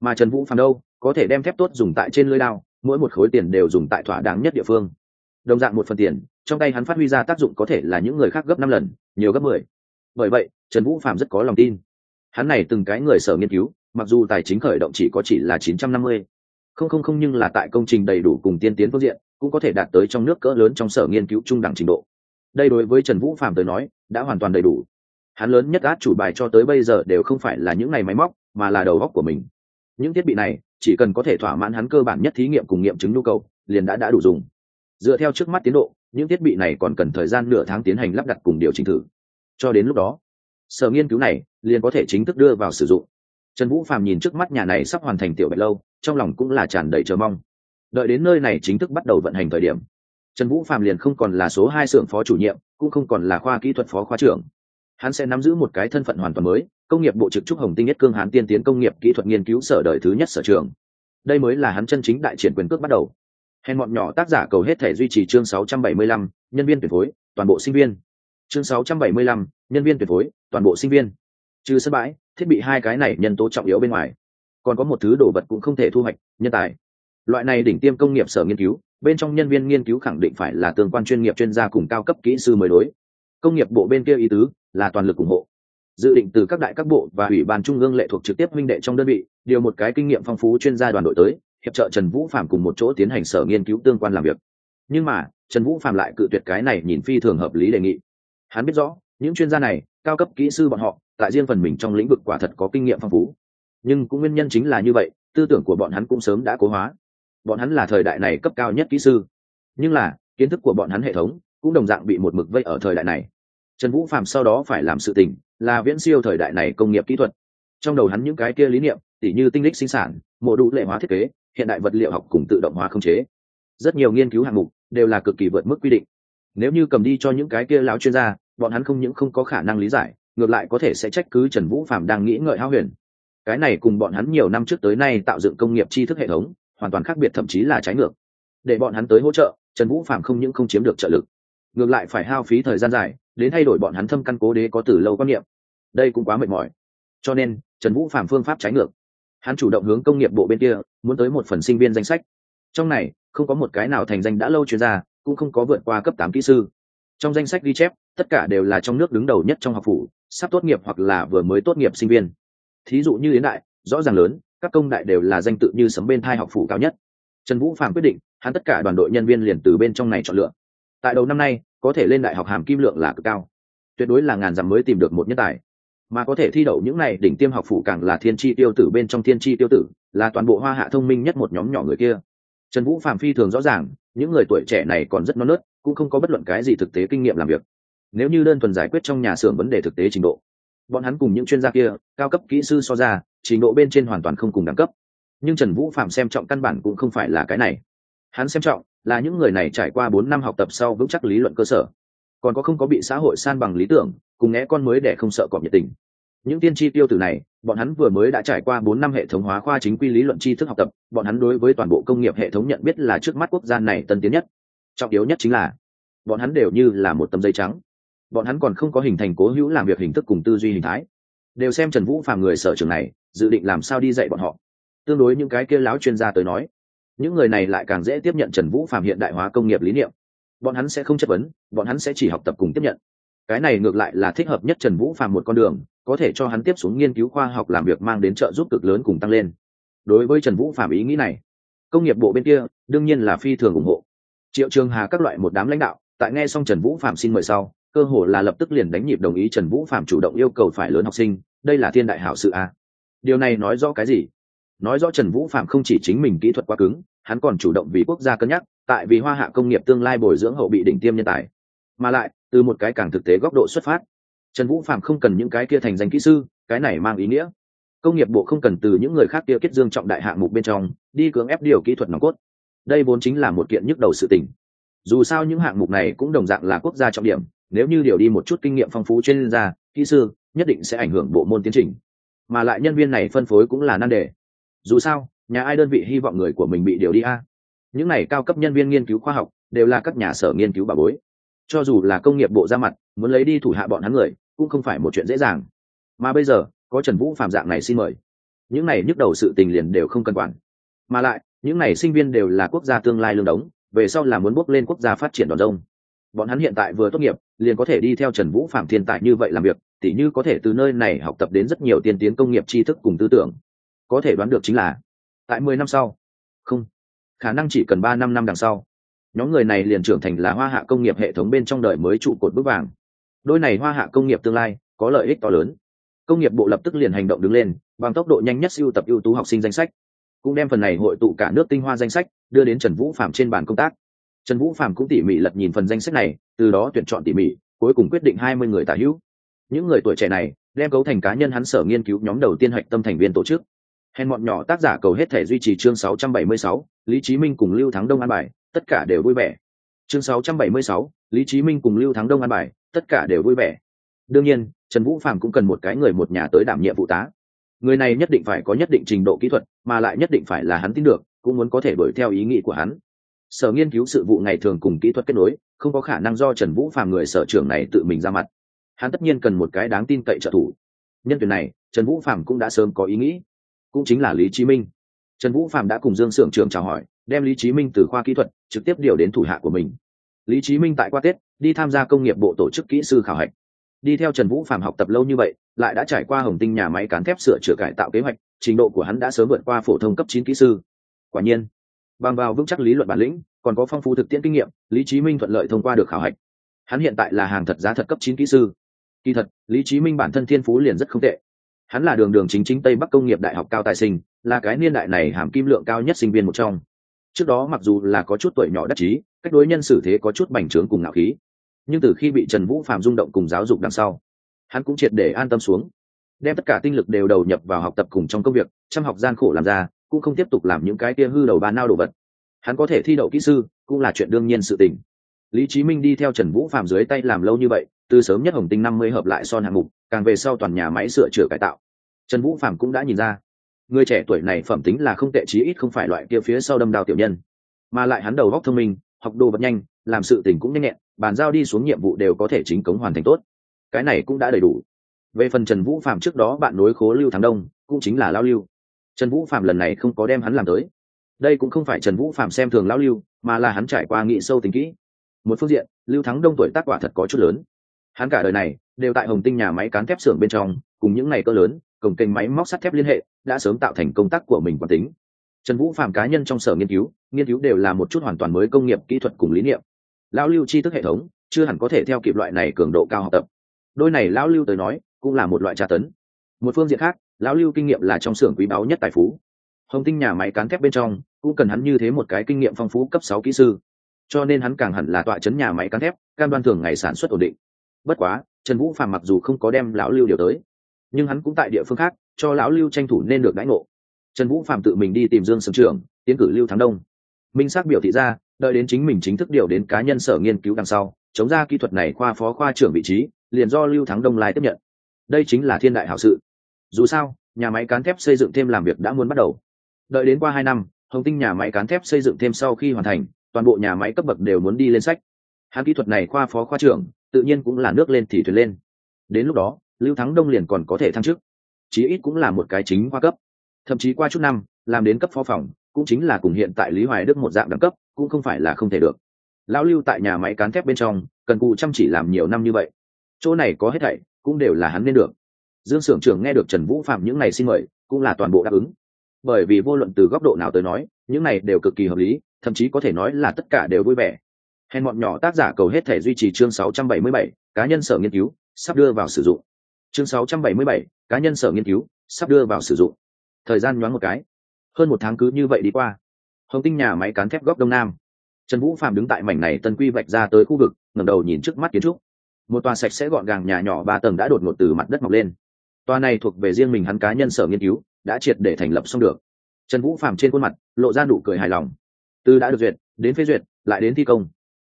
Mà trần vũ phạm đâu, có thể đem thép tốt dùng tại trên lưới lao mỗi một khối tiền đều dùng tại thỏa đáng nhất địa phương. Đồng dạng một phần tiền, trong tay hắn phát huy ra tác dụng có thể là những người khác gấp năm lần, nhiều gấp mười. Bởi vậy, trần vũ phạm rất có lòng tin. Hắn này từng cái người sở nghiên cứu, mặc dù tài chính khởi động chỉ có chỉ là chín trăm năm mươi, không không không nhưng là tại công trình đầy đủ cùng tiên tiến phương diện, cũng có thể đạt tới trong nước cỡ lớn trong sở nghiên cứu trung đẳng trình độ. Đây đối với trần vũ phạm tới nói, đã hoàn toàn đầy đủ hắn lớn nhất át chủ bài cho tới bây giờ đều không phải là những ngày máy móc, mà là đầu góc của mình. Những thiết bị này, chỉ cần có thể thỏa mãn hắn cơ bản nhất thí nghiệm cùng nghiệm chứng nhu cầu, liền đã đã đủ dùng. Dựa theo trước mắt tiến độ, những thiết bị này còn cần thời gian nửa tháng tiến hành lắp đặt cùng điều chỉnh thử. Cho đến lúc đó, sở nghiên cứu này liền có thể chính thức đưa vào sử dụng. Trần vũ phàm nhìn trước mắt nhà này sắp hoàn thành tiểu bạch lâu, trong lòng cũng là tràn đầy chờ mong. Đợi đến nơi này chính thức bắt đầu vận hành thời điểm, trần vũ phàm liền không còn là số hai xưởng phó chủ nhiệm, cũng không còn là khoa kỹ thuật phó khoa trưởng hắn sẽ nắm giữ một cái thân phận hoàn toàn mới công nghiệp bộ trực trúc hồng tinh nhất cương hán tiên tiến công nghiệp kỹ thuật nghiên cứu sở đời thứ nhất sở trường. Đây mới là hắn chân chính đại triển quyền cước bắt đầu. Hèn bọn nhỏ tác giả cầu hết thể duy trì chương 675, nhân viên tuyển phối toàn bộ sinh viên. Chương 675, nhân viên tuyển phối toàn bộ sinh viên. Trừ sân bãi thiết bị hai cái này nhân tố trọng yếu bên ngoài. Còn có một thứ đồ vật cũng không thể thu hoạch nhân tài. Loại này đỉnh tiêm công nghiệp sở nghiên cứu bên trong nhân viên nghiên cứu khẳng định phải là tương quan chuyên nghiệp chuyên gia cùng cao cấp kỹ sư mới đối công nghiệp bộ bên kia ý tứ là toàn lực ủng hộ. Dự định từ các đại các bộ và ủy ban trung ương lệ thuộc trực tiếp minh đệ trong đơn vị, điều một cái kinh nghiệm phong phú chuyên gia đoàn đội tới, hiệp trợ trần vũ phạm cùng một chỗ tiến hành sở nghiên cứu tương quan làm việc. Nhưng mà, trần vũ phạm lại cự tuyệt cái này nhìn phi thường hợp lý đề nghị. Hắn biết rõ, những chuyên gia này, cao cấp kỹ sư bọn họ, tại riêng phần mình trong lĩnh vực quả thật có kinh nghiệm phong phú. Nhưng cũng nguyên nhân chính là như vậy, tư tưởng của bọn hắn cũng sớm đã cố hóa. Bọn hắn là thời đại này cấp cao nhất kỹ sư. Nhưng là, kiến thức của bọn hắn hệ thống cũng đồng dạng bị một mực vây ở thời đại này. Trần vũ phạm sau đó phải làm sự tình là viễn siêu thời đại này công nghiệp kỹ thuật. Trong đầu hắn những cái kia lý niệm, tỉ như tinh lích sinh sản, mộ đủ lệ hóa thiết kế, hiện đại vật liệu học cùng tự động hóa không chế. Rất nhiều nghiên cứu hạng mục đều là cực kỳ vượt mức quy định. Nếu như cầm đi cho những cái kia lão chuyên gia, bọn hắn không những không có khả năng lý giải, ngược lại có thể sẽ trách cứ trần vũ phạm đang nghĩ ngợi hao huyền. Cái này cùng bọn hắn nhiều năm trước tới nay tạo dựng công nghiệp tri thức hệ thống hoàn toàn khác biệt thậm chí là trái ngược. Để bọn hắn tới hỗ trợ, trần vũ phạm không những không chiếm được trợ lực ngược lại phải hao phí thời gian dài đến thay đổi bọn hắn thâm căn cố đế có từ lâu quan niệm. Đây cũng quá mệt mỏi. Cho nên, trần vũ phạm phương pháp trái ngược. Hắn chủ động hướng công nghiệp bộ bên kia, muốn tới một phần sinh viên danh sách. Trong này, không có một cái nào thành danh đã lâu chuyên gia, cũng không có vượt qua cấp tám kỹ sư. Trong danh sách ghi chép, tất cả đều là trong nước đứng đầu nhất trong học phủ, sắp tốt nghiệp hoặc là vừa mới tốt nghiệp sinh viên. Thí dụ như yến đại, rõ ràng lớn, các công đại đều là danh tự như sấm bên thai học phủ cao nhất. Trần vũ phạm quyết định, hắn tất cả đoàn đội nhân viên liền từ bên trong này chọn lựa tại đầu năm nay, có thể lên đại học hàm kim lượng là cực cao. Tuyệt đối là ngàn dặm mới tìm được một nhân tài. Mà có thể thi đậu những này đỉnh tiêm học phủ càng là thiên tri tiêu tử bên trong thiên tri tiêu tử, là toàn bộ hoa hạ thông minh nhất một nhóm nhỏ người kia. Trần vũ phạm phi thường rõ ràng, những người tuổi trẻ này còn rất non nớt, cũng không có bất luận cái gì thực tế kinh nghiệm làm việc. Nếu như đơn thuần giải quyết trong nhà xưởng vấn đề thực tế trình độ, bọn hắn cùng những chuyên gia kia, cao cấp kỹ sư so ra, trình độ bên trên hoàn toàn không cùng đẳng cấp. Nhưng trần vũ phạm xem trọng căn bản cũng không phải là cái này hắn xem trọng là những người này trải qua bốn năm học tập sau vững chắc lý luận cơ sở. Còn có không có bị xã hội san bằng lý tưởng, cùng nghe con mới để không sợ cọp nhiệt tình. Những tiên tri tiêu tử này, bọn hắn vừa mới đã trải qua bốn năm hệ thống hóa khoa chính quy lý luận tri thức học tập, bọn hắn đối với toàn bộ công nghiệp hệ thống nhận biết là trước mắt quốc gia này tân tiến nhất. Trọng yếu nhất chính là, bọn hắn đều như là một tấm dây trắng. Bọn hắn còn không có hình thành cố hữu làm việc hình thức cùng tư duy hình thái. Đều xem trần vũ phàm người sở trường này, dự định làm sao đi dạy bọn họ. Tương đối những cái kia láo chuyên gia tới nói những người này lại càng dễ tiếp nhận trần vũ Phạm hiện đại hóa công nghiệp lý niệm. Bọn hắn sẽ không chất vấn, bọn hắn sẽ chỉ học tập cùng tiếp nhận. Cái này ngược lại là thích hợp nhất trần vũ Phạm một con đường, có thể cho hắn tiếp xuống nghiên cứu khoa học làm việc mang đến trợ giúp cực lớn cùng tăng lên. Đối với trần vũ Phạm ý nghĩ này, công nghiệp bộ bên kia đương nhiên là phi thường ủng hộ. Triệu trường hà các loại một đám lãnh đạo, tại nghe xong trần vũ phạm xin mời sau, cơ hồ là lập tức liền đánh nhịp đồng ý trần vũ phạm chủ động yêu cầu phải lớn học sinh, đây là thiên đại hảo sự a điều này nói rõ cái gì? Nói rõ trần vũ phạm không chỉ chính mình kỹ thuật quá cứng, hắn còn chủ động vì quốc gia cân nhắc, tại vì hoa hạ công nghiệp tương lai bồi dưỡng hậu bị đỉnh tiêm nhân tài. Mà lại, từ một cái càng thực tế góc độ xuất phát, trần vũ phạm không cần những cái kia thành danh kỹ sư, cái này mang ý nghĩa. Công nghiệp bộ không cần từ những người khác kia kết dương trọng đại hạng mục bên trong, đi cưỡng ép điều kỹ thuật nòng cốt. Đây vốn chính là một kiện nhức đầu sự tình. Dù sao những hạng mục này cũng đồng dạng là quốc gia trọng điểm, nếu như điều đi một chút kinh nghiệm phong phú chuyên gia, kỹ sư, nhất định sẽ ảnh hưởng bộ môn tiến trình. Mà lại nhân viên này phân phối cũng là nan đề dù sao, nhà ai đơn vị hy vọng người của mình bị điều đi a? Những này cao cấp nhân viên nghiên cứu khoa học đều là các nhà sở nghiên cứu bà bối. Cho dù là công nghiệp bộ ra mặt, muốn lấy đi thủ hạ bọn hắn người, cũng không phải một chuyện dễ dàng. Mà bây giờ, có trần vũ phạm dạng này xin mời. Những này nhức đầu sự tình liền đều không cần quản. Mà lại, những này sinh viên đều là quốc gia tương lai lương đống, về sau là muốn bước lên quốc gia phát triển đòn rông. Bọn hắn hiện tại vừa tốt nghiệp, liền có thể đi theo trần vũ phạm thiên tài như vậy làm việc, tỉ như có thể từ nơi này học tập đến rất nhiều tiên tiến công nghiệp tri thức cùng tư tưởng có thể đoán được chính là tại mười năm sau. Không, khả năng chỉ cần ba năm năm đằng sau, nhóm người này liền trưởng thành là hoa hạ công nghiệp hệ thống bên trong đời mới trụ cột bước vàng. Đôi này hoa hạ công nghiệp tương lai có lợi ích to lớn. Công nghiệp bộ lập tức liền hành động đứng lên, bằng tốc độ nhanh nhất siêu tập ưu tú học sinh danh sách. Cũng đem phần này hội tụ cả nước tinh hoa danh sách đưa đến trần vũ phạm trên bàn công tác. Trần vũ phạm cũng tỉ mỉ lật nhìn phần danh sách này, từ đó tuyển chọn tỉ mỉ, cuối cùng quyết định hai mươi người tả hữu. Những người tuổi trẻ này, đem cấu thành cá nhân hắn sở nghiên cứu nhóm đầu tiên hạch tâm thành viên tổ chức hèn bọn nhỏ tác giả cầu hết thể duy trì chương 676, lý chí minh cùng lưu thắng đông an bài tất cả đều vui vẻ. Chương 676, lý chí minh cùng lưu thắng đông an bài tất cả đều vui vẻ. Đương nhiên trần vũ phạm cũng cần một cái người một nhà tới đảm nhiệm phụ tá. Người này nhất định phải có nhất định trình độ kỹ thuật mà lại nhất định phải là hắn tin được cũng muốn có thể đuổi theo ý nghĩ của hắn. Sở nghiên cứu sự vụ ngày thường cùng kỹ thuật kết nối không có khả năng do trần vũ phàm người sở trưởng này tự mình ra mặt. Hắn tất nhiên cần một cái đáng tin cậy trợ thủ. Nhân tuyển này trần vũ phàm cũng đã sớm có ý nghĩ cũng chính là lý chí minh. Trần vũ Phạm đã cùng dương s ư ở n g trường chào hỏi, đem lý chí minh từ khoa kỹ thuật trực tiếp điều đến thủ hạ của mình. Lý chí minh tại qua tết, đi tham gia công nghiệp bộ tổ chức kỹ sư khảo hạch. Đi theo trần vũ Phạm học tập lâu như vậy, lại đã trải qua hồng tinh nhà máy cán thép sửa chữa cải tạo kế hoạch, trình độ của hắn đã sớm vượt qua phổ thông cấp chín kỹ sư. Quả nhiên, bằng vào vững chắc lý luận bản lĩnh, còn có phong phú thực tiễn kinh nghiệm, lý chí minh thuận lợi thông qua được khảo hạch. Hắn hiện tại là hàng thật giá thật cấp chín kỹ sư. Kỳ thật, lý chí minh bản thân thiên phú liền rất không tệ hắn là đường đường chính chính tây bắc công nghiệp đại học cao tài sinh, là cái niên đại này hàm kim lượng cao nhất sinh viên một trong. Trước đó mặc dù là có chút tuổi nhỏ đắc chí, cách đối nhân xử thế có chút bành trướng cùng ngạo khí, nhưng từ khi bị trần vũ phạm rung động cùng giáo dục đằng sau, hắn cũng triệt để an tâm xuống, đem tất cả tinh lực đều đầu nhập vào học tập cùng trong công việc, chăm học gian khổ làm ra, cũng không tiếp tục làm những cái kia hư đầu ba nao đồ vật. Hắn có thể thi đậu kỹ sư, cũng là chuyện đương nhiên sự tình. Lý chí minh đi theo trần vũ phạm dưới tay làm lâu như vậy từ sớm nhất hồng tinh năm mươi hợp lại son hạng mục, càng về sau toàn nhà máy sửa chữa cải tạo. Trần vũ phạm cũng đã nhìn ra, người trẻ tuổi này phẩm tính là không tệ chí ít không phải loại kia phía sau đâm đào tiểu nhân. Mà lại hắn đầu góc thông minh, học đồ vật nhanh, làm sự tình cũng nhanh nhẹn, bàn giao đi xuống nhiệm vụ đều có thể chính cống hoàn thành tốt. Cái này cũng đã đầy đủ. Về phần trần vũ phạm trước đó bạn nối khố lưu thắng đông, cũng chính là lao lưu. Trần vũ phạm lần này không có đem hắn làm tới. Đây cũng không phải trần vũ phạm xem thường lao lưu, mà là hắn trải qua nghị sâu tính kỹ. Một phương diện, lưu thắng đông tuổi tác quả thật có chút lớn hắn cả đời này đều tại hồng tinh nhà máy cán thép xưởng bên trong, cùng những ngày cơ lớn cổng kênh máy móc sắt thép liên hệ, đã sớm tạo thành công tác của mình quản tính. Trần vũ phạm cá nhân trong sở nghiên cứu nghiên cứu đều là một chút hoàn toàn mới công nghiệp kỹ thuật cùng lý niệm. Lão lưu tri thức hệ thống, chưa hẳn có thể theo kịp loại này cường độ cao học tập. Đôi này lão lưu tới nói, cũng là một loại tra tấn. Một phương diện khác, lão lưu kinh nghiệm là trong xưởng quý báu nhất tài phú. Hồng tinh nhà máy cán thép bên trong, cũng cần hắn như thế một cái kinh nghiệm phong phú cấp sáu kỹ sư. Cho nên hắn càng hẳn là tọa chấn nhà máy cán thép, cam đoan thường ngày sản xuất ổn định bất quá, trần vũ phàm mặc dù không có đem lão lưu điều tới, nhưng hắn cũng tại địa phương khác, cho lão lưu tranh thủ nên được đãi ngộ. Trần vũ phạm tự mình đi tìm dương sưởng trưởng, tiến cử lưu thắng đông. Minh xác biểu thị ra, đợi đến chính mình chính thức điều đến cá nhân sở nghiên cứu đằng sau, chống ra kỹ thuật này khoa phó khoa trưởng vị trí, liền do lưu thắng đông lai tiếp nhận. Đây chính là thiên đại hảo sự. Dù sao, nhà máy cán thép xây dựng thêm làm việc đã muốn bắt đầu. Đợi đến qua hai năm, hồng tinh nhà máy cán thép xây dựng thêm sau khi hoàn thành, toàn bộ nhà máy cấp bậc đều muốn đi lên sách. Hắn kỹ thuật này khoa phó khoa trưởng tự nhiên cũng là nước lên thì thuyền lên. Đến lúc đó, lưu thắng đông liền còn có thể thăng chức, chí ít cũng là một cái chính khoa cấp. Thậm chí qua chút năm, làm đến cấp phó phòng, cũng chính là cùng hiện tại lý hoài đức một dạng đẳng cấp, cũng không phải là không thể được. Lão lưu tại nhà máy cán thép bên trong, cần cụ chăm chỉ làm nhiều năm như vậy. Chỗ này có hết thảy, cũng đều là hắn nên được. Dương s ư ở n g trưởng nghe được trần vũ phạm những này xin mời, cũng là toàn bộ đáp ứng. Bởi vì vô luận từ góc độ nào tới nói, những này đều cực kỳ hợp lý, thậm chí có thể nói là tất cả đều vui vẻ hèn bọn nhỏ tác giả cầu hết thể duy trì chương 677, cá nhân sở nghiên cứu sắp đưa vào sử dụng. Chương 677, cá nhân sở nghiên cứu sắp đưa vào sử dụng. Thời gian nhoáng một cái. Hơn một tháng cứ như vậy đi qua. Hồng tinh nhà máy cán thép góc đông nam. Trần vũ phạm đứng tại mảnh này tân quy vạch ra tới khu vực ngẩng đầu nhìn trước mắt kiến trúc. Một tòa sạch sẽ gọn gàng nhà nhỏ ba tầng đã đột ngột từ mặt đất mọc lên. Tòa này thuộc về riêng mình hắn cá nhân sở nghiên cứu đã triệt để thành lập xong được. Trần vũ phạm trên khuôn mặt lộ ra nụ cười hài lòng. Từ đã được duyệt đến phê duyệt lại đến thi công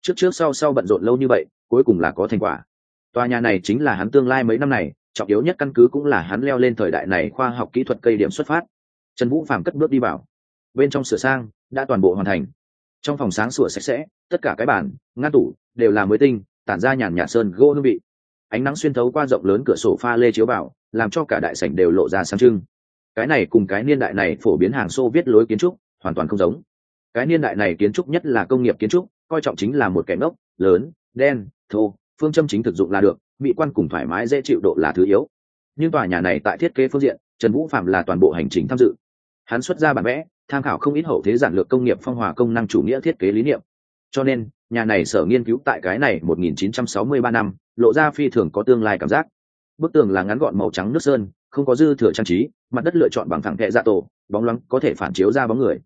trước trước sau sau bận rộn lâu như vậy, cuối cùng là có thành quả. Tòa nhà này chính là hắn tương lai mấy năm này, trọng yếu nhất căn cứ cũng là hắn leo lên thời đại này khoa học kỹ thuật cây điểm xuất phát. Trần vũ phàm cất bước đi vào. Bên trong sửa sang, đã toàn bộ hoàn thành. Trong phòng sáng sủa sạch sẽ, tất cả cái bàn, ngăn tủ, đều là mới tinh, tản ra nhàn nhạt sơn gỗ hương vị. Ánh nắng xuyên thấu qua rộng lớn cửa sổ pha lê chiếu vào, làm cho cả đại sảnh đều lộ ra sáng trưng. Cái này cùng cái niên đại này phổ biến hàng xô viết lối kiến trúc, hoàn toàn không giống. Cái niên đại này kiến trúc nhất là công nghiệp kiến trúc coi trọng chính là một kẻ ngốc, lớn, đen, thô, phương châm chính thực dụng là được, mỹ quan cùng thoải mái dễ chịu độ là thứ yếu. Nhưng tòa nhà này tại thiết kế phương diện, trần vũ phạm là toàn bộ hành trình tham dự. Hắn xuất ra bản vẽ, tham khảo không ít hậu thế giản lược công nghiệp phong hòa công năng chủ nghĩa thiết kế lý niệm. Cho nên, nhà này sở nghiên cứu tại cái này 1963 năm, lộ ra phi thường có tương lai cảm giác. Bức tường là ngắn gọn màu trắng nước sơn, không có dư thừa trang trí, mặt đất lựa chọn bằng thẳng kệ dạ tổ, bóng loáng có thể phản chiếu ra bóng người.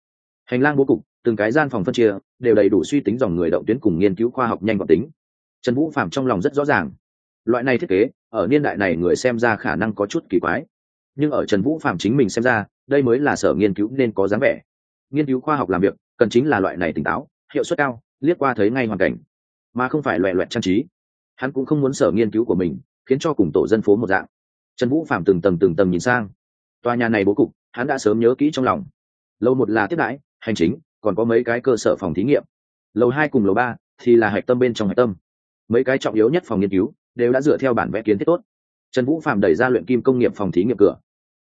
Hành lang bố cục từng cái gian phòng phân chia, đều đầy đủ suy tính dòng người động tuyến cùng nghiên cứu khoa học nhanh gọn tính. Trần vũ phạm trong lòng rất rõ ràng. Loại này thiết kế, ở niên đại này người xem ra khả năng có chút kỳ quái. Nhưng ở trần vũ phạm chính mình xem ra, đây mới là sở nghiên cứu nên có dáng vẻ. Nghiên cứu khoa học làm việc, cần chính là loại này tỉnh táo, hiệu suất cao, liếc qua thấy ngay hoàn cảnh. Mà không phải loẹ loẹt trang trí. Hắn cũng không muốn sở nghiên cứu của mình, khiến cho cùng tổ dân phố một dạng. Trần vũ phạm từng tầng từng tầng nhìn sang. Tòa nhà này bố cục, hắn đã sớm nhớ kỹ trong lòng. Lâu một là tiếp đãi, hành chính còn có mấy cái cơ sở phòng thí nghiệm. Lầu hai cùng lầu ba thì là hạch tâm bên trong hạch tâm. Mấy cái trọng yếu nhất phòng nghiên cứu đều đã dựa theo bản vẽ kiến thiết tốt. Trần vũ phạm đẩy ra luyện kim công nghiệp phòng thí nghiệm cửa.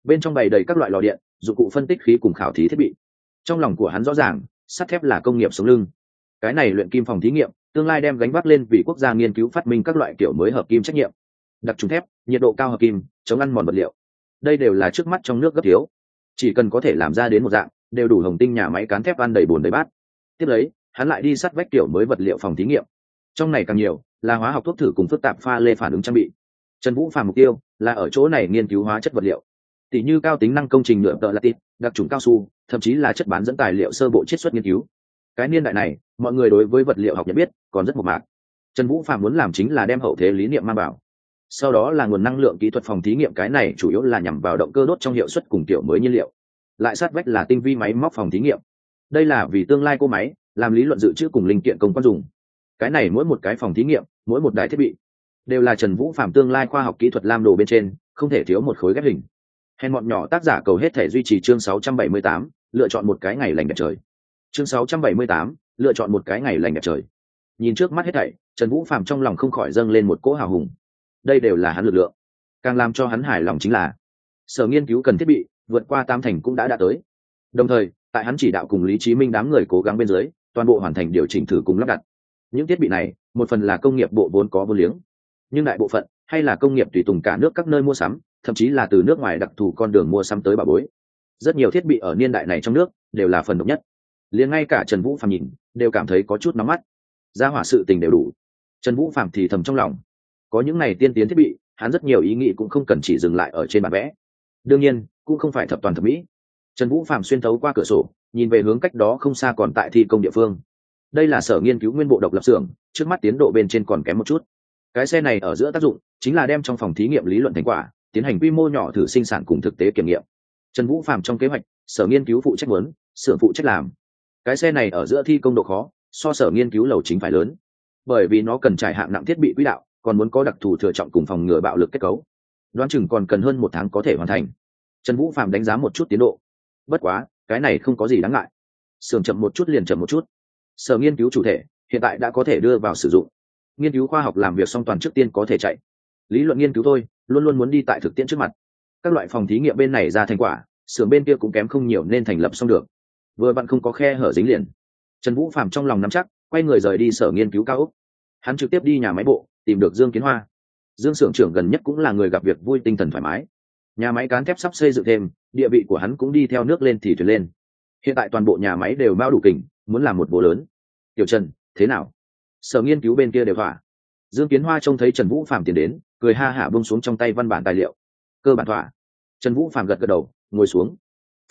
Bên trong bày đầy các loại lò điện, dụng cụ phân tích khí cùng khảo thí thiết bị. Trong lòng của hắn rõ ràng, sắt thép là công nghiệp sống lưng. Cái này luyện kim phòng thí nghiệm, tương lai đem gánh vác lên vì quốc gia nghiên cứu phát minh các loại kiểu mới hợp kim trách nhiệm. Đặc trùng thép, nhiệt độ cao hợp kim, chống ăn mòn vật liệu. Đây đều là trước mắt trong nước gấp thiếu. Chỉ cần có thể làm ra đến một dạng đều đủ hồng tinh nhà máy cán thép ăn đầy bồn đầy bát. Tiếp lấy, hắn lại đi sắt vách kiểu mới vật liệu phòng thí nghiệm. Trong này càng nhiều, là hóa học thuốc thử cùng phức tạp pha lê phản ứng trang bị. Trần vũ phàm mục tiêu là ở chỗ này nghiên cứu hóa chất vật liệu. Tỷ như cao tính năng công trình nhựa tợ latit đặc trùng cao su, thậm chí là chất bán dẫn tài liệu sơ bộ chiết xuất nghiên cứu. Cái niên đại này, mọi người đối với vật liệu học nhận biết còn rất mộc mạc. Trần vũ phạm muốn làm chính là đem hậu thế lý niệm mang vào. Sau đó là nguồn năng lượng kỹ thuật phòng thí nghiệm, cái này chủ yếu là nhằm vào động cơ đốt trong hiệu suất cùng kiểu mới nhiên liệu lại sát vách là tinh vi máy móc phòng thí nghiệm. Đây là vì tương lai cô máy làm lý luận dự trữ cùng linh kiện công quan dùng. Cái này mỗi một cái phòng thí nghiệm mỗi một đài thiết bị đều là trần vũ phạm tương lai khoa học kỹ thuật lam đồ bên trên không thể thiếu một khối ghép hình. Hèn bọn nhỏ tác giả cầu hết thể duy trì chương 678, lựa chọn một cái ngày lành đẹp trời. Chương 678, lựa chọn một cái ngày lành đẹp trời. Nhìn trước mắt hết thảy trần vũ phạm trong lòng không khỏi dâng lên một cỗ hào hùng. Đây đều là hắn lực lượng. Càng làm cho hắn hài lòng chính là sở nghiên cứu cần thiết bị vượt qua tam thành cũng đã đã tới. Đồng thời, tại hắn chỉ đạo cùng lý chí minh đám người cố gắng bên dưới, toàn bộ hoàn thành điều chỉnh thử cùng lắp đặt. Những thiết bị này, một phần là công nghiệp bộ vốn có vô liếng, nhưng đại bộ phận, hay là công nghiệp tùy tùng cả nước các nơi mua sắm, thậm chí là từ nước ngoài đặc thù con đường mua sắm tới bà bối. Rất nhiều thiết bị ở niên đại này trong nước, đều là phần độc nhất. Liền ngay cả trần vũ phạm nhìn, đều cảm thấy có chút nóng mắt. Ra hỏa sự tình đều đủ. Trần vũ phạm thì thầm trong lòng. Có những này tiên tiến thiết bị, hắn rất nhiều ý nghĩ cũng không cần chỉ dừng lại ở trên bản vẽ. Đương nhiên cũng không phải thập toàn thẩm mỹ. Trần vũ phạm xuyên thấu qua cửa sổ, nhìn về hướng cách đó không xa còn tại thi công địa phương. Đây là sở nghiên cứu nguyên bộ độc lập xưởng, trước mắt tiến độ bên trên còn kém một chút. Cái xe này ở giữa tác dụng chính là đem trong phòng thí nghiệm lý luận thành quả, tiến hành quy mô nhỏ thử sinh sản cùng thực tế kiểm nghiệm. Trần vũ phạm trong kế hoạch, sở nghiên cứu phụ trách muốn xưởng phụ trách làm. Cái xe này ở giữa thi công độ khó, so sở nghiên cứu lầu chính phải lớn. Bởi vì nó cần trải hạng nặng thiết bị quỹ đạo, còn muốn có đặc thù thừa trọng cùng phòng ngừa bạo lực kết cấu. Đoán chừng còn cần hơn một tháng có thể hoàn thành trần vũ phạm đánh giá một chút tiến độ. Bất quá, cái này không có gì đáng ngại. Sưởng chậm một chút liền chậm một chút. Sở nghiên cứu chủ thể, hiện tại đã có thể đưa vào sử dụng. Nghiên cứu khoa học làm việc song toàn trước tiên có thể chạy. Lý luận nghiên cứu thôi, luôn luôn muốn đi tại thực tiễn trước mặt. Các loại phòng thí nghiệm bên này ra thành quả xưởng bên kia cũng kém không nhiều nên thành lập xong được. Vừa vặn không có khe hở dính liền. Trần vũ phạm trong lòng nắm chắc, quay người rời đi sở nghiên cứu cao úc hắn trực tiếp đi nhà máy bộ, tìm được dương kiến hoa. Dương s ư ở n g trưởng gần nhất cũng là người gặp việc vui tinh thần thoải mái nhà máy cán thép sắp xây dựng thêm, địa vị của hắn cũng đi theo nước lên thì thuyền lên. Hiện tại toàn bộ nhà máy đều mao đủ kình, muốn làm một bố lớn. Tiểu trần, thế nào? Sở nghiên cứu bên kia đều thỏa. Dương kiến hoa trông thấy trần vũ phạm tiến đến, cười ha hả bông xuống trong tay văn bản tài liệu. Cơ bản thỏa. Trần vũ phạm gật gật đầu, ngồi xuống.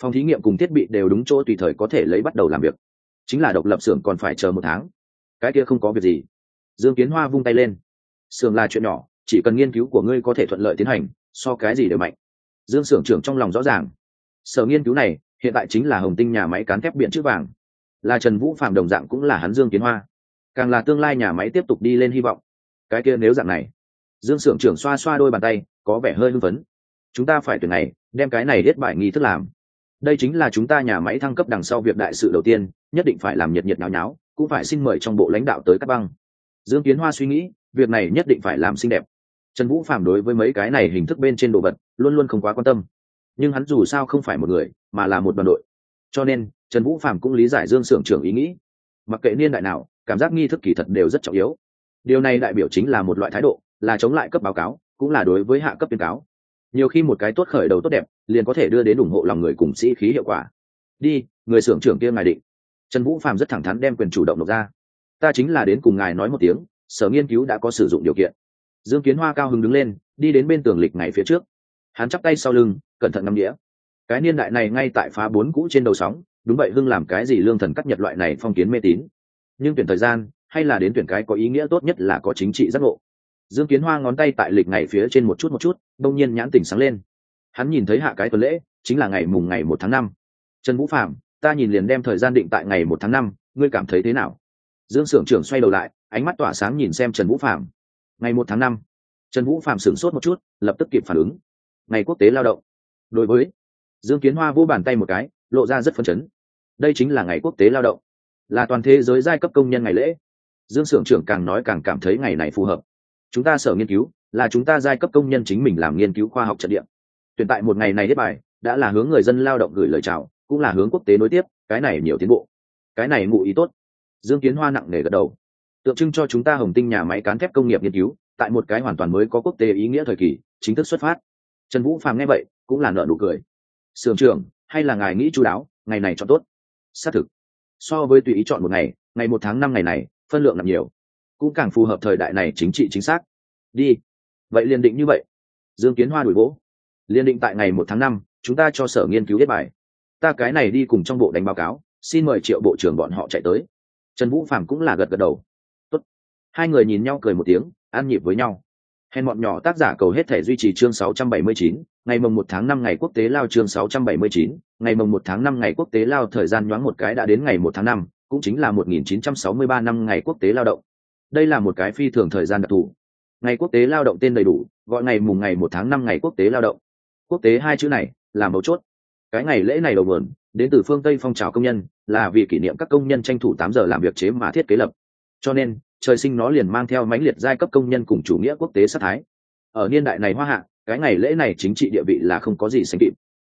Phòng thí nghiệm cùng thiết bị đều đúng chỗ tùy thời có thể lấy bắt đầu làm việc. Chính là độc lập xưởng còn phải chờ một tháng. Cái kia không có việc gì. Dương kiến hoa vung tay lên. Xưởng là chuyện nhỏ, chỉ cần nghiên cứu của ngươi có thể thuận lợi tiến hành, so cái gì đều mạnh dương xưởng trưởng trong lòng rõ ràng. Sở nghiên cứu này, hiện tại chính là hồng tinh nhà máy cán thép biện chữ vàng. Là trần vũ phạm đồng dạng cũng là hắn dương kiến hoa. Càng là tương lai nhà máy tiếp tục đi lên hy vọng. Cái kia nếu dạng này, dương s ư ở n g trưởng xoa xoa đôi bàn tay, có vẻ hơi hưng phấn. Chúng ta phải tuyển này, đem cái này hết bài nghi thức làm. Đây chính là chúng ta nhà máy thăng cấp đằng sau việc đại sự đầu tiên, nhất định phải làm nhiệt nhiệt nháo nháo, cũng phải xin mời trong bộ lãnh đạo tới các băng. Dương kiến hoa suy nghĩ, việc này nhất định phải làm xinh đẹp. Trần vũ phạm đối với mấy cái này hình thức bên trên đồ vật luôn luôn không quá quan tâm. Nhưng hắn dù sao không phải một người, mà là một đoàn đội. Cho nên, trần vũ phạm cũng lý giải dương s ư ở n g trưởng ý nghĩ. Mặc kệ niên đại nào, cảm giác nghi thức kỳ thật đều rất trọng yếu. Điều này đại biểu chính là một loại thái độ, là chống lại cấp báo cáo, cũng là đối với hạ cấp tuyên cáo. Nhiều khi một cái tốt khởi đầu tốt đẹp, liền có thể đưa đến ủng hộ lòng người cùng sĩ khí hiệu quả. Đi, người xưởng trưởng kia ngài định. Trần vũ phạm rất thẳng thắn đem quyền chủ động nộp ra. Ta chính là đến cùng ngài nói một tiếng, sở nghiên cứu đã có sử dụng điều kiện. Dương kiến hoa cao hứng đứng lên, đi đến bên tường lịch ngày phía trước hắn chắp tay sau lưng, cẩn thận ngắm đĩa cái niên đại này ngay tại phá bốn cũ trên đầu sóng, đúng vậy hưng làm cái gì lương thần cắt nhật loại này phong kiến mê tín. Nhưng tuyển thời gian, hay là đến tuyển cái có ý nghĩa tốt nhất là có chính trị giác ngộ. Dương kiến hoa ngón tay tại lịch ngày phía trên một chút một chút, đông nhiên nhãn tỉnh sáng lên. Hắn nhìn thấy hạ cái tuần lễ, chính là ngày mùng ngày một tháng năm. Trần vũ phạm ta nhìn liền đem thời gian định tại ngày một tháng năm, ngươi cảm thấy thế nào? Dương s ư ở n g trưởng xoay đầu lại, ánh mắt tỏa sáng nhìn xem trần vũ phạm ngày một tháng năm, trần vũ phạm sửng sốt một chút, lập tức kịp phản ứng ngày quốc tế lao động. Đối với dương kiến hoa vô bàn tay một cái, lộ ra rất phấn chấn. Đây chính là ngày quốc tế lao động, là toàn thế giới giai cấp công nhân ngày lễ. Dương s ư ở n g trưởng càng nói càng cảm thấy ngày này phù hợp. Chúng ta sở nghiên cứu, là chúng ta giai cấp công nhân chính mình làm nghiên cứu khoa học trận địa. Tuyển tại một ngày này hết bài, đã là hướng người dân lao động gửi lời chào, cũng là hướng quốc tế nối tiếp, cái này nhiều tiến bộ. Cái này ngụ ý tốt. Dương kiến hoa nặng nề gật đầu. Tượng trưng cho chúng ta hồng tinh nhà máy cán thép công nghiệp nghiên cứu, tại một cái hoàn toàn mới có quốc tế ý nghĩa thời kỳ, chính thức xuất phát trần vũ phàm nghe vậy, cũng là nợ nụ cười. Sưởng trưởng, hay là ngài nghĩ chú đáo, ngày này chọn tốt. Xác thực. So với tùy ý chọn một ngày ngày một tháng năm ngày này, phân lượng nặng nhiều. Cũng càng phù hợp thời đại này chính trị chính xác. Đi. Vậy liền định như vậy. Dương kiến hoa đuổi vỗ. Liên định tại ngày một tháng năm, chúng ta cho sở nghiên cứu hết bài. Ta cái này đi cùng trong bộ đánh báo cáo, xin mời triệu bộ trưởng bọn họ chạy tới. Trần vũ phạm cũng là gật gật đầu. Tốt. hai người nhìn nhau cười một tiếng, ăn nhịp với nhau hèn bọn nhỏ tác giả cầu hết thể duy trì chương 679, ngày mồng 1 tháng 5 ngày quốc tế lao chương 679, ngày mồng 1 tháng 5 ngày quốc tế lao thời gian nhoáng một cái đã đến ngày 1 tháng 5 cũng chính là 1963 năm ngày quốc tế lao động. Đây là một cái phi thường thời gian đặc thù. Ngày quốc tế lao động tên đầy đủ gọi ngày mùng ngày 1 tháng 5 ngày quốc tế lao động. Quốc tế hai chữ này là mấu chốt. Cái ngày lễ này đầu vườn đến từ phương tây phong trào công nhân là vì kỷ niệm các công nhân tranh thủ 8 giờ làm việc chế mà thiết kế lập. Cho nên trời sinh nó liền mang theo mãnh liệt giai cấp công nhân cùng chủ nghĩa quốc tế sát thái. Ở niên đại này hoa hạ, cái ngày lễ này chính trị địa vị là không có gì sánh kịp.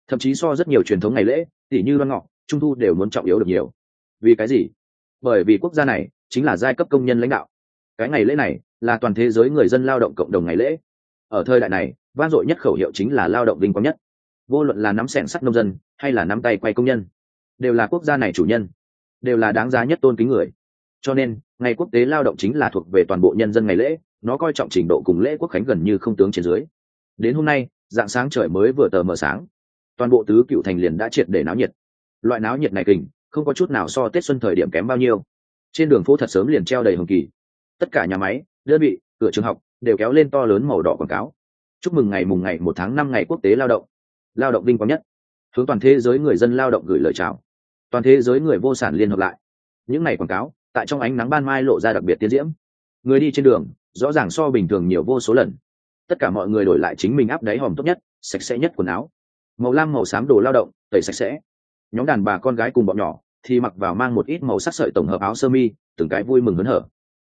Thậm chí so rất nhiều truyền thống ngày lễ, tỉ như đoan ngọ, trung thu đều muốn trọng yếu được nhiều. Vì cái gì? Bởi vì quốc gia này chính là giai cấp công nhân lãnh đạo. Cái ngày lễ này là toàn thế giới người dân lao động cộng đồng ngày lễ. Ở thời đại này, vang dội nhất khẩu hiệu chính là lao động vinh quang nhất. Vô luận là nắm sẻng sắt nông dân, hay là nắm tay quay công nhân, đều là quốc gia này chủ nhân, đều là đáng giá nhất tôn kính người. Cho nên ngày quốc tế lao động chính là thuộc về toàn bộ nhân dân ngày lễ, nó coi trọng trình độ cùng lễ quốc khánh gần như không tướng trên dưới. Đến hôm nay dạng sáng trời mới vừa tờ mờ sáng. Toàn bộ tứ cựu thành liền đã triệt để náo nhiệt. Loại náo nhiệt này kình, không có chút nào so tết xuân thời điểm kém bao nhiêu. Trên đường phố thật sớm liền treo đầy hồng kỳ. Tất cả nhà máy, đơn vị, cửa trường học đều kéo lên to lớn màu đỏ quảng cáo. Chúc mừng ngày mùng ngày một tháng năm ngày quốc tế lao động. Lao động vinh quang nhất. Hướng toàn thế giới người dân lao động gửi lời chào. Toàn thế giới người vô sản liên hợp lại. Những ngày quảng cáo tại trong ánh nắng ban mai lộ ra đặc biệt tiến diễm. Người đi trên đường, rõ ràng so bình thường nhiều vô số lần. Tất cả mọi người đổi lại chính mình áp đáy hòm tốt nhất, sạch sẽ nhất quần áo. Màu lam màu xám đồ lao động, tẩy sạch sẽ. Nhóm đàn bà con gái cùng bọn nhỏ, thì mặc vào mang một ít màu sắc sợi tổng hợp áo sơ mi, từng cái vui mừng hớn hở.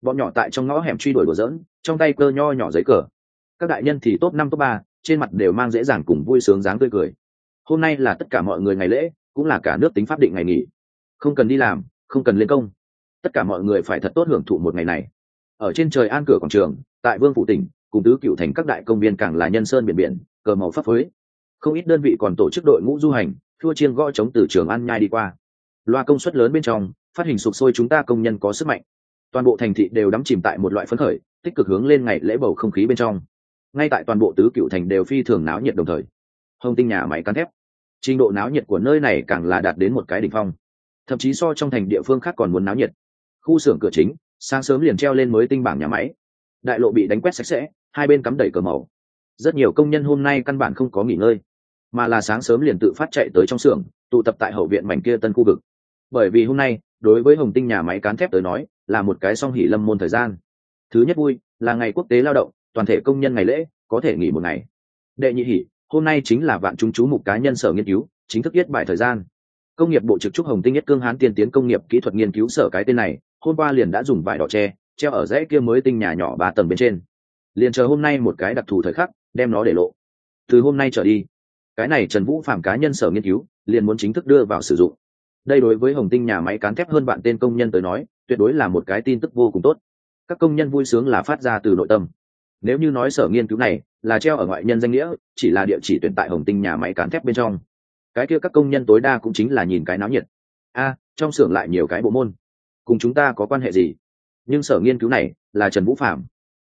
Bọn nhỏ tại trong ngõ hẻm truy đuổi đùa dỡn trong tay cơ nho nhỏ giấy cờ. Các đại nhân thì top năm, top ba, trên mặt đều mang dễ dàng cùng vui sướng dáng tươi cười. Hôm nay là tất cả mọi người ngày lễ, cũng là cả nước tính pháp định ngày nghỉ. Không cần đi làm, không cần lên công tất cả mọi người phải thật tốt hưởng thụ một ngày này. Ở trên trời an cửa quảng trường, tại vương phủ tỉnh, cùng tứ cựu thành các đại công viên càng là nhân sơn biển biển, cờ màu pháp phới. Không ít đơn vị còn tổ chức đội ngũ du hành, thua chiêng gõ chống từ trường ăn nhai đi qua. Loa công suất lớn bên trong, phát hình sụp sôi chúng ta công nhân có sức mạnh. Toàn bộ thành thị đều đắm chìm tại một loại phấn khởi, tích cực hướng lên ngày lễ bầu không khí bên trong. Ngay tại toàn bộ tứ cựu thành đều phi thường náo nhiệt đồng thời, hồng tinh nhà máy cán thép. Trình độ náo nhiệt của nơi này càng là đạt đến một cái đỉnh phong. Thậm chí so trong thành địa phương khác còn muốn náo nhiệt khu xưởng cửa chính, sáng sớm liền treo lên mới tinh bảng nhà máy. Đại lộ bị đánh quét sạch sẽ, hai bên cắm đẩy cờ màu. Rất nhiều công nhân hôm nay căn bản không có nghỉ ngơi, mà là sáng sớm liền tự phát chạy tới trong xưởng, tụ tập tại hậu viện mảnh kia tân khu vực. Bởi vì hôm nay, đối với hồng tinh nhà máy cán thép tới nói, là một cái song hỷ lâm môn thời gian. Thứ nhất vui, là ngày quốc tế lao động, toàn thể công nhân ngày lễ, có thể nghỉ một ngày. Đệ nhị hỷ hôm nay chính là vạn chúng chú mục cá nhân sở nghiên cứu, chính thức viết bài thời gian. Công nghiệp bộ trực trúc hồng tinh nhất cương hán tiên tiến công nghiệp kỹ thuật nghiên cứu sở cái tên này hôm qua liền đã dùng vải đỏ tre, treo ở dãy kia mới tinh nhà nhỏ ba tầng bên trên. Liền chờ hôm nay một cái đặc thù thời khắc, đem nó để lộ. Từ hôm nay trở đi, cái này trần vũ phạm cá nhân sở nghiên cứu, liền muốn chính thức đưa vào sử dụng. Đây đối với hồng tinh nhà máy cán thép hơn bạn tên công nhân tới nói, tuyệt đối là một cái tin tức vô cùng tốt. Các công nhân vui sướng là phát ra từ nội tâm. Nếu như nói sở nghiên cứu này là treo ở ngoại nhân danh nghĩa, chỉ là địa chỉ tuyển tại hồng tinh nhà máy cán thép bên trong. Cái kia các công nhân tối đa cũng chính là nhìn cái náo nhiệt. A, trong xưởng lại nhiều cái bộ môn cùng chúng ta có quan hệ gì? Nhưng sở nghiên cứu này là trần vũ phạm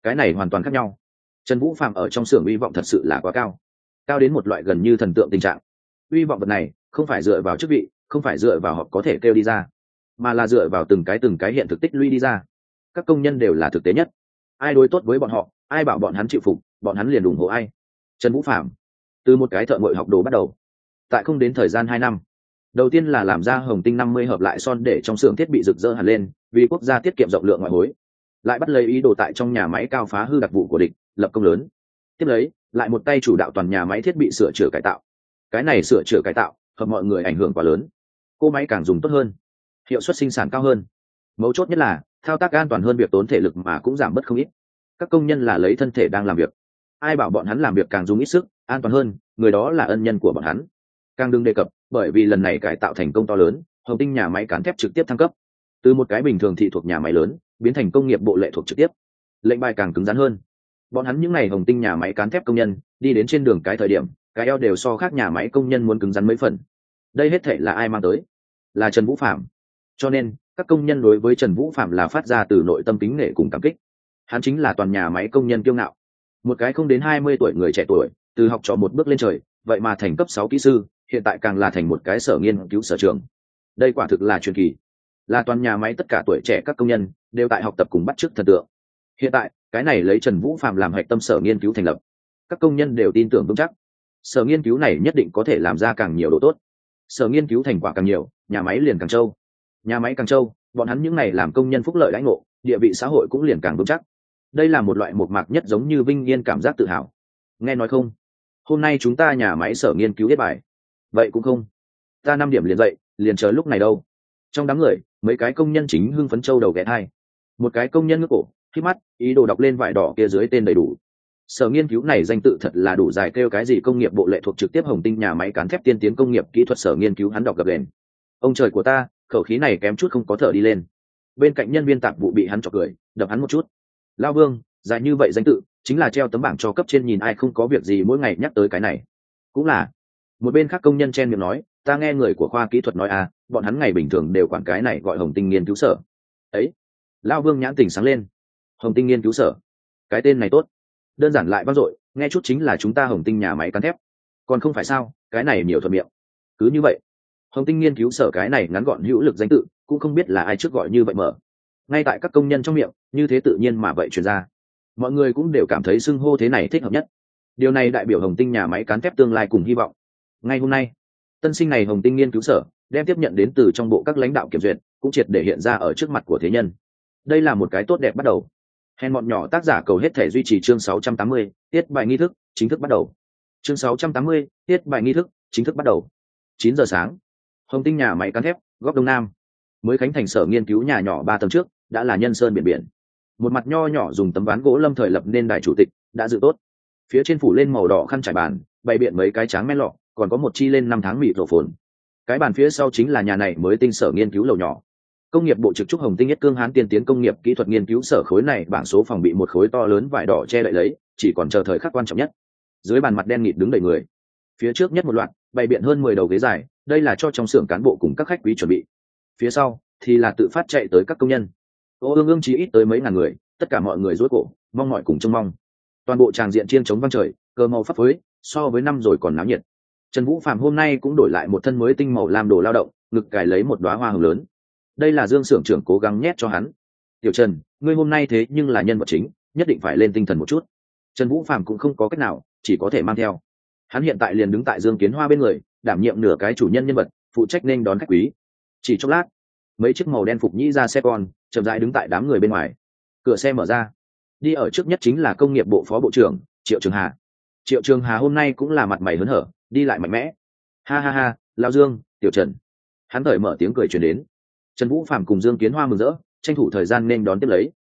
cái này hoàn toàn khác nhau. Trần vũ phạm ở trong xưởng hy vọng thật sự là quá cao. Cao đến một loại gần như thần tượng tình trạng. Hy vọng vật này không phải dựa vào chức vị, không phải dựa vào họ có thể kêu đi ra, mà là dựa vào từng cái từng cái hiện thực tích lũy đi ra. Các công nhân đều là thực tế nhất. Ai đối tốt với bọn họ, ai bảo bọn hắn chịu phục, bọn hắn liền ủng hộ ai. Trần vũ phạm từ một cái thợ ngội học đồ bắt đầu. Tại không đến thời gian hai năm đầu tiên là làm ra hồng tinh năm mươi hợp lại son để trong xưởng thiết bị rực rỡ hẳn lên, vì quốc gia tiết kiệm rộng lượng ngoại hối. Lại bắt lấy ý đồ tại trong nhà máy cao phá hư đặc vụ của địch, lập công lớn. Tiếp lấy, lại một tay chủ đạo toàn nhà máy thiết bị sửa chữa cải tạo. Cái này sửa chữa cải tạo, hợp mọi người ảnh hưởng quá lớn. Cô máy càng dùng tốt hơn, hiệu suất sinh sản cao hơn. Mấu chốt nhất là, thao tác an toàn hơn việc tốn thể lực mà cũng giảm bớt không ít. Các công nhân là lấy thân thể đang làm việc. Ai bảo bọn hắn làm việc càng dùng ít sức, an toàn hơn, người đó là ân nhân của bọn hắn. Càng đừng đề cập bởi vì lần này cải tạo thành công to lớn, hồng tinh nhà máy cán thép trực tiếp thăng cấp. Từ một cái bình thường thị thuộc nhà máy lớn, biến thành công nghiệp bộ lệ thuộc trực tiếp. Lệnh bài càng cứng rắn hơn. Bọn hắn những n à y hồng tinh nhà máy cán thép công nhân, đi đến trên đường cái thời điểm, cái eo đều so khác nhà máy công nhân muốn cứng rắn mấy phần. Đây hết thể là ai mang tới? Là trần vũ phạm cho nên, các công nhân đối với trần vũ phạm là phát ra từ nội tâm kính nể cùng cảm kích. Hắn chính là toàn nhà máy công nhân kiêu ngạo. Một cái không đến hai mươi tuổi người trẻ tuổi, từ học trò một bước lên trời, vậy mà thành cấp sáu kỹ sư hiện tại càng là thành một cái sở nghiên cứu sở trường. Đây quả thực là truyền kỳ. Là toàn nhà máy tất cả tuổi trẻ các công nhân đều tại học tập cùng bắt chước thần tượng. Hiện tại, cái này lấy trần vũ phạm làm hạch tâm sở nghiên cứu thành lập, các công nhân đều tin tưởng vững chắc. Sở nghiên cứu này nhất định có thể làm ra càng nhiều đồ tốt. Sở nghiên cứu thành quả càng nhiều, nhà máy liền càng trâu. Nhà máy càng trâu, bọn hắn những n à y làm công nhân phúc lợi lãnh ngộ, địa vị xã hội cũng liền càng vững chắc. Đây là một loại một mạc nhất giống như vinh yên cảm giác tự hào. Nghe nói không? Hôm nay chúng ta nhà máy sở nghiên cứu hết bài vậy cũng không. Ta năm điểm liền dậy, liền chờ lúc này đâu. Trong đám người, mấy cái công nhân chính hưng phấn châu đầu ghé thai. Một cái công nhân ngước cổ khi mắt, ý đồ đọc lên vải đỏ kia dưới tên đầy đủ. Sở nghiên cứu này danh tự thật là đủ dài kêu cái gì công nghiệp bộ lệ thuộc trực tiếp hồng tinh nhà máy cán thép tiên tiến công nghiệp kỹ thuật sở nghiên cứu hắn đọc gập đền. Ông trời của ta, khẩu khí này kém chút không có thở đi lên. Bên cạnh nhân viên tạp vụ bị hắn chọc cười, đập hắn một chút. Lao vương, dài như vậy danh tự, chính là treo tấm bảng cho cấp trên nhìn ai không có việc gì mỗi ngày nhắc tới cái này. Cũng là một bên khác công nhân chen miệng nói, ta nghe người của khoa kỹ thuật nói à bọn hắn ngày bình thường đều quản cái này gọi hồng tinh nghiên cứu sở. Ấy? Lao vương nhãn tình sáng lên. Hồng tinh nghiên cứu sở? Cái tên này tốt. Đơn giản lại vang dội, nghe chút chính là chúng ta hồng tinh nhà máy cán thép. Còn không phải sao, cái này nhiều thuận miệng. Cứ như vậy, hồng tinh nghiên cứu sở cái này ngắn gọn hữu lực danh tự, cũng không biết là ai trước gọi như vậy mở ngay tại các công nhân trong miệng, như thế tự nhiên mà vậy truyền ra. Mọi người cũng đều cảm thấy xưng hô thế này thích hợp nhất. Điều này đại biểu hồng tinh nhà máy cán thép tương lai cùng hy vọng ngay hôm nay tân sinh này hồng tinh nghiên cứu sở đem tiếp nhận đến từ trong bộ các lãnh đạo kiểm duyệt cũng triệt để hiện ra ở trước mặt của thế nhân. Đây là một cái tốt đẹp bắt đầu. Hèn bọn nhỏ tác giả cầu hết thể duy trì chương 680, tiết bài nghi thức chính thức bắt đầu. Chương 680, tiết bài nghi thức chính thức bắt đầu. Chín giờ sáng hồng tinh nhà máy cán thép góc đông nam. Mới khánh thành sở nghiên cứu nhà nhỏ ba tầng trước đã là nhân sơn biển biển. Một mặt nho nhỏ dùng tấm ván gỗ lâm thời lập nên đài chủ tịch đã dự tốt. Phía trên phủ lên màu đỏ khăn trải bàn bày biện mấy cái tráng men lọ còn có một chi lên năm tháng mịt rổ phồn. Cái bàn phía sau chính là nhà này mới tinh sở nghiên cứu lầu nhỏ. Công nghiệp bộ trực trúc hồng tinh nhất cương hán tiên tiến công nghiệp kỹ thuật nghiên cứu sở khối này bảng số phòng bị một khối to lớn vải đỏ che đậy lấy, chỉ còn chờ thời khắc quan trọng nhất. Dưới bàn mặt đen nghịt đứng đầy người. Phía trước nhất một loạt, bày biện hơn mười đầu ghế dài, đây là cho trong xưởng cán bộ cùng các khách quý chuẩn bị. Phía sau, thì là tự phát chạy tới các công nhân. Ô ương ương chỉ ít tới mấy ngàn người, tất cả mọi người rối cổ, mong mọi cùng trông mong. Toàn bộ tràng diện chiên chống văng trời cơ màu pháp phới, so với năm rồi còn náo nhiệt trần vũ phạm hôm nay cũng đổi lại một thân mới tinh màu làm đồ lao động, ngực cài lấy một đoá hoa hồng lớn. Đây là dương Sưởng trưởng cố gắng nhét cho hắn. Tiểu trần, ngươi hôm nay thế nhưng là nhân vật chính, nhất định phải lên tinh thần một chút. Trần vũ phạm cũng không có cách nào, chỉ có thể mang theo. Hắn hiện tại liền đứng tại dương kiến hoa bên người, đảm nhiệm nửa cái chủ nhân nhân vật, phụ trách nên đón khách quý. Chỉ chốc lát, mấy chiếc màu đen phục nhĩ ra xe con, chậm rãi đứng tại đám người bên ngoài. Cửa xe mở ra. Đi ở trước nhất chính là công nghiệp bộ phó bộ trưởng, triệu trường hà. Triệu trường hà hôm nay cũng là mặt mày hớn hở đi lại mạnh mẽ. Ha ha ha, lao dương, tiểu trần. Hắn thời mở tiếng cười truyền đến. Trần vũ phạm cùng dương kiến hoa mừng rỡ, tranh thủ thời gian nên đón tiếp lấy.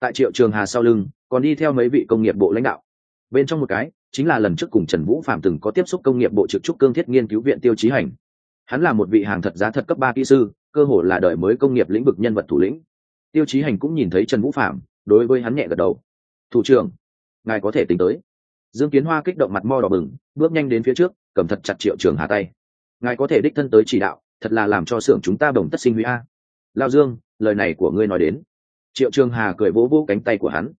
Tại triệu trường hà sau lưng, còn đi theo mấy vị công nghiệp bộ lãnh đạo. Bên trong một cái, chính là lần trước cùng trần vũ phạm từng có tiếp xúc công nghiệp bộ trực trúc cương thiết nghiên cứu viện tiêu chí hành. Hắn là một vị hàng thật giá thật cấp ba kỹ sư, cơ hồ là đời mới công nghiệp lĩnh vực nhân vật thủ lĩnh. Tiêu chí hành cũng nhìn thấy trần vũ phạm đối với hắn nhẹ gật đầu. Thủ trưởng, ngài có thể tính tới. Dương kiến hoa kích động mặt mo đỏ bừng, bước nhanh đến phía trước cầm thật chặt triệu trường hà tay. Ngài có thể đích thân tới chỉ đạo, thật là làm cho xưởng chúng ta bồng tất sinh huy a. Lao dương, lời này của ngươi nói đến. Triệu trường hà cười vỗ vỗ cánh tay của hắn.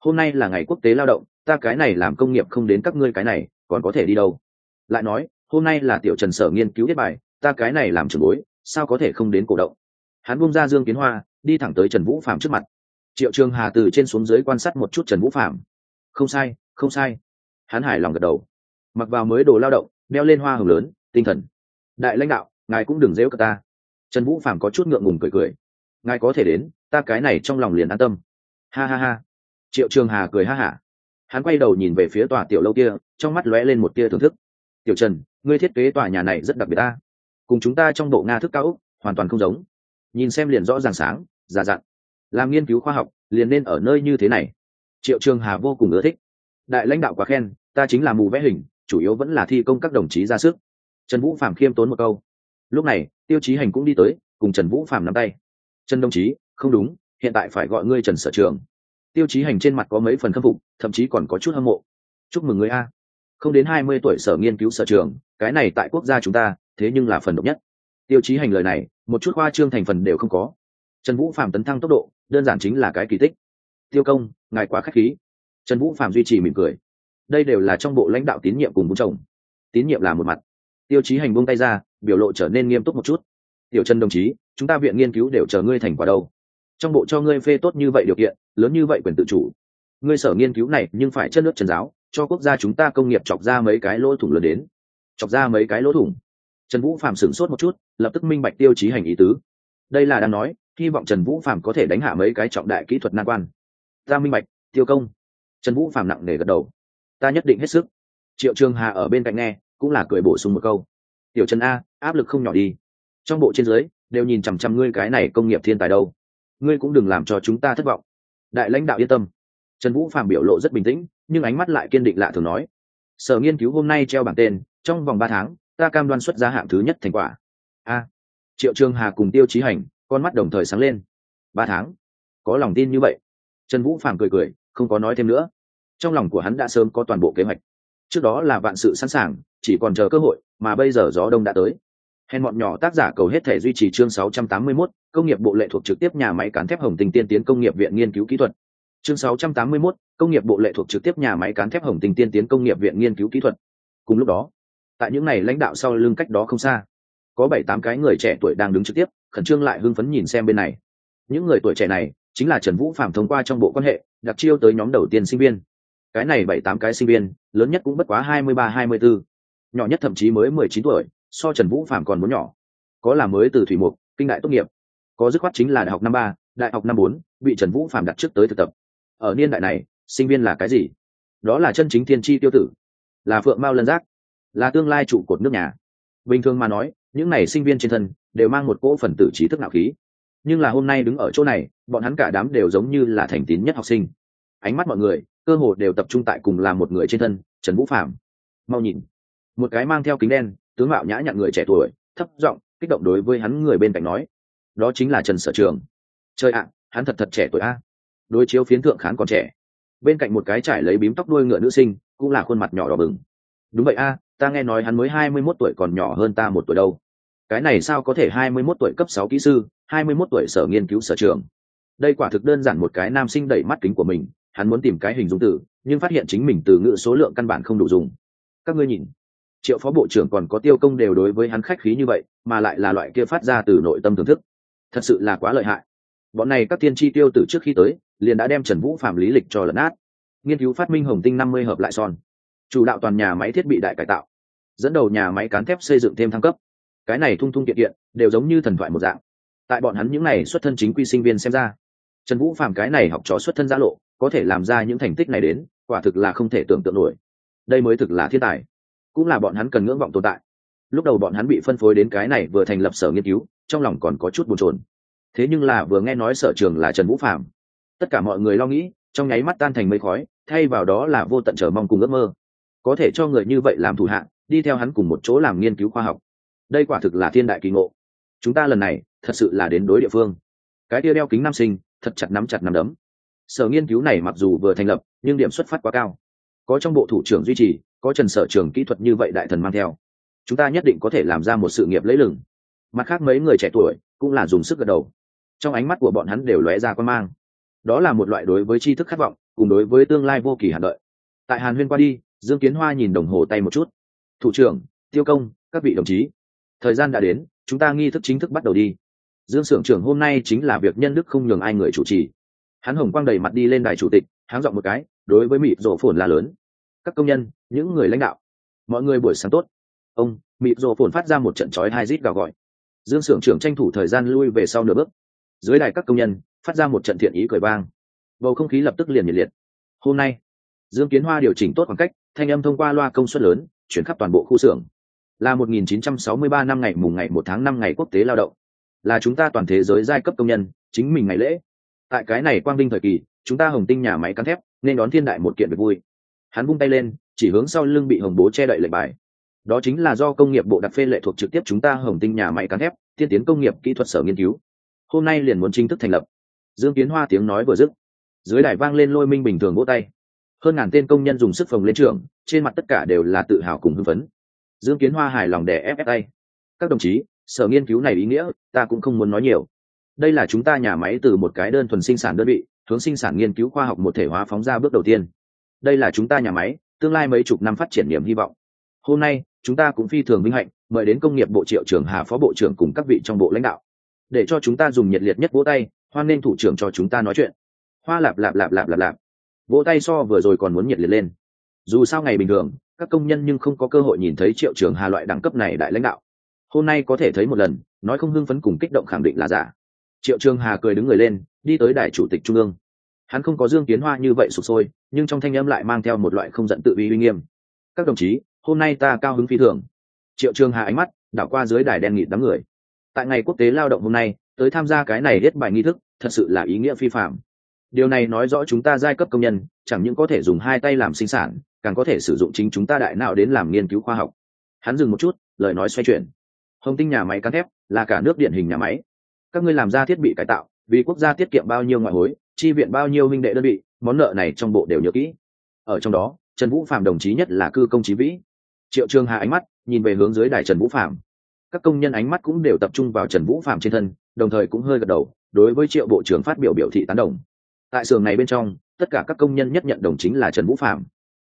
Hôm nay là ngày quốc tế lao động, ta cái này làm công nghiệp không đến các ngươi cái này, còn có thể đi đâu? Lại nói, hôm nay là tiểu trần sở nghiên cứu viết bài, ta cái này làm trường bối, sao có thể không đến cổ động? Hắn bung ra dương kiến hoa, đi thẳng tới trần vũ phạm trước mặt. Triệu trường hà từ trên xuống dưới quan sát một chút trần vũ phạm không sai không sai. Hắn hài lòng gật đầu. Mặc vào mới đồ lao động đeo lên hoa hồng lớn, tinh thần. Đại lãnh đạo, ngài cũng đừng dễu cả ta. Trần vũ phạm có chút ngượng ngùng cười cười. Ngài có thể đến, ta cái này trong lòng liền an tâm. Ha ha ha. Triệu trường hà cười ha hả. Hắn quay đầu nhìn về phía tòa tiểu lâu kia, trong mắt lóe lên một tia thưởng thức. Tiểu trần, ngươi thiết kế tòa nhà này rất đặc biệt ta. Cùng chúng ta trong bộ nga thức cao úc, hoàn toàn không giống. Nhìn xem liền rõ ràng sáng, già dặn. Làm nghiên cứu khoa học, liền nên ở nơi như thế này. Triệu trường hà vô cùng ưa thích. Đại lãnh đạo quá khen, ta chính là mù vẽ hình chủ yếu vẫn là thi công các đồng chí ra sức. Trần vũ phạm khiêm tốn một câu. Lúc này, tiêu chí hành cũng đi tới, cùng trần vũ phạm nắm tay. Trần đồng chí, không đúng, hiện tại phải gọi ngươi trần sở trường. Tiêu chí hành trên mặt có mấy phần khâm phục, thậm chí còn có chút hâm mộ. Chúc mừng người a. Không đến hai mươi tuổi sở nghiên cứu sở trường, cái này tại quốc gia chúng ta, thế nhưng là phần độc nhất. Tiêu chí hành lời này, một chút khoa trương thành phần đều không có. Trần vũ phạm tấn thăng tốc độ, đơn giản chính là cái kỳ tích. Tiêu công, ngài quá k h á c h khí. Trần vũ phạm duy trì mỉm cười đây đều là trong bộ lãnh đạo tín nhiệm cùng bố chồng. Tín nhiệm là một mặt. Tiêu chí hành buông tay ra, biểu lộ trở nên nghiêm túc một chút. Tiểu trần đồng chí, chúng ta viện nghiên cứu đều chờ ngươi thành quả đâu? Trong bộ cho ngươi phê tốt như vậy điều kiện, lớn như vậy quyền tự chủ. Ngươi sở nghiên cứu này nhưng phải chất nước trần giáo, cho quốc gia chúng ta công nghiệp chọc ra mấy cái lỗ thủng lớn đến. Chọc ra mấy cái lỗ thủng. Trần vũ phạm sửng sốt một chút, lập tức minh bạch tiêu chí hành ý tứ. Đây là đang nói, hy vọng trần vũ phạm có thể đánh hạ mấy cái trọng đại kỹ thuật nan quan. Ta minh bạch, tiêu công. Trần vũ phạm nặng nề gật đầu ta nhất định hết sức. Triệu trường hà ở bên cạnh nghe, cũng là cười bổ sung một câu. Tiểu trần a, áp lực không nhỏ đi. Trong bộ trên dưới, đều nhìn chằm chằm ngươi cái này công nghiệp thiên tài đâu. Ngươi cũng đừng làm cho chúng ta thất vọng. Đại lãnh đạo yên tâm. Trần vũ phạm biểu lộ rất bình tĩnh, nhưng ánh mắt lại kiên định lạ thường nói. Sở nghiên cứu hôm nay treo bảng tên, trong vòng ba tháng, ta cam đoan xuất ra hạng thứ nhất thành quả. A. Triệu trường hà cùng tiêu chí hành, con mắt đồng thời sáng lên. Ba tháng? Có lòng tin như vậy. Trần vũ phạm cười cười, không có nói thêm nữa trong lòng của hắn đã sớm có toàn bộ kế hoạch trước đó là vạn sự sẵn sàng chỉ còn chờ cơ hội mà bây giờ gió đông đã tới hèn bọn nhỏ tác giả cầu hết thể duy trì chương 681, công nghiệp bộ lệ thuộc trực tiếp nhà máy cán thép Hồng Tinh Tiên tiến công nghiệp viện nghiên cứu kỹ thuật. Chương 681, công nghiệp bộ lệ thuộc trực tiếp nhà máy cán thép Hồng Tinh Tiên tiến công nghiệp viện nghiên cứu kỹ thuật. Cùng lúc đó, tại những này lãnh đạo sau lưng cách đó không xa, có bảy tám cái người trẻ tuổi đang đứng trực tiếp, khẩn trương lại hưng phấn nhìn xem bên này. Những người tuổi trẻ này chính là Trần Vũ Phạm thông qua trong bộ quan hệ, đặc chiêu tới nhóm đầu tiên sinh viên. Cái này bảy tám cái sinh viên, lớn nhất cũng bất quá hai mươi ba hai mươi bốn. Nhỏ nhất thậm chí mới mười chín tuổi, so trần vũ phạm còn muốn nhỏ. Có là mới từ thủy mục kinh đại tốt nghiệp. Có dứt khoát chính là đại học năm ba đại học năm bốn bị trần vũ phạm đặt trước tới thực tập. Ở niên đại này sinh viên là cái gì? Đó là chân chính thiên tri tiêu tử. Là phượng mao lân giác. Là tương lai trụ cột nước nhà. Bình thường mà nói những n à y sinh viên trên thân đều mang một cỗ phần tử trí thức nạo khí. Nhưng là hôm nay đứng ở chỗ này bọn hắn cả đám đều giống như là thành tín nhất học sinh. Ánh mắt mọi người cơ hồ đều tập trung tại cùng là một người trên thân, trần vũ phạm mau nhìn. Một cái mang theo kính đen, tướng mạo nhã nhặn người trẻ tuổi, thấp giọng, kích động đối với hắn người bên cạnh nói. Đó chính là trần sở trường. Chơi ạ, hắn thật thật trẻ tuổi a. Đối chiếu phiến thượng khán còn trẻ. Bên cạnh một cái trải lấy bím tóc đuôi ngựa nữ sinh, cũng là khuôn mặt nhỏ đỏ bừng. Đúng vậy a, ta nghe nói hắn mới hai mươi mốt tuổi còn nhỏ hơn ta một tuổi đâu. Cái này sao có thể hai mươi mốt tuổi cấp sáu kỹ sư, hai mươi mốt tuổi sở nghiên cứu sở trường? Đây quả thực đơn giản một cái nam sinh đẩy mắt kính của mình hắn muốn tìm cái hình dung từ, nhưng phát hiện chính mình từ ngữ số lượng căn bản không đủ dùng. Các ngươi nhìn, triệu phó bộ trưởng còn có tiêu công đều đối với hắn khách khí như vậy, mà lại là loại kia phát ra từ nội tâm thưởng thức. Thật sự là quá lợi hại. Bọn này các tiên tri tiêu từ trước khi tới, liền đã đem trần vũ phạm lý lịch cho lấn át nghiên cứu phát minh hồng tinh năm mươi hợp lại son. Chủ đạo toàn nhà máy thiết bị đại cải tạo. Dẫn đầu nhà máy cán thép xây dựng thêm thăng cấp. Cái này thung thung kiện kiện, đều giống như thần thoại một dạng. Tại bọn hắn những n à y xuất thân chính quy sinh viên xem ra, trần vũ phạm cái này học trò xuất thân giã lộ có thể làm ra những thành tích này đến, quả thực là không thể tưởng tượng nổi. Đây mới thực là thiên tài. Cũng là bọn hắn cần ngưỡng vọng tồn tại. Lúc đầu bọn hắn bị phân phối đến cái này vừa thành lập sở nghiên cứu, trong lòng còn có chút bồn chồn. Thế nhưng là vừa nghe nói sở trường là trần vũ phạm tất cả mọi người lo nghĩ, trong nháy mắt tan thành mây khói, thay vào đó là vô tận chờ mong cùng ước mơ. Có thể cho người như vậy làm thủ hạng đi theo hắn cùng một chỗ làm nghiên cứu khoa học. Đây quả thực là thiên đại kỳ ngộ. Chúng ta lần này, thật sự là đến đối địa phương. Cái tia đeo kính nam sinh, thật chặt nắm chặt nắm đấm sở nghiên cứu này mặc dù vừa thành lập, nhưng điểm xuất phát quá cao. Có trong bộ thủ trưởng duy trì, có trần sở trường kỹ thuật như vậy đại thần mang theo. Chúng ta nhất định có thể làm ra một sự nghiệp lấy lừng. Mặt khác mấy người trẻ tuổi cũng là dùng sức gật đầu. Trong ánh mắt của bọn hắn đều lóe ra quan mang. Đó là một loại đối với tri thức khát vọng, cùng đối với tương lai vô kỳ hạn đợi. Tại hàn huyên qua đi, dương kiến hoa nhìn đồng hồ tay một chút. Thủ trưởng, tiêu công, các vị đồng chí, thời gian đã đến, chúng ta nghi thức chính thức bắt đầu đi. Dương s ư ở n g trưởng hôm nay chính là việc nhân đức không nhường ai người chủ trì hắn hồng quang đầy mặt đi lên đài chủ tịch, háng dọn một cái, đối với mịt rổ phồn là lớn. Các công nhân, những người lãnh đạo, mọi người buổi sáng tốt. Ông, mịt rổ phồn phát ra một trận trói hai rít gào gọi. Dương s ư ở n g trưởng tranh thủ thời gian lui về sau nửa bước. Dưới đài các công nhân, phát ra một trận thiện ý cười vang. Bầu không khí lập tức liền nhiệt liệt. Hôm nay, dương kiến hoa điều chỉnh tốt khoảng cách, thanh âm thông qua loa công suất lớn, chuyển khắp toàn bộ khu xưởng. Là 1963 năm ngày mùng ngày một tháng năm ngày quốc tế lao động. Là chúng ta toàn thế giới giai cấp công nhân, chính mình ngày lễ tại cái này quang vinh thời kỳ, chúng ta hồng tinh nhà máy cán thép, nên đón thiên đại một kiện việc vui. Hắn vung tay lên, chỉ hướng sau lưng bị hồng bố che đậy lệnh bài. Đó chính là do công nghiệp bộ đặc phê lệ thuộc trực tiếp chúng ta hồng tinh nhà máy cán thép, tiên tiến công nghiệp kỹ thuật sở nghiên cứu. Hôm nay liền muốn chính thức thành lập. Dương kiến hoa tiếng nói vừa dứt, dưới đài vang lên lôi minh bình thường vỗ tay. Hơn ngàn tên công nhân dùng sức phồng lên trường, trên mặt tất cả đều là tự hào cùng hưng phấn. Dương kiến hoa hài lòng đè ép ép tay. Các đồng chí, sở nghiên cứu này ý nghĩa, ta cũng không muốn nói nhiều đây là chúng ta nhà máy từ một cái đơn thuần sinh sản đơn vị, hướng sinh sản nghiên cứu khoa học một thể hóa phóng ra bước đầu tiên. Đây là chúng ta nhà máy, tương lai mấy chục năm phát triển niềm hy vọng. Hôm nay, chúng ta cũng phi thường vinh hạnh, mời đến công nghiệp bộ triệu trưởng hà phó bộ trưởng cùng các vị trong bộ lãnh đạo. Để cho chúng ta dùng nhiệt liệt nhất vỗ tay, hoan nên thủ trưởng cho chúng ta nói chuyện. Hoa lạp lạp lạp lạp lạp lạp. Vỗ tay so vừa rồi còn muốn nhiệt liệt lên. Dù sao ngày bình thường, các công nhân nhưng không có cơ hội nhìn thấy triệu trưởng hà loại đẳng cấp này đại lãnh đạo. Hôm nay có thể thấy một lần, nói không hưng phấn cùng kích động khẳng định là giả triệu trường hà cười đứng người lên, đi tới đài chủ tịch trung ương. Hắn không có dương kiến hoa như vậy sụp sôi, nhưng trong thanh âm lại mang theo một loại không giận tự uy uy nghiêm. Các đồng chí, hôm nay ta cao hứng phi thường. Triệu trường hà ánh mắt đảo qua dưới đài đen nghịt đám người. Tại ngày quốc tế lao động hôm nay, tới tham gia cái này hết bài nghi thức, thật sự là ý nghĩa phi phạm. Điều này nói rõ chúng ta giai cấp công nhân, chẳng những có thể dùng hai tay làm sinh sản, càng có thể sử dụng chính chúng ta đại nào đến làm nghiên cứu khoa học. Hắn dừng một chút, lời nói xoay chuyển. Hồng tinh nhà máy cán thép là cả nước điển hình nhà máy các ngươi làm ra thiết bị cải tạo, vì quốc gia tiết kiệm bao nhiêu ngoại hối, chi viện bao nhiêu minh đệ đơn vị, món nợ này trong bộ đều nhớ kỹ. Ở trong đó, trần vũ phạm đồng chí nhất là cư công chí vĩ. Triệu trường hà ánh mắt nhìn về hướng dưới đài trần vũ phạm các công nhân ánh mắt cũng đều tập trung vào trần vũ phạm trên thân, đồng thời cũng hơi gật đầu, đối với triệu bộ trưởng phát biểu biểu thị tán đồng. Tại xưởng này bên trong, tất cả các công nhân nhất nhận đồng chính là trần vũ phạm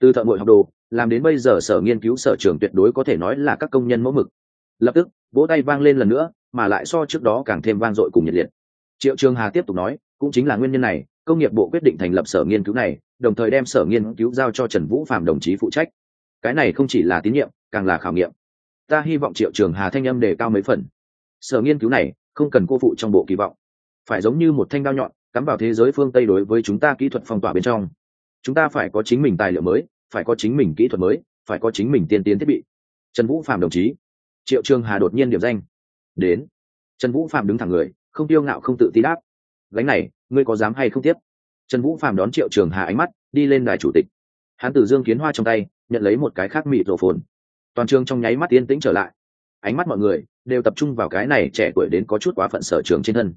từ thợ ngội học đồ, làm đến bây giờ sở nghiên cứu sở trường tuyệt đối có thể nói là các công nhân mẫu mực. Lập tức, vỗ tay vang lên lần nữa mà lại so trước đó càng thêm vang dội cùng nhiệt liệt. Triệu trường hà tiếp tục nói, cũng chính là nguyên nhân này, công nghiệp bộ quyết định thành lập sở nghiên cứu này, đồng thời đem sở nghiên cứu giao cho trần vũ phạm đồng chí phụ trách. Cái này không chỉ là tín nhiệm, càng là khảo nghiệm. Ta hy vọng triệu trường hà thanh âm đề cao mấy phần. Sở nghiên cứu này, không cần cô phụ trong bộ kỳ vọng. Phải giống như một thanh đao nhọn, cắm vào thế giới phương tây đối với chúng ta kỹ thuật phong tỏa bên trong. Chúng ta phải có chính mình tài liệu mới, phải có chính mình kỹ thuật mới, phải có chính mình tiên tiến thiết bị. Trần vũ phạm đồng chí. Triệu trường hà đột nhiên điểm danh đến. Trần vũ phạm đứng thẳng người, không tiêu ngạo, không tự ti đáp. Gánh này, ngươi có dám hay không tiếp? Trần vũ phạm đón triệu trường hà ánh mắt, đi lên đài chủ tịch. Hắn từ dương kiến hoa trong tay, nhận lấy một cái khác mịt rổ phồn. Toàn trường trong nháy mắt yên tĩnh trở lại. Ánh mắt mọi người đều tập trung vào cái này trẻ tuổi đến có chút quá phận sở trường trên thân.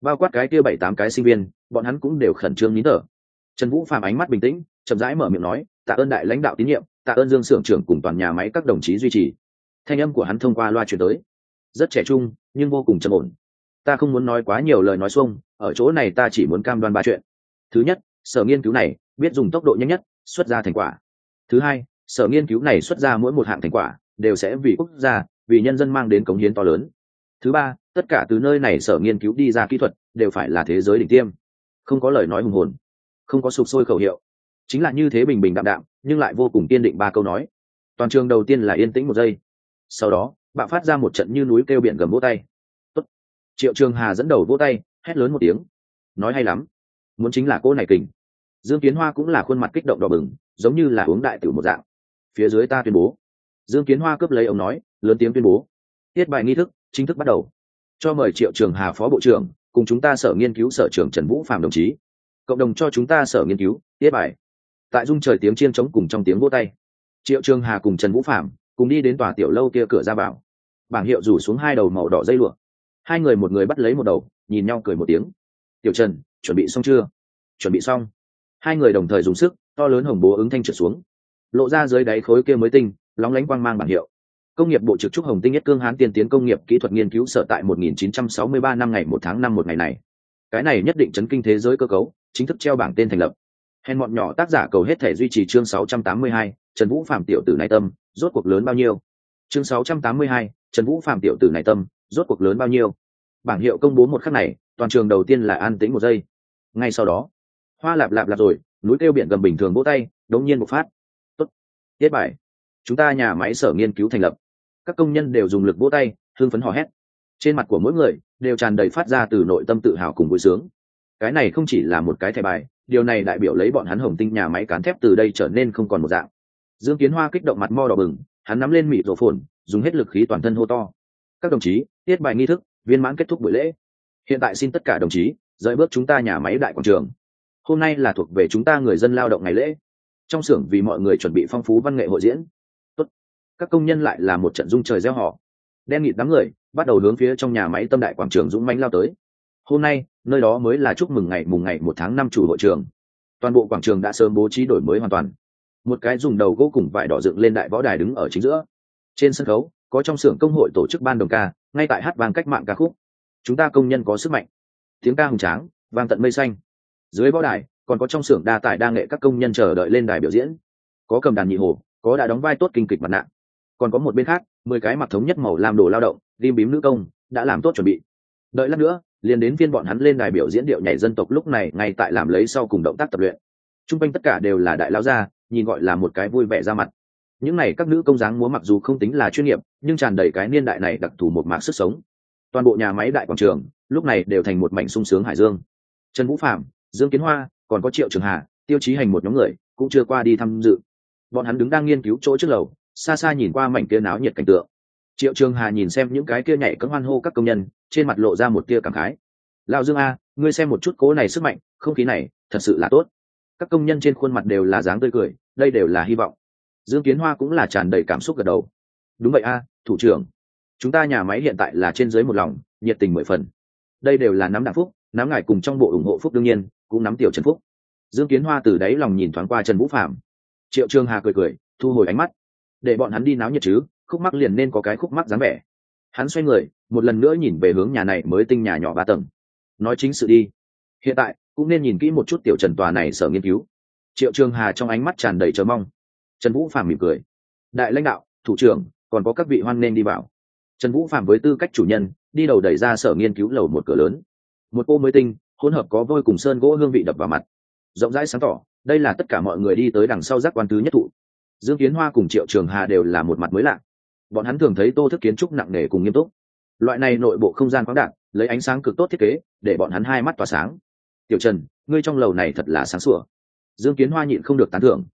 Bao quát cái kia bảy tám cái sinh viên, bọn hắn cũng đều khẩn trương nín thở. Trần vũ phạm ánh mắt bình tĩnh, chậm rãi mở miệng nói, tạ ơn đại lãnh đạo tín nhiệm, tạ ơn dương xưởng trưởng cùng toàn nhà máy các đồng chí duy trì. Thanh âm của hắn thông qua loa truyền tới rất trẻ trung, nhưng vô cùng trầm ổn. Ta không muốn nói quá nhiều lời nói xuông, ở chỗ này ta chỉ muốn cam đoan ba chuyện. Thứ nhất, sở nghiên cứu này, biết dùng tốc độ nhanh nhất, xuất ra thành quả. Thứ hai, sở nghiên cứu này xuất ra mỗi một hạng thành quả, đều sẽ vì quốc gia, vì nhân dân mang đến cống hiến to lớn. Thứ ba, tất cả từ nơi này sở nghiên cứu đi ra kỹ thuật, đều phải là thế giới đỉnh tiêm. Không có lời nói hùng hồn, không có sụp sôi khẩu hiệu. Chính là như thế bình bình đạm đạm, nhưng lại vô cùng kiên định ba câu nói. Toàn trường đầu tiên là yên tĩnh một giây. Sau đó bạo phát ra một trận như núi kêu biển gầm vỗ tay. Tốt. triệu trường hà dẫn đầu vỗ tay, hét lớn một tiếng. Nói hay lắm. Muốn chính là cô này kình. Dương kiến hoa cũng là khuôn mặt kích động đỏ bừng, giống như là uống đại tử một dạng. Phía dưới ta tuyên bố. Dương kiến hoa cướp lấy ông nói, lớn tiếng tuyên bố. Tiết bài nghi thức, chính thức bắt đầu. Cho mời triệu trường hà phó bộ trưởng, cùng chúng ta sở nghiên cứu sở trưởng trần vũ phạm đồng chí. Cộng đồng cho chúng ta sở nghiên cứu, tiết bài. Tại dung trời tiếng chiên trống cùng trong tiếng vỗ tay. Triệu trường hà cùng trần vũ phạm cùng đi đến tòa tiểu lâu kia cửa ra vào. Bảng hiệu rủ xuống hai đầu màu đỏ dây lụa. Hai người một người bắt lấy một đầu nhìn nhau cười một tiếng. Tiểu trần chuẩn bị xong chưa? Chuẩn bị xong. Hai người đồng thời dùng sức to lớn hồng bố ứng thanh trượt xuống. Lộ ra dưới đáy khối kia mới tinh lóng lánh quang mang bảng hiệu. Công nghiệp bộ trực trúc hồng tinh nhất cương hán tiên tiến công nghiệp kỹ thuật nghiên cứu sở tại 1963 năm ngày một tháng năm một ngày này. Cái này nhất định chấn kinh thế giới cơ cấu chính thức treo bảng tên thành lập. Hèn bọn nhỏ tác giả cầu hết thể duy trì chương 682, trần vũ phạm tiểu tử này tâm rốt cuộc lớn bao nhiêu? Chương 682, trần vũ phạm tiểu tử này tâm rốt cuộc lớn bao nhiêu? Bảng hiệu công bố một khắc này toàn trường đầu tiên là an tĩnh một giây. Ngay sau đó hoa lạp lạp lạp rồi núi kêu biển gầm bình thường vỗ tay đống nhiên một phát. Tốt. Tiết bài. Chúng ta nhà máy sở nghiên cứu thành lập. Các công nhân đều dùng lực vỗ tay hương phấn hò hét. Trên mặt của mỗi người đều tràn đầy phát ra từ nội tâm tự hào cùng vui sướng. Cái này không chỉ là một cái thẻ bài điều này đại biểu lấy bọn hắn hồng tinh nhà máy cán thép từ đây trở nên không còn một dạng dương kiến hoa kích động mặt mo đỏ bừng, hắn nắm lên mịt rổ phồn, dùng hết lực khí toàn thân hô to. Các đồng chí, tiết bài nghi thức, viên mãn kết thúc buổi lễ. Hiện tại xin tất cả đồng chí, rời bước chúng ta nhà máy đại quảng trường. Hôm nay là thuộc về chúng ta người dân lao động ngày lễ. Trong xưởng vì mọi người chuẩn bị phong phú văn nghệ hội diễn. Tốt. các công nhân lại là một trận dung trời gieo họ. Đen nghịt đám người, bắt đầu hướng phía trong nhà máy tâm đại quảng trường dũng mãnh lao tới. Hôm nay, nơi đó mới là chúc mừng ngày mùng ngày một tháng năm chủ hội trường. Toàn bộ quảng trường đã sớm bố trí đổi mới hoàn toàn một cái dùng đầu gỗ cùng vải đỏ dựng lên đại võ đài đứng ở chính giữa. Trên sân khấu, có trong xưởng công hội tổ chức ban đồng ca, ngay tại hát vang cách mạng ca khúc. Chúng ta công nhân có sức mạnh. Tiếng ca hùng tráng, vang tận mây xanh. Dưới võ đài, còn có trong xưởng đa tài đa nghệ các công nhân chờ đợi lên đài biểu diễn. Có cầm đàn nhị hồ, có đã đóng vai tốt kinh kịch mặt nạ. Còn có một bên khác, mười cái mặc thống nhất màu làm đồ lao động, ghim bím nữ công, đã làm tốt chuẩn bị. Đợi lát nữa, liền đến viên bọn hắn lên đài biểu diễn điệu nhảy dân tộc lúc này ngay tại làm lấy sau cùng động tác tập luyện. T r u n g quanh tất cả đều là đại lao gia nhìn gọi là một cái vui vẻ ra mặt. Những n à y các nữ công dáng múa mặc dù không tính là chuyên nghiệp, nhưng tràn đầy cái niên đại này đặc thù một mạc sức sống. Toàn bộ nhà máy đại quảng trường, lúc này đều thành một mảnh sung sướng hải dương. Trần vũ phạm dương kiến hoa, còn có triệu trường hà, tiêu chí hành một nhóm người, cũng chưa qua đi tham dự. Bọn hắn đứng đang nghiên cứu chỗ trước lầu, xa xa nhìn qua mảnh kia náo nhiệt cảnh tượng. Triệu trường hà nhìn xem những cái kia nhảy cấm hoan hô các công nhân, trên mặt lộ ra một tia cảm khái. Lao dương a, ngươi xem một chút cố này sức mạnh, không khí này thật sự là tốt. Các công nhân trên khuôn mặt đều là dáng tươi cười đây đều là hy vọng. Dương kiến hoa cũng là tràn đầy cảm xúc gật đầu. Đúng vậy a, thủ trưởng. Chúng ta nhà máy hiện tại là trên dưới một lòng, nhiệt tình mười phần. Đây đều là nắm đảng phúc, nắm ngài cùng trong bộ ủng hộ phúc đương nhiên, cũng nắm tiểu trần phúc. Dương kiến hoa từ đáy lòng nhìn thoáng qua trần vũ phạm triệu trường hà cười cười, thu hồi ánh mắt. Để bọn hắn đi náo nhiệt chứ, khúc mắc liền nên có cái khúc mắc dáng vẻ. Hắn xoay người, một lần nữa nhìn về hướng nhà này mới tinh nhà nhỏ ba tầng. Nói chính sự đi. Hiện tại, cũng nên nhìn kỹ một chút tiểu trần tòa này sở nghiên cứu triệu trường hà trong ánh mắt tràn đầy chờ mong. Trần vũ phạm mỉm cười. Đại lãnh đạo, thủ trưởng, còn có các vị hoan nên đi vào. Trần vũ phạm với tư cách chủ nhân, đi đầu đẩy ra sở nghiên cứu lầu một cửa lớn. Một cô mới tinh, hỗn hợp có vôi cùng sơn gỗ hương vị đập vào mặt. Rộng rãi sáng tỏ, đây là tất cả mọi người đi tới đằng sau giác quan thứ nhất thụ. Dương kiến hoa cùng triệu trường hà đều là một mặt mới lạ. Bọn hắn thường thấy tô thức kiến trúc nặng nề cùng nghiêm túc. Loại này nội bộ không gian khoáng đạt, lấy ánh sáng cực tốt thiết kế, để bọn hắn hai mắt tỏa sáng. Tiểu trần, ngươi trong lầu này thật là sáng sủa dương kiến hoa nhịn không được tán thưởng.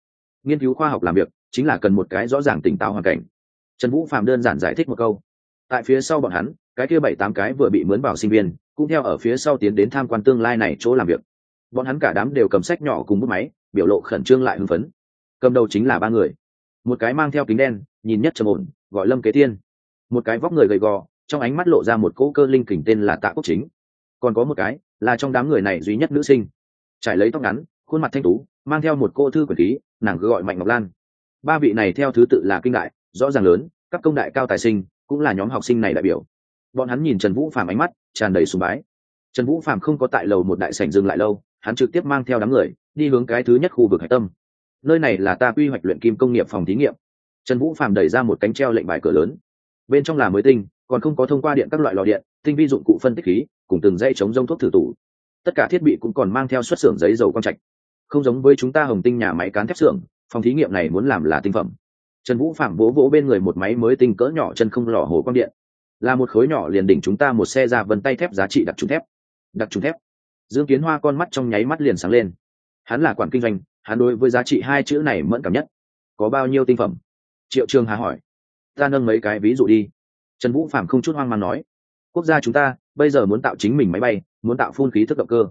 Nghiên cứu khoa học làm việc chính là cần một cái rõ ràng tỉnh táo hoàn cảnh. Trần vũ phạm đơn giản giải thích một câu. Tại phía sau bọn hắn, cái kia bảy tám cái vừa bị mướn vào sinh viên, cũng theo ở phía sau tiến đến tham quan tương lai này chỗ làm việc. Bọn hắn cả đám đều cầm sách nhỏ cùng bút máy, biểu lộ khẩn trương lại hưng phấn. Cầm đầu chính là ba người. Một cái mang theo kính đen, nhìn nhất trầm ổn, gọi lâm kế tiên một cái vóc người gầy gò, trong ánh mắt lộ ra một cỗ cơ linh kình tên là tạ quốc chính. Còn có một cái, là trong đám người này duy nhất nữ sinh. Trải lấy tóc ngắn khuôn mặt thanh tú, mang theo một cô thư quyền khí, nàng cứ gọi mạnh ngọc lan. Ba vị này theo thứ tự là kinh đại, rõ ràng lớn, các công đại cao tài sinh, cũng là nhóm học sinh này đại biểu. Bọn hắn nhìn trần vũ phàm ánh mắt, tràn đầy sùng bái. Trần vũ phàm không có tại lầu một đại sảnh dừng lại lâu, hắn trực tiếp mang theo đám người, đi hướng cái thứ nhất khu vực hạch tâm. Nơi này là ta quy hoạch luyện kim công nghiệp phòng thí nghiệm. Trần vũ phàm đẩy ra một cánh treo lệnh bài cửa lớn. Bên trong là mới tinh, còn không có thông qua điện các loại lò điện, tinh vi dụng cụ phân tích khí, cùng từng dây chống rông thuốc thử tủ. Tất cả thiết bị cũng còn mang theo xuất xưởng giấy dầu quang trạch không giống với chúng ta hồng tinh nhà máy cán thép xưởng, phòng thí nghiệm này muốn làm là tinh phẩm. Trần vũ phạm vỗ vỗ bên người một máy mới tinh cỡ nhỏ chân không lò hồ quang điện. Là một khối nhỏ liền đỉnh chúng ta một xe ra vân tay thép giá trị đặc trùng thép. Đặc trùng thép. Dương kiến hoa con mắt trong nháy mắt liền sáng lên. Hắn là quản kinh doanh, hắn đối với giá trị hai chữ này mẫn cảm nhất. Có bao nhiêu tinh phẩm? Triệu trường hà hỏi. Ta nâng mấy cái ví dụ đi. Trần vũ phạm không chút hoang mang nói. Quốc gia chúng ta bây giờ muốn tạo chính mình máy bay, muốn tạo phun khí thức động cơ.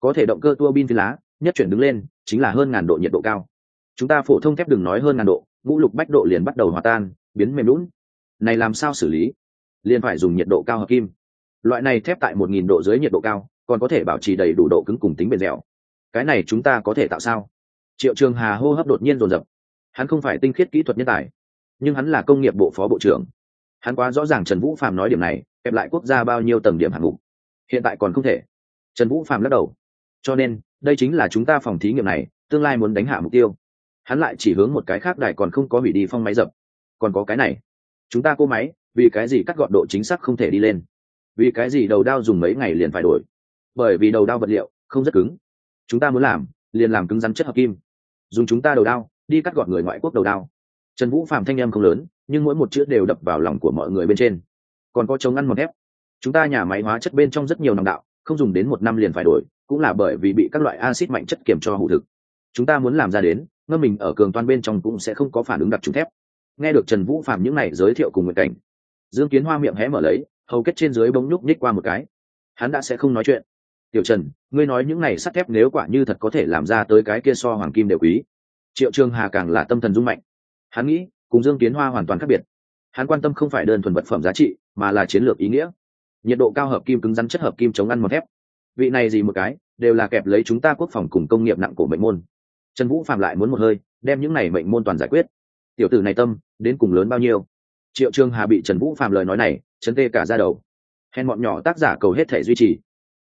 Có thể động cơ tua bin phi lá nhất chuyển đứng lên, chính là hơn ngàn độ nhiệt độ cao. Chúng ta phổ thông thép đừng nói hơn ngàn độ, ngũ lục bách độ liền bắt đầu hòa tan, biến mềm lún. Này làm sao xử lý? Liền phải dùng nhiệt độ cao hợp kim. Loại này thép tại một nghìn độ dưới nhiệt độ cao, còn có thể bảo trì đầy đủ độ cứng cùng tính bền dẻo. Cái này chúng ta có thể tạo sao? Triệu trường hà hô hấp đột nhiên rồn rập. hắn không phải tinh khiết kỹ thuật nhân tài, nhưng hắn là công nghiệp bộ phó bộ trưởng. Hắn quá rõ ràng trần vũ phạm nói điểm này, kẹp lại quốc gia bao nhiêu tầng điểm hạng mục. Hiện tại còn không thể. Trần vũ phạm lắc đầu cho nên, đây chính là chúng ta phòng thí nghiệm này, tương lai muốn đánh hạ mục tiêu. Hắn lại chỉ hướng một cái khác đài còn không có hủy đi phong máy dập. Còn có cái này. Chúng ta cô máy, vì cái gì cắt gọn độ chính xác không thể đi lên? Vì cái gì đầu đao dùng mấy ngày liền phải đổi? Bởi vì đầu đao vật liệu không rất cứng. Chúng ta muốn làm, liền làm cứng rắn chất hợp kim. Dùng chúng ta đầu đao, đi cắt gọn người ngoại quốc đầu đao. Trần vũ phạm thanh em không lớn, nhưng mỗi một chữ đều đập vào lòng của mọi người bên trên. Còn có chống ăn một thép. Chúng ta nhà máy hóa chất bên trong rất nhiều nòng đạo, không dùng đến một năm liền phải đổi cũng là bởi vì bị các loại axit mạnh chất kiểm cho hụ thực. Chúng ta muốn làm ra đến, ngâm mình ở cường toan bên trong cũng sẽ không có phản ứng đặc trùng thép. Nghe được trần vũ phạm những này giới thiệu cùng nguyện cảnh, dương kiến hoa miệng hé mở lấy, hầu kết trên dưới bỗng nhúc nhích qua một cái. Hắn đã sẽ không nói chuyện. Tiểu trần, ngươi nói những này sắt thép nếu quả như thật có thể làm ra tới cái kia so hoàng kim đều quý. Triệu trường hà càng là tâm thần dung mạnh. Hắn nghĩ, cùng dương kiến hoa hoàn toàn khác biệt. Hắn quan tâm không phải đơn thuần vật phẩm giá trị, mà là chiến lược ý nghĩa. Nhiệt độ cao hợp kim cứng rắn chất hợp kim chống ăn mòn thép vị này gì một cái, đều là kẹp lấy chúng ta quốc phòng cùng công nghiệp nặng của mệnh môn. Trần vũ phạm lại muốn một hơi, đem những này mệnh môn toàn giải quyết. Tiểu tử này tâm, đến cùng lớn bao nhiêu? Triệu trương hà bị trần vũ phạm lời nói này, chấn tê cả ra đầu. Hèn bọn nhỏ tác giả cầu hết thể duy trì.